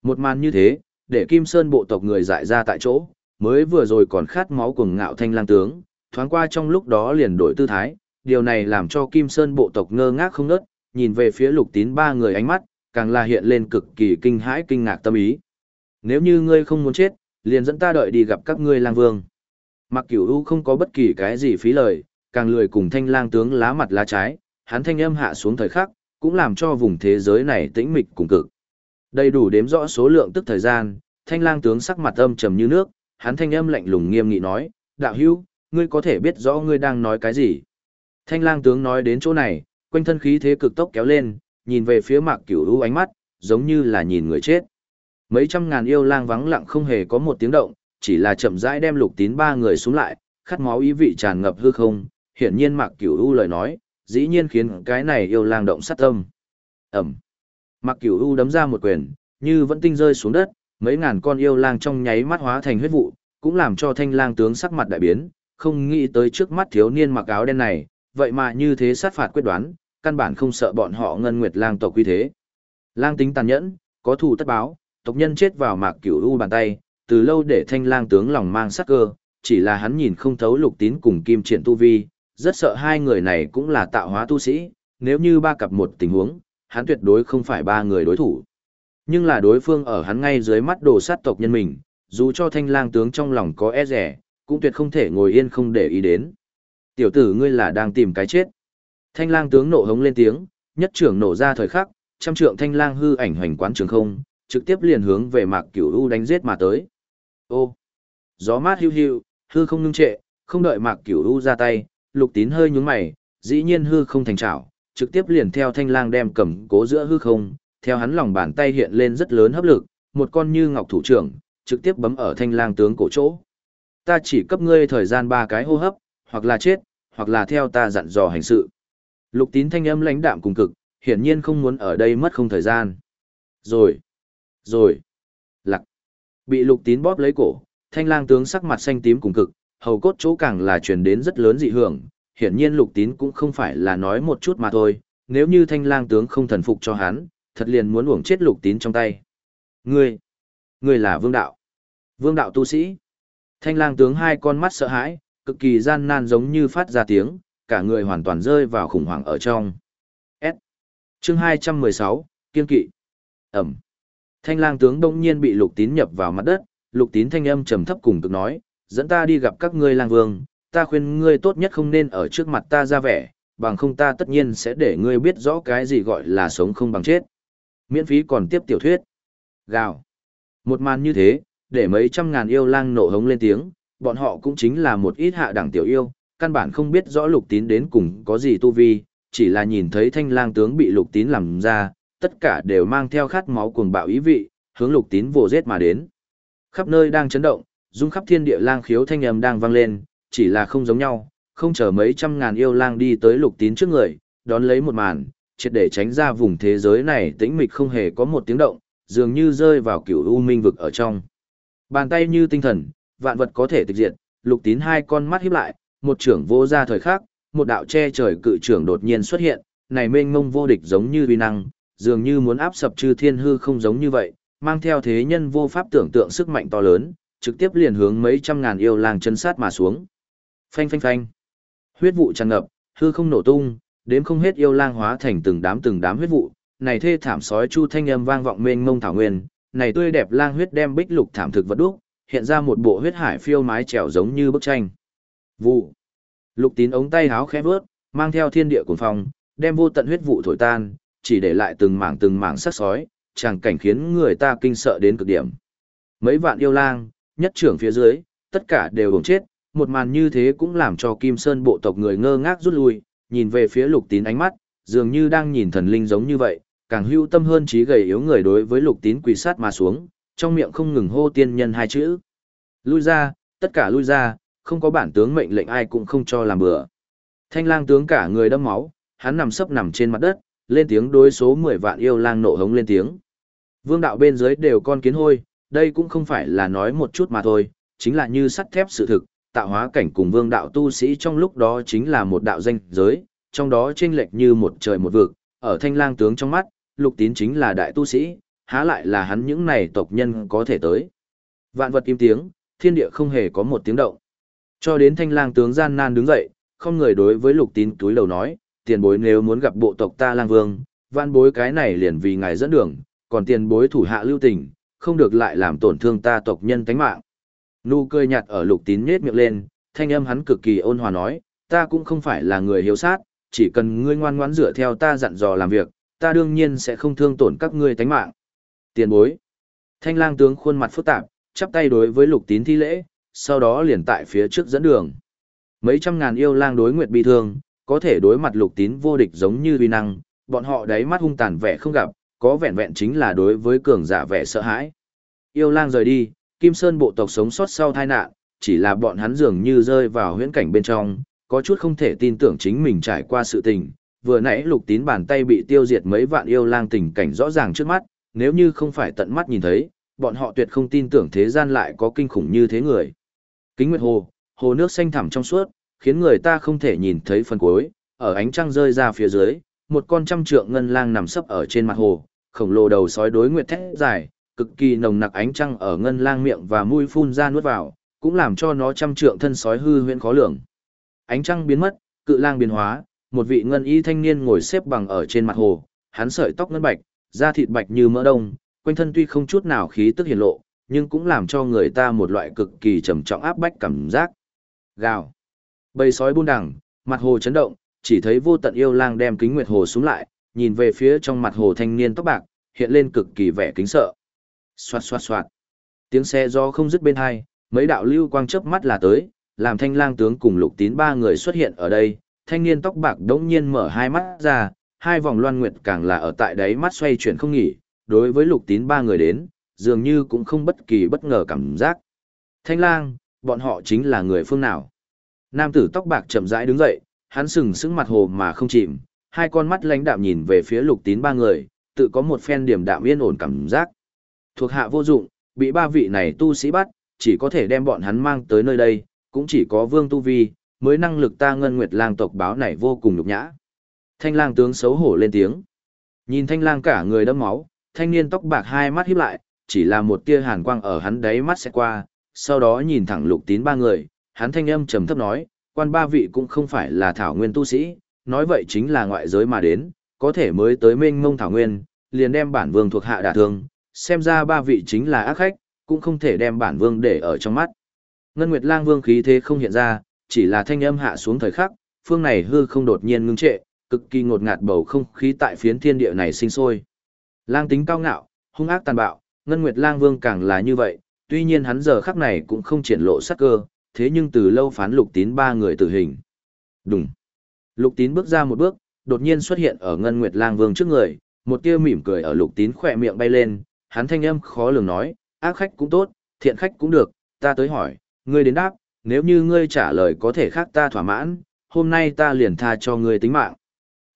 Một màn như thế, để Kim Sơn bộ tộc người dại ra tại chỗ, mới vừa rồi còn khát máu cùng ngạo thanh lang tướng, thoáng qua trong lúc đó liền đổi tư thái, điều này làm cho Kim Sơn bộ tộc ngơ ngác không ngớt, nhìn về phía lục tín ba người ánh mắt, càng là hiện lên cực kỳ kinh hãi kinh ngạc tâm ý. Nếu như ngươi không muốn chết, liền dẫn ta đợi đi gặp các ngươi lang vương. Mặc cửu u không có bất kỳ cái gì phí lời, càng lười cùng thanh lang tướng lá mặt lá trái, hắn thanh âm hạ xuống thời khắc, cũng làm cho vùng thế giới này tĩnh mịch cùng cực. Đầy đủ đếm rõ số lượng tức thời gian, thanh lang tướng sắc mặt âm trầm như nước, hắn thanh âm lạnh lùng nghiêm nghị nói, đạo hữu, ngươi có thể biết rõ ngươi đang nói cái gì. Thanh lang tướng nói đến chỗ này, quanh thân khí thế cực tốc kéo lên, nhìn về phía mạc cửu u ánh mắt, giống như là nhìn người chết. Mấy trăm ngàn yêu lang vắng lặng không hề có một tiếng động, chỉ là chậm rãi đem lục tín ba người xuống lại, khát máu ý vị tràn ngập hư không, hiển nhiên mạc cửu u lời nói, dĩ nhiên khiến cái này yêu lang động sát tâm. Ẩm. Mạc cửu u đấm ra một quyền, như vẫn tinh rơi xuống đất, mấy ngàn con yêu lang trong nháy mắt hóa thành huyết vụ, cũng làm cho thanh lang tướng sắc mặt đại biến, không nghĩ tới trước mắt thiếu niên mặc áo đen này, vậy mà như thế sát phạt quyết đoán, căn bản không sợ bọn họ ngân nguyệt lang tộc quy thế. Lang tính tàn nhẫn, có thù tất báo, tộc nhân chết vào mạc cửu u bàn tay, từ lâu để thanh lang tướng lòng mang sắc cơ, chỉ là hắn nhìn không thấu lục tín cùng kim triển tu vi, rất sợ hai người này cũng là tạo hóa tu sĩ, nếu như ba cặp một tình huống, hắn tuyệt đối không phải ba người đối thủ. Nhưng là đối phương ở hắn ngay dưới mắt đồ sát tộc nhân mình, dù cho thanh lang tướng trong lòng có e rẻ, cũng tuyệt không thể ngồi yên không để ý đến. Tiểu tử ngươi là đang tìm cái chết. Thanh lang tướng nộ hống lên tiếng, nhất trưởng nổ ra thời khắc, trăm trượng thanh lang hư ảnh hoành quán trường không, trực tiếp liền hướng về mạc cửu u đánh giết mà tới. Ô! Gió mát hiu hiu, hư không ngưng trệ, không đợi mạc cửu u ra tay, lục tín hơi nhúng mày, dĩ nhiên hư không thành trảo, trực tiếp liền theo thanh lang đem cầm cố giữa hư không, theo hắn lòng bàn tay hiện lên rất lớn hấp lực, một con như ngọc thủ trưởng, trực tiếp bấm ở thanh lang tướng cổ chỗ. Ta chỉ cấp ngươi thời gian ba cái hô hấp, hoặc là chết, hoặc là theo ta dặn dò hành sự. Lục tín thanh âm lãnh đạm cùng cực, hiển nhiên không muốn ở đây mất không thời gian. Rồi, rồi. Bị lục tín bóp lấy cổ, thanh lang tướng sắc mặt xanh tím cùng cực, hầu cốt chỗ càng là truyền đến rất lớn dị hưởng. Hiển nhiên lục tín cũng không phải là nói một chút mà thôi, nếu như thanh lang tướng không thần phục cho hắn, thật liền muốn uổng chết lục tín trong tay. Ngươi, ngươi là vương đạo. Vương đạo tu sĩ. Thanh lang tướng hai con mắt sợ hãi, cực kỳ gian nan giống như phát ra tiếng, cả người hoàn toàn rơi vào khủng hoảng ở trong. S. Chương 216, Kiên kỵ. Ẩm. Thanh lang tướng đông nhiên bị lục tín nhập vào mặt đất, lục tín thanh âm trầm thấp cùng cực nói, dẫn ta đi gặp các ngươi lang vương, ta khuyên ngươi tốt nhất không nên ở trước mặt ta ra vẻ, bằng không ta tất nhiên sẽ để ngươi biết rõ cái gì gọi là sống không bằng chết. Miễn phí còn tiếp tiểu thuyết. Gào. Một màn như thế, để mấy trăm ngàn yêu lang nộ hống lên tiếng, bọn họ cũng chính là một ít hạ đẳng tiểu yêu, căn bản không biết rõ lục tín đến cùng có gì tu vi, chỉ là nhìn thấy thanh lang tướng bị lục tín làm ra, tất cả đều mang theo khát máu cuồng bạo ý vị, hướng lục tín vồ giết mà đến. Khắp nơi đang chấn động, rung khắp thiên địa lang khiếu thanh âm đang vang lên, chỉ là không giống nhau, không chờ mấy trăm ngàn yêu lang đi tới lục tín trước người, đón lấy một màn, triệt để tránh ra vùng thế giới này tĩnh mịch không hề có một tiếng động, dường như rơi vào cửu u minh vực ở trong. Bàn tay như tinh thần, vạn vật có thể tịch diệt, lục tín hai con mắt híp lại, một trưởng vô ra thời khắc, một đạo che trời cự trưởng đột nhiên xuất hiện, này mênh mông vô địch giống như uy năng, dường như muốn áp sập chư thiên hư không giống như vậy, mang theo thế nhân vô pháp tưởng tượng sức mạnh to lớn, trực tiếp liền hướng mấy trăm ngàn yêu lang chân sát mà xuống. Phanh phanh phanh. Huyết vụ tràn ngập, hư không nổ tung, đếm không hết yêu lang hóa thành từng đám từng đám huyết vụ, này thê thảm sói chu thanh âm vang vọng mênh mông thảo nguyên, này tươi đẹp lang huyết đem bích lục thảm thực vật đúc, hiện ra một bộ huyết hải phiêu mái trèo giống như bức tranh. Vụ. Lục tín ống tay háo khẽ vớt, mang theo thiên địa cuồng phong, đem vô tận huyết vụ thổi tan, chỉ để lại từng mảng từng mảng sắc sói, chẳng cảnh khiến người ta kinh sợ đến cực điểm. Mấy vạn yêu lang, nhất trưởng phía dưới, tất cả đều gồng chết, một màn như thế cũng làm cho Kim Sơn bộ tộc người ngơ ngác rút lui, nhìn về phía lục tín ánh mắt, dường như đang nhìn thần linh giống như vậy, càng hưu tâm hơn trí gầy yếu người đối với lục tín quỳ sát mà xuống, trong miệng không ngừng hô tiên nhân hai chữ. Lui ra, tất cả lui ra, không có bản tướng mệnh lệnh ai cũng không cho làm bừa. Thanh lang tướng cả người đâm máu, hắn nằm sấp nằm trên mặt đất, lên tiếng đối số 10 vạn yêu lang nộ hống lên tiếng. Vương đạo bên dưới đều con kiến hôi, đây cũng không phải là nói một chút mà thôi, chính là như sắt thép sự thực, tạo hóa cảnh cùng vương đạo tu sĩ trong lúc đó chính là một đạo danh giới, trong đó chênh lệch như một trời một vực, ở thanh lang tướng trong mắt, lục tín chính là đại tu sĩ, há lại là hắn những này tộc nhân có thể tới. Vạn vật im tiếng, thiên địa không hề có một tiếng động. Cho đến thanh lang tướng gian nan đứng dậy, không người đối với lục tín túi đầu nói, tiền bối nếu muốn gặp bộ tộc ta lang vương, van bối cái này liền vì ngài dẫn đường, còn tiền bối thủ hạ lưu tình, không được lại làm tổn thương ta tộc nhân tánh mạng. Nụ cười nhạt ở lục tín nhết miệng lên, thanh âm hắn cực kỳ ôn hòa nói, ta cũng không phải là người hiếu sát, chỉ cần ngươi ngoan ngoãn dựa theo ta dặn dò làm việc, ta đương nhiên sẽ không thương tổn các ngươi tánh mạng. Tiền bối. Thanh lang tướng khuôn mặt phức tạp, chắp tay đối với lục tín thi lễ, sau đó liền tại phía trước dẫn đường. Mấy trăm ngàn yêu lang đối nguyệt bị thương, có thể đối mặt lục tín vô địch giống như uy năng, bọn họ đáy mắt hung tàn vẻ không gặp, có vẹn vẹn chính là đối với cường giả vẻ sợ hãi. Yêu lang rời đi, Kim Sơn bộ tộc sống sót sau tai nạn, chỉ là bọn hắn dường như rơi vào huyễn cảnh bên trong, có chút không thể tin tưởng chính mình trải qua sự tình. Vừa nãy lục tín bàn tay bị tiêu diệt mấy vạn yêu lang tình cảnh rõ ràng trước mắt, nếu như không phải tận mắt nhìn thấy, bọn họ tuyệt không tin tưởng thế gian lại có kinh khủng như thế người. Kính Nguyệt Hồ, hồ nước xanh thẳm trong suốt, khiến người ta không thể nhìn thấy phần cuối, ở ánh trăng rơi ra phía dưới, một con trăm trượng ngân lang nằm sấp ở trên mặt hồ, khổng lồ đầu sói đối nguyệt thét dài, cực kỳ nồng nặc ánh trăng ở ngân lang miệng và mũi phun ra nuốt vào, cũng làm cho nó trăm trượng thân sói hư huyễn khó lường. Ánh trăng biến mất, cự lang biến hóa, một vị ngân y thanh niên ngồi xếp bằng ở trên mặt hồ, hắn sợi tóc ngân bạch, da thịt bạch như mỡ đông, quanh thân tuy không chút nào khí tức hiển lộ, nhưng cũng làm cho người ta một loại cực kỳ trầm trọng áp bách cảm giác. Gào. Bầy sói buôn đằng, mặt hồ chấn động, chỉ thấy vô tận yêu lang đem kính nguyệt hồ xuống lại, nhìn về phía trong mặt hồ thanh niên tóc bạc, hiện lên cực kỳ vẻ kính sợ. Xoạt xoạt xoạt. Tiếng xe do không dứt bên hai, mấy đạo lưu quang chớp mắt là tới, làm thanh lang tướng cùng lục tín ba người xuất hiện ở đây. Thanh niên tóc bạc đống nhiên mở hai mắt ra, hai vòng loan nguyệt càng là ở tại đấy mắt xoay chuyển không nghỉ, đối với lục tín ba người đến, dường như cũng không bất kỳ bất ngờ cảm giác. Thanh lang, bọn họ chính là người phương nào? Nam tử tóc bạc chậm rãi đứng dậy, hắn sừng sững mặt hồ mà không chìm, hai con mắt lãnh đạm nhìn về phía lục tín ba người, tự có một phen điểm đạm yên ổn cảm giác. Thuộc hạ vô dụng, bị ba vị này tu sĩ bắt, chỉ có thể đem bọn hắn mang tới nơi đây, cũng chỉ có vương tu vi, mới năng lực ta ngân nguyệt lang tộc báo này vô cùng nhục nhã. Thanh lang tướng xấu hổ lên tiếng. Nhìn thanh lang cả người đẫm máu, thanh niên tóc bạc hai mắt híp lại, chỉ là một tia hàn quang ở hắn đáy mắt sẽ qua, sau đó nhìn thẳng lục tín ba người, hắn thanh âm trầm thấp nói, quan ba vị cũng không phải là thảo nguyên tu sĩ, nói vậy chính là ngoại giới mà đến, có thể mới tới mênh mông thảo nguyên, liền đem bản vương thuộc hạ đả thương, xem ra ba vị chính là ác khách, cũng không thể đem bản vương để ở trong mắt. Ngân Nguyệt Lang Vương khí thế không hiện ra, chỉ là thanh âm hạ xuống thời khắc, phương này hư không đột nhiên ngưng trệ, cực kỳ ngột ngạt bầu không khí tại phiến thiên địa này sinh sôi. Lang tính cao ngạo, hung ác tàn bạo, Ngân Nguyệt Lang Vương càng là như vậy, tuy nhiên hắn giờ khắc này cũng không triển lộ sắc cơ, thế nhưng từ lâu phán lục tín ba người tử hình. Đúng. Lục tín bước ra một bước, đột nhiên xuất hiện ở Ngân Nguyệt Lang Vương trước người, một tia mỉm cười ở lục tín khỏe miệng bay lên, hắn thanh âm khó lường nói, ác khách cũng tốt, thiện khách cũng được, ta tới hỏi, ngươi đến đáp, nếu như ngươi trả lời có thể khác ta thỏa mãn, hôm nay ta liền tha cho ngươi tính mạng.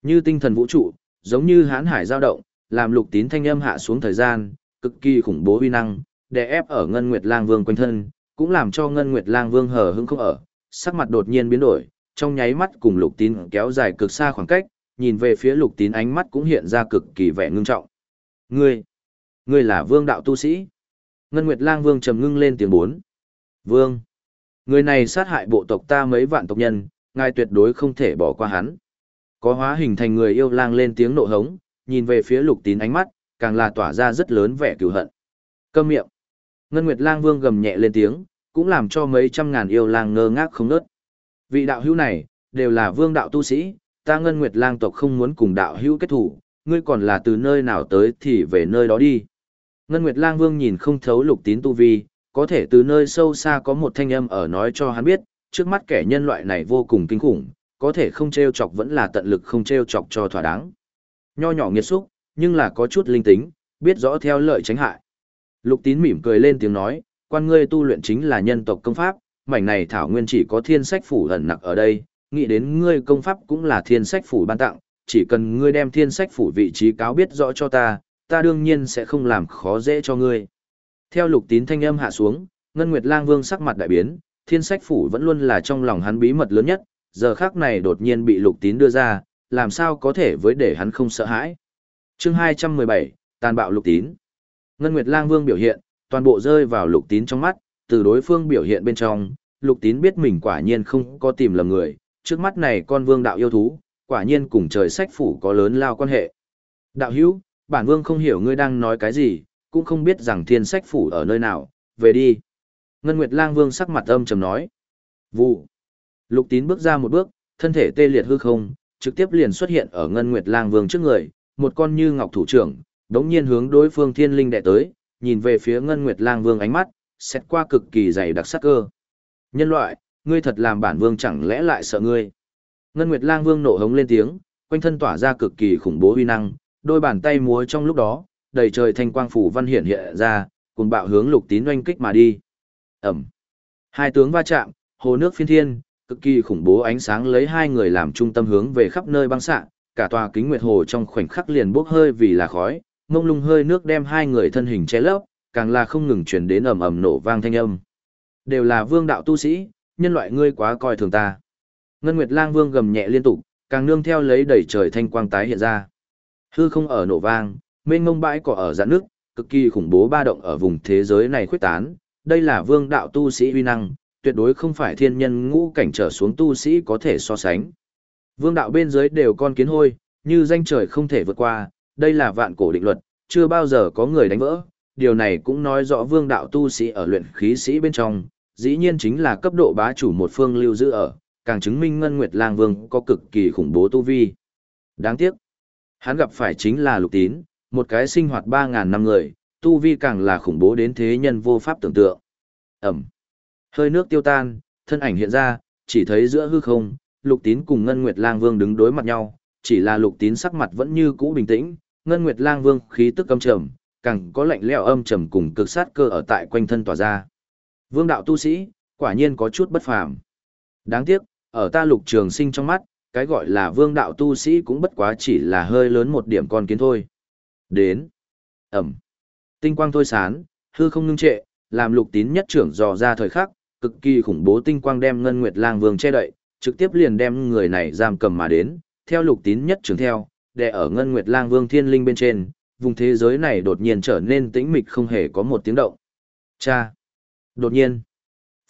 Như tinh thần vũ trụ, giống như hán hải dao động, làm lục tín thanh âm hạ xuống thời gian, cực kỳ khủng bố uy năng, đè ép ở Ngân Nguyệt Lang Vương quanh thân, cũng làm cho Ngân Nguyệt Lang Vương hờ hững không ở, sắc mặt đột nhiên biến đổi, trong nháy mắt cùng Lục Tín kéo dài cực xa khoảng cách, nhìn về phía Lục Tín ánh mắt cũng hiện ra cực kỳ vẻ ngưng trọng. "Ngươi, ngươi là Vương đạo tu sĩ?" Ngân Nguyệt Lang Vương trầm ngưng lên tiếng bốn. "Vương, người này sát hại bộ tộc ta mấy vạn tộc nhân, ngài tuyệt đối không thể bỏ qua hắn. Có hóa hình thành người yêu lang lên tiếng nộ hống, nhìn về phía lục tín ánh mắt, càng là tỏa ra rất lớn vẻ cừu hận. Câm miệng. Ngân Nguyệt Lang Vương gầm nhẹ lên tiếng, cũng làm cho mấy trăm ngàn yêu lang ngơ ngác không ngớt. Vị đạo hữu này, đều là vương đạo tu sĩ, ta Ngân Nguyệt Lang tộc không muốn cùng đạo hữu kết thủ, ngươi còn là từ nơi nào tới thì về nơi đó đi. Ngân Nguyệt Lang Vương nhìn không thấu lục tín tu vi, có thể từ nơi sâu xa có một thanh âm ở nói cho hắn biết, trước mắt kẻ nhân loại này vô cùng kinh khủng, có thể không treo chọc vẫn là tận lực không treo chọc cho thỏa đáng. Nho nhỏ nghiệt xúc, nhưng là có chút linh tính, biết rõ theo lợi tránh hại. Lục tín mỉm cười lên tiếng nói, quan ngươi tu luyện chính là nhân tộc công pháp, mảnh này thảo nguyên chỉ có thiên sách phủ ẩn nặc ở đây, nghĩ đến ngươi công pháp cũng là thiên sách phủ ban tặng, chỉ cần ngươi đem thiên sách phủ vị trí cáo biết rõ cho ta, ta đương nhiên sẽ không làm khó dễ cho ngươi. Theo lục tín thanh âm hạ xuống, Ngân Nguyệt Lang Vương sắc mặt đại biến, thiên sách phủ vẫn luôn là trong lòng hắn bí mật lớn nhất, giờ khác này đột nhiên bị lục tín đưa ra, làm sao có thể với để hắn không sợ hãi. chương 217, tàn bạo lục tín. Ngân Nguyệt Lang Vương biểu hiện, toàn bộ rơi vào lục tín trong mắt, từ đối phương biểu hiện bên trong, lục tín biết mình quả nhiên không có tìm lầm người, trước mắt này con vương đạo yêu thú, quả nhiên cùng trời sách phủ có lớn lao quan hệ. Đạo hữu, bản vương không hiểu ngươi đang nói cái gì, cũng không biết rằng thiên sách phủ ở nơi nào, về đi. Ngân Nguyệt Lang Vương sắc mặt âm trầm nói. Vụ. Lục tín bước ra một bước, thân thể tê liệt hư không, trực tiếp liền xuất hiện ở Ngân Nguyệt Lang Vương trước người, một con như ngọc thủ trưởng, đống nhiên hướng đối phương thiên linh đệ tới, nhìn về phía Ngân Nguyệt Lang Vương ánh mắt, xét qua cực kỳ dày đặc sắc cơ. Nhân loại, ngươi thật làm bản vương chẳng lẽ lại sợ ngươi. Ngân Nguyệt Lang Vương nộ hống lên tiếng, quanh thân tỏa ra cực kỳ khủng bố uy năng, đôi bàn tay múa trong lúc đó, đầy trời thanh quang phủ văn hiện hiện ra, cùng bạo hướng lục tín oanh kích mà đi. Ẩm. Hai tướng va chạm, hồ nước phiên thiên, cực kỳ khủng bố ánh sáng lấy hai người làm trung tâm hướng về khắp nơi băng xạ, cả tòa kính nguyệt hồ trong khoảnh khắc liền bốc hơi vì là khói, mông lung hơi nước đem hai người thân hình che lấp, càng là không ngừng truyền đến ầm ầm nổ vang thanh âm. Đều là vương đạo tu sĩ, nhân loại ngươi quá coi thường ta. Ngân Nguyệt Lang Vương gầm nhẹ liên tục, càng nương theo lấy đẩy trời thanh quang tái hiện ra. Hư không ở nổ vang, mênh mông bãi cỏ ở giãn nước, cực kỳ khủng bố ba động ở vùng thế giới này khuyết tán. Đây là vương đạo tu sĩ uy năng, tuyệt đối không phải thiên nhân ngũ cảnh trở xuống tu sĩ có thể so sánh. Vương đạo bên dưới đều con kiến hôi, như danh trời không thể vượt qua, đây là vạn cổ định luật, chưa bao giờ có người đánh vỡ. Điều này cũng nói rõ vương đạo tu sĩ ở luyện khí sĩ bên trong, dĩ nhiên chính là cấp độ bá chủ một phương lưu giữ ở, càng chứng minh Ngân Nguyệt Lang Vương có cực kỳ khủng bố tu vi. Đáng tiếc, hắn gặp phải chính là Lục Tín, một cái sinh hoạt 3.000 năm người, tu vi càng là khủng bố đến thế nhân vô pháp tưởng tượng. Ẩm. Hơi nước tiêu tan, thân ảnh hiện ra, chỉ thấy giữa hư không, Lục Tín cùng Ngân Nguyệt Lang Vương đứng đối mặt nhau, chỉ là Lục Tín sắc mặt vẫn như cũ bình tĩnh, Ngân Nguyệt Lang Vương khí tức âm trầm, càng có lạnh lẽo âm trầm cùng cực sát cơ ở tại quanh thân tỏa ra. Vương đạo tu sĩ, quả nhiên có chút bất phàm. Đáng tiếc, ở ta Lục Trường Sinh trong mắt, cái gọi là vương đạo tu sĩ cũng bất quá chỉ là hơi lớn một điểm con kiến thôi. Đến. Ẩm. Tinh quang thôi sán, hư không ngưng trệ, làm lục tín nhất trưởng dò ra thời khắc, cực kỳ khủng bố tinh quang đem Ngân Nguyệt Lang Vương che đậy, trực tiếp liền đem người này giam cầm mà đến, theo lục tín nhất trưởng theo, đè ở Ngân Nguyệt Lang Vương thiên linh bên trên, vùng thế giới này đột nhiên trở nên tĩnh mịch không hề có một tiếng động. Cha! Đột nhiên,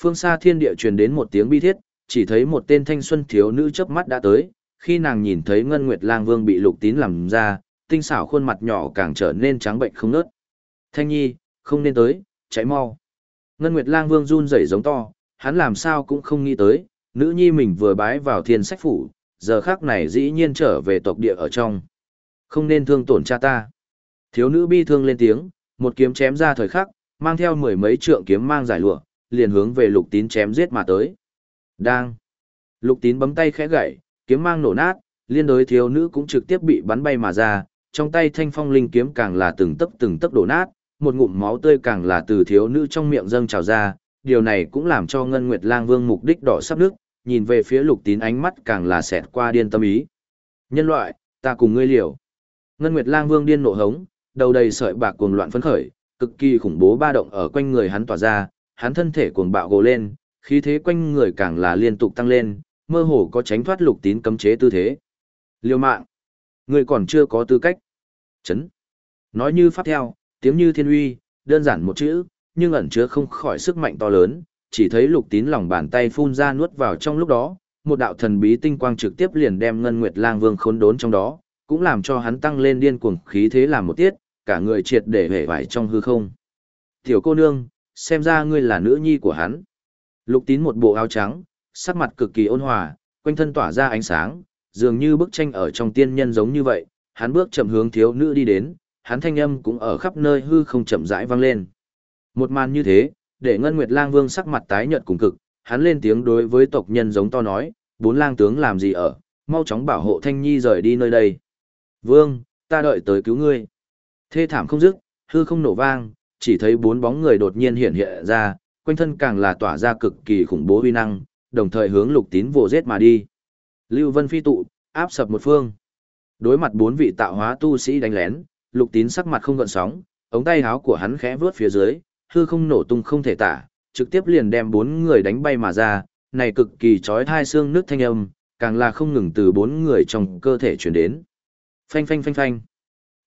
phương xa thiên địa truyền đến một tiếng bi thiết, chỉ thấy một tên thanh xuân thiếu nữ chớp mắt đã tới, khi nàng nhìn thấy Ngân Nguyệt Lang Vương bị lục tín làm ra, tinh xảo khuôn mặt nhỏ càng trở nên trắng bệnh không nớt. Thanh nhi, không nên tới, cháy mau. Ngân Nguyệt Lang Vương run rẩy giống to, hắn làm sao cũng không nghĩ tới, nữ nhi mình vừa bái vào thiên sách phủ, giờ khác này dĩ nhiên trở về tộc địa ở trong. Không nên thương tổn cha ta. Thiếu nữ bi thương lên tiếng, một kiếm chém ra thời khắc, mang theo mười mấy trượng kiếm mang giải lụa, liền hướng về lục tín chém giết mà tới. Đang. Lục tín bấm tay khẽ gậy, kiếm mang nổ nát, liên đối thiếu nữ cũng trực tiếp bị bắn bay mà ra, trong tay thanh phong linh kiếm càng là từng tấc từng tấc đổ nát, một ngụm máu tươi càng là từ thiếu nữ trong miệng dâng trào ra, điều này cũng làm cho Ngân Nguyệt Lang Vương mục đích đỏ sắp nước, nhìn về phía lục tín ánh mắt càng là xẹt qua điên tâm ý. Nhân loại, ta cùng ngươi liều. Ngân Nguyệt Lang Vương điên nộ hống, đầu đầy sợi bạc cuồng loạn phấn khởi, cực kỳ khủng bố ba động ở quanh người hắn tỏa ra, hắn thân thể cuồng bạo gồ lên, khí thế quanh người càng là liên tục tăng lên, mơ hồ có tránh thoát lục tín cấm chế tư thế. liều mạng, ngươi còn chưa có tư cách. Chấn. Nói như pháp theo, tiếng như thiên uy, đơn giản một chữ, nhưng ẩn chứa không khỏi sức mạnh to lớn, chỉ thấy lục tín lòng bàn tay phun ra nuốt vào trong lúc đó, một đạo thần bí tinh quang trực tiếp liền đem Ngân Nguyệt Lang Vương khốn đốn trong đó, cũng làm cho hắn tăng lên điên cuồng khí thế làm một tiết, cả người triệt để hể vải trong hư không. Tiểu cô nương, xem ra ngươi là nữ nhi của hắn. Lục tín một bộ áo trắng, sắc mặt cực kỳ ôn hòa, quanh thân tỏa ra ánh sáng, dường như bức tranh ở trong tiên nhân giống như vậy, hắn bước chậm hướng thiếu nữ đi đến, hắn thanh âm cũng ở khắp nơi hư không chậm rãi vang lên. Một màn như thế, để Ngân Nguyệt Lang Vương sắc mặt tái nhợt cùng cực, hắn lên tiếng đối với tộc nhân giống to nói, bốn lang tướng làm gì ở, mau chóng bảo hộ Thanh Nhi rời đi nơi đây. Vương, ta đợi tới cứu ngươi. Thê thảm không dứt, hư không nổ vang, chỉ thấy bốn bóng người đột nhiên hiện hiện ra, quanh thân càng là tỏa ra cực kỳ khủng bố uy năng, đồng thời hướng lục tín vồ giết mà đi. Lưu Vân phi tụ, áp sập một phương. Đối mặt bốn vị tạo hóa tu sĩ đánh lén, lục tín sắc mặt không gợn sóng, ống tay áo của hắn khẽ vướt phía dưới, hư không nổ tung không thể tả, trực tiếp liền đem bốn người đánh bay mà ra, này cực kỳ chói tai xương nước thanh âm, càng là không ngừng từ bốn người trong cơ thể truyền đến. Phanh phanh phanh phanh.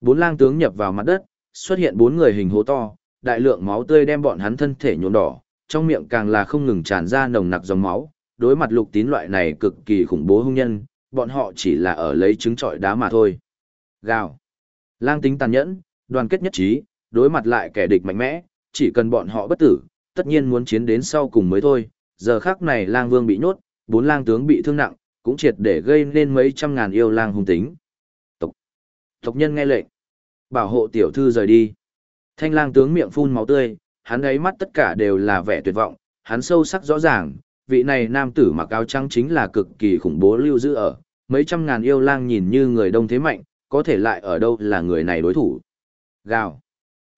Bốn lang tướng nhập vào mặt đất, xuất hiện bốn người hình hố to, đại lượng máu tươi đem bọn hắn thân thể nhuộm đỏ, trong miệng càng là không ngừng tràn ra nồng nặc dòng máu. Đối mặt lục tín loại này cực kỳ khủng bố hung nhân, bọn họ chỉ là ở lấy trứng trọi đá mà thôi. Gào. Lang tính tàn nhẫn, đoàn kết nhất trí, đối mặt lại kẻ địch mạnh mẽ, chỉ cần bọn họ bất tử, tất nhiên muốn chiến đến sau cùng mới thôi. Giờ khắc này lang vương bị nhốt, bốn lang tướng bị thương nặng, cũng triệt để gây nên mấy trăm ngàn yêu lang hung tính. Tộc, tộc nhân nghe lệnh, bảo hộ tiểu thư rời đi. Thanh lang tướng miệng phun máu tươi, hắn ấy mắt tất cả đều là vẻ tuyệt vọng, hắn sâu sắc rõ ràng, vị này nam tử mặc áo trắng chính là cực kỳ khủng bố lưu giữ ở, mấy trăm ngàn yêu lang nhìn như người đông thế mạnh, có thể lại ở đâu là người này đối thủ. Gào.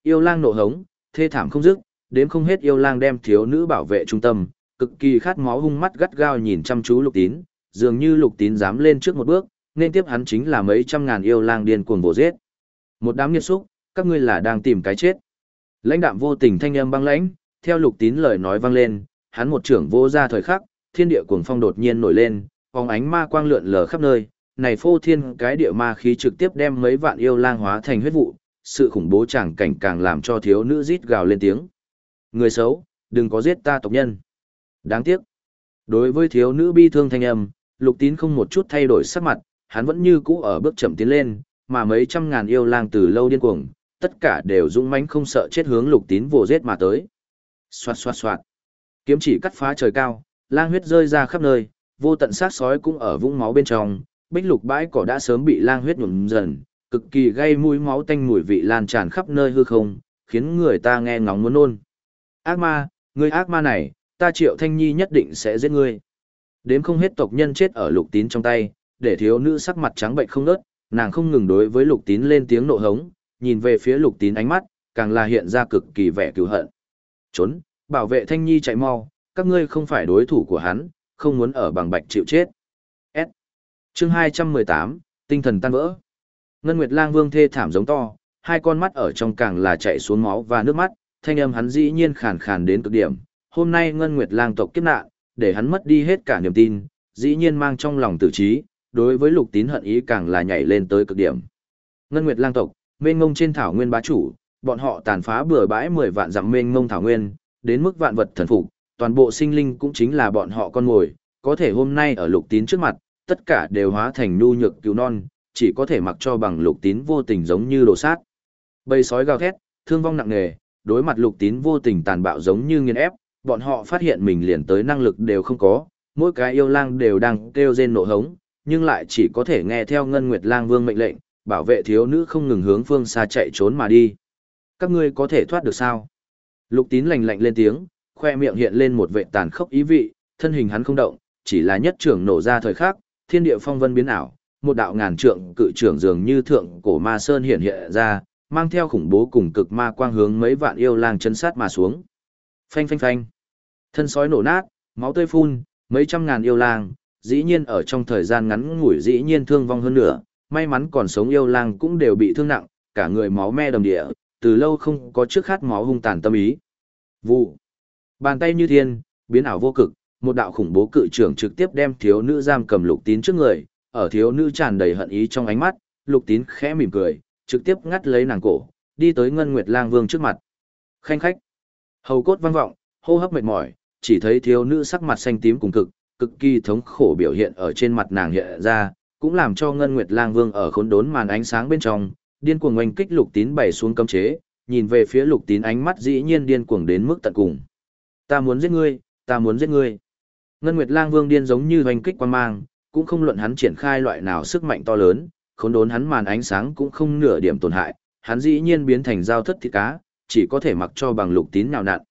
Yêu lang nộ hống, thê thảm không dứt, đến không hết yêu lang đem thiếu nữ bảo vệ trung tâm, cực kỳ khát máu hung mắt gắt gao nhìn chăm chú lục tín, dường như lục tín dám lên trước một bước, nên tiếp hắn chính là mấy trăm ngàn yêu lang điên cuồng bổ giết. Một đám nghiệt xúc, các ngươi là đang tìm cái chết. Lãnh đạm vô tình thanh âm băng lãnh, theo lục tín lời nói vang lên, hắn một trưởng vô ra thời khắc, thiên địa cuồng phong đột nhiên nổi lên, phóng ánh ma quang lượn lờ khắp nơi, này phô thiên cái địa ma khí trực tiếp đem mấy vạn yêu lang hóa thành huyết vụ, sự khủng bố chẳng cảnh càng làm cho thiếu nữ rít gào lên tiếng. Người xấu, đừng có giết ta tộc nhân. Đáng tiếc. Đối với thiếu nữ bi thương thanh âm, lục tín không một chút thay đổi sắc mặt, hắn vẫn như cũ ở bước chậm tiến lên, mà mấy trăm ngàn yêu lang từ lâu điên cuồng, tất cả đều dũng mãnh không sợ chết hướng lục tín vồ giết mà tới. Xoạt xoạt xoạt. Kiếm chỉ cắt phá trời cao, lang huyết rơi ra khắp nơi, vô tận sát sói cũng ở vũng máu bên trong, bích lục bãi cỏ đã sớm bị lang huyết nhuộm dần, cực kỳ gây mũi máu tanh mùi vị lan tràn khắp nơi hư không, khiến người ta nghe ngóng muốn nôn. Ác ma, người ác ma này, ta triệu thanh nhi nhất định sẽ giết ngươi. Đếm không hết tộc nhân chết ở lục tín trong tay, để thiếu nữ sắc mặt trắng bệnh không nớt, nàng không ngừng đối với lục tín lên tiếng nộ hống, nhìn về phía lục tín ánh mắt, càng là hiện ra cực kỳ vẻ cứu hận. Trốn, bảo vệ thanh nhi chạy mau, các ngươi không phải đối thủ của hắn, không muốn ở bằng bạch chịu chết. S. Chương 218, tinh thần tan vỡ. Ngân Nguyệt Lang Vương thê thảm giống to, hai con mắt ở trong càng là chạy xuống máu và nước mắt, thanh âm hắn dĩ nhiên khàn khàn đến cực điểm. Hôm nay Ngân Nguyệt Lang tộc kiếp nạn, để hắn mất đi hết cả niềm tin, dĩ nhiên mang trong lòng tử trí, đối với lục tín hận ý càng là nhảy lên tới cực điểm. Ngân Nguyệt Lang tộc, mênh ngông trên thảo nguyên bá chủ, bọn họ tàn phá bừa bãi 10 vạn dặm mênh ngông thảo nguyên, đến mức vạn vật thần phục, toàn bộ sinh linh cũng chính là bọn họ con mồi, có thể hôm nay ở lục tín trước mặt, tất cả đều hóa thành nu nhược cứu non, chỉ có thể mặc cho bằng lục tín vô tình giống như đồ sát. Bầy sói gào thét, thương vong nặng nề, đối mặt lục tín vô tình tàn bạo giống như nghiền ép, bọn họ phát hiện mình liền tới năng lực đều không có, mỗi cái yêu lang đều đang kêu rên nộ hống, nhưng lại chỉ có thể nghe theo Ngân Nguyệt Lang Vương mệnh lệnh, bảo vệ thiếu nữ không ngừng hướng phương xa chạy trốn mà đi. Các ngươi có thể thoát được sao? Lục tín lạnh lạnh lên tiếng, khoe miệng hiện lên một vệ tàn khốc ý vị, thân hình hắn không động, chỉ là nhất trưởng nổ ra thời khắc, thiên địa phong vân biến ảo, một đạo ngàn trượng cự trưởng dường như thượng cổ ma sơn hiện hiện ra, mang theo khủng bố cùng cực ma quang hướng mấy vạn yêu lang chân sát mà xuống. Phanh phanh phanh. Thân sói nổ nát, máu tươi phun, mấy trăm ngàn yêu lang, dĩ nhiên ở trong thời gian ngắn ngủi dĩ nhiên thương vong hơn nữa, may mắn còn sống yêu lang cũng đều bị thương nặng, cả người máu me đầm địa, từ lâu không có trước khát máu hung tàn tâm ý. Vụ. Bàn tay như thiên, biến ảo vô cực, một đạo khủng bố cự trưởng trực tiếp đem thiếu nữ giam cầm lục tín trước người, ở thiếu nữ tràn đầy hận ý trong ánh mắt, lục tín khẽ mỉm cười, trực tiếp ngắt lấy nàng cổ, đi tới Ngân Nguyệt Lang Vương trước mặt. Khanh khách. Hầu cốt vang vọng, hô hấp mệt mỏi, chỉ thấy thiếu nữ sắc mặt xanh tím cùng cực, cực kỳ thống khổ biểu hiện ở trên mặt nàng hiện ra, cũng làm cho Ngân Nguyệt Lang Vương ở khốn đốn màn ánh sáng bên trong, điên cuồng oanh kích Lục Tín bày xuống cấm chế, nhìn về phía Lục Tín ánh mắt dĩ nhiên điên cuồng đến mức tận cùng. Ta muốn giết ngươi, ta muốn giết ngươi. Ngân Nguyệt Lang Vương điên giống như oanh kích quan mang, cũng không luận hắn triển khai loại nào sức mạnh to lớn, khốn đốn hắn màn ánh sáng cũng không nửa điểm tổn hại, hắn dĩ nhiên biến thành dao thất thịt cá, chỉ có thể mặc cho bằng Lục Tín nào nặn.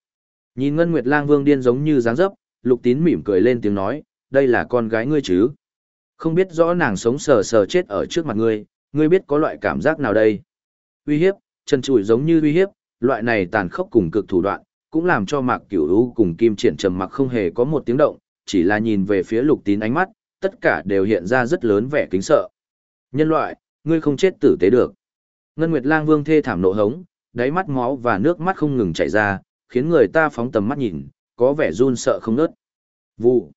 Nhìn Ngân Nguyệt Lang Vương điên giống như dáng dấp, Lục Tín mỉm cười lên tiếng nói, đây là con gái ngươi chứ? Không biết rõ nàng sống sờ sờ chết ở trước mặt ngươi, ngươi biết có loại cảm giác nào đây? Uy hiếp, chân trụi giống như uy hiếp, loại này tàn khốc cùng cực thủ đoạn, cũng làm cho Mạc Cửu U cùng Kim Triển trầm mặc không hề có một tiếng động, chỉ là nhìn về phía Lục Tín ánh mắt, tất cả đều hiện ra rất lớn vẻ kính sợ. Nhân loại, ngươi không chết tử tế được. Ngân Nguyệt Lang Vương thê thảm nộ hống, đáy mắt máu và nước mắt không ngừng chảy ra, khiến người ta phóng tầm mắt nhìn, có vẻ run sợ không ngớt. Vụ.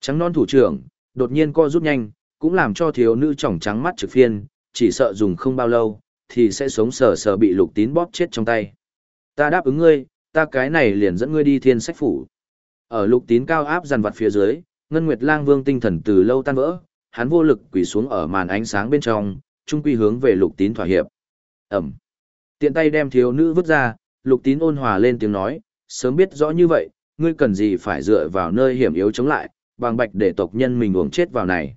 Trắng non thủ trưởng, đột nhiên co rút nhanh, cũng làm cho thiếu nữ trỏng trắng mắt trực phiên, chỉ sợ dùng không bao lâu, thì sẽ sống sờ sờ bị lục tín bóp chết trong tay. Ta đáp ứng ngươi, ta cái này liền dẫn ngươi đi thiên sách phủ. Ở lục tín cao áp dằn vặt phía dưới, Ngân Nguyệt Lang Vương tinh thần từ lâu tan vỡ, hắn vô lực quỳ xuống ở màn ánh sáng bên trong, trung quy hướng về lục tín thỏa hiệp. Ẩm. Tiện tay đem thiếu nữ vứt ra, lục tín ôn hòa lên tiếng nói, sớm biết rõ như vậy, ngươi cần gì phải dựa vào nơi hiểm yếu chống lại, bằng bạch để tộc nhân mình uổng chết vào này.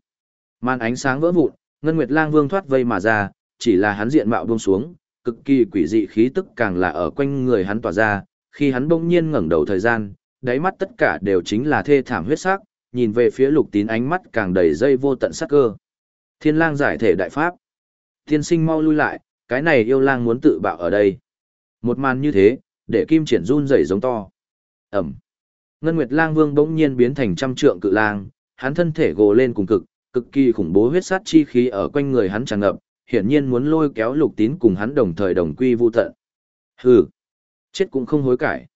Màn ánh sáng vỡ vụn, Ngân Nguyệt Lang Vương thoát vây mà ra, chỉ là hắn diện mạo buông xuống, cực kỳ quỷ dị khí tức càng là ở quanh người hắn tỏa ra, khi hắn bỗng nhiên ngẩng đầu thời gian, đáy mắt tất cả đều chính là thê thảm huyết sắc, nhìn về phía Lục Tín ánh mắt càng đầy dây vô tận sắc cơ. Thiên Lang giải thể đại pháp. thiên sinh mau lui lại, cái này yêu lang muốn tự bạo ở đây. Một màn như thế, để Kim Triển run rẩy giống to. Ẩm. Ngân Nguyệt Lang Vương bỗng nhiên biến thành trăm trượng cự lang, hắn thân thể gồ lên cùng cực, cực kỳ khủng bố huyết sát chi khí ở quanh người hắn tràn ngập, hiển nhiên muốn lôi kéo Lục Tín cùng hắn đồng thời đồng quy vu tận. Hừ, chết cũng không hối cải.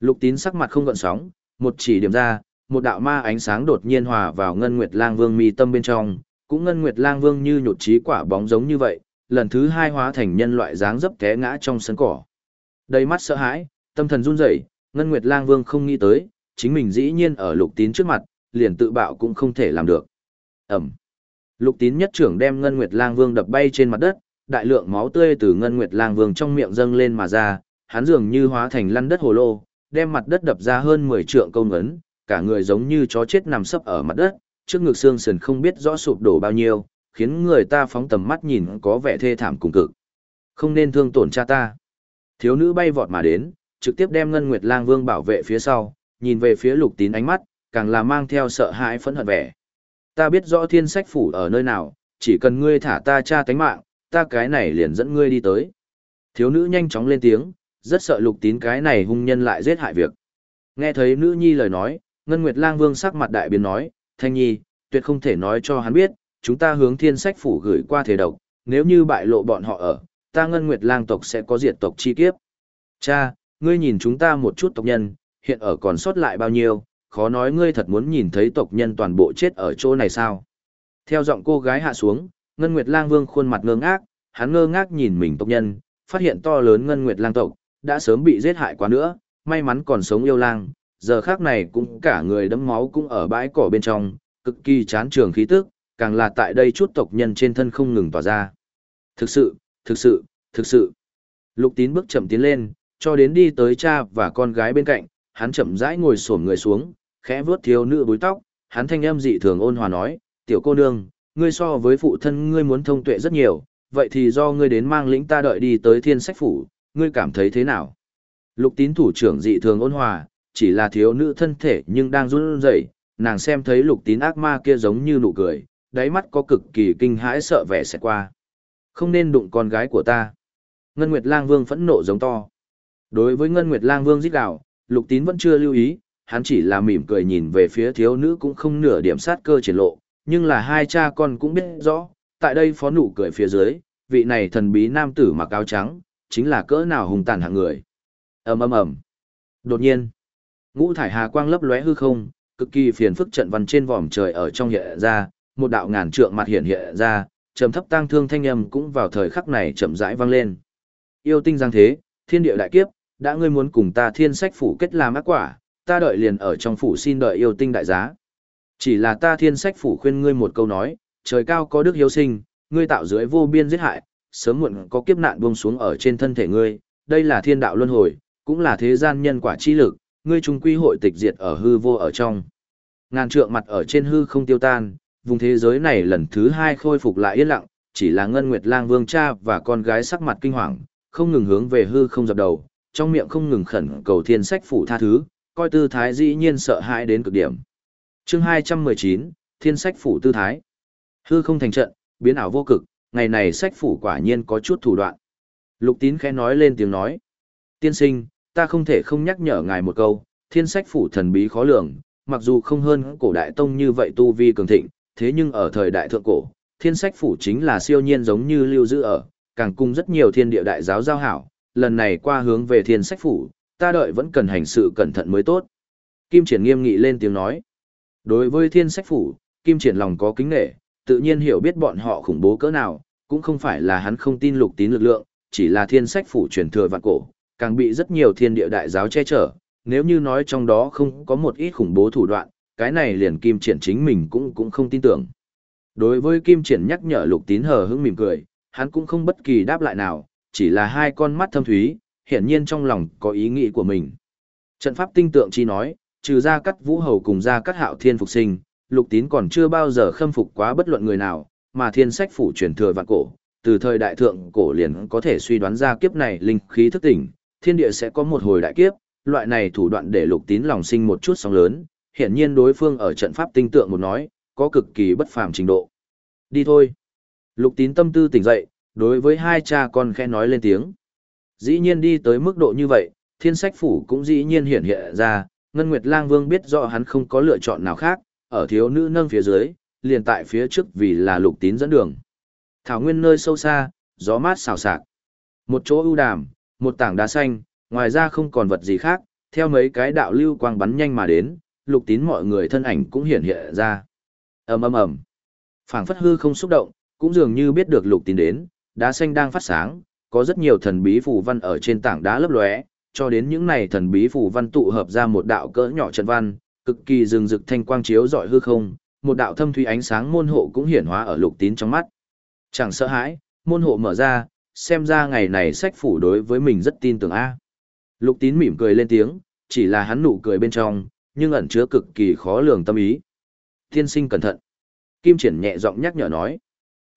Lục Tín sắc mặt không gợn sóng, một chỉ điểm ra, một đạo ma ánh sáng đột nhiên hòa vào Ngân Nguyệt Lang Vương mi tâm bên trong, cũng Ngân Nguyệt Lang Vương như nhột chí quả bóng giống như vậy, lần thứ hai hóa thành nhân loại dáng dấp té ngã trong sân cỏ. Đầy mắt sợ hãi, tâm thần run rẩy, Ngân Nguyệt Lang Vương không nghĩ tới, chính mình dĩ nhiên ở lục tín trước mặt, liền tự bạo cũng không thể làm được. Ẩm. Lục tín nhất trưởng đem Ngân Nguyệt Lang Vương đập bay trên mặt đất, đại lượng máu tươi từ Ngân Nguyệt Lang Vương trong miệng dâng lên mà ra, hắn dường như hóa thành lăn đất hồ lô, đem mặt đất đập ra hơn 10 trượng công ấn, cả người giống như chó chết nằm sấp ở mặt đất, trước ngực xương sườn không biết rõ sụp đổ bao nhiêu, khiến người ta phóng tầm mắt nhìn có vẻ thê thảm cùng cực. Không nên thương tổn cha ta. Thiếu nữ bay vọt mà đến, trực tiếp đem Ngân Nguyệt Lang Vương bảo vệ phía sau, nhìn về phía lục tín ánh mắt, càng là mang theo sợ hãi phẫn hận vẻ. Ta biết rõ thiên sách phủ ở nơi nào, chỉ cần ngươi thả ta cha tánh mạng, ta cái này liền dẫn ngươi đi tới. Thiếu nữ nhanh chóng lên tiếng, rất sợ lục tín cái này hung nhân lại giết hại việc. Nghe thấy nữ nhi lời nói, Ngân Nguyệt Lang Vương sắc mặt đại biến nói, Thanh Nhi, tuyệt không thể nói cho hắn biết, chúng ta hướng thiên sách phủ gửi qua thể độc, nếu như bại lộ bọn họ ở, ta Ngân Nguyệt Lang tộc sẽ có diệt tộc chi kiếp. Cha, ngươi nhìn chúng ta một chút tộc nhân, hiện ở còn sót lại bao nhiêu, khó nói ngươi thật muốn nhìn thấy tộc nhân toàn bộ chết ở chỗ này sao. Theo giọng cô gái hạ xuống, Ngân Nguyệt Lang Vương khuôn mặt ngơ ngác, hắn ngơ ngác nhìn mình tộc nhân, phát hiện to lớn Ngân Nguyệt Lang tộc, đã sớm bị giết hại quá nữa, may mắn còn sống yêu lang, giờ khác này cũng cả người đấm máu cũng ở bãi cỏ bên trong, cực kỳ chán trường khí tức, càng là tại đây chút tộc nhân trên thân không ngừng tỏa ra. Thực sự, thực sự, thực sự. Lục tín bước chậm tiến lên, cho đến đi tới cha và con gái bên cạnh, hắn chậm rãi ngồi xổm người xuống, khẽ vuốt thiếu nữ búi tóc, hắn thanh âm dị thường ôn hòa nói, "Tiểu cô nương, ngươi so với phụ thân ngươi muốn thông tuệ rất nhiều, vậy thì do ngươi đến mang lĩnh ta đợi đi tới Thiên Sách phủ, ngươi cảm thấy thế nào?" Lục Tín thủ trưởng dị thường ôn hòa, chỉ là thiếu nữ thân thể nhưng đang run rẩy, nàng xem thấy Lục Tín ác ma kia giống như nụ cười, đáy mắt có cực kỳ kinh hãi sợ vẻ sẽ qua. Không nên đụng con gái của ta. Ngân Nguyệt Lang Vương phẫn nộ giống to. Đối với Ngân Nguyệt Lang Vương giết đạo, Lục Tín vẫn chưa lưu ý, hắn chỉ là mỉm cười nhìn về phía thiếu nữ cũng không nửa điểm sát cơ triển lộ, nhưng là hai cha con cũng biết rõ, tại đây phó nụ cười phía dưới, vị này thần bí nam tử mặc áo trắng, chính là cỡ nào hùng tàn hạng người. ầm ầm ầm. Đột nhiên, ngũ thải hà quang lấp lóe hư không, cực kỳ phiền phức trận văn trên vòm trời ở trong hiện ra, một đạo ngàn trượng mặt hiện hiện ra, trầm thấp tang thương thanh âm cũng vào thời khắc này chậm rãi vang lên. Yêu tinh giang thế, thiên địa đại kiếp, đã ngươi muốn cùng ta thiên sách phủ kết làm ác quả, ta đợi liền ở trong phủ xin đợi yêu tinh đại giá. Chỉ là ta thiên sách phủ khuyên ngươi một câu nói, trời cao có đức hiếu sinh, ngươi tạo dưới vô biên giết hại, sớm muộn có kiếp nạn buông xuống ở trên thân thể ngươi, đây là thiên đạo luân hồi, cũng là thế gian nhân quả chi lực, ngươi trung quy hội tịch diệt ở hư vô ở trong. Ngàn trượng mặt ở trên hư không tiêu tan, vùng thế giới này lần thứ hai khôi phục lại yên lặng, chỉ là Ngân Nguyệt Lang Vương cha và con gái sắc mặt kinh hoàng, không ngừng hướng về hư không dập đầu, trong miệng không ngừng khẩn cầu thiên sách phủ tha thứ, coi tư thái dĩ nhiên sợ hãi đến cực điểm. Chương 219, Thiên sách phủ tư thái. Hư không thành trận, biến ảo vô cực, ngày này sách phủ quả nhiên có chút thủ đoạn. Lục Tín khẽ nói lên tiếng nói: "Tiên sinh, ta không thể không nhắc nhở ngài một câu, Thiên sách phủ thần bí khó lường, mặc dù không hơn cổ đại tông như vậy tu vi cường thịnh, thế nhưng ở thời đại thượng cổ, Thiên sách phủ chính là siêu nhiên giống như lưu giữ ở, càng cùng rất nhiều thiên địa đại giáo giao hảo, lần này qua hướng về thiên sách phủ, ta đợi vẫn cần hành sự cẩn thận mới tốt. Kim Triển nghiêm nghị lên tiếng nói. Đối với thiên sách phủ, Kim Triển lòng có kính nghệ, tự nhiên hiểu biết bọn họ khủng bố cỡ nào, cũng không phải là hắn không tin lục tín lực lượng, chỉ là thiên sách phủ truyền thừa vạn cổ, càng bị rất nhiều thiên địa đại giáo che chở, nếu như nói trong đó không có một ít khủng bố thủ đoạn, cái này liền Kim Triển chính mình cũng cũng không tin tưởng. Đối với Kim Triển nhắc nhở lục tín hờ hững mỉm cười, hắn cũng không bất kỳ đáp lại nào, chỉ là hai con mắt thâm thúy, hiển nhiên trong lòng có ý nghĩ của mình. Trận pháp tinh tượng chi nói, trừ ra cắt vũ hầu cùng ra cắt hạo thiên phục sinh, lục tín còn chưa bao giờ khâm phục quá bất luận người nào, mà thiên sách phủ truyền thừa vạn cổ, từ thời đại thượng cổ liền có thể suy đoán ra kiếp này linh khí thức tỉnh, thiên địa sẽ có một hồi đại kiếp, loại này thủ đoạn để lục tín lòng sinh một chút sóng lớn, hiển nhiên đối phương ở trận pháp tinh tượng một nói, có cực kỳ bất phàm trình độ. Đi thôi. Lục tín tâm tư tỉnh dậy, đối với hai cha con khẽ nói lên tiếng. Dĩ nhiên đi tới mức độ như vậy, thiên sách phủ cũng dĩ nhiên hiện hiện ra, Ngân Nguyệt Lang Vương biết rõ hắn không có lựa chọn nào khác, ở thiếu nữ nâng phía dưới, liền tại phía trước vì là lục tín dẫn đường. Thảo nguyên nơi sâu xa, gió mát xào xạc. Một chỗ ưu đàm, một tảng đá xanh, ngoài ra không còn vật gì khác, theo mấy cái đạo lưu quang bắn nhanh mà đến, lục tín mọi người thân ảnh cũng hiện hiện ra. ầm ầm ầm, phảng phất hư không xúc động, cũng dường như biết được lục tín đến, đá xanh đang phát sáng, có rất nhiều thần bí phù văn ở trên tảng đá lấp lóe, cho đến những này thần bí phù văn tụ hợp ra một đạo cỡ nhỏ trận văn, cực kỳ rừng rực thanh quang chiếu rọi hư không, một đạo thâm thủy ánh sáng môn hộ cũng hiển hóa ở lục tín trong mắt. Chẳng sợ hãi, môn hộ mở ra, xem ra ngày này sách phủ đối với mình rất tin tưởng a. Lục tín mỉm cười lên tiếng, chỉ là hắn nụ cười bên trong, nhưng ẩn chứa cực kỳ khó lường tâm ý. Tiên sinh cẩn thận. Kim triển nhẹ giọng nhắc nhở nói.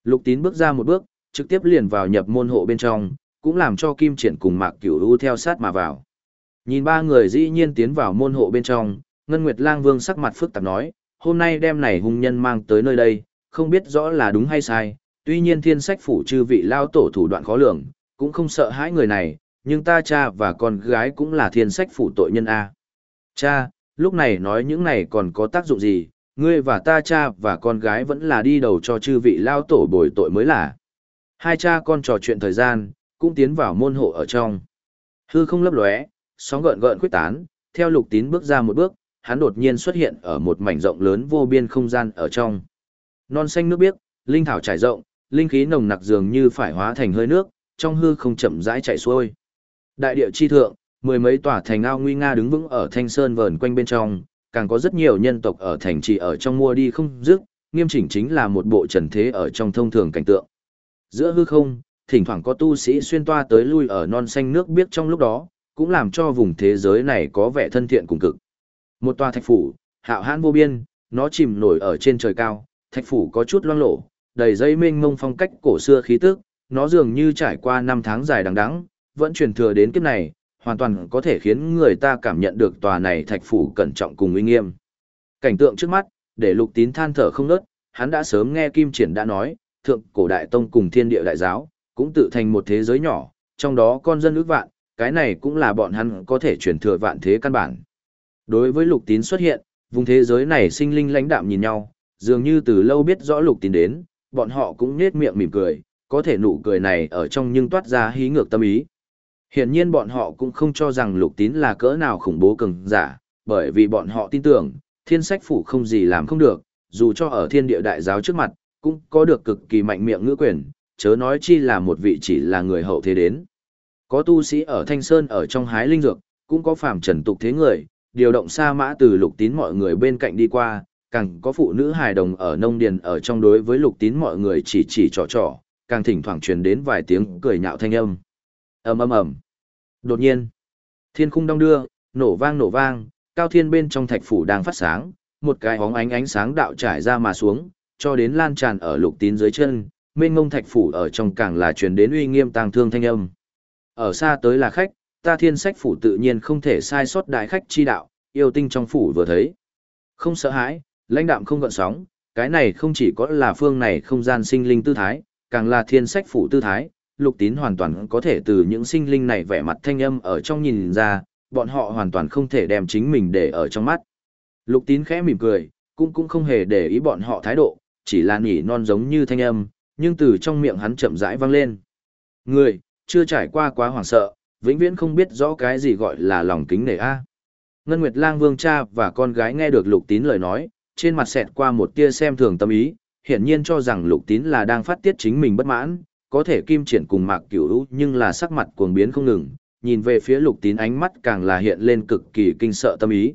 Lục tín bước ra một bước, trực tiếp liền vào nhập môn hộ bên trong, cũng làm cho Kim Triển cùng Mạc Cửu U theo sát mà vào. Nhìn ba người dĩ nhiên tiến vào môn hộ bên trong, Ngân Nguyệt Lang Vương sắc mặt phức tạp nói, hôm nay đem này hung nhân mang tới nơi đây, không biết rõ là đúng hay sai, tuy nhiên thiên sách phủ chư vị lao tổ thủ đoạn khó lường, cũng không sợ hãi người này, nhưng ta cha và con gái cũng là thiên sách phủ tội nhân A. Cha, lúc này nói những này còn có tác dụng gì, ngươi và ta cha và con gái vẫn là đi đầu cho chư vị lao tổ bồi tội mới là. Hai cha con trò chuyện thời gian, cũng tiến vào môn hộ ở trong. Hư không lấp lóe, sóng gợn gợn quyết tán, theo lục tín bước ra một bước, hắn đột nhiên xuất hiện ở một mảnh rộng lớn vô biên không gian ở trong. Non xanh nước biếc, linh thảo trải rộng, linh khí nồng nặc dường như phải hóa thành hơi nước, trong hư không chậm rãi chảy xuôi. Đại địa chi thượng, mười mấy tòa thành ao nguy nga đứng vững ở thanh sơn vờn quanh bên trong, càng có rất nhiều nhân tộc ở thành trì ở trong mua đi không dứt, nghiêm chỉnh chính là một bộ trần thế ở trong thông thường cảnh tượng. Giữa hư không, thỉnh thoảng có tu sĩ xuyên toa tới lui ở non xanh nước biếc trong lúc đó, cũng làm cho vùng thế giới này có vẻ thân thiện cùng cực. Một tòa thạch phủ, hạo hãn vô biên, nó chìm nổi ở trên trời cao, thạch phủ có chút loang lổ, đầy dây mênh mông phong cách cổ xưa khí tức, nó dường như trải qua năm tháng dài đằng đẵng, vẫn truyền thừa đến kiếp này, hoàn toàn có thể khiến người ta cảm nhận được tòa này thạch phủ cẩn trọng cùng uy nghiêm. Cảnh tượng trước mắt, để Lục Tín than thở không ngớt, hắn đã sớm nghe Kim Triển đã nói, thượng cổ đại tông cùng thiên địa đại giáo, cũng tự thành một thế giới nhỏ, trong đó con dân ước vạn, cái này cũng là bọn hắn có thể truyền thừa vạn thế căn bản. Đối với lục tín xuất hiện, vùng thế giới này sinh linh lãnh đạm nhìn nhau, dường như từ lâu biết rõ lục tín đến, bọn họ cũng nết miệng mỉm cười, có thể nụ cười này ở trong nhưng toát ra hí ngược tâm ý. Hiển nhiên bọn họ cũng không cho rằng lục tín là cỡ nào khủng bố cường giả, bởi vì bọn họ tin tưởng, thiên sách phủ không gì làm không được, dù cho ở thiên địa đại giáo trước mặt, cũng có được cực kỳ mạnh miệng ngữ quyền, chớ nói chi là một vị chỉ là người hậu thế đến. Có tu sĩ ở Thanh Sơn ở trong hái linh dược, cũng có phàm trần tục thế người, điều động sa mã từ lục tín mọi người bên cạnh đi qua, càng có phụ nữ hài đồng ở nông điền ở trong đối với lục tín mọi người chỉ chỉ trò trò, càng thỉnh thoảng truyền đến vài tiếng cười nhạo thanh âm. ầm ầm ầm. Đột nhiên, thiên khung đong đưa, nổ vang nổ vang, cao thiên bên trong thạch phủ đang phát sáng, một cái hóng ánh ánh sáng đạo trải ra mà xuống, cho đến lan tràn ở lục tín dưới chân, mênh ngông thạch phủ ở trong càng là truyền đến uy nghiêm tang thương thanh âm. Ở xa tới là khách, ta thiên sách phủ tự nhiên không thể sai sót đại khách chi đạo, yêu tinh trong phủ vừa thấy. Không sợ hãi, lãnh đạm không gợn sóng, cái này không chỉ có là phương này không gian sinh linh tư thái, càng là thiên sách phủ tư thái, lục tín hoàn toàn có thể từ những sinh linh này vẻ mặt thanh âm ở trong nhìn ra, bọn họ hoàn toàn không thể đem chính mình để ở trong mắt. Lục tín khẽ mỉm cười, cũng cũng không hề để ý bọn họ thái độ, chỉ là nhỉ non giống như thanh âm, nhưng từ trong miệng hắn chậm rãi vang lên. Người, chưa trải qua quá hoảng sợ, vĩnh viễn không biết rõ cái gì gọi là lòng kính nể a. Ngân Nguyệt Lang Vương cha và con gái nghe được Lục Tín lời nói, trên mặt xẹt qua một tia xem thường tâm ý, hiển nhiên cho rằng Lục Tín là đang phát tiết chính mình bất mãn, có thể kim triển cùng Mạc Cửu nhưng là sắc mặt cuồng biến không ngừng, nhìn về phía Lục Tín ánh mắt càng là hiện lên cực kỳ kinh sợ tâm ý.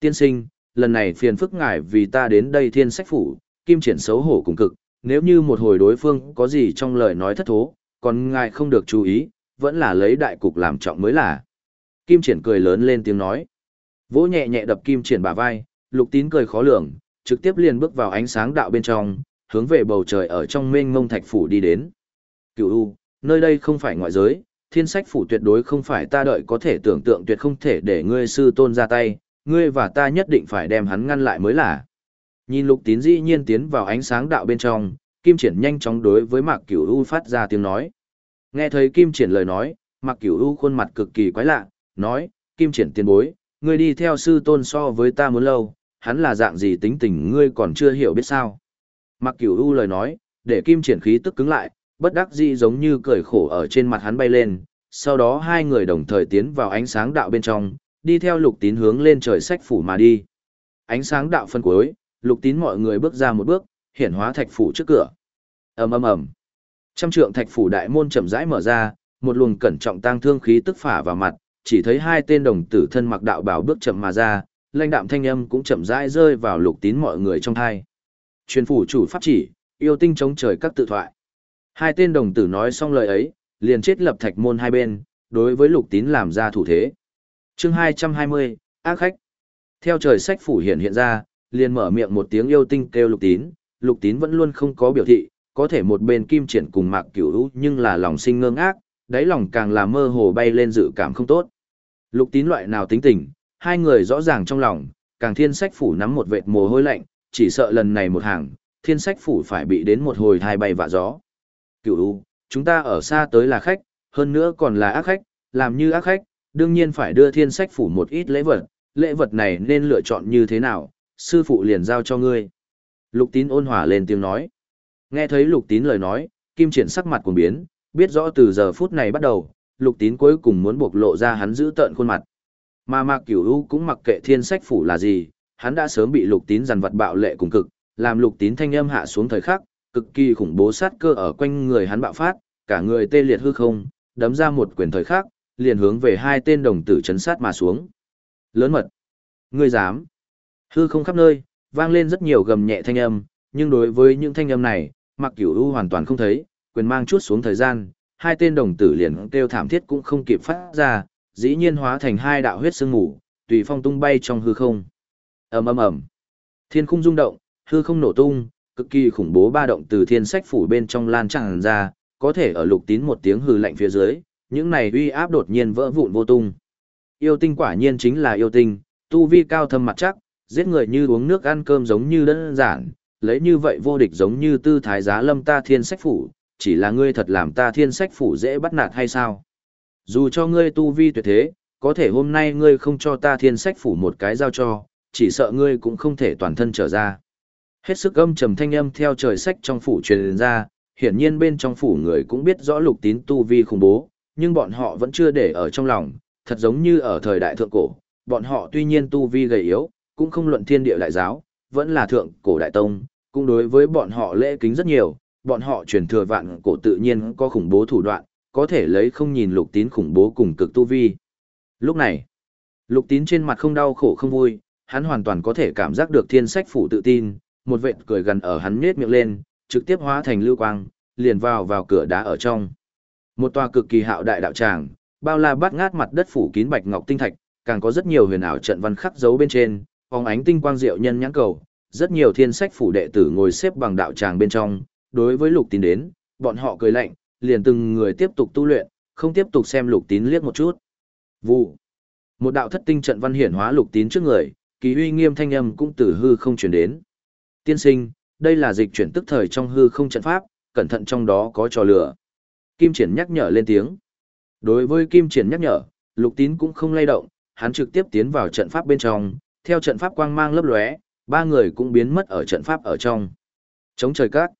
Tiên sinh, lần này phiền phức ngài vì ta đến đây thiên sách phủ, kim triển xấu hổ cùng cực, nếu như một hồi đối phương có gì trong lời nói thất thố, còn ngài không được chú ý, vẫn là lấy đại cục làm trọng mới là. Kim triển cười lớn lên tiếng nói. Vỗ nhẹ nhẹ đập kim triển bả vai, lục tín cười khó lường, trực tiếp liền bước vào ánh sáng đạo bên trong, hướng về bầu trời ở trong mênh mông thạch phủ đi đến. Cửu U, nơi đây không phải ngoại giới, thiên sách phủ tuyệt đối không phải ta đợi có thể tưởng tượng tuyệt không thể để ngươi sư tôn ra tay, ngươi và ta nhất định phải đem hắn ngăn lại mới là. Nhìn lục tín dĩ nhiên tiến vào ánh sáng đạo bên trong, Kim Triển nhanh chóng đối với Mạc Cửu U phát ra tiếng nói. Nghe thấy Kim Triển lời nói, Mạc Cửu U khuôn mặt cực kỳ quái lạ, nói, Kim Triển tiền bối, ngươi đi theo sư tôn so với ta muốn lâu, hắn là dạng gì tính tình ngươi còn chưa hiểu biết sao. Mặc Cửu U lời nói, để Kim Triển khí tức cứng lại, bất đắc dĩ giống như cười khổ ở trên mặt hắn bay lên, sau đó hai người đồng thời tiến vào ánh sáng đạo bên trong, đi theo lục tín hướng lên trời sách phủ mà đi. Ánh sáng đạo phân cuối, lục tín mọi người bước ra một bước, hiển hóa thạch phủ trước cửa. ầm ầm ầm, trăm trượng thạch phủ đại môn chậm rãi mở ra, một luồng cẩn trọng tang thương khí tức phả vào mặt, chỉ thấy hai tên đồng tử thân mặc đạo bảo bước chậm mà ra, lãnh đạm thanh âm cũng chậm rãi rơi vào lục tín mọi người trong thai. Truyền phủ chủ pháp chỉ, yêu tinh chống trời các tự thoại. Hai tên đồng tử nói xong lời ấy, liền chết lập thạch môn hai bên, đối với lục tín làm ra thủ thế. chương 220, ác khách. Theo trời sách phủ hiện hiện ra, liền mở miệng một tiếng yêu tinh kêu lục tín, lục tín vẫn luôn không có biểu thị, có thể một bên kim triển cùng mạc cửu hữu nhưng là lòng sinh ngơ ngác, đáy lòng càng là mơ hồ bay lên dự cảm không tốt. Lục tín loại nào tính tình, hai người rõ ràng trong lòng, càng thiên sách phủ nắm một vệt mồ hôi lạnh, chỉ sợ lần này một hàng, thiên sách phủ phải bị đến một hồi thai bay vạ gió. Cựu, hữu, chúng ta ở xa tới là khách, hơn nữa còn là ác khách, làm như ác khách, đương nhiên phải đưa thiên sách phủ một ít lễ vật, lễ vật này nên lựa chọn như thế nào, sư phụ liền giao cho ngươi. Lục tín ôn hòa lên tiếng nói. Nghe thấy lục tín lời nói, kim triển sắc mặt cuồng biến, biết rõ từ giờ phút này bắt đầu, lục tín cuối cùng muốn bộc lộ ra hắn giữ tợn khuôn mặt. Mà mạc cửu u cũng mặc kệ thiên sách phủ là gì, hắn đã sớm bị lục tín dằn vật bạo lệ cùng cực, làm lục tín thanh âm hạ xuống thời khắc, cực kỳ khủng bố sát cơ ở quanh người hắn bạo phát, cả người tê liệt hư không, đấm ra một quyền thời khắc, liền hướng về hai tên đồng tử chấn sát mà xuống. Lớn mật. Ngươi dám. Hư không khắp nơi, vang lên rất nhiều gầm nhẹ thanh âm, nhưng đối với những thanh âm này, Mặc Cửu U hoàn toàn không thấy, quyền mang chút xuống thời gian, hai tên đồng tử liền kêu thảm thiết cũng không kịp phát ra, dĩ nhiên hóa thành hai đạo huyết sương mù, tùy phong tung bay trong hư không. Ầm ầm ầm. Thiên khung rung động, hư không nổ tung, cực kỳ khủng bố ba động từ thiên sách phủ bên trong lan tràn ra, có thể ở lục tín một tiếng hư lạnh phía dưới, những này uy áp đột nhiên vỡ vụn vô tung. Yêu tinh quả nhiên chính là yêu tinh, tu vi cao thâm mặt chắc, giết người như uống nước ăn cơm giống như đơn giản, lấy như vậy vô địch giống như tư thái giá lâm ta thiên sách phủ, chỉ là ngươi thật làm ta thiên sách phủ dễ bắt nạt hay sao? Dù cho ngươi tu vi tuyệt thế, có thể hôm nay ngươi không cho ta thiên sách phủ một cái giao cho, chỉ sợ ngươi cũng không thể toàn thân trở ra. Hết sức âm trầm thanh âm theo trời sách trong phủ truyền ra, hiển nhiên bên trong phủ người cũng biết rõ lục tín tu vi khủng bố, nhưng bọn họ vẫn chưa để ở trong lòng, thật giống như ở thời đại thượng cổ, bọn họ tuy nhiên tu vi gầy yếu, cũng không luận thiên địa đại giáo, vẫn là thượng cổ đại tông, cũng đối với bọn họ lễ kính rất nhiều, bọn họ truyền thừa vạn cổ tự nhiên có khủng bố thủ đoạn, có thể lấy không nhìn lục tín khủng bố cùng cực tu vi. Lúc này, lục tín trên mặt không đau khổ không vui, hắn hoàn toàn có thể cảm giác được thiên sách phủ tự tin, một vệt cười gần ở hắn nết miệng lên, trực tiếp hóa thành lưu quang, liền vào vào cửa đá ở trong. Một tòa cực kỳ hạo đại đạo tràng, bao la bát ngát mặt đất phủ kín bạch ngọc tinh thạch, càng có rất nhiều huyền ảo trận văn khắc dấu bên trên, phóng ánh tinh quang diệu nhân nhãn cầu, rất nhiều thiên sách phủ đệ tử ngồi xếp bằng đạo tràng bên trong, đối với lục tín đến, bọn họ cười lạnh, liền từng người tiếp tục tu luyện, không tiếp tục xem lục tín liếc một chút. Vụ. Một đạo thất tinh trận văn hiển hóa lục tín trước người, kỳ uy nghiêm thanh âm cũng từ hư không truyền đến. Tiên sinh, đây là dịch chuyển tức thời trong hư không trận pháp, cẩn thận trong đó có trò lửa. Kim Triển nhắc nhở lên tiếng. Đối với Kim Triển nhắc nhở, Lục Tín cũng không lay động, hắn trực tiếp tiến vào trận pháp bên trong, theo trận pháp quang mang lấp lóe, ba người cũng biến mất ở trận pháp ở trong. Chống trời cát.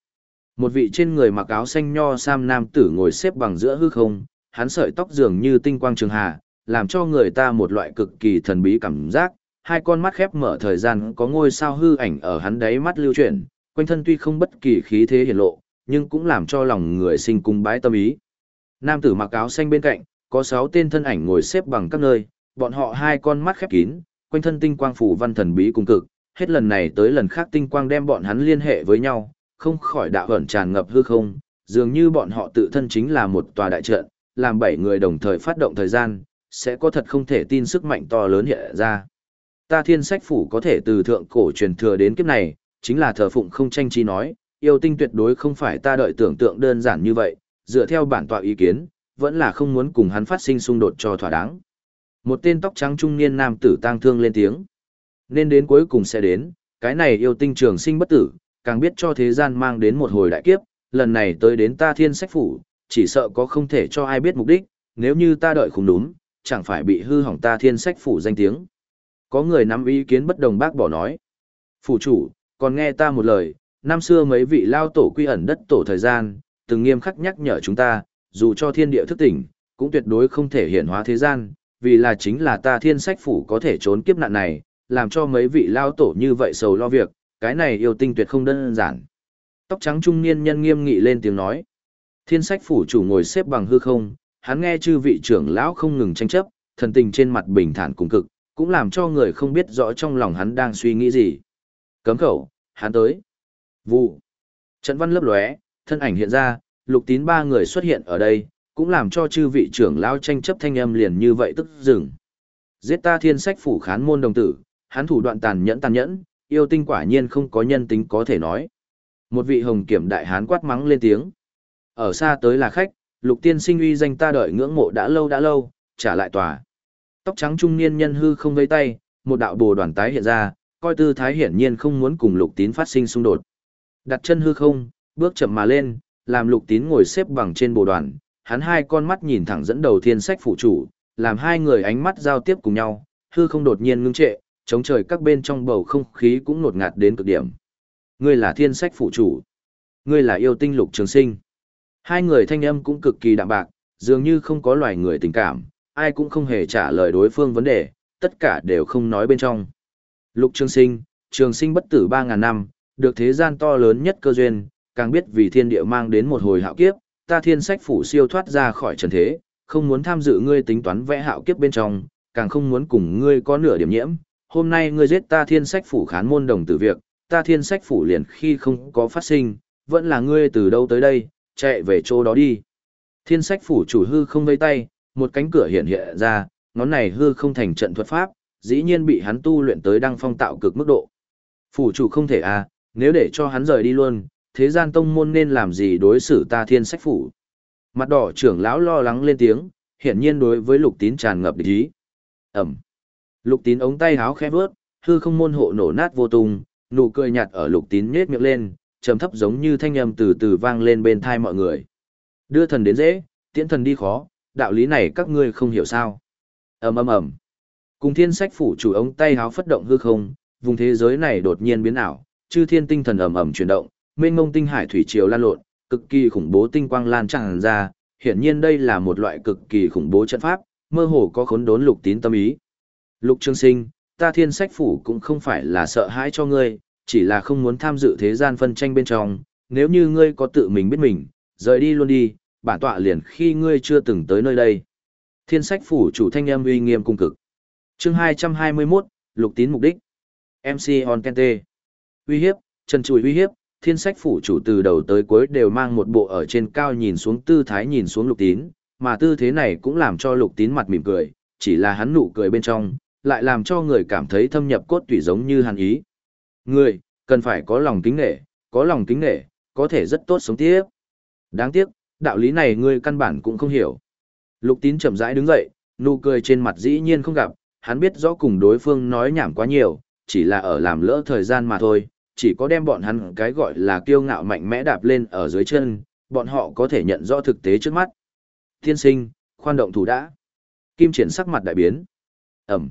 Một vị trên người mặc áo xanh nho sam nam tử ngồi xếp bằng giữa hư không, hắn sợi tóc dường như tinh quang trường hà, làm cho người ta một loại cực kỳ thần bí cảm giác, hai con mắt khép mở thời gian có ngôi sao hư ảnh ở hắn đáy mắt lưu chuyển, quanh thân tuy không bất kỳ khí thế hiển lộ, nhưng cũng làm cho lòng người sinh cung bái tâm ý. Nam tử mặc áo xanh bên cạnh, có sáu tên thân ảnh ngồi xếp bằng các nơi, bọn họ hai con mắt khép kín, quanh thân tinh quang phủ văn thần bí cùng cực, hết lần này tới lần khác tinh quang đem bọn hắn liên hệ với nhau, không khỏi đạo ẩn tràn ngập hư không, dường như bọn họ tự thân chính là một tòa đại trận, làm bảy người đồng thời phát động thời gian, sẽ có thật không thể tin sức mạnh to lớn hiện ra. Ta thiên sách phủ có thể từ thượng cổ truyền thừa đến kiếp này, chính là thờ phụng không tranh chi nói, yêu tinh tuyệt đối không phải ta đợi tưởng tượng đơn giản như vậy, dựa theo bản tọa ý kiến, vẫn là không muốn cùng hắn phát sinh xung đột cho thỏa đáng. Một tên tóc trắng trung niên nam tử tang thương lên tiếng. Nên đến cuối cùng sẽ đến, cái này yêu tinh trường sinh bất tử, càng biết cho thế gian mang đến một hồi đại kiếp, lần này tới đến ta thiên sách phủ, chỉ sợ có không thể cho ai biết mục đích, nếu như ta đợi không đúng, chẳng phải bị hư hỏng ta thiên sách phủ danh tiếng. Có người nắm ý kiến bất đồng bác bỏ nói. Phủ chủ, còn nghe ta một lời, năm xưa mấy vị lao tổ quy ẩn đất tổ thời gian, từng nghiêm khắc nhắc nhở chúng ta, dù cho thiên địa thức tỉnh, cũng tuyệt đối không thể hiện hóa thế gian, vì là chính là ta thiên sách phủ có thể trốn kiếp nạn này, làm cho mấy vị lao tổ như vậy sầu lo việc, cái này yêu tinh tuyệt không đơn giản. Tóc trắng trung niên nhân nghiêm nghị lên tiếng nói. Thiên sách phủ chủ ngồi xếp bằng hư không, hắn nghe chư vị trưởng lão không ngừng tranh chấp, thần tình trên mặt bình thản cùng cực, cũng làm cho người không biết rõ trong lòng hắn đang suy nghĩ gì. Cấm khẩu, hắn tới. Vụ. Trận văn lấp lóe, thân ảnh hiện ra, lục tín ba người xuất hiện ở đây, cũng làm cho chư vị trưởng lão tranh chấp thanh âm liền như vậy tức dừng. Giết ta thiên sách phủ khán môn đồng tử, hắn thủ đoạn tàn nhẫn tàn nhẫn, yêu tinh quả nhiên không có nhân tính có thể nói. Một vị hồng kiểm đại hán quát mắng lên tiếng. Ở xa tới là khách, lục tiên sinh uy danh ta đợi ngưỡng mộ đã lâu đã lâu, trả lại tòa. Tóc trắng trung niên nhân hư không vây tay, một đạo bồ đoàn tái hiện ra, coi tư thái hiển nhiên không muốn cùng lục tín phát sinh xung đột. Đặt chân hư không, bước chậm mà lên, làm lục tín ngồi xếp bằng trên bồ đoàn, hắn hai con mắt nhìn thẳng dẫn đầu thiên sách phụ chủ, làm hai người ánh mắt giao tiếp cùng nhau, hư không đột nhiên ngưng trệ, chống trời các bên trong bầu không khí cũng nột ngạt đến cực điểm. Ngươi là thiên sách phụ chủ. Ngươi là yêu tinh lục trường sinh. Hai người thanh âm cũng cực kỳ đạm bạc, dường như không có loài người tình cảm, ai cũng không hề trả lời đối phương vấn đề, tất cả đều không nói bên trong. Lục trường sinh, trường sinh bất tử 3.000 năm, được thế gian to lớn nhất cơ duyên, càng biết vì thiên địa mang đến một hồi hạo kiếp, ta thiên sách phủ siêu thoát ra khỏi trần thế, không muốn tham dự ngươi tính toán vẽ hạo kiếp bên trong, càng không muốn cùng ngươi có nửa điểm nhiễm. Hôm nay ngươi giết ta thiên sách phủ khán môn đồng tử việc, ta thiên sách phủ liền khi không có phát sinh, vẫn là ngươi từ đâu tới đây, chạy về chỗ đó đi. Thiên sách phủ chủ hư không vây tay, một cánh cửa hiện hiện ra, ngón này hư không thành trận thuật pháp, dĩ nhiên bị hắn tu luyện tới đăng phong tạo cực mức độ. Phủ chủ không thể à, nếu để cho hắn rời đi luôn, thế gian tông môn nên làm gì đối xử ta thiên sách phủ. Mặt đỏ trưởng lão lo lắng lên tiếng, hiển nhiên đối với lục tín tràn ngập địch ý. Ẩm. Lục tín ống tay háo khẽ vớt, hư không môn hộ nổ nát vô tung, nụ cười nhạt ở lục tín nhếch miệng lên, trầm thấp giống như thanh âm từ từ vang lên bên thai mọi người. Đưa thần đến dễ, tiễn thần đi khó, đạo lý này các ngươi không hiểu sao. ầm ầm ầm. Cùng thiên sách phủ chủ ống tay háo phất động hư không, vùng thế giới này đột nhiên biến ảo, chư thiên tinh thần ầm ầm chuyển động, mênh mông tinh hải thủy triều lan lộn, cực kỳ khủng bố tinh quang lan tràn ra, hiển nhiên đây là một loại cực kỳ khủng bố trận pháp, mơ hồ có khốn đốn lục tín tâm ý. Lục Trương Sinh, ta thiên sách phủ cũng không phải là sợ hãi cho ngươi, chỉ là không muốn tham dự thế gian phân tranh bên trong, nếu như ngươi có tự mình biết mình, rời đi luôn đi, bản tọa liền khi ngươi chưa từng tới nơi đây. Thiên sách phủ chủ thanh em uy nghiêm cung cực. Chương 221, Lục Tín mục đích. MC On Kente. Uy hiếp, chân chùi uy hiếp, thiên sách phủ chủ từ đầu tới cuối đều mang một bộ ở trên cao nhìn xuống tư thái nhìn xuống lục tín, mà tư thế này cũng làm cho lục tín mặt mỉm cười, chỉ là hắn nụ cười bên trong, lại làm cho người cảm thấy thâm nhập cốt tủy giống như hàn ý. Người, cần phải có lòng kính nghệ, có lòng kính nghệ, có thể rất tốt sống tiếp. Đáng tiếc, đạo lý này ngươi căn bản cũng không hiểu. Lục tín chậm rãi đứng dậy, nụ cười trên mặt dĩ nhiên không gặp, hắn biết rõ cùng đối phương nói nhảm quá nhiều, chỉ là ở làm lỡ thời gian mà thôi, chỉ có đem bọn hắn cái gọi là kiêu ngạo mạnh mẽ đạp lên ở dưới chân, bọn họ có thể nhận rõ thực tế trước mắt. Thiên sinh, khoan động thủ đã. Kim triển sắc mặt đại biến. Ẩm.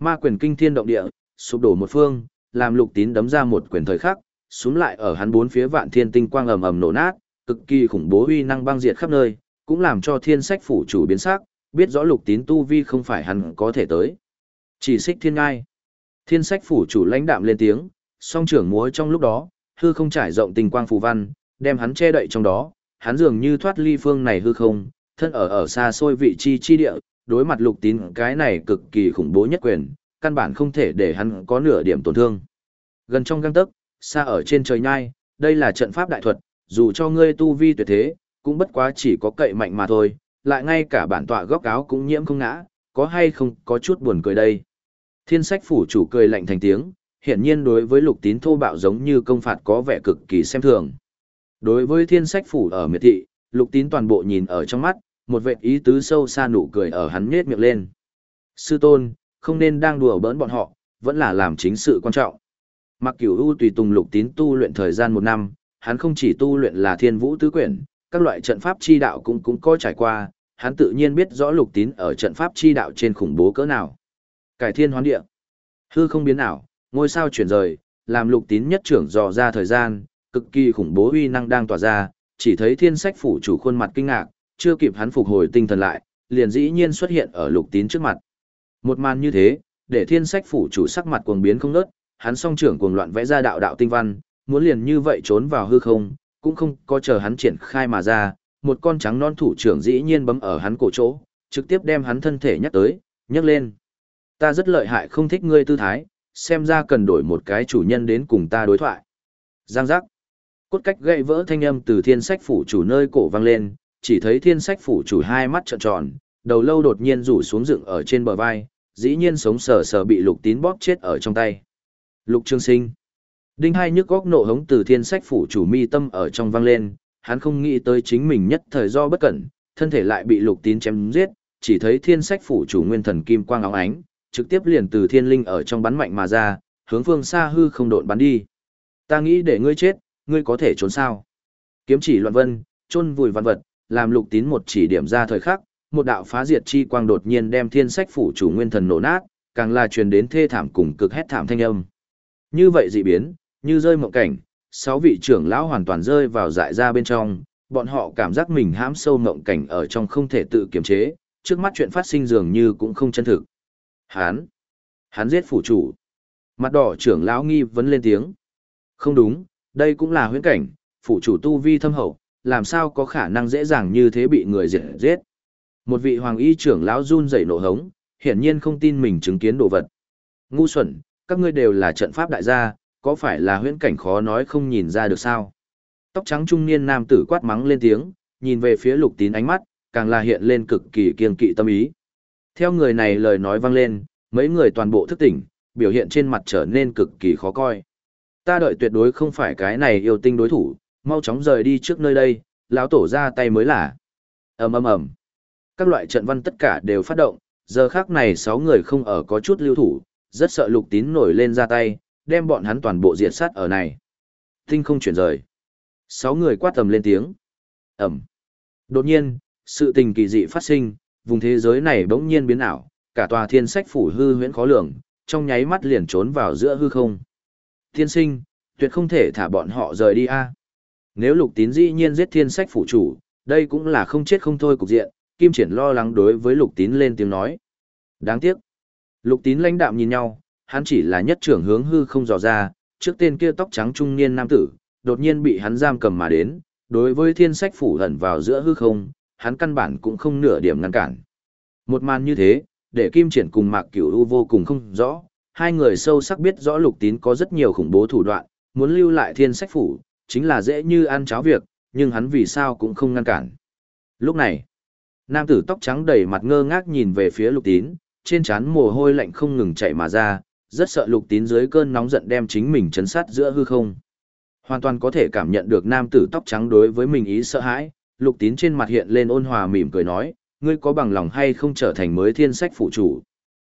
Ma quyền kinh thiên động địa, sụp đổ một phương, làm lục tín đấm ra một quyền thời khắc, xuống lại ở hắn bốn phía vạn thiên tinh quang ầm ầm nổ nát, cực kỳ khủng bố uy năng băng diệt khắp nơi, cũng làm cho thiên sách phủ chủ biến sắc, biết rõ lục tín tu vi không phải hắn có thể tới. Chỉ xích thiên ngai. Thiên sách phủ chủ lãnh đạm lên tiếng, song trưởng múa trong lúc đó, hư không trải rộng tình quang phù văn, đem hắn che đậy trong đó, hắn dường như thoát ly phương này hư không, thân ở ở xa xôi vị chi chi địa, đối mặt lục tín cái này cực kỳ khủng bố nhất quyền, căn bản không thể để hắn có nửa điểm tổn thương. Gần trong găng tấc, xa ở trên trời nhai, đây là trận pháp đại thuật, dù cho ngươi tu vi tuyệt thế, cũng bất quá chỉ có cậy mạnh mà thôi, lại ngay cả bản tọa góc áo cũng nhiễm không ngã, có hay không có chút buồn cười đây. Thiên sách phủ chủ cười lạnh thành tiếng, hiện nhiên đối với lục tín thô bạo giống như công phạt có vẻ cực kỳ xem thường. Đối với thiên sách phủ ở miệt thị, lục tín toàn bộ nhìn ở trong mắt, một vệ ý tứ sâu xa nụ cười ở hắn nhết miệng lên. Sư tôn, không nên đang đùa bỡn bọn họ, vẫn là làm chính sự quan trọng. Mặc cửu u tùy tùng lục tín tu luyện thời gian một năm, hắn không chỉ tu luyện là thiên vũ tứ quyển, các loại trận pháp chi đạo cũng cũng có trải qua, hắn tự nhiên biết rõ lục tín ở trận pháp chi đạo trên khủng bố cỡ nào. Cải thiên hoán địa, hư không biến ảo, ngôi sao chuyển rời, làm lục tín nhất trưởng dò ra thời gian, cực kỳ khủng bố uy năng đang tỏa ra, chỉ thấy thiên sách phủ chủ khuôn mặt kinh ngạc, chưa kịp hắn phục hồi tinh thần lại, liền dĩ nhiên xuất hiện ở lục tín trước mặt. Một màn như thế, để thiên sách phủ chủ sắc mặt cuồng biến không nớt, hắn song trưởng cuồng loạn vẽ ra đạo đạo tinh văn, muốn liền như vậy trốn vào hư không, cũng không có chờ hắn triển khai mà ra, một con trắng non thủ trưởng dĩ nhiên bấm ở hắn cổ chỗ, trực tiếp đem hắn thân thể nhắc tới, nhấc lên. Ta rất lợi hại không thích ngươi tư thái, xem ra cần đổi một cái chủ nhân đến cùng ta đối thoại. Giang giác. Cốt cách gãy vỡ thanh âm từ thiên sách phủ chủ nơi cổ vang lên, chỉ thấy thiên sách phủ chủ hai mắt trợn tròn, đầu lâu đột nhiên rủ xuống dựng ở trên bờ vai, dĩ nhiên sống sờ sờ bị lục tín bóp chết ở trong tay. Lục trương sinh. Đinh hai nhức góc nộ hống từ thiên sách phủ chủ mi tâm ở trong vang lên, hắn không nghĩ tới chính mình nhất thời do bất cẩn, thân thể lại bị lục tín chém giết, chỉ thấy thiên sách phủ chủ nguyên thần kim quang óng ánh, trực tiếp liền từ thiên linh ở trong bắn mạnh mà ra, hướng phương xa hư không độn bắn đi. Ta nghĩ để ngươi chết, ngươi có thể trốn sao? Kiếm chỉ loạn vân, chôn vùi văn vật, làm lục tín một chỉ điểm ra thời khắc, một đạo phá diệt chi quang đột nhiên đem thiên sách phủ chủ nguyên thần nổ nát, càng là truyền đến thê thảm cùng cực hét thảm thanh âm. Như vậy dị biến, như rơi mộng cảnh, sáu vị trưởng lão hoàn toàn rơi vào dại ra bên trong, bọn họ cảm giác mình hãm sâu mộng cảnh ở trong không thể tự kiềm chế, trước mắt chuyện phát sinh dường như cũng không chân thực. Hán! Hán giết phủ chủ. Mặt đỏ trưởng lão nghi vấn lên tiếng. Không đúng, đây cũng là huyễn cảnh, phủ chủ tu vi thâm hậu, làm sao có khả năng dễ dàng như thế bị người diệt giết. Một vị hoàng y trưởng lão run rẩy nổ hống, hiển nhiên không tin mình chứng kiến đồ vật. Ngu xuẩn, các ngươi đều là trận pháp đại gia, có phải là huyễn cảnh khó nói không nhìn ra được sao? Tóc trắng trung niên nam tử quát mắng lên tiếng, nhìn về phía lục tín ánh mắt, càng là hiện lên cực kỳ kiên kỵ tâm ý. Theo người này lời nói vang lên, mấy người toàn bộ thức tỉnh, biểu hiện trên mặt trở nên cực kỳ khó coi. Ta đợi tuyệt đối không phải cái này yêu tinh đối thủ, mau chóng rời đi trước nơi đây, lão tổ ra tay mới là. ầm ầm ầm. Các loại trận văn tất cả đều phát động, giờ khác này sáu người không ở có chút lưu thủ, rất sợ lục tín nổi lên ra tay, đem bọn hắn toàn bộ diệt sát ở này. Tinh không chuyển rời. Sáu người quát tầm lên tiếng. Ẩm. Đột nhiên, sự tình kỳ dị phát sinh, vùng thế giới này bỗng nhiên biến ảo, cả tòa thiên sách phủ hư huyễn khó lường, trong nháy mắt liền trốn vào giữa hư không. Thiên sinh, tuyệt không thể thả bọn họ rời đi a. Nếu lục tín dĩ nhiên giết thiên sách phủ chủ, đây cũng là không chết không thôi cục diện, Kim Triển lo lắng đối với lục tín lên tiếng nói. Đáng tiếc. Lục tín lãnh đạm nhìn nhau, hắn chỉ là nhất trưởng hướng hư không dò ra, trước tên kia tóc trắng trung niên nam tử, đột nhiên bị hắn giam cầm mà đến, đối với thiên sách phủ hẩn vào giữa hư không, hắn căn bản cũng không nửa điểm ngăn cản. Một màn như thế, để Kim Triển cùng Mạc Cửu U vô cùng không rõ, hai người sâu sắc biết rõ lục tín có rất nhiều khủng bố thủ đoạn, muốn lưu lại thiên sách phủ, chính là dễ như ăn cháo việc, nhưng hắn vì sao cũng không ngăn cản. Lúc này, nam tử tóc trắng đầy mặt ngơ ngác nhìn về phía lục tín, trên trán mồ hôi lạnh không ngừng chạy mà ra, rất sợ lục tín dưới cơn nóng giận đem chính mình chấn sát giữa hư không. Hoàn toàn có thể cảm nhận được nam tử tóc trắng đối với mình ý sợ hãi, lục tín trên mặt hiện lên ôn hòa mỉm cười nói, ngươi có bằng lòng hay không trở thành mới thiên sách phụ chủ.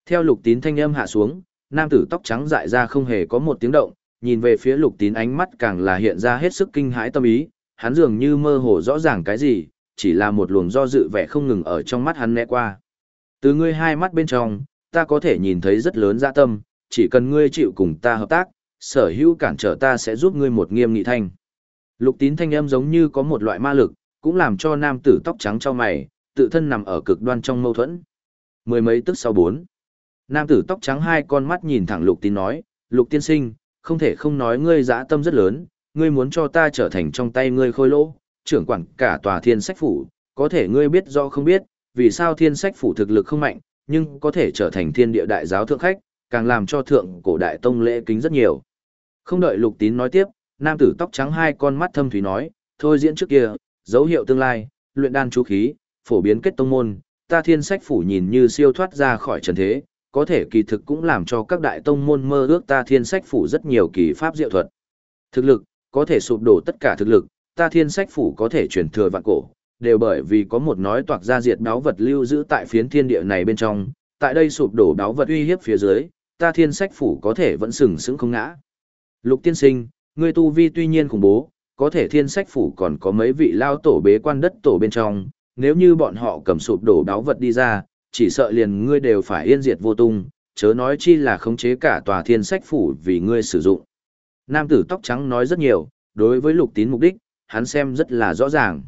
Theo lục tín thanh âm hạ xuống, nam tử tóc trắng dại ra không hề có một tiếng động, nhìn về phía lục tín ánh mắt càng là hiện ra hết sức kinh hãi tâm ý, hắn dường như mơ hồ rõ ràng cái gì, chỉ là một luồng do dự vẻ không ngừng ở trong mắt hắn né qua. Từ ngươi hai mắt bên trong, ta có thể nhìn thấy rất lớn dạ tâm, chỉ cần ngươi chịu cùng ta hợp tác, sở hữu cản trở ta sẽ giúp ngươi một nghiêm nghị thanh. Lục tín thanh âm giống như có một loại ma lực, cũng làm cho nam tử tóc trắng cho mày, tự thân nằm ở cực đoan trong mâu thuẫn. Mười mấy tức sau bốn. Nam tử tóc trắng hai con mắt nhìn thẳng lục tín nói, lục tiên sinh, không thể không nói ngươi dã tâm rất lớn, ngươi muốn cho ta trở thành trong tay ngươi khôi lỗ, trưởng quản cả tòa thiên sách phủ, có thể ngươi biết do không biết, vì sao thiên sách phủ thực lực không mạnh, nhưng có thể trở thành thiên địa đại giáo thượng khách, càng làm cho thượng cổ đại tông lễ kính rất nhiều. Không đợi lục tín nói tiếp, nam tử tóc trắng hai con mắt thâm thúy nói, thôi diễn trước kia, dấu hiệu tương lai, luyện đan chú khí, phổ biến kết tông môn, ta thiên sách phủ nhìn như siêu thoát ra khỏi trần thế, có thể kỳ thực cũng làm cho các đại tông môn mơ ước ta thiên sách phủ rất nhiều kỳ pháp diệu thuật. Thực lực, có thể sụp đổ tất cả thực lực, ta thiên sách phủ có thể truyền thừa vạn cổ, đều bởi vì có một nói toạc ra diệt đáo vật lưu giữ tại phiến thiên địa này bên trong, tại đây sụp đổ đáo vật uy hiếp phía dưới, ta thiên sách phủ có thể vẫn sừng sững không ngã. Lục tiên sinh, ngươi tu vi tuy nhiên khủng bố, có thể thiên sách phủ còn có mấy vị lao tổ bế quan đất tổ bên trong, nếu như bọn họ cầm sụp đổ đáo vật đi ra, chỉ sợ liền ngươi đều phải yên diệt vô tung, chớ nói chi là khống chế cả tòa thiên sách phủ vì ngươi sử dụng. Nam tử tóc trắng nói rất nhiều, đối với lục tín mục đích, hắn xem rất là rõ ràng.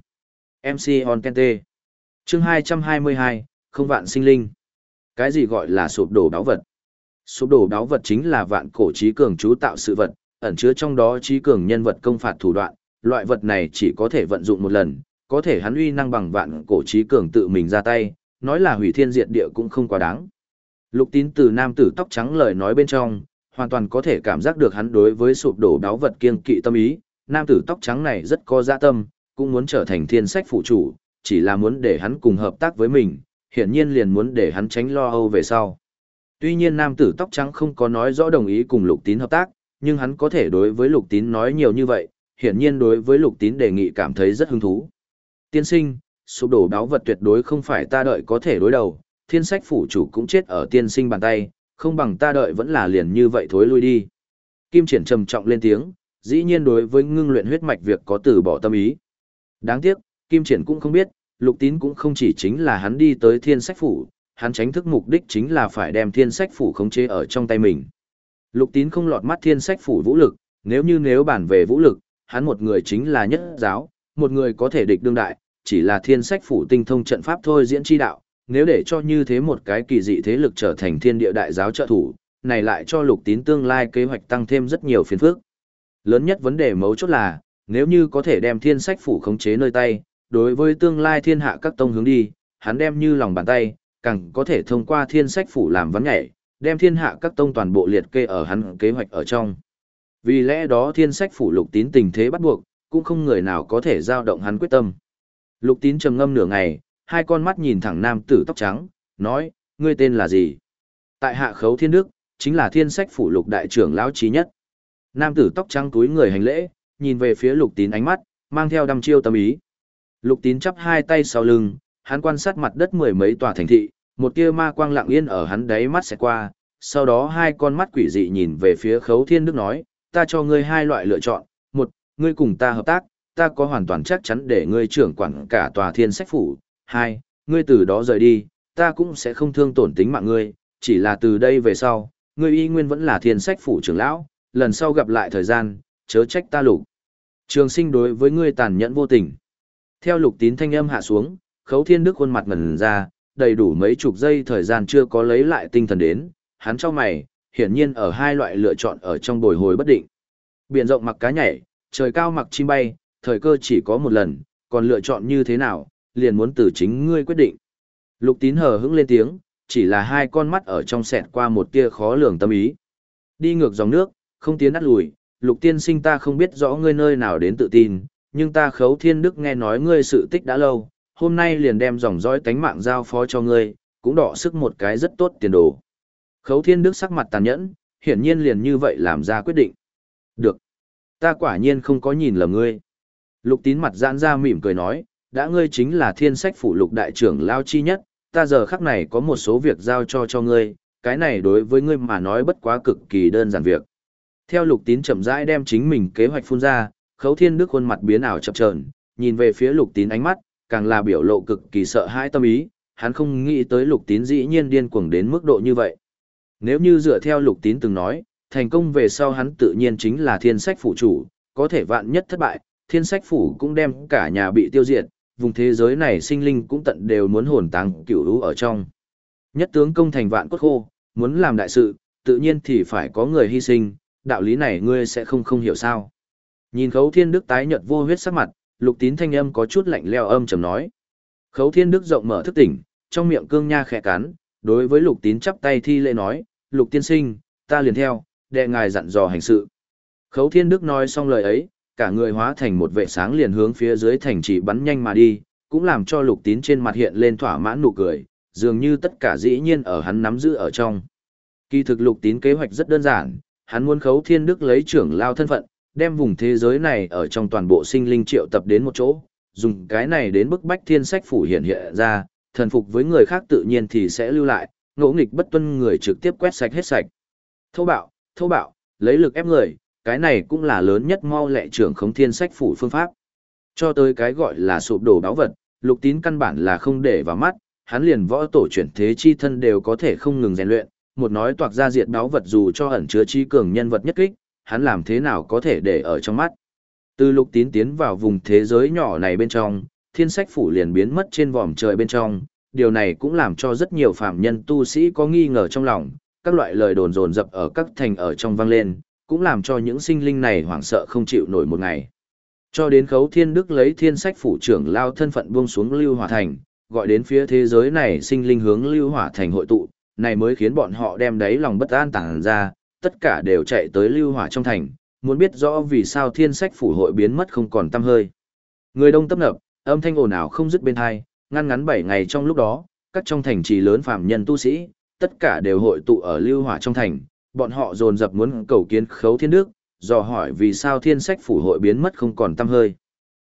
MC On Kente Chương 222, không vạn sinh linh. Cái gì gọi là sụp đổ đáo vật? Sụp đổ đáo vật chính là vạn cổ trí cường chú tạo sự vật, ẩn chứa trong đó trí cường nhân vật công phạt thủ đoạn, loại vật này chỉ có thể vận dụng một lần, có thể hắn uy năng bằng vạn cổ trí cường tự mình ra tay, nói là hủy thiên diệt địa cũng không quá đáng. Lục tín từ nam tử tóc trắng lời nói bên trong, hoàn toàn có thể cảm giác được hắn đối với sụp đổ đáo vật kiên kỵ tâm ý, nam tử tóc trắng này rất có dạ tâm, cũng muốn trở thành thiên sách phụ chủ, chỉ là muốn để hắn cùng hợp tác với mình, hiển nhiên liền muốn để hắn tránh lo âu về sau. Tuy nhiên nam tử tóc trắng không có nói rõ đồng ý cùng lục tín hợp tác, nhưng hắn có thể đối với lục tín nói nhiều như vậy, hiển nhiên đối với lục tín đề nghị cảm thấy rất hứng thú. Tiên sinh, sụp đổ đáo vật tuyệt đối không phải ta đợi có thể đối đầu, thiên sách phủ chủ cũng chết ở tiên sinh bàn tay, không bằng ta đợi vẫn là liền như vậy thối lui đi. Kim triển trầm trọng lên tiếng, dĩ nhiên đối với ngưng luyện huyết mạch việc có từ bỏ tâm ý. Đáng tiếc, Kim triển cũng không biết, lục tín cũng không chỉ chính là hắn đi tới thiên sách phủ, hắn tránh thức mục đích chính là phải đem thiên sách phủ khống chế ở trong tay mình. Lục tín không lọt mắt thiên sách phủ vũ lực, nếu như nếu bản về vũ lực, hắn một người chính là nhất giáo, một người có thể địch đương đại, chỉ là thiên sách phủ tinh thông trận pháp thôi diễn chi đạo, nếu để cho như thế một cái kỳ dị thế lực trở thành thiên địa đại giáo trợ thủ, này lại cho lục tín tương lai kế hoạch tăng thêm rất nhiều phiền phức. Lớn nhất vấn đề mấu chốt là, nếu như có thể đem thiên sách phủ khống chế nơi tay, đối với tương lai thiên hạ các tông hướng đi, hắn đem như lòng bàn tay, càng có thể thông qua thiên sách phủ làm vấn nhảy, đem thiên hạ các tông toàn bộ liệt kê ở hắn kế hoạch ở trong. Vì lẽ đó thiên sách phủ lục tín tình thế bắt buộc, cũng không người nào có thể giao động hắn quyết tâm. Lục tín trầm ngâm nửa ngày, hai con mắt nhìn thẳng nam tử tóc trắng, nói, ngươi tên là gì? Tại hạ khấu thiên đức, chính là thiên sách phủ lục đại trưởng lão trí nhất. Nam tử tóc trắng túi người hành lễ, nhìn về phía lục tín ánh mắt, mang theo đăm chiêu tâm ý. Lục tín chắp hai tay sau lưng, hắn quan sát mặt đất mười mấy tòa thành thị, một tia ma quang lặng yên ở hắn đáy mắt sẽ qua, sau đó hai con mắt quỷ dị nhìn về phía khấu thiên đức nói, ta cho ngươi hai loại lựa chọn, một, ngươi cùng ta hợp tác, ta có hoàn toàn chắc chắn để ngươi trưởng quản cả tòa thiên sách phủ, hai, ngươi từ đó rời đi, ta cũng sẽ không thương tổn tính mạng ngươi, chỉ là từ đây về sau, ngươi y nguyên vẫn là thiên sách phủ trưởng lão, lần sau gặp lại thời gian, chớ trách ta lục. Trường sinh đối với ngươi tàn nhẫn vô tình. Theo lục tín thanh âm hạ xuống, khấu thiên đức khuôn mặt ngần ra, đầy đủ mấy chục giây thời gian chưa có lấy lại tinh thần đến, hắn cho mày, hiển nhiên ở hai loại lựa chọn ở trong bồi hồi bất định. Biển rộng mặc cá nhảy, trời cao mặc chim bay, thời cơ chỉ có một lần, còn lựa chọn như thế nào, liền muốn từ chính ngươi quyết định. Lục tín hờ hững lên tiếng, chỉ là hai con mắt ở trong sẹt qua một tia khó lường tâm ý. Đi ngược dòng nước, không tiến nát lùi, lục tiên sinh ta không biết rõ ngươi nơi nào đến tự tin, nhưng ta khấu thiên đức nghe nói ngươi sự tích đã lâu, hôm nay liền đem dòng dõi tánh mạng giao phó cho ngươi, cũng đọ sức một cái rất tốt tiền đồ. Khấu thiên đức sắc mặt tàn nhẫn, hiển nhiên liền như vậy làm ra quyết định. Được. Ta quả nhiên không có nhìn lầm ngươi. Lục tín mặt giãn ra mỉm cười nói, đã ngươi chính là thiên sách phủ lục đại trưởng lao chi nhất, ta giờ khắc này có một số việc giao cho cho ngươi, cái này đối với ngươi mà nói bất quá cực kỳ đơn giản việc. Theo lục tín chậm rãi đem chính mình kế hoạch phun ra, khấu thiên đức khuôn mặt biến ảo chập chờn nhìn về phía lục tín ánh mắt, càng là biểu lộ cực kỳ sợ hãi tâm ý, hắn không nghĩ tới lục tín dĩ nhiên điên cuồng đến mức độ như vậy. Nếu như dựa theo lục tín từng nói, thành công về sau hắn tự nhiên chính là thiên sách Phụ chủ, có thể vạn nhất thất bại, thiên sách phủ cũng đem cả nhà bị tiêu diệt, vùng thế giới này sinh linh cũng tận đều muốn hồn táng cửu lũ ở trong. Nhất tướng công thành vạn cốt khô, muốn làm đại sự, tự nhiên thì phải có người hy sinh, đạo lý này ngươi sẽ không không hiểu sao. Nhìn khấu thiên đức tái nhợt vô huyết sắc mặt, lục tín thanh âm có chút lạnh leo âm trầm nói. Khấu thiên đức rộng mở thức tỉnh, trong miệng cương nha khẽ cắn, đối với lục tín chắp tay thi lễ nói, lục tiên sinh, ta liền theo, đệ ngài dặn dò hành sự. Khấu thiên đức nói xong lời ấy, cả người hóa thành một vệ sáng liền hướng phía dưới thành trì bắn nhanh mà đi, cũng làm cho lục tín trên mặt hiện lên thỏa mãn nụ cười, dường như tất cả dĩ nhiên ở hắn nắm giữ ở trong. Kỳ thực lục tín kế hoạch rất đơn giản, hắn muốn khấu thiên đức lấy trưởng lao thân phận, đem vùng thế giới này ở trong toàn bộ sinh linh triệu tập đến một chỗ, dùng cái này đến bức bách thiên sách phủ hiện hiện ra, thần phục với người khác tự nhiên thì sẽ lưu lại, ngỗ nghịch bất tuân người trực tiếp quét sạch hết sạch. Thô bạo, thô bạo, lấy lực ép người, cái này cũng là lớn nhất mau lệ trưởng khống thiên sách phủ phương pháp. Cho tới cái gọi là sụp đổ báo vật, lục tín căn bản là không để vào mắt, hắn liền võ tổ chuyển thế chi thân đều có thể không ngừng rèn luyện, một nói toạc ra diệt báo vật dù cho ẩn chứa chi cường nhân vật nhất kích, hắn làm thế nào có thể để ở trong mắt. Từ lục tín tiến vào vùng thế giới nhỏ này bên trong, thiên sách phủ liền biến mất trên vòm trời bên trong, điều này cũng làm cho rất nhiều phạm nhân tu sĩ có nghi ngờ trong lòng, các loại lời đồn dồn dập ở các thành ở trong vang lên, cũng làm cho những sinh linh này hoảng sợ không chịu nổi một ngày. Cho đến khấu thiên đức lấy thiên sách phủ trưởng lao thân phận buông xuống lưu hỏa thành, gọi đến phía thế giới này sinh linh hướng lưu hỏa thành hội tụ, này mới khiến bọn họ đem đáy lòng bất an tàng ra, tất cả đều chạy tới lưu hỏa trong thành, muốn biết rõ vì sao thiên sách phủ hội biến mất không còn tăm hơi. Người đông tấp nập, âm thanh ồn ào không dứt bên hai, ngăn ngắn 7 ngày trong lúc đó, các trong thành trì lớn phàm nhân tu sĩ, tất cả đều hội tụ ở lưu hỏa trong thành, bọn họ dồn dập muốn cầu kiến khấu thiên đức, dò hỏi vì sao thiên sách phủ hội biến mất không còn tăm hơi.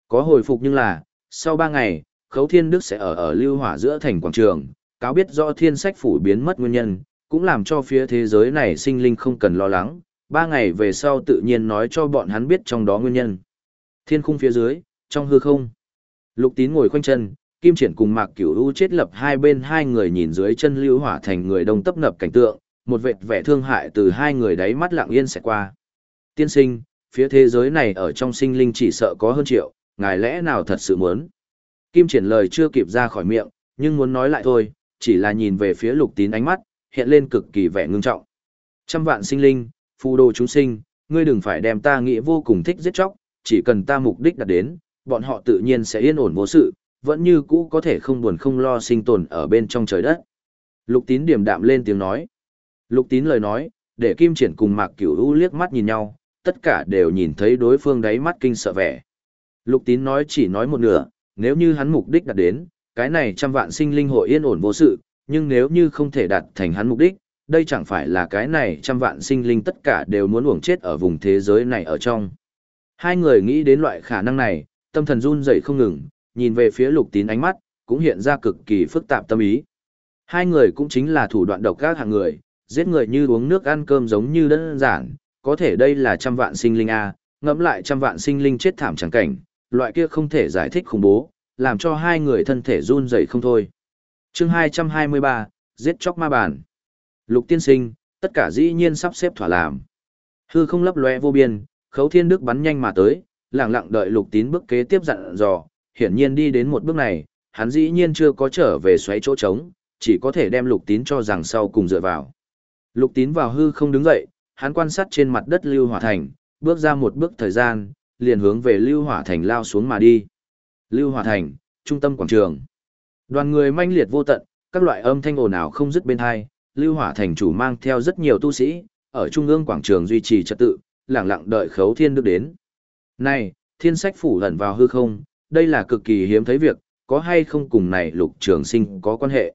Có hồi phục nhưng là, sau 3 ngày, khấu thiên đức sẽ ở ở lưu hỏa giữa thành quảng trường, cáo biết rõ thiên sách phủ biến mất nguyên nhân, cũng làm cho phía thế giới này sinh linh không cần lo lắng, ba ngày về sau tự nhiên nói cho bọn hắn biết trong đó nguyên nhân. Thiên khung phía dưới, trong hư không. Lục tín ngồi khoanh chân, Kim Triển cùng Mạc Cửu U chết lập hai bên hai người nhìn dưới chân lưu hỏa thành người đông tấp nập cảnh tượng, một vệt vẻ thương hại từ hai người đáy mắt lặng yên sẽ qua. Tiên sinh, phía thế giới này ở trong sinh linh chỉ sợ có hơn triệu, ngài lẽ nào thật sự muốn. Kim Triển lời chưa kịp ra khỏi miệng, nhưng muốn nói lại thôi, chỉ là nhìn về phía lục tín ánh mắt, hiện lên cực kỳ vẻ ngưng trọng. Trăm vạn sinh linh, phù đồ chúng sinh, ngươi đừng phải đem ta nghĩ vô cùng thích giết chóc, chỉ cần ta mục đích đạt đến, bọn họ tự nhiên sẽ yên ổn vô sự, vẫn như cũ có thể không buồn không lo sinh tồn ở bên trong trời đất. Lục tín điểm đạm lên tiếng nói. Lục tín lời nói, để Kim Triển cùng Mạc Cửu U liếc mắt nhìn nhau, tất cả đều nhìn thấy đối phương đáy mắt kinh sợ vẻ. Lục tín nói chỉ nói một nửa, nếu như hắn mục đích đạt đến, cái này trăm vạn sinh linh hội yên ổn vô sự, nhưng nếu như không thể đạt thành hắn mục đích, đây chẳng phải là cái này trăm vạn sinh linh tất cả đều muốn uổng chết ở vùng thế giới này ở trong. Hai người nghĩ đến loại khả năng này, tâm thần run rẩy không ngừng, nhìn về phía lục tín ánh mắt, cũng hiện ra cực kỳ phức tạp tâm ý. Hai người cũng chính là thủ đoạn độc các hạng người, giết người như uống nước ăn cơm giống như đơn giản, có thể đây là trăm vạn sinh linh A, ngẫm lại trăm vạn sinh linh chết thảm chẳng cảnh, loại kia không thể giải thích khủng bố, làm cho hai người thân thể run rẩy không thôi. chương 223, giết chóc ma bản. Lục tiên sinh, tất cả dĩ nhiên sắp xếp thỏa làm. Hư không lấp lóe vô biên, khấu thiên đức bắn nhanh mà tới, lặng lặng đợi lục tín bước kế tiếp dặn dò, hiển nhiên đi đến một bước này, hắn dĩ nhiên chưa có trở về xoáy chỗ trống, chỉ có thể đem lục tín cho rằng sau cùng dựa vào. Lục tín vào hư không đứng dậy, hắn quan sát trên mặt đất lưu hỏa thành, bước ra một bước thời gian, liền hướng về lưu hỏa thành lao xuống mà đi. Lưu hỏa thành, trung tâm quảng trường. Đoàn người manh liệt vô tận, các loại âm thanh ồn ào không dứt bên hai, Lưu Hỏa thành chủ mang theo rất nhiều tu sĩ, ở trung ương quảng trường duy trì trật tự, lặng lặng đợi Khấu Thiên Đức đến. Này, thiên sách phủ lẩn vào hư không, đây là cực kỳ hiếm thấy việc, có hay không cùng này lục trường sinh có quan hệ.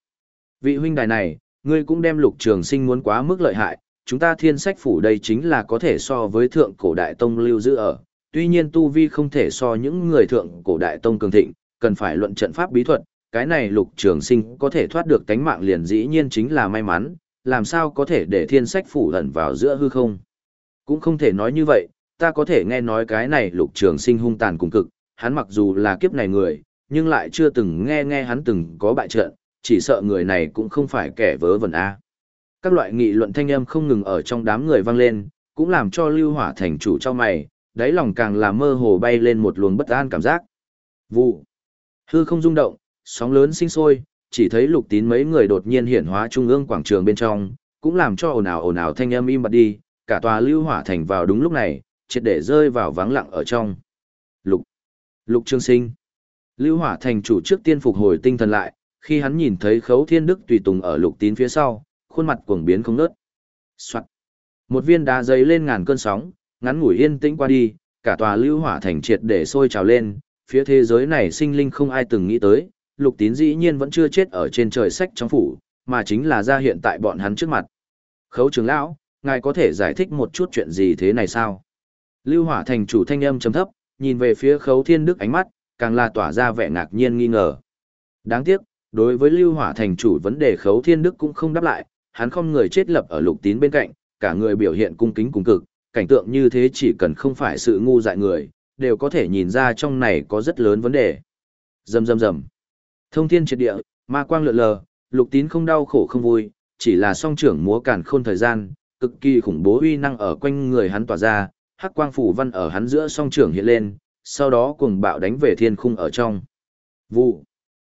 Vị huynh đài này, ngươi cũng đem lục trường sinh muốn quá mức lợi hại, chúng ta thiên sách phủ đây chính là có thể so với thượng cổ đại tông lưu giữ ở, tuy nhiên tu vi không thể so những người thượng cổ đại tông cường thịnh, cần phải luận trận pháp bí thuật, cái này lục trường sinh có thể thoát được tánh mạng liền dĩ nhiên chính là may mắn, làm sao có thể để thiên sách phủ lẩn vào giữa hư không. Cũng không thể nói như vậy, ta có thể nghe nói cái này lục trường sinh hung tàn cùng cực, hắn mặc dù là kiếp này người, nhưng lại chưa từng nghe nghe hắn từng có bại trận, chỉ sợ người này cũng không phải kẻ vớ vẩn a. Các loại nghị luận thanh âm không ngừng ở trong đám người vang lên, cũng làm cho Lưu Hỏa thành chủ cho mày, đáy lòng càng là mơ hồ bay lên một luồng bất an cảm giác. Vụ. Hư không rung động, sóng lớn sinh sôi, chỉ thấy lục tín mấy người đột nhiên hiển hóa trung ương quảng trường bên trong, cũng làm cho ồn ào ồn ào thanh âm im bặt đi, cả tòa lưu hỏa thành vào đúng lúc này, triệt để rơi vào vắng lặng ở trong. Lục. Lục Trương Sinh. Lưu Hỏa thành chủ trước tiên phục hồi tinh thần lại, khi hắn nhìn thấy Khấu Thiên Đức tùy tùng ở Lục Tín phía sau, khuôn mặt cuồng biến không nớt. Soạt. Một viên đá giấy lên ngàn cơn sóng, ngắn ngủi yên tĩnh qua đi, cả tòa Lưu Hỏa thành triệt để sôi trào lên, phía thế giới này sinh linh không ai từng nghĩ tới, Lục Tín dĩ nhiên vẫn chưa chết ở trên trời sách trong phủ, mà chính là ra hiện tại bọn hắn trước mặt. Khấu trưởng lão, ngài có thể giải thích một chút chuyện gì thế này sao? Lưu Hỏa thành chủ thanh âm trầm thấp, nhìn về phía Khấu Thiên Đức ánh mắt, càng là tỏa ra vẻ ngạc nhiên nghi ngờ. Đáng tiếc, đối với Lưu Hỏa thành chủ vấn đề Khấu Thiên Đức cũng không đáp lại, hắn không người chết lập ở Lục Tín bên cạnh, cả người biểu hiện cung kính cùng cực, cảnh tượng như thế chỉ cần không phải sự ngu dại người, đều có thể nhìn ra trong này có rất lớn vấn đề. Rầm rầm rầm. Thông thiên triệt địa, ma quang lượn lờ, Lục Tín không đau khổ không vui, chỉ là song trưởng múa cản khôn thời gian, cực kỳ khủng bố uy năng ở quanh người hắn tỏa ra, hắc quang phủ văn ở hắn giữa song trưởng hiện lên, sau đó cuồng bạo đánh về thiên khung ở trong. Vụ.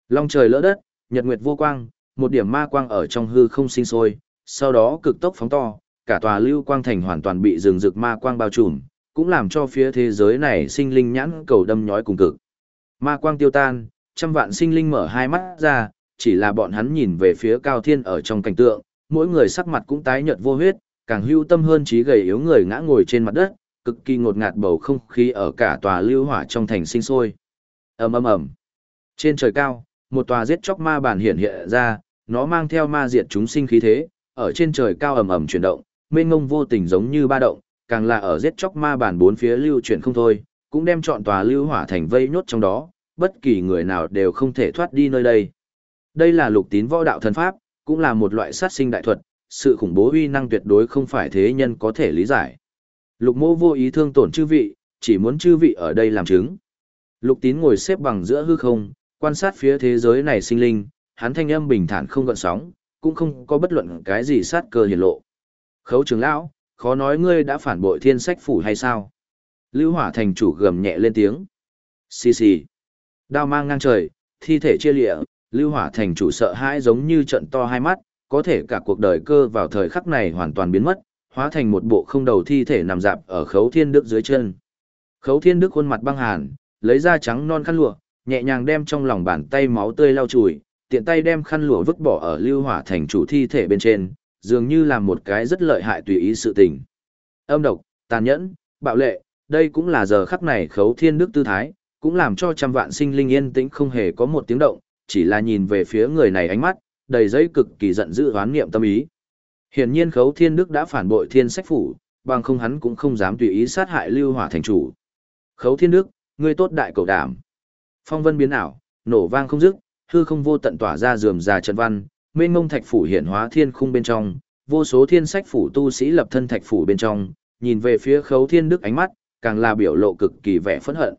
Long trời lỡ đất, nhật nguyệt vô quang, một điểm ma quang ở trong hư không sinh sôi, sau đó cực tốc phóng to, cả tòa lưu quang thành hoàn toàn bị rừng rực ma quang bao trùm, cũng làm cho phía thế giới này sinh linh nhãn cầu đâm nhói cùng cực. Ma quang tiêu tan, trăm vạn sinh linh mở hai mắt ra, chỉ là bọn hắn nhìn về phía cao thiên ở trong cảnh tượng, mỗi người sắc mặt cũng tái nhợt vô huyết, càng hưu tâm hơn trí gầy yếu người ngã ngồi trên mặt đất, cực kỳ ngột ngạt bầu không khí ở cả tòa lưu hỏa trong thành sinh sôi. ầm ầm ầm. Trên trời cao, một tòa giết chóc ma bản hiện hiện ra, nó mang theo ma diệt chúng sinh khí thế, ở trên trời cao ầm ầm chuyển động, mênh ngông vô tình giống như ba động, càng là ở giết chóc ma bản bốn phía lưu chuyển không thôi, cũng đem chọn tòa lưu hỏa thành vây nhốt trong đó, bất kỳ người nào đều không thể thoát đi nơi đây. Đây là lục tín võ đạo thần pháp, cũng là một loại sát sinh đại thuật, sự khủng bố uy năng tuyệt đối không phải thế nhân có thể lý giải. Lục mô vô ý thương tổn chư vị, chỉ muốn chư vị ở đây làm chứng. Lục tín ngồi xếp bằng giữa hư không, quan sát phía thế giới này sinh linh, hắn thanh âm bình thản không gợn sóng, cũng không có bất luận cái gì sát cơ hiển lộ. Khấu trưởng lão, khó nói ngươi đã phản bội thiên sách phủ hay sao? Lưu hỏa thành chủ gầm nhẹ lên tiếng. Xì xì. Đao mang ngang trời, thi thể chia lịa, lưu hỏa thành chủ sợ hãi giống như trận to hai mắt, có thể cả cuộc đời cơ vào thời khắc này hoàn toàn biến mất, hóa thành một bộ không đầu thi thể nằm dạp ở khấu thiên đức dưới chân. Khấu thiên đức khuôn mặt băng hàn, lấy ra trắng non khăn lụa, nhẹ nhàng đem trong lòng bàn tay máu tươi lau chùi, tiện tay đem khăn lụa vứt bỏ ở lưu hỏa thành chủ thi thể bên trên, dường như là một cái rất lợi hại tùy ý sự tình. Âm độc, tàn nhẫn, bạo lệ, đây cũng là giờ khắc này khấu thiên đức tư thái, cũng làm cho trăm vạn sinh linh yên tĩnh không hề có một tiếng động, chỉ là nhìn về phía người này ánh mắt, đầy giấy cực kỳ giận dữ hoán niệm tâm ý. Hiển nhiên Khấu Thiên Đức đã phản bội Thiên Sách phủ, bằng không hắn cũng không dám tùy ý sát hại Lưu Hỏa thành chủ. Khấu Thiên Đức, ngươi tốt đại cầu đảm. Phong vân biến ảo, nổ vang không dứt, hư không vô tận tỏa ra rườm rà trận văn, mênh mông thạch phủ hiển hóa thiên khung bên trong, vô số thiên sách phủ tu sĩ lập thân thạch phủ bên trong, nhìn về phía Khấu Thiên Đức ánh mắt, càng là biểu lộ cực kỳ vẻ phẫn hận.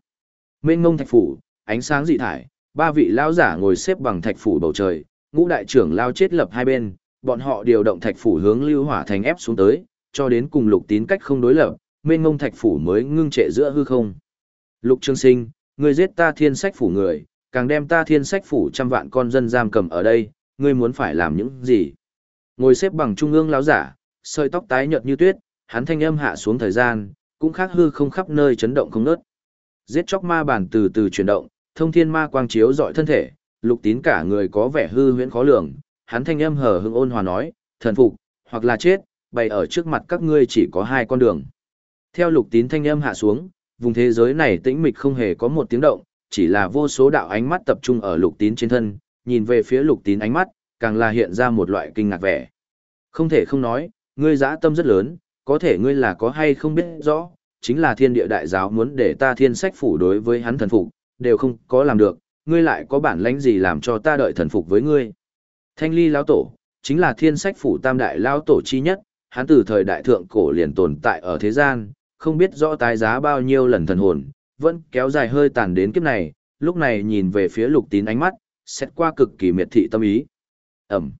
Mênh mông thạch phủ, ánh sáng dị thải, ba vị lão giả ngồi xếp bằng thạch phủ bầu trời, ngũ đại trưởng lao chết lập hai bên, bọn họ điều động thạch phủ hướng lưu hỏa thành ép xuống tới, cho đến cùng lục tín cách không đối lập, mênh mông thạch phủ mới ngưng trệ giữa hư không. Lục Trương Sinh, ngươi giết ta thiên sách phủ người, càng đem ta thiên sách phủ trăm vạn con dân giam cầm ở đây, ngươi muốn phải làm những gì? Ngồi xếp bằng trung ương lão giả, sợi tóc tái nhợt như tuyết, hắn thanh âm hạ xuống thời gian, cũng khác hư không khắp nơi chấn động không ngớt. Giết chóc ma bản từ từ chuyển động, thông thiên ma quang chiếu dọi thân thể, lục tín cả người có vẻ hư huyễn khó lường, hắn thanh âm hờ hững ôn hòa nói, thần phục, hoặc là chết, bày ở trước mặt các ngươi chỉ có hai con đường. Theo lục tín thanh âm hạ xuống, vùng thế giới này tĩnh mịch không hề có một tiếng động, chỉ là vô số đạo ánh mắt tập trung ở lục tín trên thân, nhìn về phía lục tín ánh mắt, càng là hiện ra một loại kinh ngạc vẻ. Không thể không nói, ngươi dã tâm rất lớn, có thể ngươi là có hay không biết rõ, chính là thiên địa đại giáo muốn để ta thiên sách phủ đối với hắn thần phục, đều không có làm được, ngươi lại có bản lãnh gì làm cho ta đợi thần phục với ngươi. Thanh ly lão tổ, chính là thiên sách phủ tam đại lão tổ chi nhất, hắn từ thời đại thượng cổ liền tồn tại ở thế gian, không biết rõ tái giá bao nhiêu lần thần hồn, vẫn kéo dài hơi tàn đến kiếp này, lúc này nhìn về phía lục tín ánh mắt, xét qua cực kỳ miệt thị tâm ý. Ẩm.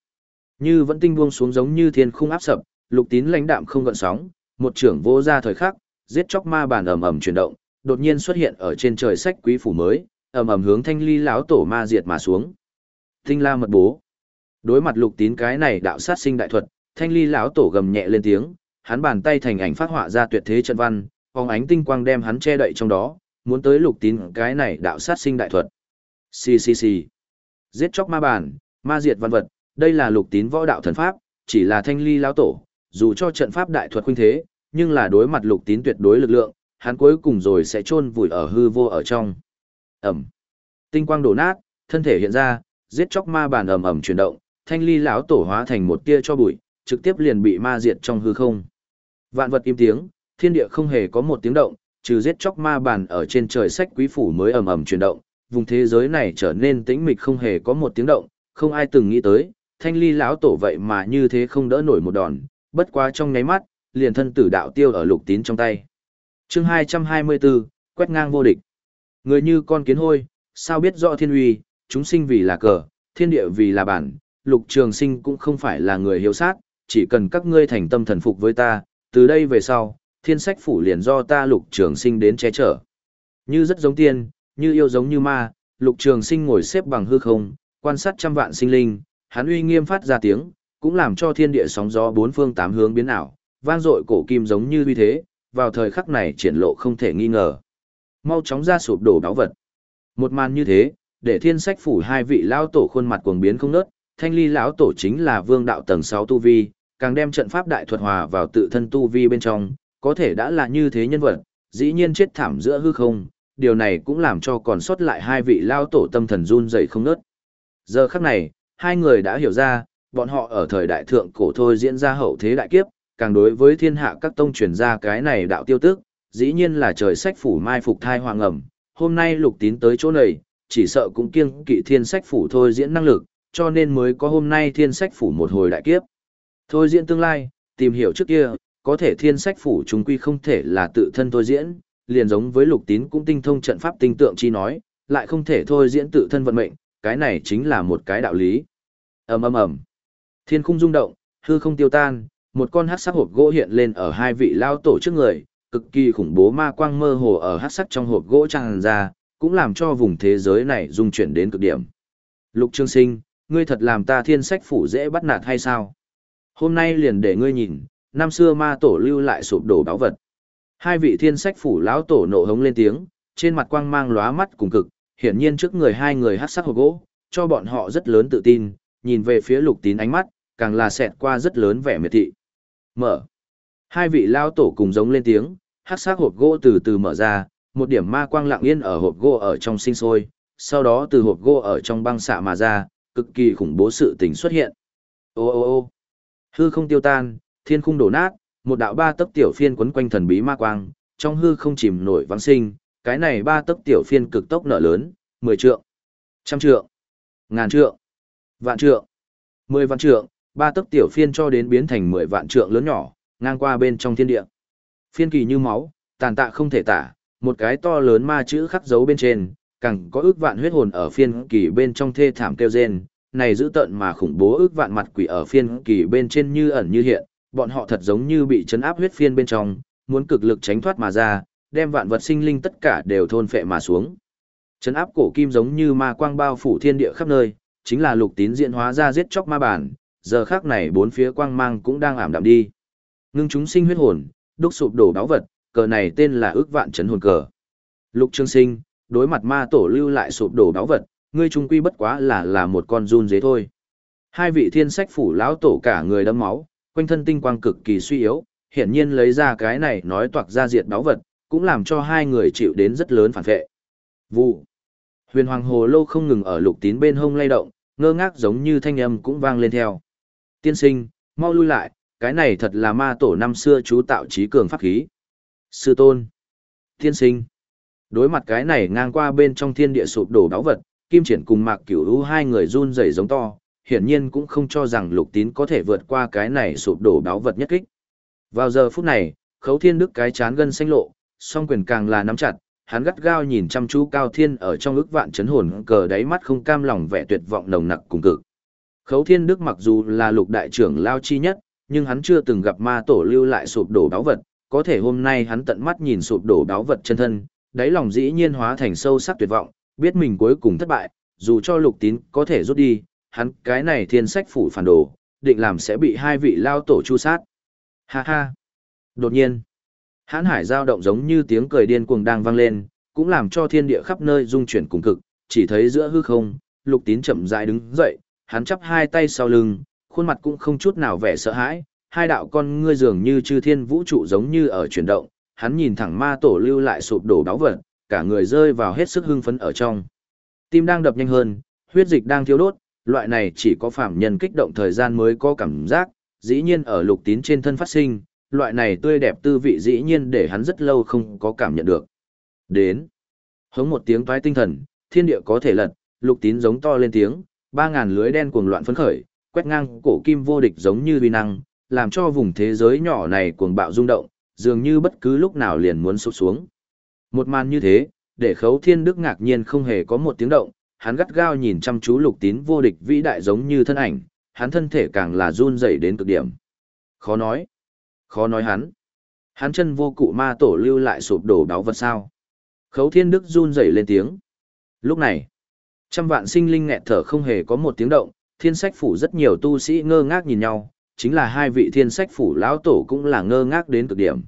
Như vẫn tinh buông xuống giống như thiên khung áp sập, lục tín lãnh đạm không gợn sóng, một trưởng vô ra thời khắc, giết chóc ma bản ầm ầm chuyển động, đột nhiên xuất hiện ở trên trời sách quý phủ mới, ầm ầm hướng thanh ly lão tổ ma diệt mà xuống. Tinh la mật bố. Đối mặt lục tín cái này đạo sát sinh đại thuật, thanh ly lão tổ gầm nhẹ lên tiếng, hắn bàn tay thành ảnh phát họa ra tuyệt thế trận văn, phóng ánh tinh quang đem hắn che đậy trong đó, muốn tới lục tín cái này đạo sát sinh đại thuật. Xì xì xì. Giết chóc ma bản, ma diệt văn vật, đây là lục tín võ đạo thần pháp, chỉ là thanh ly lão tổ, dù cho trận pháp đại thuật khuynh thế, nhưng là đối mặt lục tín tuyệt đối lực lượng, hắn cuối cùng rồi sẽ chôn vùi ở hư vô ở trong. Ẩm. Tinh quang đổ nát, thân thể hiện ra, giết chóc ma bản ầm ầm chuyển động, thanh ly lão tổ hóa thành một tia cho bụi, trực tiếp liền bị ma diệt trong hư không. Vạn vật im tiếng, thiên địa không hề có một tiếng động, trừ giết chóc ma bản ở trên trời sách quý phủ mới ầm ầm chuyển động, vùng thế giới này trở nên tĩnh mịch không hề có một tiếng động, không ai từng nghĩ tới, thanh ly lão tổ vậy mà như thế không đỡ nổi một đòn, bất quá trong nháy mắt, liền thân tử đạo tiêu ở lục tín trong tay. chương 224, quét ngang vô địch. Người như con kiến hôi, sao biết rõ thiên uy, chúng sinh vì là cờ, thiên địa vì là bản, lục trường sinh cũng không phải là người hiếu sát, chỉ cần các ngươi thành tâm thần phục với ta, từ đây về sau, thiên sách phủ liền do ta lục trường sinh đến che chở. Như rất giống tiên, như yêu giống như ma, lục trường sinh ngồi xếp bằng hư không, quan sát trăm vạn sinh linh, hắn uy nghiêm phát ra tiếng, cũng làm cho thiên địa sóng gió bốn phương tám hướng biến ảo, vang dội cổ kim giống như uy thế, vào thời khắc này triển lộ không thể nghi ngờ. Mau chóng ra sụp đổ báo vật. Một màn như thế, để thiên sách phủ hai vị lão tổ khuôn mặt cuồng biến không nớt, thanh ly lão tổ chính là vương đạo tầng 6 tu vi, càng đem trận pháp đại thuật hòa vào tự thân tu vi bên trong, có thể đã là như thế nhân vật, dĩ nhiên chết thảm giữa hư không, điều này cũng làm cho còn sót lại hai vị lao tổ tâm thần run dậy không ngớt. Giờ khắc này, hai người đã hiểu ra, bọn họ ở thời đại thượng cổ thôi diễn ra hậu thế đại kiếp, càng đối với thiên hạ các tông truyền ra cái này đạo tiêu tức, dĩ nhiên là trời sách phủ mai phục thai hoàng ẩm. Hôm nay lục tín tới chỗ này, chỉ sợ cũng kiêng kỵ thiên sách phủ thôi diễn năng lực, cho nên mới có hôm nay thiên sách phủ một hồi đại kiếp. Thôi diễn tương lai, tìm hiểu trước kia, có thể thiên sách phủ chúng quy không thể là tự thân thôi diễn, liền giống với lục tín cũng tinh thông trận pháp tinh tượng chi nói, lại không thể thôi diễn tự thân vận mệnh, cái này chính là một cái đạo lý. ầm ầm ầm, thiên khung rung động, hư không tiêu tan, một con hắc sắc hộp gỗ hiện lên ở hai vị lao tổ trước người, cực kỳ khủng bố ma quang mơ hồ ở hắc sắc trong hộp gỗ tràn ra, cũng làm cho vùng thế giới này rung chuyển đến cực điểm. Lục Trương Sinh, ngươi thật làm ta thiên sách phủ dễ bắt nạt hay sao? Hôm nay liền để ngươi nhìn, năm xưa ma tổ lưu lại sụp đổ báo vật. Hai vị thiên sách phủ lão tổ nộ hống lên tiếng, trên mặt quang mang lóa mắt cùng cực, hiển nhiên trước người hai người hát sắc hộp gỗ, cho bọn họ rất lớn tự tin, nhìn về phía lục tín ánh mắt, càng là xẹt qua rất lớn vẻ miệt thị. Mở. Hai vị lao tổ cùng giống lên tiếng, hát sắc hộp gỗ từ từ mở ra, một điểm ma quang lặng yên ở hộp gỗ ở trong sinh sôi, sau đó từ hộp gỗ ở trong băng xạ mà ra, cực kỳ khủng bố sự tình xuất hiện. Ô ô ô hư không tiêu tan, thiên khung đổ nát, một đạo ba tấc tiểu phiên quấn quanh thần bí ma quang, trong hư không chìm nổi vắng sinh, cái này ba tấc tiểu phiên cực tốc nở lớn, mười trượng, trăm trượng, ngàn trượng, vạn trượng, mười vạn trượng, ba tấc tiểu phiên cho đến biến thành mười vạn trượng lớn nhỏ, ngang qua bên trong thiên địa. Phiên kỳ như máu, tàn tạ không thể tả, một cái to lớn ma chữ khắc dấu bên trên, càng có ước vạn huyết hồn ở phiên kỳ bên trong thê thảm kêu rên, này giữ tận mà khủng bố ước vạn mặt quỷ ở phiên kỳ bên trên như ẩn như hiện, bọn họ thật giống như bị chấn áp huyết phiên bên trong, muốn cực lực tránh thoát mà ra, đem vạn vật sinh linh tất cả đều thôn phệ mà xuống. Chấn áp cổ kim giống như ma quang bao phủ thiên địa khắp nơi, chính là lục tín diễn hóa ra giết chóc ma bản, giờ khác này bốn phía quang mang cũng đang ảm đạm đi. Ngưng chúng sinh huyết hồn, đúc sụp đổ báo vật, cờ này tên là ước vạn chấn hồn cờ. Lục Trương Sinh, đối mặt ma tổ lưu lại sụp đổ báo vật, ngươi trung quy bất quá là là một con run dế thôi. Hai vị thiên sách phủ lão tổ cả người đấm máu, quanh thân tinh quang cực kỳ suy yếu, hiển nhiên lấy ra cái này nói toạc ra diệt báo vật, cũng làm cho hai người chịu đến rất lớn phản vệ. Vụ. Huyền Hoàng Hồ Lô không ngừng ở lục tín bên hông lay động, ngơ ngác giống như thanh âm cũng vang lên theo. Tiên sinh, mau lui lại, cái này thật là ma tổ năm xưa chú tạo trí cường pháp khí. Sư tôn. Tiên sinh. Đối mặt cái này ngang qua bên trong thiên địa sụp đổ báo vật, Kim Triển cùng Mạc Cửu Vũ hai người run rẩy giống to, hiển nhiên cũng không cho rằng Lục Tín có thể vượt qua cái này sụp đổ báo vật nhất kích. Vào giờ phút này, Khấu Thiên Đức cái chán gân xanh lộ, song quyền càng là nắm chặt, hắn gắt gao nhìn chăm chú Cao Thiên ở trong ức vạn chấn hồn cờ đáy mắt không cam lòng vẻ tuyệt vọng nồng nặc cùng cực. Khấu Thiên Đức mặc dù là lục đại trưởng lao chi nhất, nhưng hắn chưa từng gặp ma tổ lưu lại sụp đổ báo vật, có thể hôm nay hắn tận mắt nhìn sụp đổ báo vật chân thân, đáy lòng dĩ nhiên hóa thành sâu sắc tuyệt vọng, biết mình cuối cùng thất bại, dù cho lục tín có thể rút đi, hắn cái này thiên sách phủ phản đồ, định làm sẽ bị hai vị lao tổ chu sát. Ha ha! Đột nhiên, hãn hải giao động giống như tiếng cười điên cuồng đang vang lên, cũng làm cho thiên địa khắp nơi rung chuyển cùng cực, chỉ thấy giữa hư không, lục tín chậm rãi đứng dậy, hắn chắp hai tay sau lưng, khuôn mặt cũng không chút nào vẻ sợ hãi, hai đạo con ngươi dường như chư thiên vũ trụ giống như ở chuyển động, hắn nhìn thẳng ma tổ lưu lại sụp đổ báo vật, cả người rơi vào hết sức hưng phấn ở trong. Tim đang đập nhanh hơn, huyết dịch đang thiếu đốt, loại này chỉ có phạm nhân kích động thời gian mới có cảm giác, dĩ nhiên ở lục tín trên thân phát sinh, loại này tươi đẹp tư vị dĩ nhiên để hắn rất lâu không có cảm nhận được. Đến. Hống một tiếng toái tinh thần, thiên địa có thể lật, lục tín giống to lên tiếng, ba ngàn lưới đen cuồng loạn phấn khởi, quét ngang cổ kim vô địch giống như uy năng, làm cho vùng thế giới nhỏ này cuồng bạo rung động, dường như bất cứ lúc nào liền muốn sụp xuống. Một màn như thế, để khấu thiên đức ngạc nhiên không hề có một tiếng động, hắn gắt gao nhìn chăm chú lục tín vô địch vĩ đại giống như thân ảnh, hắn thân thể càng là run rẩy đến cực điểm. Khó nói. Khó nói hắn. Hắn chân vô cụ ma tổ lưu lại sụp đổ đáo vật sao. Khấu thiên đức run rẩy lên tiếng. Lúc này, trăm vạn sinh linh nghẹt thở không hề có một tiếng động, thiên sách phủ rất nhiều tu sĩ ngơ ngác nhìn nhau, chính là hai vị thiên sách phủ lão tổ cũng là ngơ ngác đến cực điểm.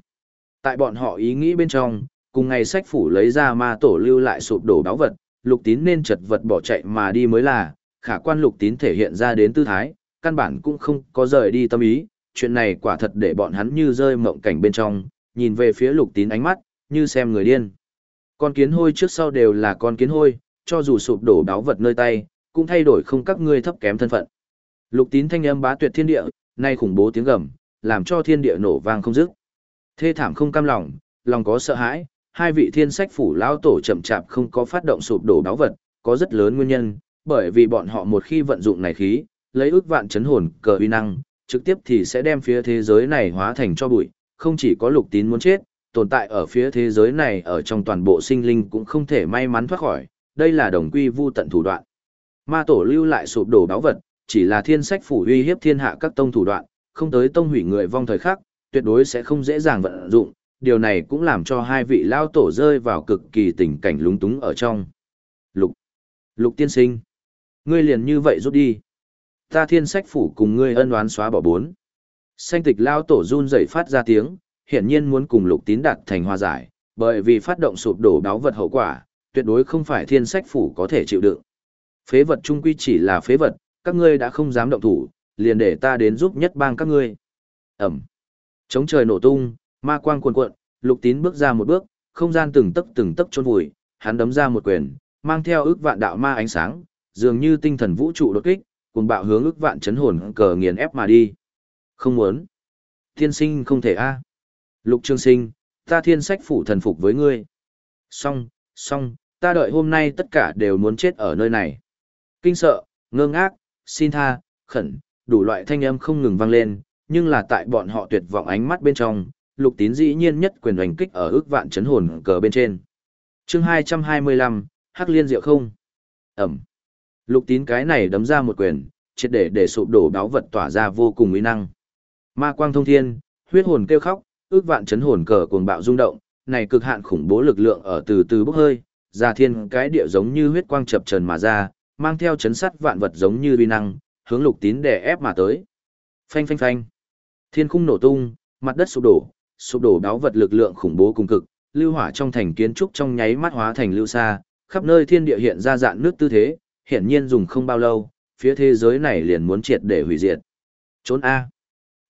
Tại bọn họ ý nghĩ bên trong, cùng ngày sách phủ lấy ra ma tổ lưu lại sụp đổ báo vật, lục tín nên chật vật bỏ chạy mà đi mới là, khả quan lục tín thể hiện ra đến tư thái, căn bản cũng không có rời đi tâm ý, chuyện này quả thật để bọn hắn như rơi mộng cảnh bên trong, nhìn về phía lục tín ánh mắt, như xem người điên. Con kiến hôi trước sau đều là con kiến hôi, cho dù sụp đổ báo vật nơi tay, cũng thay đổi không các ngươi thấp kém thân phận. Lục tín thanh âm bá tuyệt thiên địa, nay khủng bố tiếng gầm, làm cho thiên địa nổ vang không dứt. Thê thảm không cam lòng, lòng có sợ hãi, hai vị thiên sách phủ lão tổ chậm chạp không có phát động sụp đổ báo vật, có rất lớn nguyên nhân, bởi vì bọn họ một khi vận dụng này khí, lấy ước vạn chấn hồn cờ uy năng, trực tiếp thì sẽ đem phía thế giới này hóa thành cho bụi, không chỉ có lục tín muốn chết, tồn tại ở phía thế giới này ở trong toàn bộ sinh linh cũng không thể may mắn thoát khỏi, đây là đồng quy vu tận thủ đoạn. Ma tổ lưu lại sụp đổ báo vật, chỉ là thiên sách phủ uy hiếp thiên hạ các tông thủ đoạn, không tới tông hủy người vong thời khắc, tuyệt đối sẽ không dễ dàng vận dụng, điều này cũng làm cho hai vị lao tổ rơi vào cực kỳ tình cảnh lúng túng ở trong. Lục, lục tiên sinh, ngươi liền như vậy rút đi. Ta thiên sách phủ cùng ngươi ân oán xóa bỏ bốn. Xanh tịch lao tổ run rẩy phát ra tiếng, hiển nhiên muốn cùng lục tín đạt thành hòa giải, bởi vì phát động sụp đổ đáo vật hậu quả, tuyệt đối không phải thiên sách phủ có thể chịu đựng. Phế vật trung quy chỉ là phế vật, các ngươi đã không dám động thủ, liền để ta đến giúp nhất bang các ngươi. Ẩm. Chống trời nổ tung, ma quang cuồn cuộn, lục tín bước ra một bước, không gian từng tấc từng tấc chôn vùi, hắn đấm ra một quyền, mang theo ước vạn đạo ma ánh sáng, dường như tinh thần vũ trụ đột kích, cùng bạo hướng ước vạn chấn hồn cờ nghiền ép mà đi. Không muốn. Thiên sinh không thể a. Lục Trương Sinh, ta thiên sách phủ thần phục với ngươi. Song, song, ta đợi hôm nay tất cả đều muốn chết ở nơi này. Kinh sợ, ngơ ngác, xin tha, khẩn, đủ loại thanh âm không ngừng vang lên, nhưng là tại bọn họ tuyệt vọng ánh mắt bên trong, lục tín dĩ nhiên nhất quyền hoành kích ở ước vạn chấn hồn cờ bên trên. chương 225, Hắc Liên Diệu không? Ẩm. Lục tín cái này đấm ra một quyền, triệt để để sụp đổ đáo vật tỏa ra vô cùng uy năng. Ma quang thông thiên, huyết hồn kêu khóc, ước vạn chấn hồn cờ cuồng bạo rung động, này cực hạn khủng bố lực lượng ở từ từ bốc hơi, ra thiên cái địa giống như huyết quang chập trần mà ra, mang theo chấn sắt vạn vật giống như uy năng, hướng lục tín đè ép mà tới. Phanh phanh phanh. Thiên khung nổ tung, mặt đất sụp đổ, sụp đổ đáo vật lực lượng khủng bố cùng cực, lưu hỏa trong thành kiến trúc trong nháy mắt hóa thành lưu xa, khắp nơi thiên địa hiện ra dạng nước tư thế, hiển nhiên dùng không bao lâu, phía thế giới này liền muốn triệt để hủy diệt. Trốn A.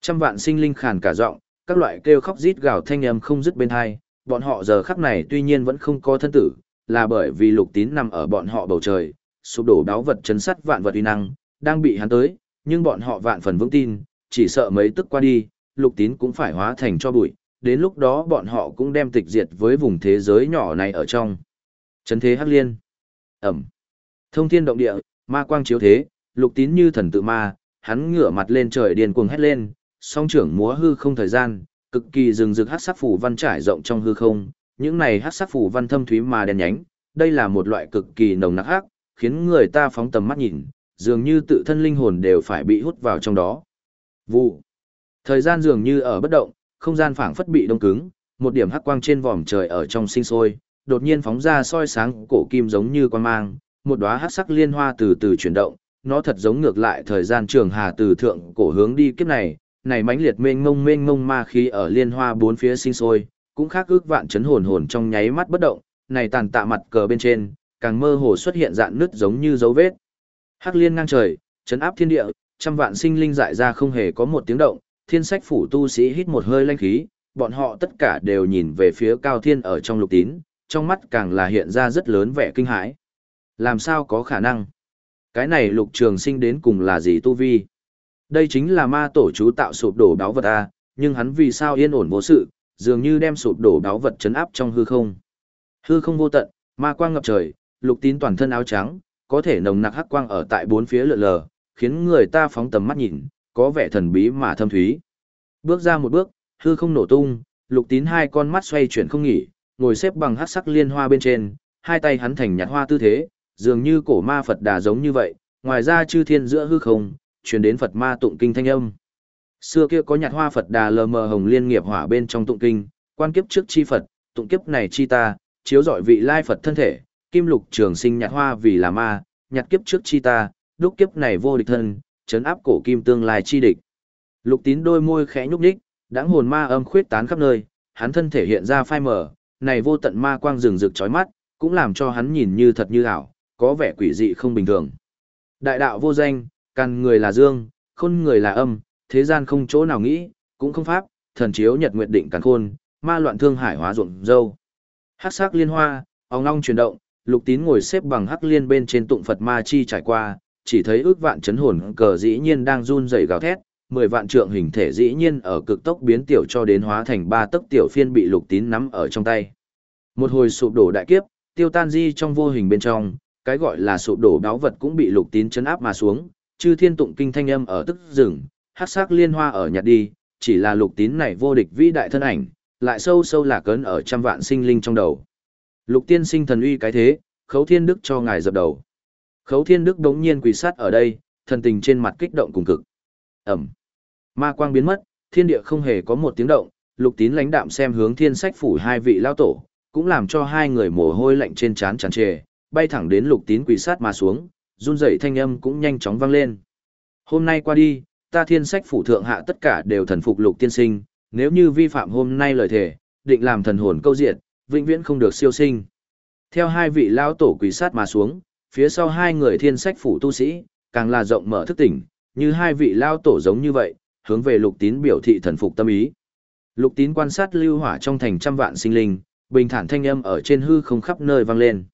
Trăm vạn sinh linh khàn cả giọng, các loại kêu khóc rít gào thanh âm không dứt bên hai, bọn họ giờ khắc này tuy nhiên vẫn không có thân tử, là bởi vì lục tín nằm ở bọn họ bầu trời, sụp đổ đáo vật chấn sắt vạn vật uy năng, đang bị hắn tới, nhưng bọn họ vạn phần vững tin, chỉ sợ mấy tức qua đi, lục tín cũng phải hóa thành cho bụi, đến lúc đó bọn họ cũng đem tịch diệt với vùng thế giới nhỏ này ở trong. Trấn thế hắc liên. Ẩm. Thông thiên động địa, ma quang chiếu thế, lục tín như thần tự ma, hắn ngửa mặt lên trời điên cuồng hét lên, song trưởng múa hư không thời gian, cực kỳ rừng rực hắc sắc phủ văn trải rộng trong hư không, những này hắc sắc phủ văn thâm thúy mà đen nhánh, đây là một loại cực kỳ nồng nặc hắc, khiến người ta phóng tầm mắt nhìn, dường như tự thân linh hồn đều phải bị hút vào trong đó. Vụ. Thời gian dường như ở bất động, không gian phảng phất bị đông cứng, một điểm hắc quang trên vòm trời ở trong sinh sôi, đột nhiên phóng ra soi sáng cổ kim giống như quan mang, một đóa hắc sắc liên hoa từ từ chuyển động, nó thật giống ngược lại thời gian trường hà từ thượng cổ hướng đi kiếp này, này mãnh liệt mênh ngông mênh ngông ma khí ở liên hoa bốn phía sinh sôi, cũng khác ước vạn chấn hồn hồn trong nháy mắt bất động, này tàn tạ mặt cờ bên trên, càng mơ hồ xuất hiện dạng nứt giống như dấu vết. Hắc liên ngang trời, chấn áp thiên địa, trăm vạn sinh linh dại ra không hề có một tiếng động, thiên sách phủ tu sĩ hít một hơi lanh khí, bọn họ tất cả đều nhìn về phía cao thiên ở trong lục tín, trong mắt càng là hiện ra rất lớn vẻ kinh hãi. Làm sao có khả năng? Cái này lục trường sinh đến cùng là gì tu vi? Đây chính là ma tổ chú tạo sụp đổ đáo vật A, nhưng hắn vì sao yên ổn vô sự, dường như đem sụp đổ đáo vật chấn áp trong hư không. Hư không vô tận, ma quang ngập trời, lục tín toàn thân áo trắng, có thể nồng nặc hắc quang ở tại bốn phía lượn lờ, khiến người ta phóng tầm mắt nhìn, có vẻ thần bí mà thâm thúy. Bước ra một bước, hư không nổ tung, lục tín hai con mắt xoay chuyển không nghỉ, ngồi xếp bằng hắc sắc liên hoa bên trên, hai tay hắn thành nhạt hoa tư thế, dường như cổ ma Phật đà giống như vậy, ngoài ra chư thiên giữa hư không, truyền đến Phật ma tụng kinh thanh âm. Xưa kia có nhạt hoa Phật đà lờ mờ hồng liên nghiệp hỏa bên trong tụng kinh, quan kiếp trước chi Phật, tụng kiếp này chi ta, chiếu dọi vị lai Phật thân thể, kim lục trường sinh nhạt hoa vì là ma, nhạt kiếp trước chi ta, đúc kiếp này vô địch thân, chấn áp cổ kim tương lai chi địch. Lục tín đôi môi khẽ nhúc nhích, đãng hồn ma âm khuyết tán khắp nơi, hắn thân thể hiện ra phai mờ, này vô tận ma quang rừng rực chói mắt, cũng làm cho hắn nhìn như thật như ảo, có vẻ quỷ dị không bình thường. Đại đạo vô danh, căn người là dương, khôn người là âm, thế gian không chỗ nào nghĩ, cũng không pháp, thần chiếu nhật nguyệt định càn khôn, ma loạn thương hải hóa ruộng dâu. Hắc sắc liên hoa, ong long chuyển động, lục tín ngồi xếp bằng hắc liên bên trên tụng Phật ma chi trải qua, chỉ thấy ước vạn chấn hồn cờ dĩ nhiên đang run rẩy gào thét, mười vạn trượng hình thể dĩ nhiên ở cực tốc biến tiểu cho đến hóa thành ba tấc tiểu phiên bị lục tín nắm ở trong tay. Một hồi sụp đổ đại kiếp, tiêu tan di trong vô hình bên trong, cái gọi là sụp đổ đáo vật cũng bị lục tín chấn áp mà xuống, chư thiên tụng kinh thanh âm ở tức rừng, hát sắc liên hoa ở nhạt đi, chỉ là lục tín này vô địch vĩ đại thân ảnh, lại sâu sâu là cấn ở trăm vạn sinh linh trong đầu. Lục tiên sinh thần uy cái thế, khấu thiên đức cho ngài dập đầu. Khấu thiên đức đống nhiên quỳ sát ở đây, thần tình trên mặt kích động cùng cực. Ẩm. Ma quang biến mất, thiên địa không hề có một tiếng động, lục tín lãnh đạm xem hướng thiên sách phủ hai vị lao tổ, cũng làm cho hai người mồ hôi lạnh trên trán tràn trề, bay thẳng đến lục tín quỳ sát mà xuống, run rẩy thanh âm cũng nhanh chóng vang lên. Hôm nay qua đi, ta thiên sách phủ thượng hạ tất cả đều thần phục lục tiên sinh, nếu như vi phạm hôm nay lời thề, định làm thần hồn câu diệt, vĩnh viễn không được siêu sinh. Theo hai vị lao tổ quỳ sát mà xuống, phía sau hai người thiên sách phủ tu sĩ, càng là rộng mở thức tỉnh, như hai vị lao tổ giống như vậy, hướng về lục tín biểu thị thần phục tâm ý. Lục tín quan sát lưu hỏa trong thành trăm vạn sinh linh, bình thản thanh âm ở trên hư không khắp nơi vang lên.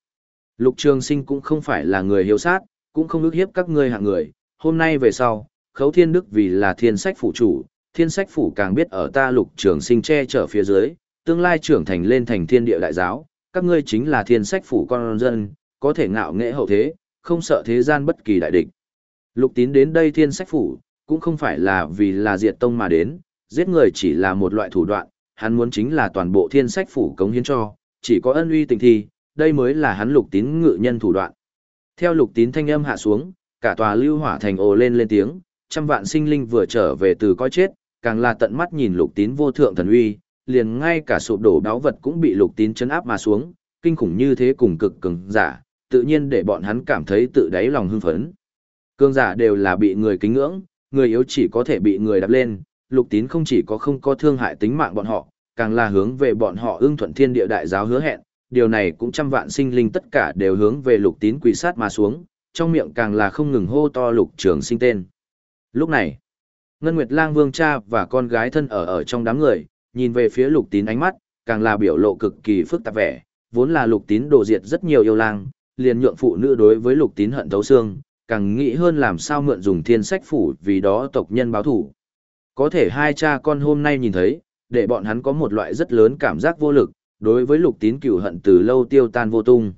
Lục trường sinh cũng không phải là người hiếu sát, cũng không ước hiếp các ngươi hạng người, hôm nay về sau, khấu thiên đức vì là thiên sách phủ chủ, thiên sách phủ càng biết ở ta lục trường sinh che chở phía dưới, tương lai trưởng thành lên thành thiên địa đại giáo, các ngươi chính là thiên sách phủ con dân, có thể ngạo nghệ hậu thế, không sợ thế gian bất kỳ đại địch. Lục tín đến đây thiên sách phủ, cũng không phải là vì là diệt tông mà đến, giết người chỉ là một loại thủ đoạn, hắn muốn chính là toàn bộ thiên sách phủ cống hiến cho, chỉ có ân uy tình thi, đây mới là hắn lục tín ngự nhân thủ đoạn. Theo lục tín thanh âm hạ xuống, cả tòa lưu hỏa thành ồ lên lên tiếng, trăm vạn sinh linh vừa trở về từ coi chết, càng là tận mắt nhìn lục tín vô thượng thần uy, liền ngay cả sụp đổ đáo vật cũng bị lục tín chấn áp mà xuống, kinh khủng như thế cùng cực cường giả, tự nhiên để bọn hắn cảm thấy tự đáy lòng hưng phấn. Cường giả đều là bị người kính ngưỡng, người yếu chỉ có thể bị người đạp lên, lục tín không chỉ có không có thương hại tính mạng bọn họ, càng là hướng về bọn họ ưng thuận thiên địa đại giáo hứa hẹn, điều này cũng trăm vạn sinh linh tất cả đều hướng về lục tín quỳ sát mà xuống, trong miệng càng là không ngừng hô to lục trường sinh tên. Lúc này, Ngân Nguyệt Lang Vương cha và con gái thân ở ở trong đám người, nhìn về phía lục tín ánh mắt, càng là biểu lộ cực kỳ phức tạp vẻ, vốn là lục tín đổ diệt rất nhiều yêu lang, liền nhượng phụ nữ đối với lục tín hận thấu xương, càng nghĩ hơn làm sao mượn dùng thiên sách phủ vì đó tộc nhân báo thủ. Có thể hai cha con hôm nay nhìn thấy, để bọn hắn có một loại rất lớn cảm giác vô lực, đối với lục tín cửu hận từ lâu tiêu tan vô tung.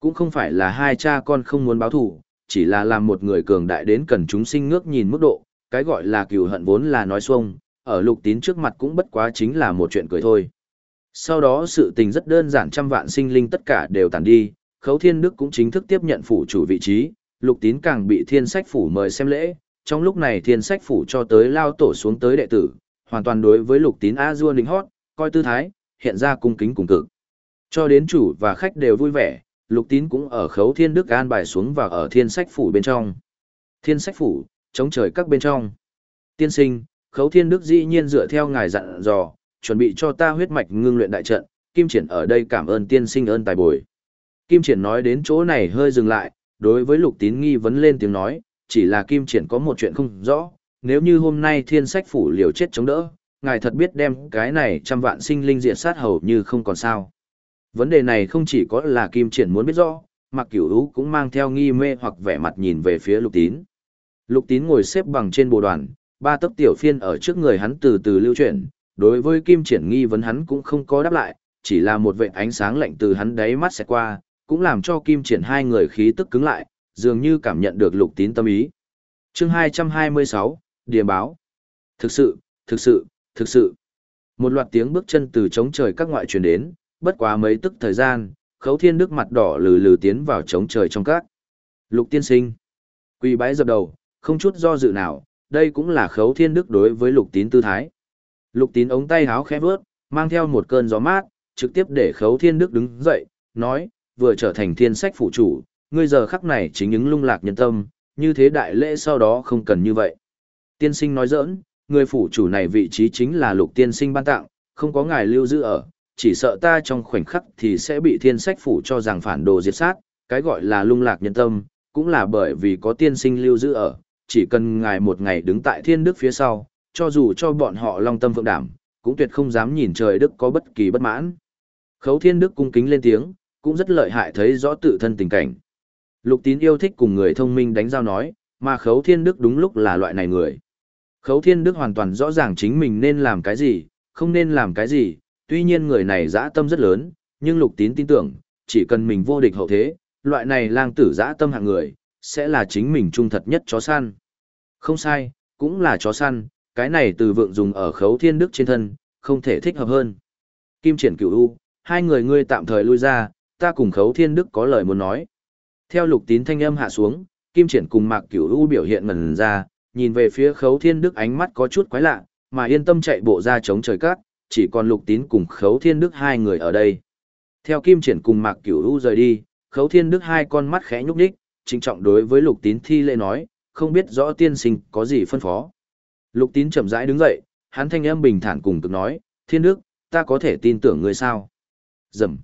Cũng không phải là hai cha con không muốn báo thủ, chỉ là làm một người cường đại đến cần chúng sinh ngước nhìn mức độ, cái gọi là cửu hận vốn là nói xuông, ở lục tín trước mặt cũng bất quá chính là một chuyện cười thôi. Sau đó sự tình rất đơn giản trăm vạn sinh linh tất cả đều tàn đi, khấu thiên đức cũng chính thức tiếp nhận phủ chủ vị trí, lục tín càng bị thiên sách phủ mời xem lễ, trong lúc này thiên sách phủ cho tới lao tổ xuống tới đệ tử, hoàn toàn đối với lục tín a dua lính hót, coi tư thái, hiện ra cung kính cùng cực. Cho đến chủ và khách đều vui vẻ, lục tín cũng ở khấu thiên đức an bài xuống và ở thiên sách phủ bên trong. Thiên sách phủ, chống trời các bên trong. Tiên sinh, khấu thiên đức dĩ nhiên dựa theo ngài dặn dò, chuẩn bị cho ta huyết mạch ngưng luyện đại trận, Kim Triển ở đây cảm ơn tiên sinh ơn tài bồi. Kim Triển nói đến chỗ này hơi dừng lại, đối với lục tín nghi vấn lên tiếng nói, chỉ là Kim Triển có một chuyện không rõ, nếu như hôm nay thiên sách phủ liều chết chống đỡ, ngài thật biết đem cái này trăm vạn sinh linh diệt sát hầu như không còn sao. Vấn đề này không chỉ có là Kim Triển muốn biết rõ, mặc cửu ú cũng mang theo nghi mê hoặc vẻ mặt nhìn về phía lục tín. Lục tín ngồi xếp bằng trên bồ đoàn, ba tấc tiểu phiên ở trước người hắn từ từ lưu chuyển, đối với Kim Triển nghi vấn hắn cũng không có đáp lại, chỉ là một vệt ánh sáng lạnh từ hắn đáy mắt sẽ qua, cũng làm cho Kim Triển hai người khí tức cứng lại, dường như cảm nhận được lục tín tâm ý. Chương 226, điềm báo. Thực sự, thực sự, thực sự. Một loạt tiếng bước chân từ trống trời các ngoại truyền đến, bất quá mấy tức thời gian, khấu thiên đức mặt đỏ lừ lừ tiến vào trống trời trong các. Lục tiên sinh. Quỳ bái dập đầu, không chút do dự nào, đây cũng là khấu thiên đức đối với lục tín tư thái. Lục tín ống tay háo khẽ vớt, mang theo một cơn gió mát, trực tiếp để khấu thiên đức đứng dậy, nói, vừa trở thành thiên sách phụ chủ, ngươi giờ khắc này chính những lung lạc nhân tâm, như thế đại lễ sau đó không cần như vậy. Tiên sinh nói giỡn, người phụ chủ này vị trí chính là lục tiên sinh ban tặng, không có ngài lưu giữ ở, chỉ sợ ta trong khoảnh khắc thì sẽ bị thiên sách phủ cho rằng phản đồ diệt sát, cái gọi là lung lạc nhân tâm, cũng là bởi vì có tiên sinh lưu giữ ở, chỉ cần ngài một ngày đứng tại thiên đức phía sau, cho dù cho bọn họ long tâm phượng đảm, cũng tuyệt không dám nhìn trời đức có bất kỳ bất mãn. Khấu thiên đức cung kính lên tiếng, cũng rất lợi hại thấy rõ tự thân tình cảnh. Lục tín yêu thích cùng người thông minh đánh giao nói, mà khấu thiên đức đúng lúc là loại này người. Khấu thiên đức hoàn toàn rõ ràng chính mình nên làm cái gì, không nên làm cái gì, tuy nhiên người này dã tâm rất lớn, nhưng lục tín tin tưởng, chỉ cần mình vô địch hậu thế, loại này lang tử dã tâm hạng người, sẽ là chính mình trung thật nhất chó săn. Không sai, cũng là chó săn, cái này từ vượng dùng ở khấu thiên đức trên thân, không thể thích hợp hơn. Kim triển cửu u, hai người ngươi tạm thời lui ra, ta cùng khấu thiên đức có lời muốn nói. Theo lục tín thanh âm hạ xuống, kim triển cùng mạc cửu u biểu hiện ngần ra, nhìn về phía khấu thiên đức ánh mắt có chút quái lạ, mà yên tâm chạy bộ ra chống trời cát, chỉ còn lục tín cùng khấu thiên đức hai người ở đây. Theo kim triển cùng mạc cửu u rời đi, khấu thiên đức hai con mắt khẽ nhúc nhích, trinh trọng đối với lục tín thi lễ nói, không biết rõ tiên sinh có gì phân phó. Lục tín chậm rãi đứng dậy, hắn thanh âm bình thản cùng cực nói, thiên đức, ta có thể tin tưởng ngươi sao? Dầm.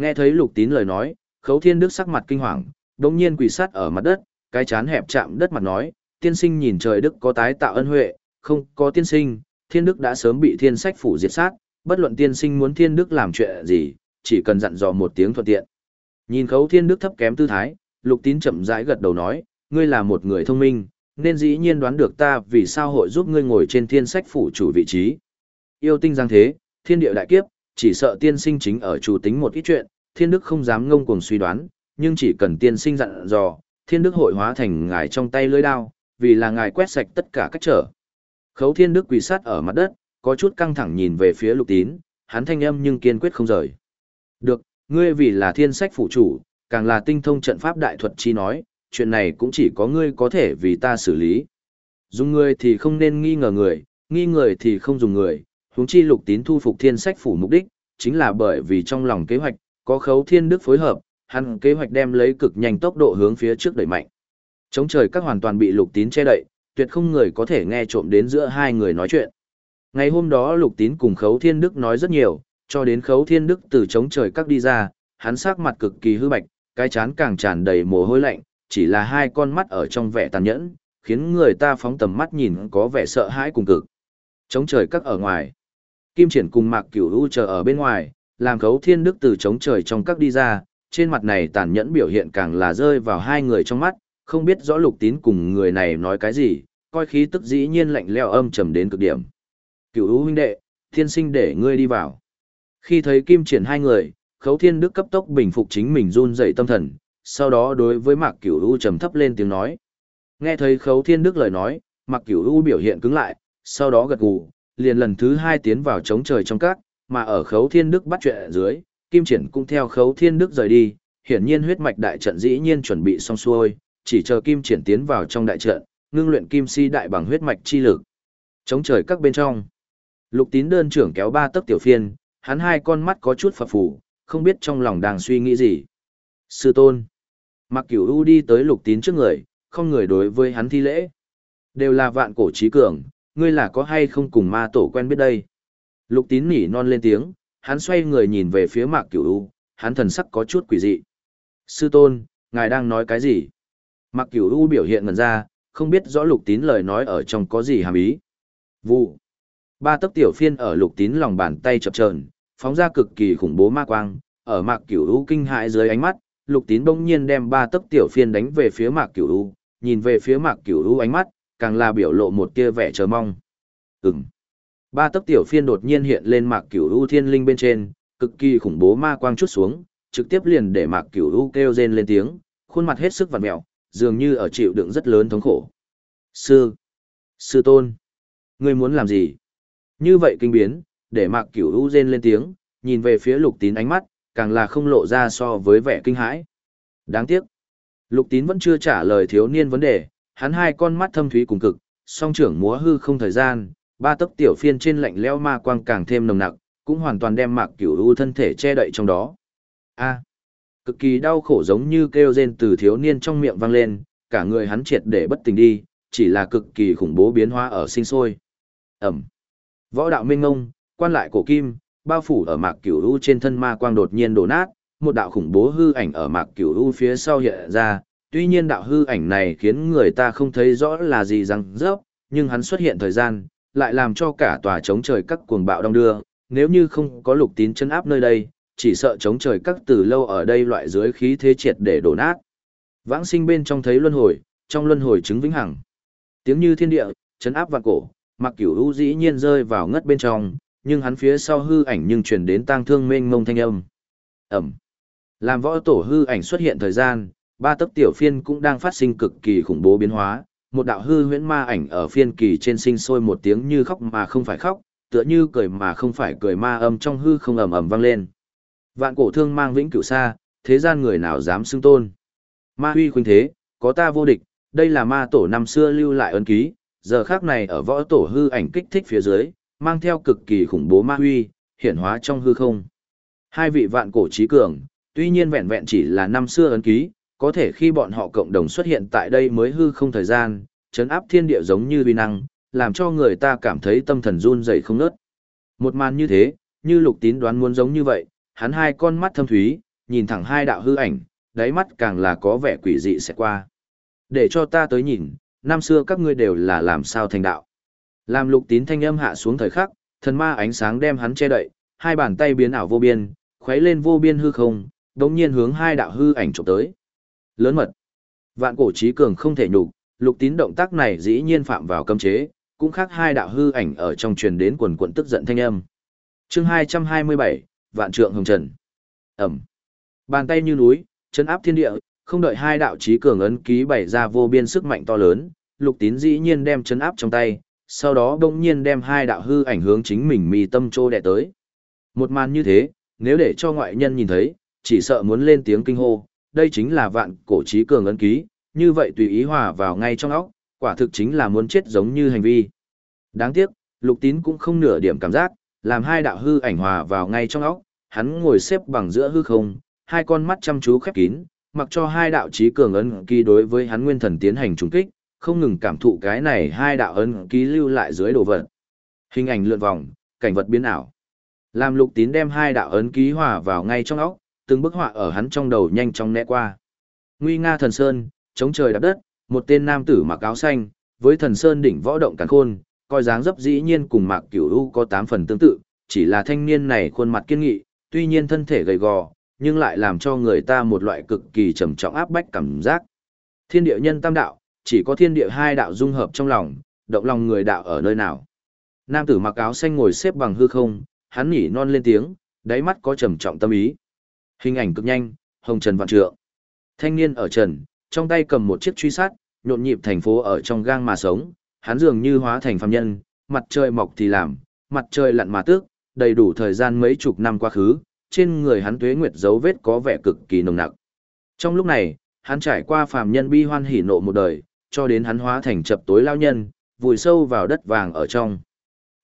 Nghe thấy lục tín lời nói, khấu thiên đức sắc mặt kinh hoàng, đồng nhiên quỳ sát ở mặt đất, cái chán hẹp chạm đất mặt nói, tiên sinh nhìn trời đức có tái tạo ân huệ, không có tiên sinh, thiên đức đã sớm bị thiên sách phủ diệt sát, bất luận tiên sinh muốn thiên đức làm chuyện gì, chỉ cần dặn dò một tiếng thuận tiện. Nhìn khấu thiên đức thấp kém tư thái, lục tín chậm rãi gật đầu nói, ngươi là một người thông minh, nên dĩ nhiên đoán được ta vì sao hội giúp ngươi ngồi trên thiên sách phủ chủ vị trí. Yêu tinh giang thế, thiên địa đại kiếp, chỉ sợ tiên sinh chính ở chủ tính một ít chuyện, thiên đức không dám ngông cuồng suy đoán, nhưng chỉ cần tiên sinh dặn dò, thiên đức hội hóa thành ngài trong tay lưỡi đao, vì là ngài quét sạch tất cả các trở. Khấu thiên đức quỳ sát ở mặt đất, có chút căng thẳng nhìn về phía lục tín, hắn thanh âm nhưng kiên quyết không rời. Được, ngươi vì là thiên sách phụ chủ, càng là tinh thông trận pháp đại thuật chi nói, chuyện này cũng chỉ có ngươi có thể vì ta xử lý. Dùng người thì không nên nghi ngờ người, nghi người thì không dùng người, huống chi lục tín thu phục thiên sách phủ mục đích, chính là bởi vì trong lòng kế hoạch, có khấu thiên đức phối hợp, hắn kế hoạch đem lấy cực nhanh tốc độ hướng phía trước đẩy mạnh. Chống trời các hoàn toàn bị lục tín che đậy, tuyệt không người có thể nghe trộm đến giữa hai người nói chuyện. Ngày hôm đó lục tín cùng khấu thiên đức nói rất nhiều, cho đến khấu thiên đức từ chống trời các đi ra, hắn sắc mặt cực kỳ hư bạch, cái chán càng tràn đầy mồ hôi lạnh, chỉ là hai con mắt ở trong vẻ tàn nhẫn, khiến người ta phóng tầm mắt nhìn có vẻ sợ hãi cùng cực. Chống trời các ở ngoài. Kim triển cùng mạc cửu u chờ ở bên ngoài, làm khấu thiên đức từ chống trời trong các đi ra, trên mặt này tàn nhẫn biểu hiện càng là rơi vào hai người trong mắt, không biết rõ lục tín cùng người này nói cái gì, coi khí tức dĩ nhiên lạnh leo âm trầm đến cực điểm. Cửu u huynh đệ, thiên sinh để ngươi đi vào. Khi thấy kim triển hai người, khấu thiên đức cấp tốc bình phục chính mình run dậy tâm thần, sau đó đối với mạc cửu u trầm thấp lên tiếng nói. Nghe thấy khấu thiên đức lời nói, mạc cửu u biểu hiện cứng lại, sau đó gật gù, liền lần thứ hai tiến vào chống trời trong các, mà ở khấu thiên đức bắt chuyện ở dưới, kim triển cũng theo khấu thiên đức rời đi, hiển nhiên huyết mạch đại trận dĩ nhiên chuẩn bị xong xuôi, chỉ chờ kim triển tiến vào trong đại trận, ngưng luyện kim si đại bằng huyết mạch chi lực. Chống trời các bên trong. Lục tín đơn trưởng kéo ba tấc tiểu phiên, hắn hai con mắt có chút phập phù, không biết trong lòng đang suy nghĩ gì. Sư tôn. Mặc cửu u đi tới lục tín trước người, không người đối với hắn thi lễ. Đều là vạn cổ trí cường, ngươi là có hay không cùng ma tổ quen biết đây. Lục tín nỉ non lên tiếng, hắn xoay người nhìn về phía mạc cửu u, hắn thần sắc có chút quỷ dị. Sư tôn, ngài đang nói cái gì? Mạc cửu u biểu hiện ngần ra, không biết rõ lục tín lời nói ở trong có gì hàm ý. Vụ. Ba tấc tiểu phiên ở lục tín lòng bàn tay chập chờn, phóng ra cực kỳ khủng bố ma quang, ở mạc cửu u kinh hãi dưới ánh mắt, lục tín bỗng nhiên đem ba tấc tiểu phiên đánh về phía mạc cửu u, nhìn về phía mạc cửu u ánh mắt, càng là biểu lộ một tia vẻ chờ mong. Ừm. Ba tấc tiểu phiên đột nhiên hiện lên mạc cửu u thiên linh bên trên, cực kỳ khủng bố ma quang chút xuống, trực tiếp liền để mạc cửu u kêu rên lên tiếng, khuôn mặt hết sức vặn mẹo, dường như ở chịu đựng rất lớn thống khổ. Sư! Sư tôn! Ngươi muốn làm gì? Như vậy kinh biến, để mạc cửu u rên lên tiếng, nhìn về phía lục tín ánh mắt, càng là không lộ ra so với vẻ kinh hãi. Đáng tiếc! Lục tín vẫn chưa trả lời thiếu niên vấn đề, hắn hai con mắt thâm thúy cùng cực, song trưởng múa hư không thời gian, ba tấc tiểu phiên trên lạnh lẽo ma quang càng thêm nồng nặc, cũng hoàn toàn đem mạc cửu u thân thể che đậy trong đó. A, cực kỳ đau khổ giống như kêu rên từ thiếu niên trong miệng vang lên, cả người hắn triệt để bất tỉnh đi, chỉ là cực kỳ khủng bố biến hóa ở sinh sôi. Ẩm. Võ đạo minh ngông, quan lại cổ kim, bao phủ ở mạc cửu u trên thân ma quang đột nhiên đổ nát, một đạo khủng bố hư ảnh ở mạc cửu u phía sau hiện ra, tuy nhiên đạo hư ảnh này khiến người ta không thấy rõ là gì răng rớp, nhưng hắn xuất hiện thời gian, lại làm cho cả tòa chống trời các cuồng bạo đông đưa, nếu như không có lục tín chân áp nơi đây, chỉ sợ chống trời các từ lâu ở đây loại dưới khí thế triệt để đổ nát. Vãng sinh bên trong thấy luân hồi, trong luân hồi chứng vĩnh hằng. Tiếng như thiên địa, chấn áp vạn cổ, mặc cửu u dĩ nhiên rơi vào ngất bên trong, nhưng hắn phía sau hư ảnh nhưng truyền đến tang thương mênh mông thanh âm. Ẩm. Làm võ tổ hư ảnh xuất hiện thời gian, ba tấc tiểu phiên cũng đang phát sinh cực kỳ khủng bố biến hóa, một đạo hư huyễn ma ảnh ở phiên kỳ trên sinh sôi một tiếng như khóc mà không phải khóc, tựa như cười mà không phải cười ma âm trong hư không ầm ầm vang lên. Vạn cổ thương mang vĩnh cửu xa, thế gian người nào dám xưng tôn. Ma huy khuynh thế, có ta vô địch, đây là ma tổ năm xưa lưu lại ân ký, giờ khác này ở võ tổ hư ảnh kích thích phía dưới, mang theo cực kỳ khủng bố ma huy, hiển hóa trong hư không. Hai vị vạn cổ trí cường, tuy nhiên vẹn vẹn chỉ là năm xưa ấn ký, có thể khi bọn họ cộng đồng xuất hiện tại đây mới hư không thời gian, chấn áp thiên địa giống như vi năng, làm cho người ta cảm thấy tâm thần run dậy không ngớt. Một màn như thế, như lục tín đoán muốn giống như vậy, hắn hai con mắt thâm thúy, nhìn thẳng hai đạo hư ảnh, đáy mắt càng là có vẻ quỷ dị sẽ qua. Để cho ta tới nhìn, năm xưa các ngươi đều là làm sao thành đạo. Làm lục tín thanh âm hạ xuống thời khắc, thần ma ánh sáng đem hắn che đậy, hai bàn tay biến ảo vô biên, khuấy lên vô biên hư không, đống nhiên hướng hai đạo hư ảnh chụp tới. Lớn mật. Vạn cổ trí cường không thể nhục, lục tín động tác này dĩ nhiên phạm vào cấm chế, cũng khác hai đạo hư ảnh ở trong truyền đến quần quận tức giận thanh âm. chương 227, Vạn trượng hồng trần. Ẩm. Bàn tay như núi, chân áp thiên địa, không đợi hai đạo trí cường ấn ký bày ra vô biên sức mạnh to lớn, lục tín dĩ nhiên đem chân áp trong tay, sau đó đông nhiên đem hai đạo hư ảnh hướng chính mình mì tâm trô đẻ tới. Một màn như thế, nếu để cho ngoại nhân nhìn thấy, chỉ sợ muốn lên tiếng kinh hô, đây chính là vạn cổ trí cường ấn ký, như vậy tùy ý hòa vào ngay trong óc, quả thực chính là muốn chết giống như hành vi. Đáng tiếc, lục tín cũng không nửa điểm cảm giác, làm hai đạo hư ảnh hòa vào ngay trong óc, hắn ngồi xếp bằng giữa hư không, hai con mắt chăm chú khép kín, mặc cho hai đạo trí cường ấn ký đối với hắn nguyên thần tiến hành trùng kích, không ngừng cảm thụ cái này hai đạo ấn ký lưu lại dưới đồ vật. Hình ảnh lượn vòng, cảnh vật biến ảo. Làm lục tín đem hai đạo ấn ký hòa vào ngay trong óc, từng bức họa ở hắn trong đầu nhanh chóng né qua. Nguy nga thần sơn, chống trời đạp đất, một tên nam tử mặc áo xanh, với thần sơn đỉnh võ động càn khôn, coi dáng dấp dĩ nhiên cùng Mạc Cửu U có tám phần tương tự, chỉ là thanh niên này khuôn mặt kiên nghị, tuy nhiên thân thể gầy gò, nhưng lại làm cho người ta một loại cực kỳ trầm trọng áp bách cảm giác. Thiên địa nhân tam đạo, chỉ có thiên địa hai đạo dung hợp trong lòng, động lòng người đạo ở nơi nào. Nam tử mặc áo xanh ngồi xếp bằng hư không, hắn nhỉ non lên tiếng, đáy mắt có trầm trọng tâm ý. Hình ảnh cực nhanh, hồng trần vạn trượng. Thanh niên ở trần, trong tay cầm một chiếc truy sát, nhộn nhịp thành phố ở trong gang mà sống, hắn dường như hóa thành phàm nhân, mặt trời mọc thì làm, mặt trời lặn mà tước, đầy đủ thời gian mấy chục năm quá khứ, trên người hắn tuế nguyệt dấu vết có vẻ cực kỳ nồng nặc. Trong lúc này, hắn trải qua phàm nhân bi hoan hỉ nộ một đời, cho đến hắn hóa thành chập tối lao nhân, vùi sâu vào đất vàng ở trong.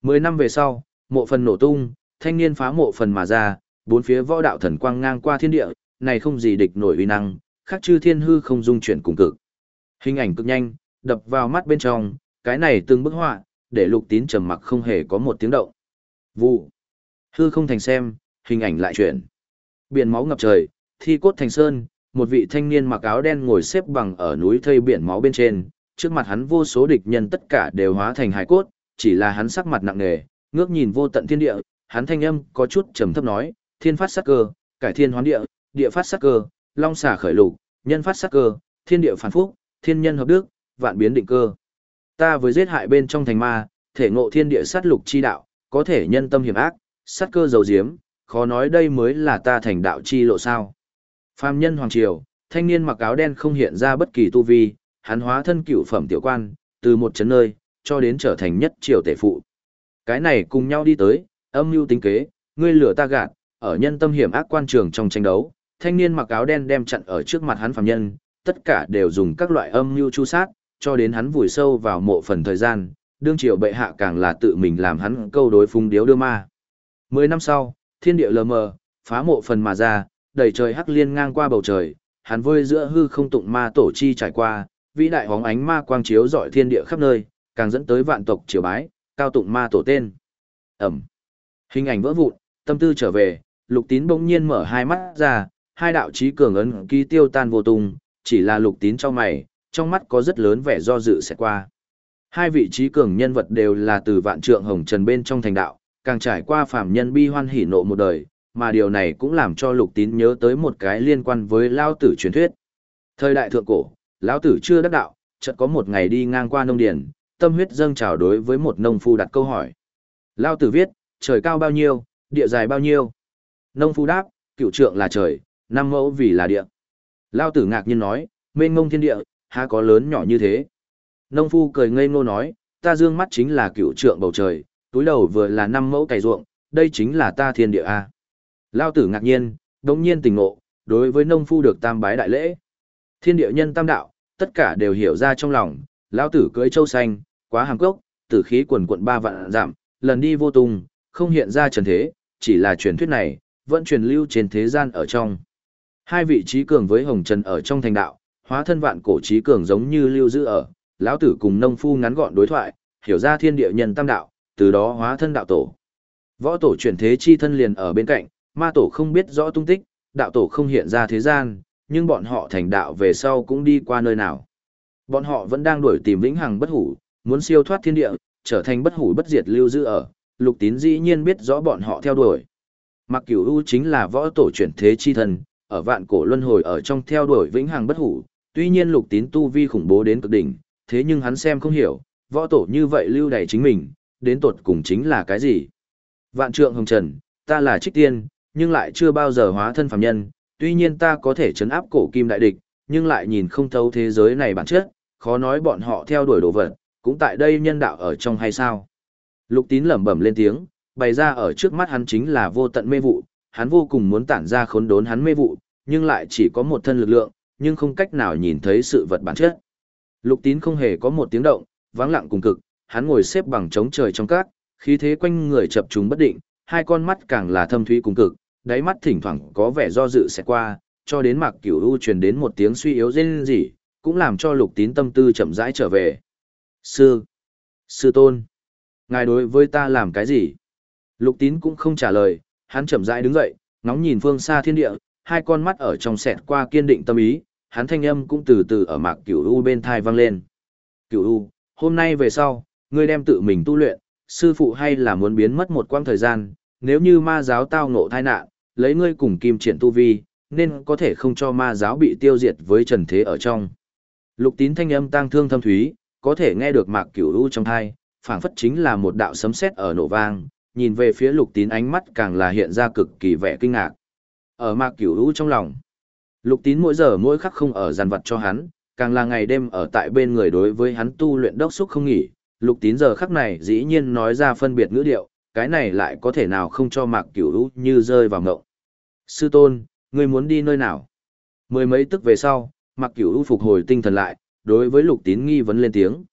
Mười năm về sau, mộ phần nổ tung, thanh niên phá mộ phần mà ra, bốn phía võ đạo thần quang ngang qua thiên địa, này không gì địch nổi uy năng, khắc chư thiên hư không dung chuyển cùng cực. Hình ảnh cực nhanh, đập vào mắt bên trong, cái này từng bức họa, để lục tín trầm mặc không hề có một tiếng động. Vụ. Hư không thành xem, hình ảnh lại chuyển. Biển máu ngập trời, thi cốt thành sơn, một vị thanh niên mặc áo đen ngồi xếp bằng ở núi thây biển máu bên trên, trước mặt hắn vô số địch nhân tất cả đều hóa thành hài cốt, chỉ là hắn sắc mặt nặng nề, ngước nhìn vô tận thiên địa, hắn thanh âm có chút trầm thấp nói, thiên phát sắc cơ, cải thiên hoán địa, địa phát sắc cơ, long xả khởi lục, nhân phát sắc cơ, thiên địa phản phúc, thiên nhân hợp đức, vạn biến định cơ. Ta với giết hại bên trong thành ma, thể ngộ thiên địa sát lục chi đạo, có thể nhân tâm hiểm ác, sát cơ dầu diếm, khó nói đây mới là ta thành đạo chi lộ sao. Phàm nhân hoàng triều, thanh niên mặc áo đen không hiện ra bất kỳ tu vi, hắn hóa thân cựu phẩm tiểu quan, từ một chấn nơi, cho đến trở thành nhất triều tể phụ. Cái này cùng nhau đi tới, âm mưu tính kế, ngươi lửa ta gạt, ở nhân tâm hiểm ác quan trường trong tranh đấu, thanh niên mặc áo đen đem chặn ở trước mặt hắn phàm nhân, tất cả đều dùng các loại âm mưu chu sát, cho đến hắn vùi sâu vào mộ phần thời gian, đương triều bệ hạ càng là tự mình làm hắn câu đối phung điếu đưa ma. Mười năm sau, thiên địa lờ mờ, phá mộ phần mà ra, đầy trời hắc liên ngang qua bầu trời, hắn vơi giữa hư không tụng ma tổ chi trải qua, vĩ đại hóng ánh ma quang chiếu dọi thiên địa khắp nơi, càng dẫn tới vạn tộc triều bái, cao tụng ma tổ tên. Ẩm. Hình ảnh vỡ vụn, tâm tư trở về, lục tín bỗng nhiên mở hai mắt ra, hai đạo trí cường ấn ký tiêu tan vô tung, chỉ là lục tín trong mày, trong mắt có rất lớn vẻ do dự sẽ qua. Hai vị trí cường nhân vật đều là từ vạn trượng hồng trần bên trong thành đạo, càng trải qua phàm nhân bi hoan hỉ nộ một đời, mà điều này cũng làm cho lục tín nhớ tới một cái liên quan với lao tử truyền thuyết. Thời đại thượng cổ, lão tử chưa đắc đạo, chợt có một ngày đi ngang qua nông điền, tâm huyết dâng trào đối với một nông phu đặt câu hỏi. Lao tử viết, trời cao bao nhiêu, địa dài bao nhiêu? Nông phu đáp, cựu trượng là trời, năm mẫu vì là địa. Lao tử ngạc nhiên nói, mênh ngông thiên địa, há có lớn nhỏ như thế. Nông phu cười ngây ngô nói, ta dương mắt chính là cựu trượng bầu trời, túi đầu vừa là năm mẫu cày ruộng, đây chính là ta thiên địa A. Lao tử ngạc nhiên, đống nhiên tình ngộ, đối với nông phu được tam bái đại lễ. Thiên địa nhân tam đạo, tất cả đều hiểu ra trong lòng, Lao tử cưỡi châu xanh, quá hàng cốc, tử khí quần quận ba vạn giảm, lần đi vô tung, không hiện ra trần thế, chỉ là truyền thuyết này, vẫn truyền lưu trên thế gian ở trong. Hai vị trí cường với hồng trần ở trong thành đạo, hóa thân vạn cổ trí cường giống như lưu giữ ở, lão tử cùng nông phu ngắn gọn đối thoại, hiểu ra thiên địa nhân tam đạo, từ đó hóa thân đạo tổ. Võ tổ chuyển thế chi thân liền ở bên cạnh, ma tổ không biết rõ tung tích, đạo tổ không hiện ra thế gian, nhưng bọn họ thành đạo về sau cũng đi qua nơi nào. Bọn họ vẫn đang đuổi tìm vĩnh hằng bất hủ, muốn siêu thoát thiên địa, trở thành bất hủ bất diệt lưu giữ ở, lục tín dĩ nhiên biết rõ bọn họ theo đuổi. Mặc cửu u chính là võ tổ chuyển thế chi thần ở vạn cổ luân hồi ở trong theo đuổi vĩnh hằng bất hủ, tuy nhiên lục tín tu vi khủng bố đến cực đỉnh, thế nhưng hắn xem không hiểu, võ tổ như vậy lưu đày chính mình, đến tột cùng chính là cái gì. Vạn trượng hồng trần, ta là trích tiên, nhưng lại chưa bao giờ hóa thân phàm nhân, tuy nhiên ta có thể chấn áp cổ kim đại địch, nhưng lại nhìn không thấu thế giới này bản chất, khó nói bọn họ theo đuổi đồ vật, cũng tại đây nhân đạo ở trong hay sao. Lục tín lẩm bẩm lên tiếng, bày ra ở trước mắt hắn chính là vô tận mê vụ, hắn vô cùng muốn tản ra khốn đốn hắn mê vụ, nhưng lại chỉ có một thân lực lượng, nhưng không cách nào nhìn thấy sự vật bản chất. Lục tín không hề có một tiếng động, vắng lặng cùng cực, hắn ngồi xếp bằng trống trời trong cát, khí thế quanh người chập trùng bất định, hai con mắt càng là thâm thúy cùng cực, đáy mắt thỉnh thoảng có vẻ do dự sẽ qua, cho đến Mạc Cửu U truyền đến một tiếng suy yếu rên rỉ, cũng làm cho Lục Tín tâm tư chậm rãi trở về. "Sư, sư tôn, ngài đối với ta làm cái gì?" Lục Tín cũng không trả lời, hắn chậm rãi đứng dậy, ngóng nhìn phương xa thiên địa, hai con mắt ở trong sẹt qua kiên định tâm ý, hắn thanh âm cũng từ từ ở mạc cửu u bên thai vang lên. Cửu u, hôm nay về sau, ngươi đem tự mình tu luyện, sư phụ hay là muốn biến mất một quãng thời gian, nếu như ma giáo tao ngộ tai nạn, lấy ngươi cùng kim triển tu vi, nên có thể không cho ma giáo bị tiêu diệt với trần thế ở trong. Lục tín thanh âm tang thương thâm thúy, có thể nghe được mạc cửu u trong thai, phảng phất chính là một đạo sấm sét ở nổ vang, nhìn về phía lục tín ánh mắt càng là hiện ra cực kỳ vẻ kinh ngạc. Ở mạc cửu hữu trong lòng, lục tín mỗi giờ mỗi khắc không ở giàn vật cho hắn, càng là ngày đêm ở tại bên người đối với hắn tu luyện đốc xúc không nghỉ, lục tín giờ khắc này dĩ nhiên nói ra phân biệt ngữ điệu, cái này lại có thể nào không cho mạc cửu hữu như rơi vào ngộng. Sư tôn, ngươi muốn đi nơi nào? Mười mấy tức về sau, mạc cửu u phục hồi tinh thần lại, đối với lục tín nghi vấn lên tiếng.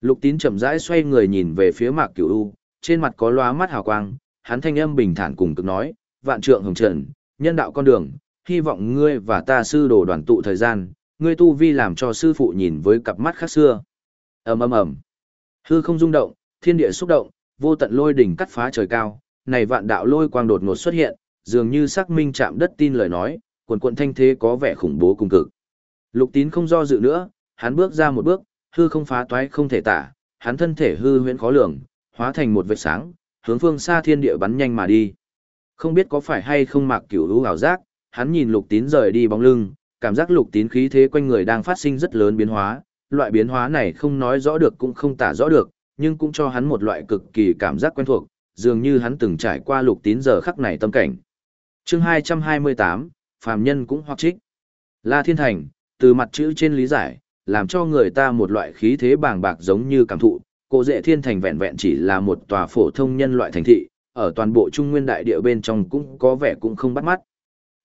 Lục tín chậm rãi xoay người nhìn về phía mạc cửu u, trên mặt có lóa mắt hào quang, hắn thanh âm bình thản cùng cực nói, vạn trượng hồng trần, nhân đạo con đường, hy vọng ngươi và ta sư đồ đoàn tụ thời gian, ngươi tu vi làm cho sư phụ nhìn với cặp mắt khác xưa. ầm ầm ầm, hư không rung động, thiên địa xúc động, vô tận lôi đỉnh cắt phá trời cao, này vạn đạo lôi quang đột ngột xuất hiện, dường như xác minh chạm đất tin lời nói, quần quận thanh thế có vẻ khủng bố cùng cực. Lục tín không do dự nữa, hắn bước ra một bước, hư không phá toái không thể tả, hắn thân thể hư huyễn khó lường, hóa thành một vệt sáng, hướng phương xa thiên địa bắn nhanh mà đi. Không biết có phải hay không mạc cửu lũ ảo giác, hắn nhìn lục tín rời đi bóng lưng, cảm giác lục tín khí thế quanh người đang phát sinh rất lớn biến hóa, loại biến hóa này không nói rõ được cũng không tả rõ được, nhưng cũng cho hắn một loại cực kỳ cảm giác quen thuộc, dường như hắn từng trải qua lục tín giờ khắc này tâm cảnh. chương 228, Phàm Nhân cũng hoặc trích. La Thiên Thành, từ mặt chữ trên lý giải, làm cho người ta một loại khí thế bàng bạc giống như cảm thụ, Cô dệ thiên thành vẹn vẹn chỉ là một tòa phổ thông nhân loại thành thị, ở toàn bộ trung nguyên đại địa bên trong cũng có vẻ cũng không bắt mắt.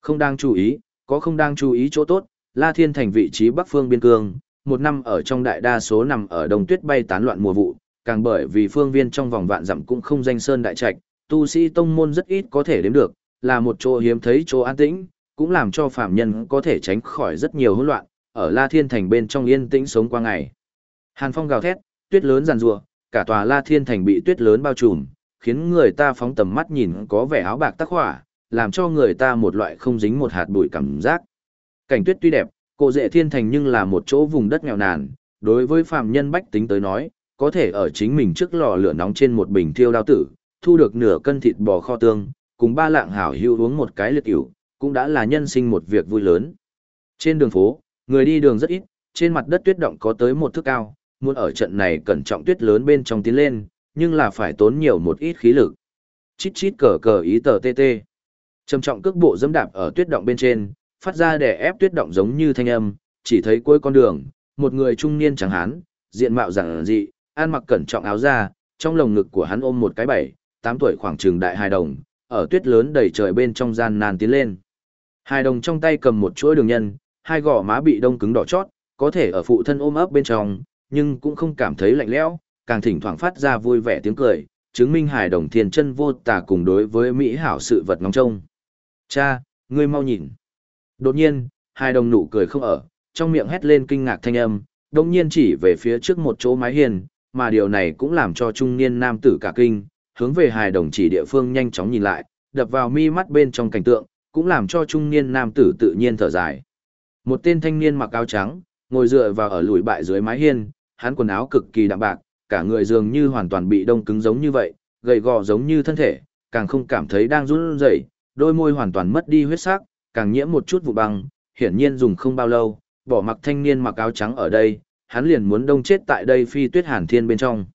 Không đang chú ý, có không đang chú ý chỗ tốt, La Thiên thành vị trí bắc phương biên cương, một năm ở trong đại đa số nằm ở đông tuyết bay tán loạn mùa vụ, càng bởi vì phương viên trong vòng vạn dặm cũng không danh sơn đại trạch, tu sĩ tông môn rất ít có thể đến được, là một chỗ hiếm thấy chỗ an tĩnh, cũng làm cho phạm nhân có thể tránh khỏi rất nhiều hỗn loạn, ở La Thiên thành bên trong yên tĩnh sống qua ngày. Hàn phong gào thét, tuyết lớn giàn rùa, cả tòa La Thiên thành bị tuyết lớn bao trùm, khiến người ta phóng tầm mắt nhìn có vẻ áo bạc tắc hỏa, làm cho người ta một loại không dính một hạt bụi cảm giác. Cảnh tuyết tuy đẹp, cổ dệ thiên thành nhưng là một chỗ vùng đất nghèo nàn, đối với phàm nhân bách tính tới nói, có thể ở chính mình trước lò lửa nóng trên một bình thiêu đao tử, thu được nửa cân thịt bò kho tương, cùng ba lạng hảo hữu uống một cái liệt ỉu, cũng đã là nhân sinh một việc vui lớn. Trên đường phố, người đi đường rất ít, trên mặt đất tuyết động có tới một thước cao, muốn ở trận này cẩn trọng tuyết lớn bên trong tiến lên, nhưng là phải tốn nhiều một ít khí lực. Chít chít cờ cờ ý tờ tê tê. Trầm trọng cước bộ dẫm đạp ở tuyết động bên trên, phát ra để ép tuyết động giống như thanh âm, chỉ thấy cuối con đường, một người trung niên chẳng hán, diện mạo giản dị, ăn mặc cẩn trọng áo da, trong lồng ngực của hắn ôm một cái bảy, tám tuổi khoảng trường đại hài đồng, ở tuyết lớn đầy trời bên trong gian nan tiến lên. Hài đồng trong tay cầm một chuỗi đường nhân, hai gò má bị đông cứng đỏ chót, có thể ở phụ thân ôm ấp bên trong, nhưng cũng không cảm thấy lạnh lẽo, càng thỉnh thoảng phát ra vui vẻ tiếng cười, chứng minh hài đồng thiên chân vô tà cùng đối với mỹ hảo sự vật ngóng trông. Cha, ngươi mau nhìn. Đột nhiên, hài đồng nụ cười không ở, trong miệng hét lên kinh ngạc thanh âm, đồng nhiên chỉ về phía trước một chỗ mái hiền, mà điều này cũng làm cho trung niên nam tử cả kinh, hướng về hài đồng chỉ địa phương nhanh chóng nhìn lại, đập vào mi mắt bên trong cảnh tượng, cũng làm cho trung niên nam tử tự nhiên thở dài. Một tên thanh niên mặc áo trắng, ngồi dựa vào ở lùi bại dưới mái hiên, hắn quần áo cực kỳ đạm bạc, cả người dường như hoàn toàn bị đông cứng giống như vậy, gầy gò giống như thân thể, càng không cảm thấy đang run rẩy, đôi môi hoàn toàn mất đi huyết sắc, càng nhiễm một chút vụ băng, hiển nhiên dùng không bao lâu, bỏ mặc thanh niên mặc áo trắng ở đây, hắn liền muốn đông chết tại đây phi tuyết hàn thiên bên trong.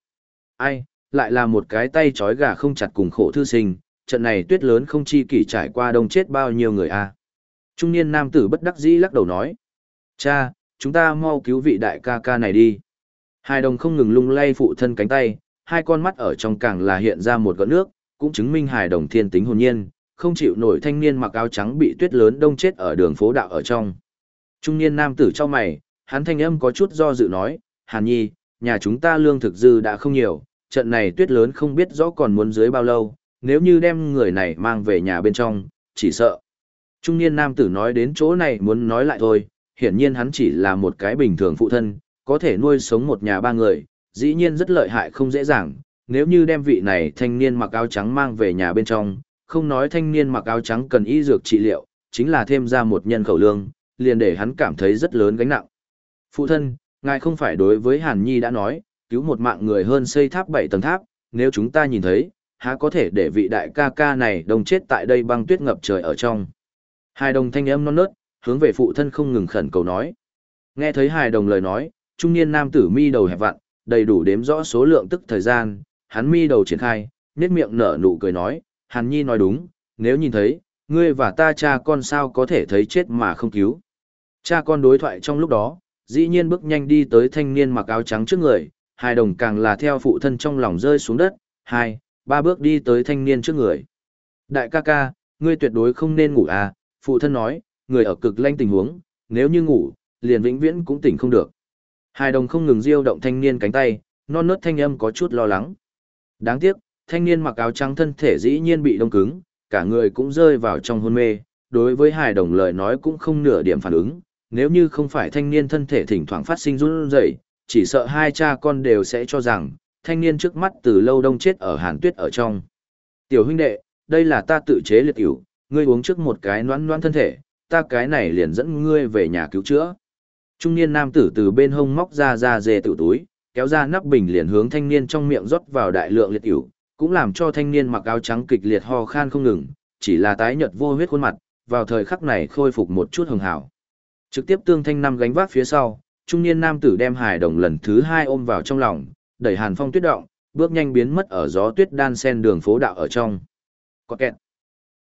Ai, lại là một cái tay trói gà không chặt cùng khổ thư sinh, trận này tuyết lớn không chi kỷ trải qua đông chết bao nhiêu người a Trung niên nam tử bất đắc dĩ lắc đầu nói. Cha, chúng ta mau cứu vị đại ca ca này đi. Hai đồng không ngừng lung lay phụ thân cánh tay, hai con mắt ở trong càng là hiện ra một gợn nước, cũng chứng minh hài đồng thiên tính hồn nhiên, không chịu nổi thanh niên mặc áo trắng bị tuyết lớn đông chết ở đường phố đạo ở trong. Trung niên nam tử cho mày, hắn thanh âm có chút do dự nói, Hàn Nhi, nhà chúng ta lương thực dư đã không nhiều, trận này tuyết lớn không biết rõ còn muốn dưới bao lâu, nếu như đem người này mang về nhà bên trong, chỉ sợ. Trung niên nam tử nói đến chỗ này muốn nói lại thôi, hiển nhiên hắn chỉ là một cái bình thường phụ thân, có thể nuôi sống một nhà ba người, dĩ nhiên rất lợi hại không dễ dàng, nếu như đem vị này thanh niên mặc áo trắng mang về nhà bên trong, không nói thanh niên mặc áo trắng cần y dược trị liệu, chính là thêm ra một nhân khẩu lương, liền để hắn cảm thấy rất lớn gánh nặng. Phụ thân, ngài không phải đối với Hàn Nhi đã nói, cứu một mạng người hơn xây tháp bảy tầng tháp, nếu chúng ta nhìn thấy, há có thể để vị đại ca ca này đồng chết tại đây băng tuyết ngập trời ở trong. Hai đồng thanh âm non nớt, hướng về phụ thân không ngừng khẩn cầu nói. Nghe thấy hài đồng lời nói, trung niên nam tử mi đầu hẹp vặn, đầy đủ đếm rõ số lượng tức thời gian, hắn mi đầu triển khai, nét miệng nở nụ cười nói, Hàn Nhi nói đúng, nếu nhìn thấy, ngươi và ta cha con sao có thể thấy chết mà không cứu. Cha con đối thoại trong lúc đó, dĩ nhiên bước nhanh đi tới thanh niên mặc áo trắng trước người, hai đồng càng là theo phụ thân trong lòng rơi xuống đất, hai, ba bước đi tới thanh niên trước người. Đại ca ca, ngươi tuyệt đối không nên ngủ à, phụ thân nói, người ở cực lanh tình huống, nếu như ngủ, liền vĩnh viễn cũng tỉnh không được. Hai đồng không ngừng diêu động thanh niên cánh tay, non nớt thanh âm có chút lo lắng. Đáng tiếc, thanh niên mặc áo trắng thân thể dĩ nhiên bị đông cứng, cả người cũng rơi vào trong hôn mê, đối với hài đồng lời nói cũng không nửa điểm phản ứng, nếu như không phải thanh niên thân thể thỉnh thoảng phát sinh run rẩy, chỉ sợ hai cha con đều sẽ cho rằng, thanh niên trước mắt từ lâu đông chết ở hàn tuyết ở trong. Tiểu huynh đệ, đây là ta tự chế liệt tiểu, ngươi uống trước một cái noãn noãn thân thể, ta cái này liền dẫn ngươi về nhà cứu chữa. Trung niên nam tử từ bên hông móc ra ra dề tử túi, kéo ra nắp bình liền hướng thanh niên trong miệng rót vào đại lượng liệt ỉu, cũng làm cho thanh niên mặc áo trắng kịch liệt ho khan không ngừng, chỉ là tái nhợt vô huyết khuôn mặt, vào thời khắc này khôi phục một chút hường hảo. Trực tiếp tương thanh năm gánh vác phía sau, trung niên nam tử đem hải đồng lần thứ hai ôm vào trong lòng, đẩy hàn phong tuyết động, bước nhanh biến mất ở gió tuyết đan sen đường phố đạo ở trong. Có kẹt.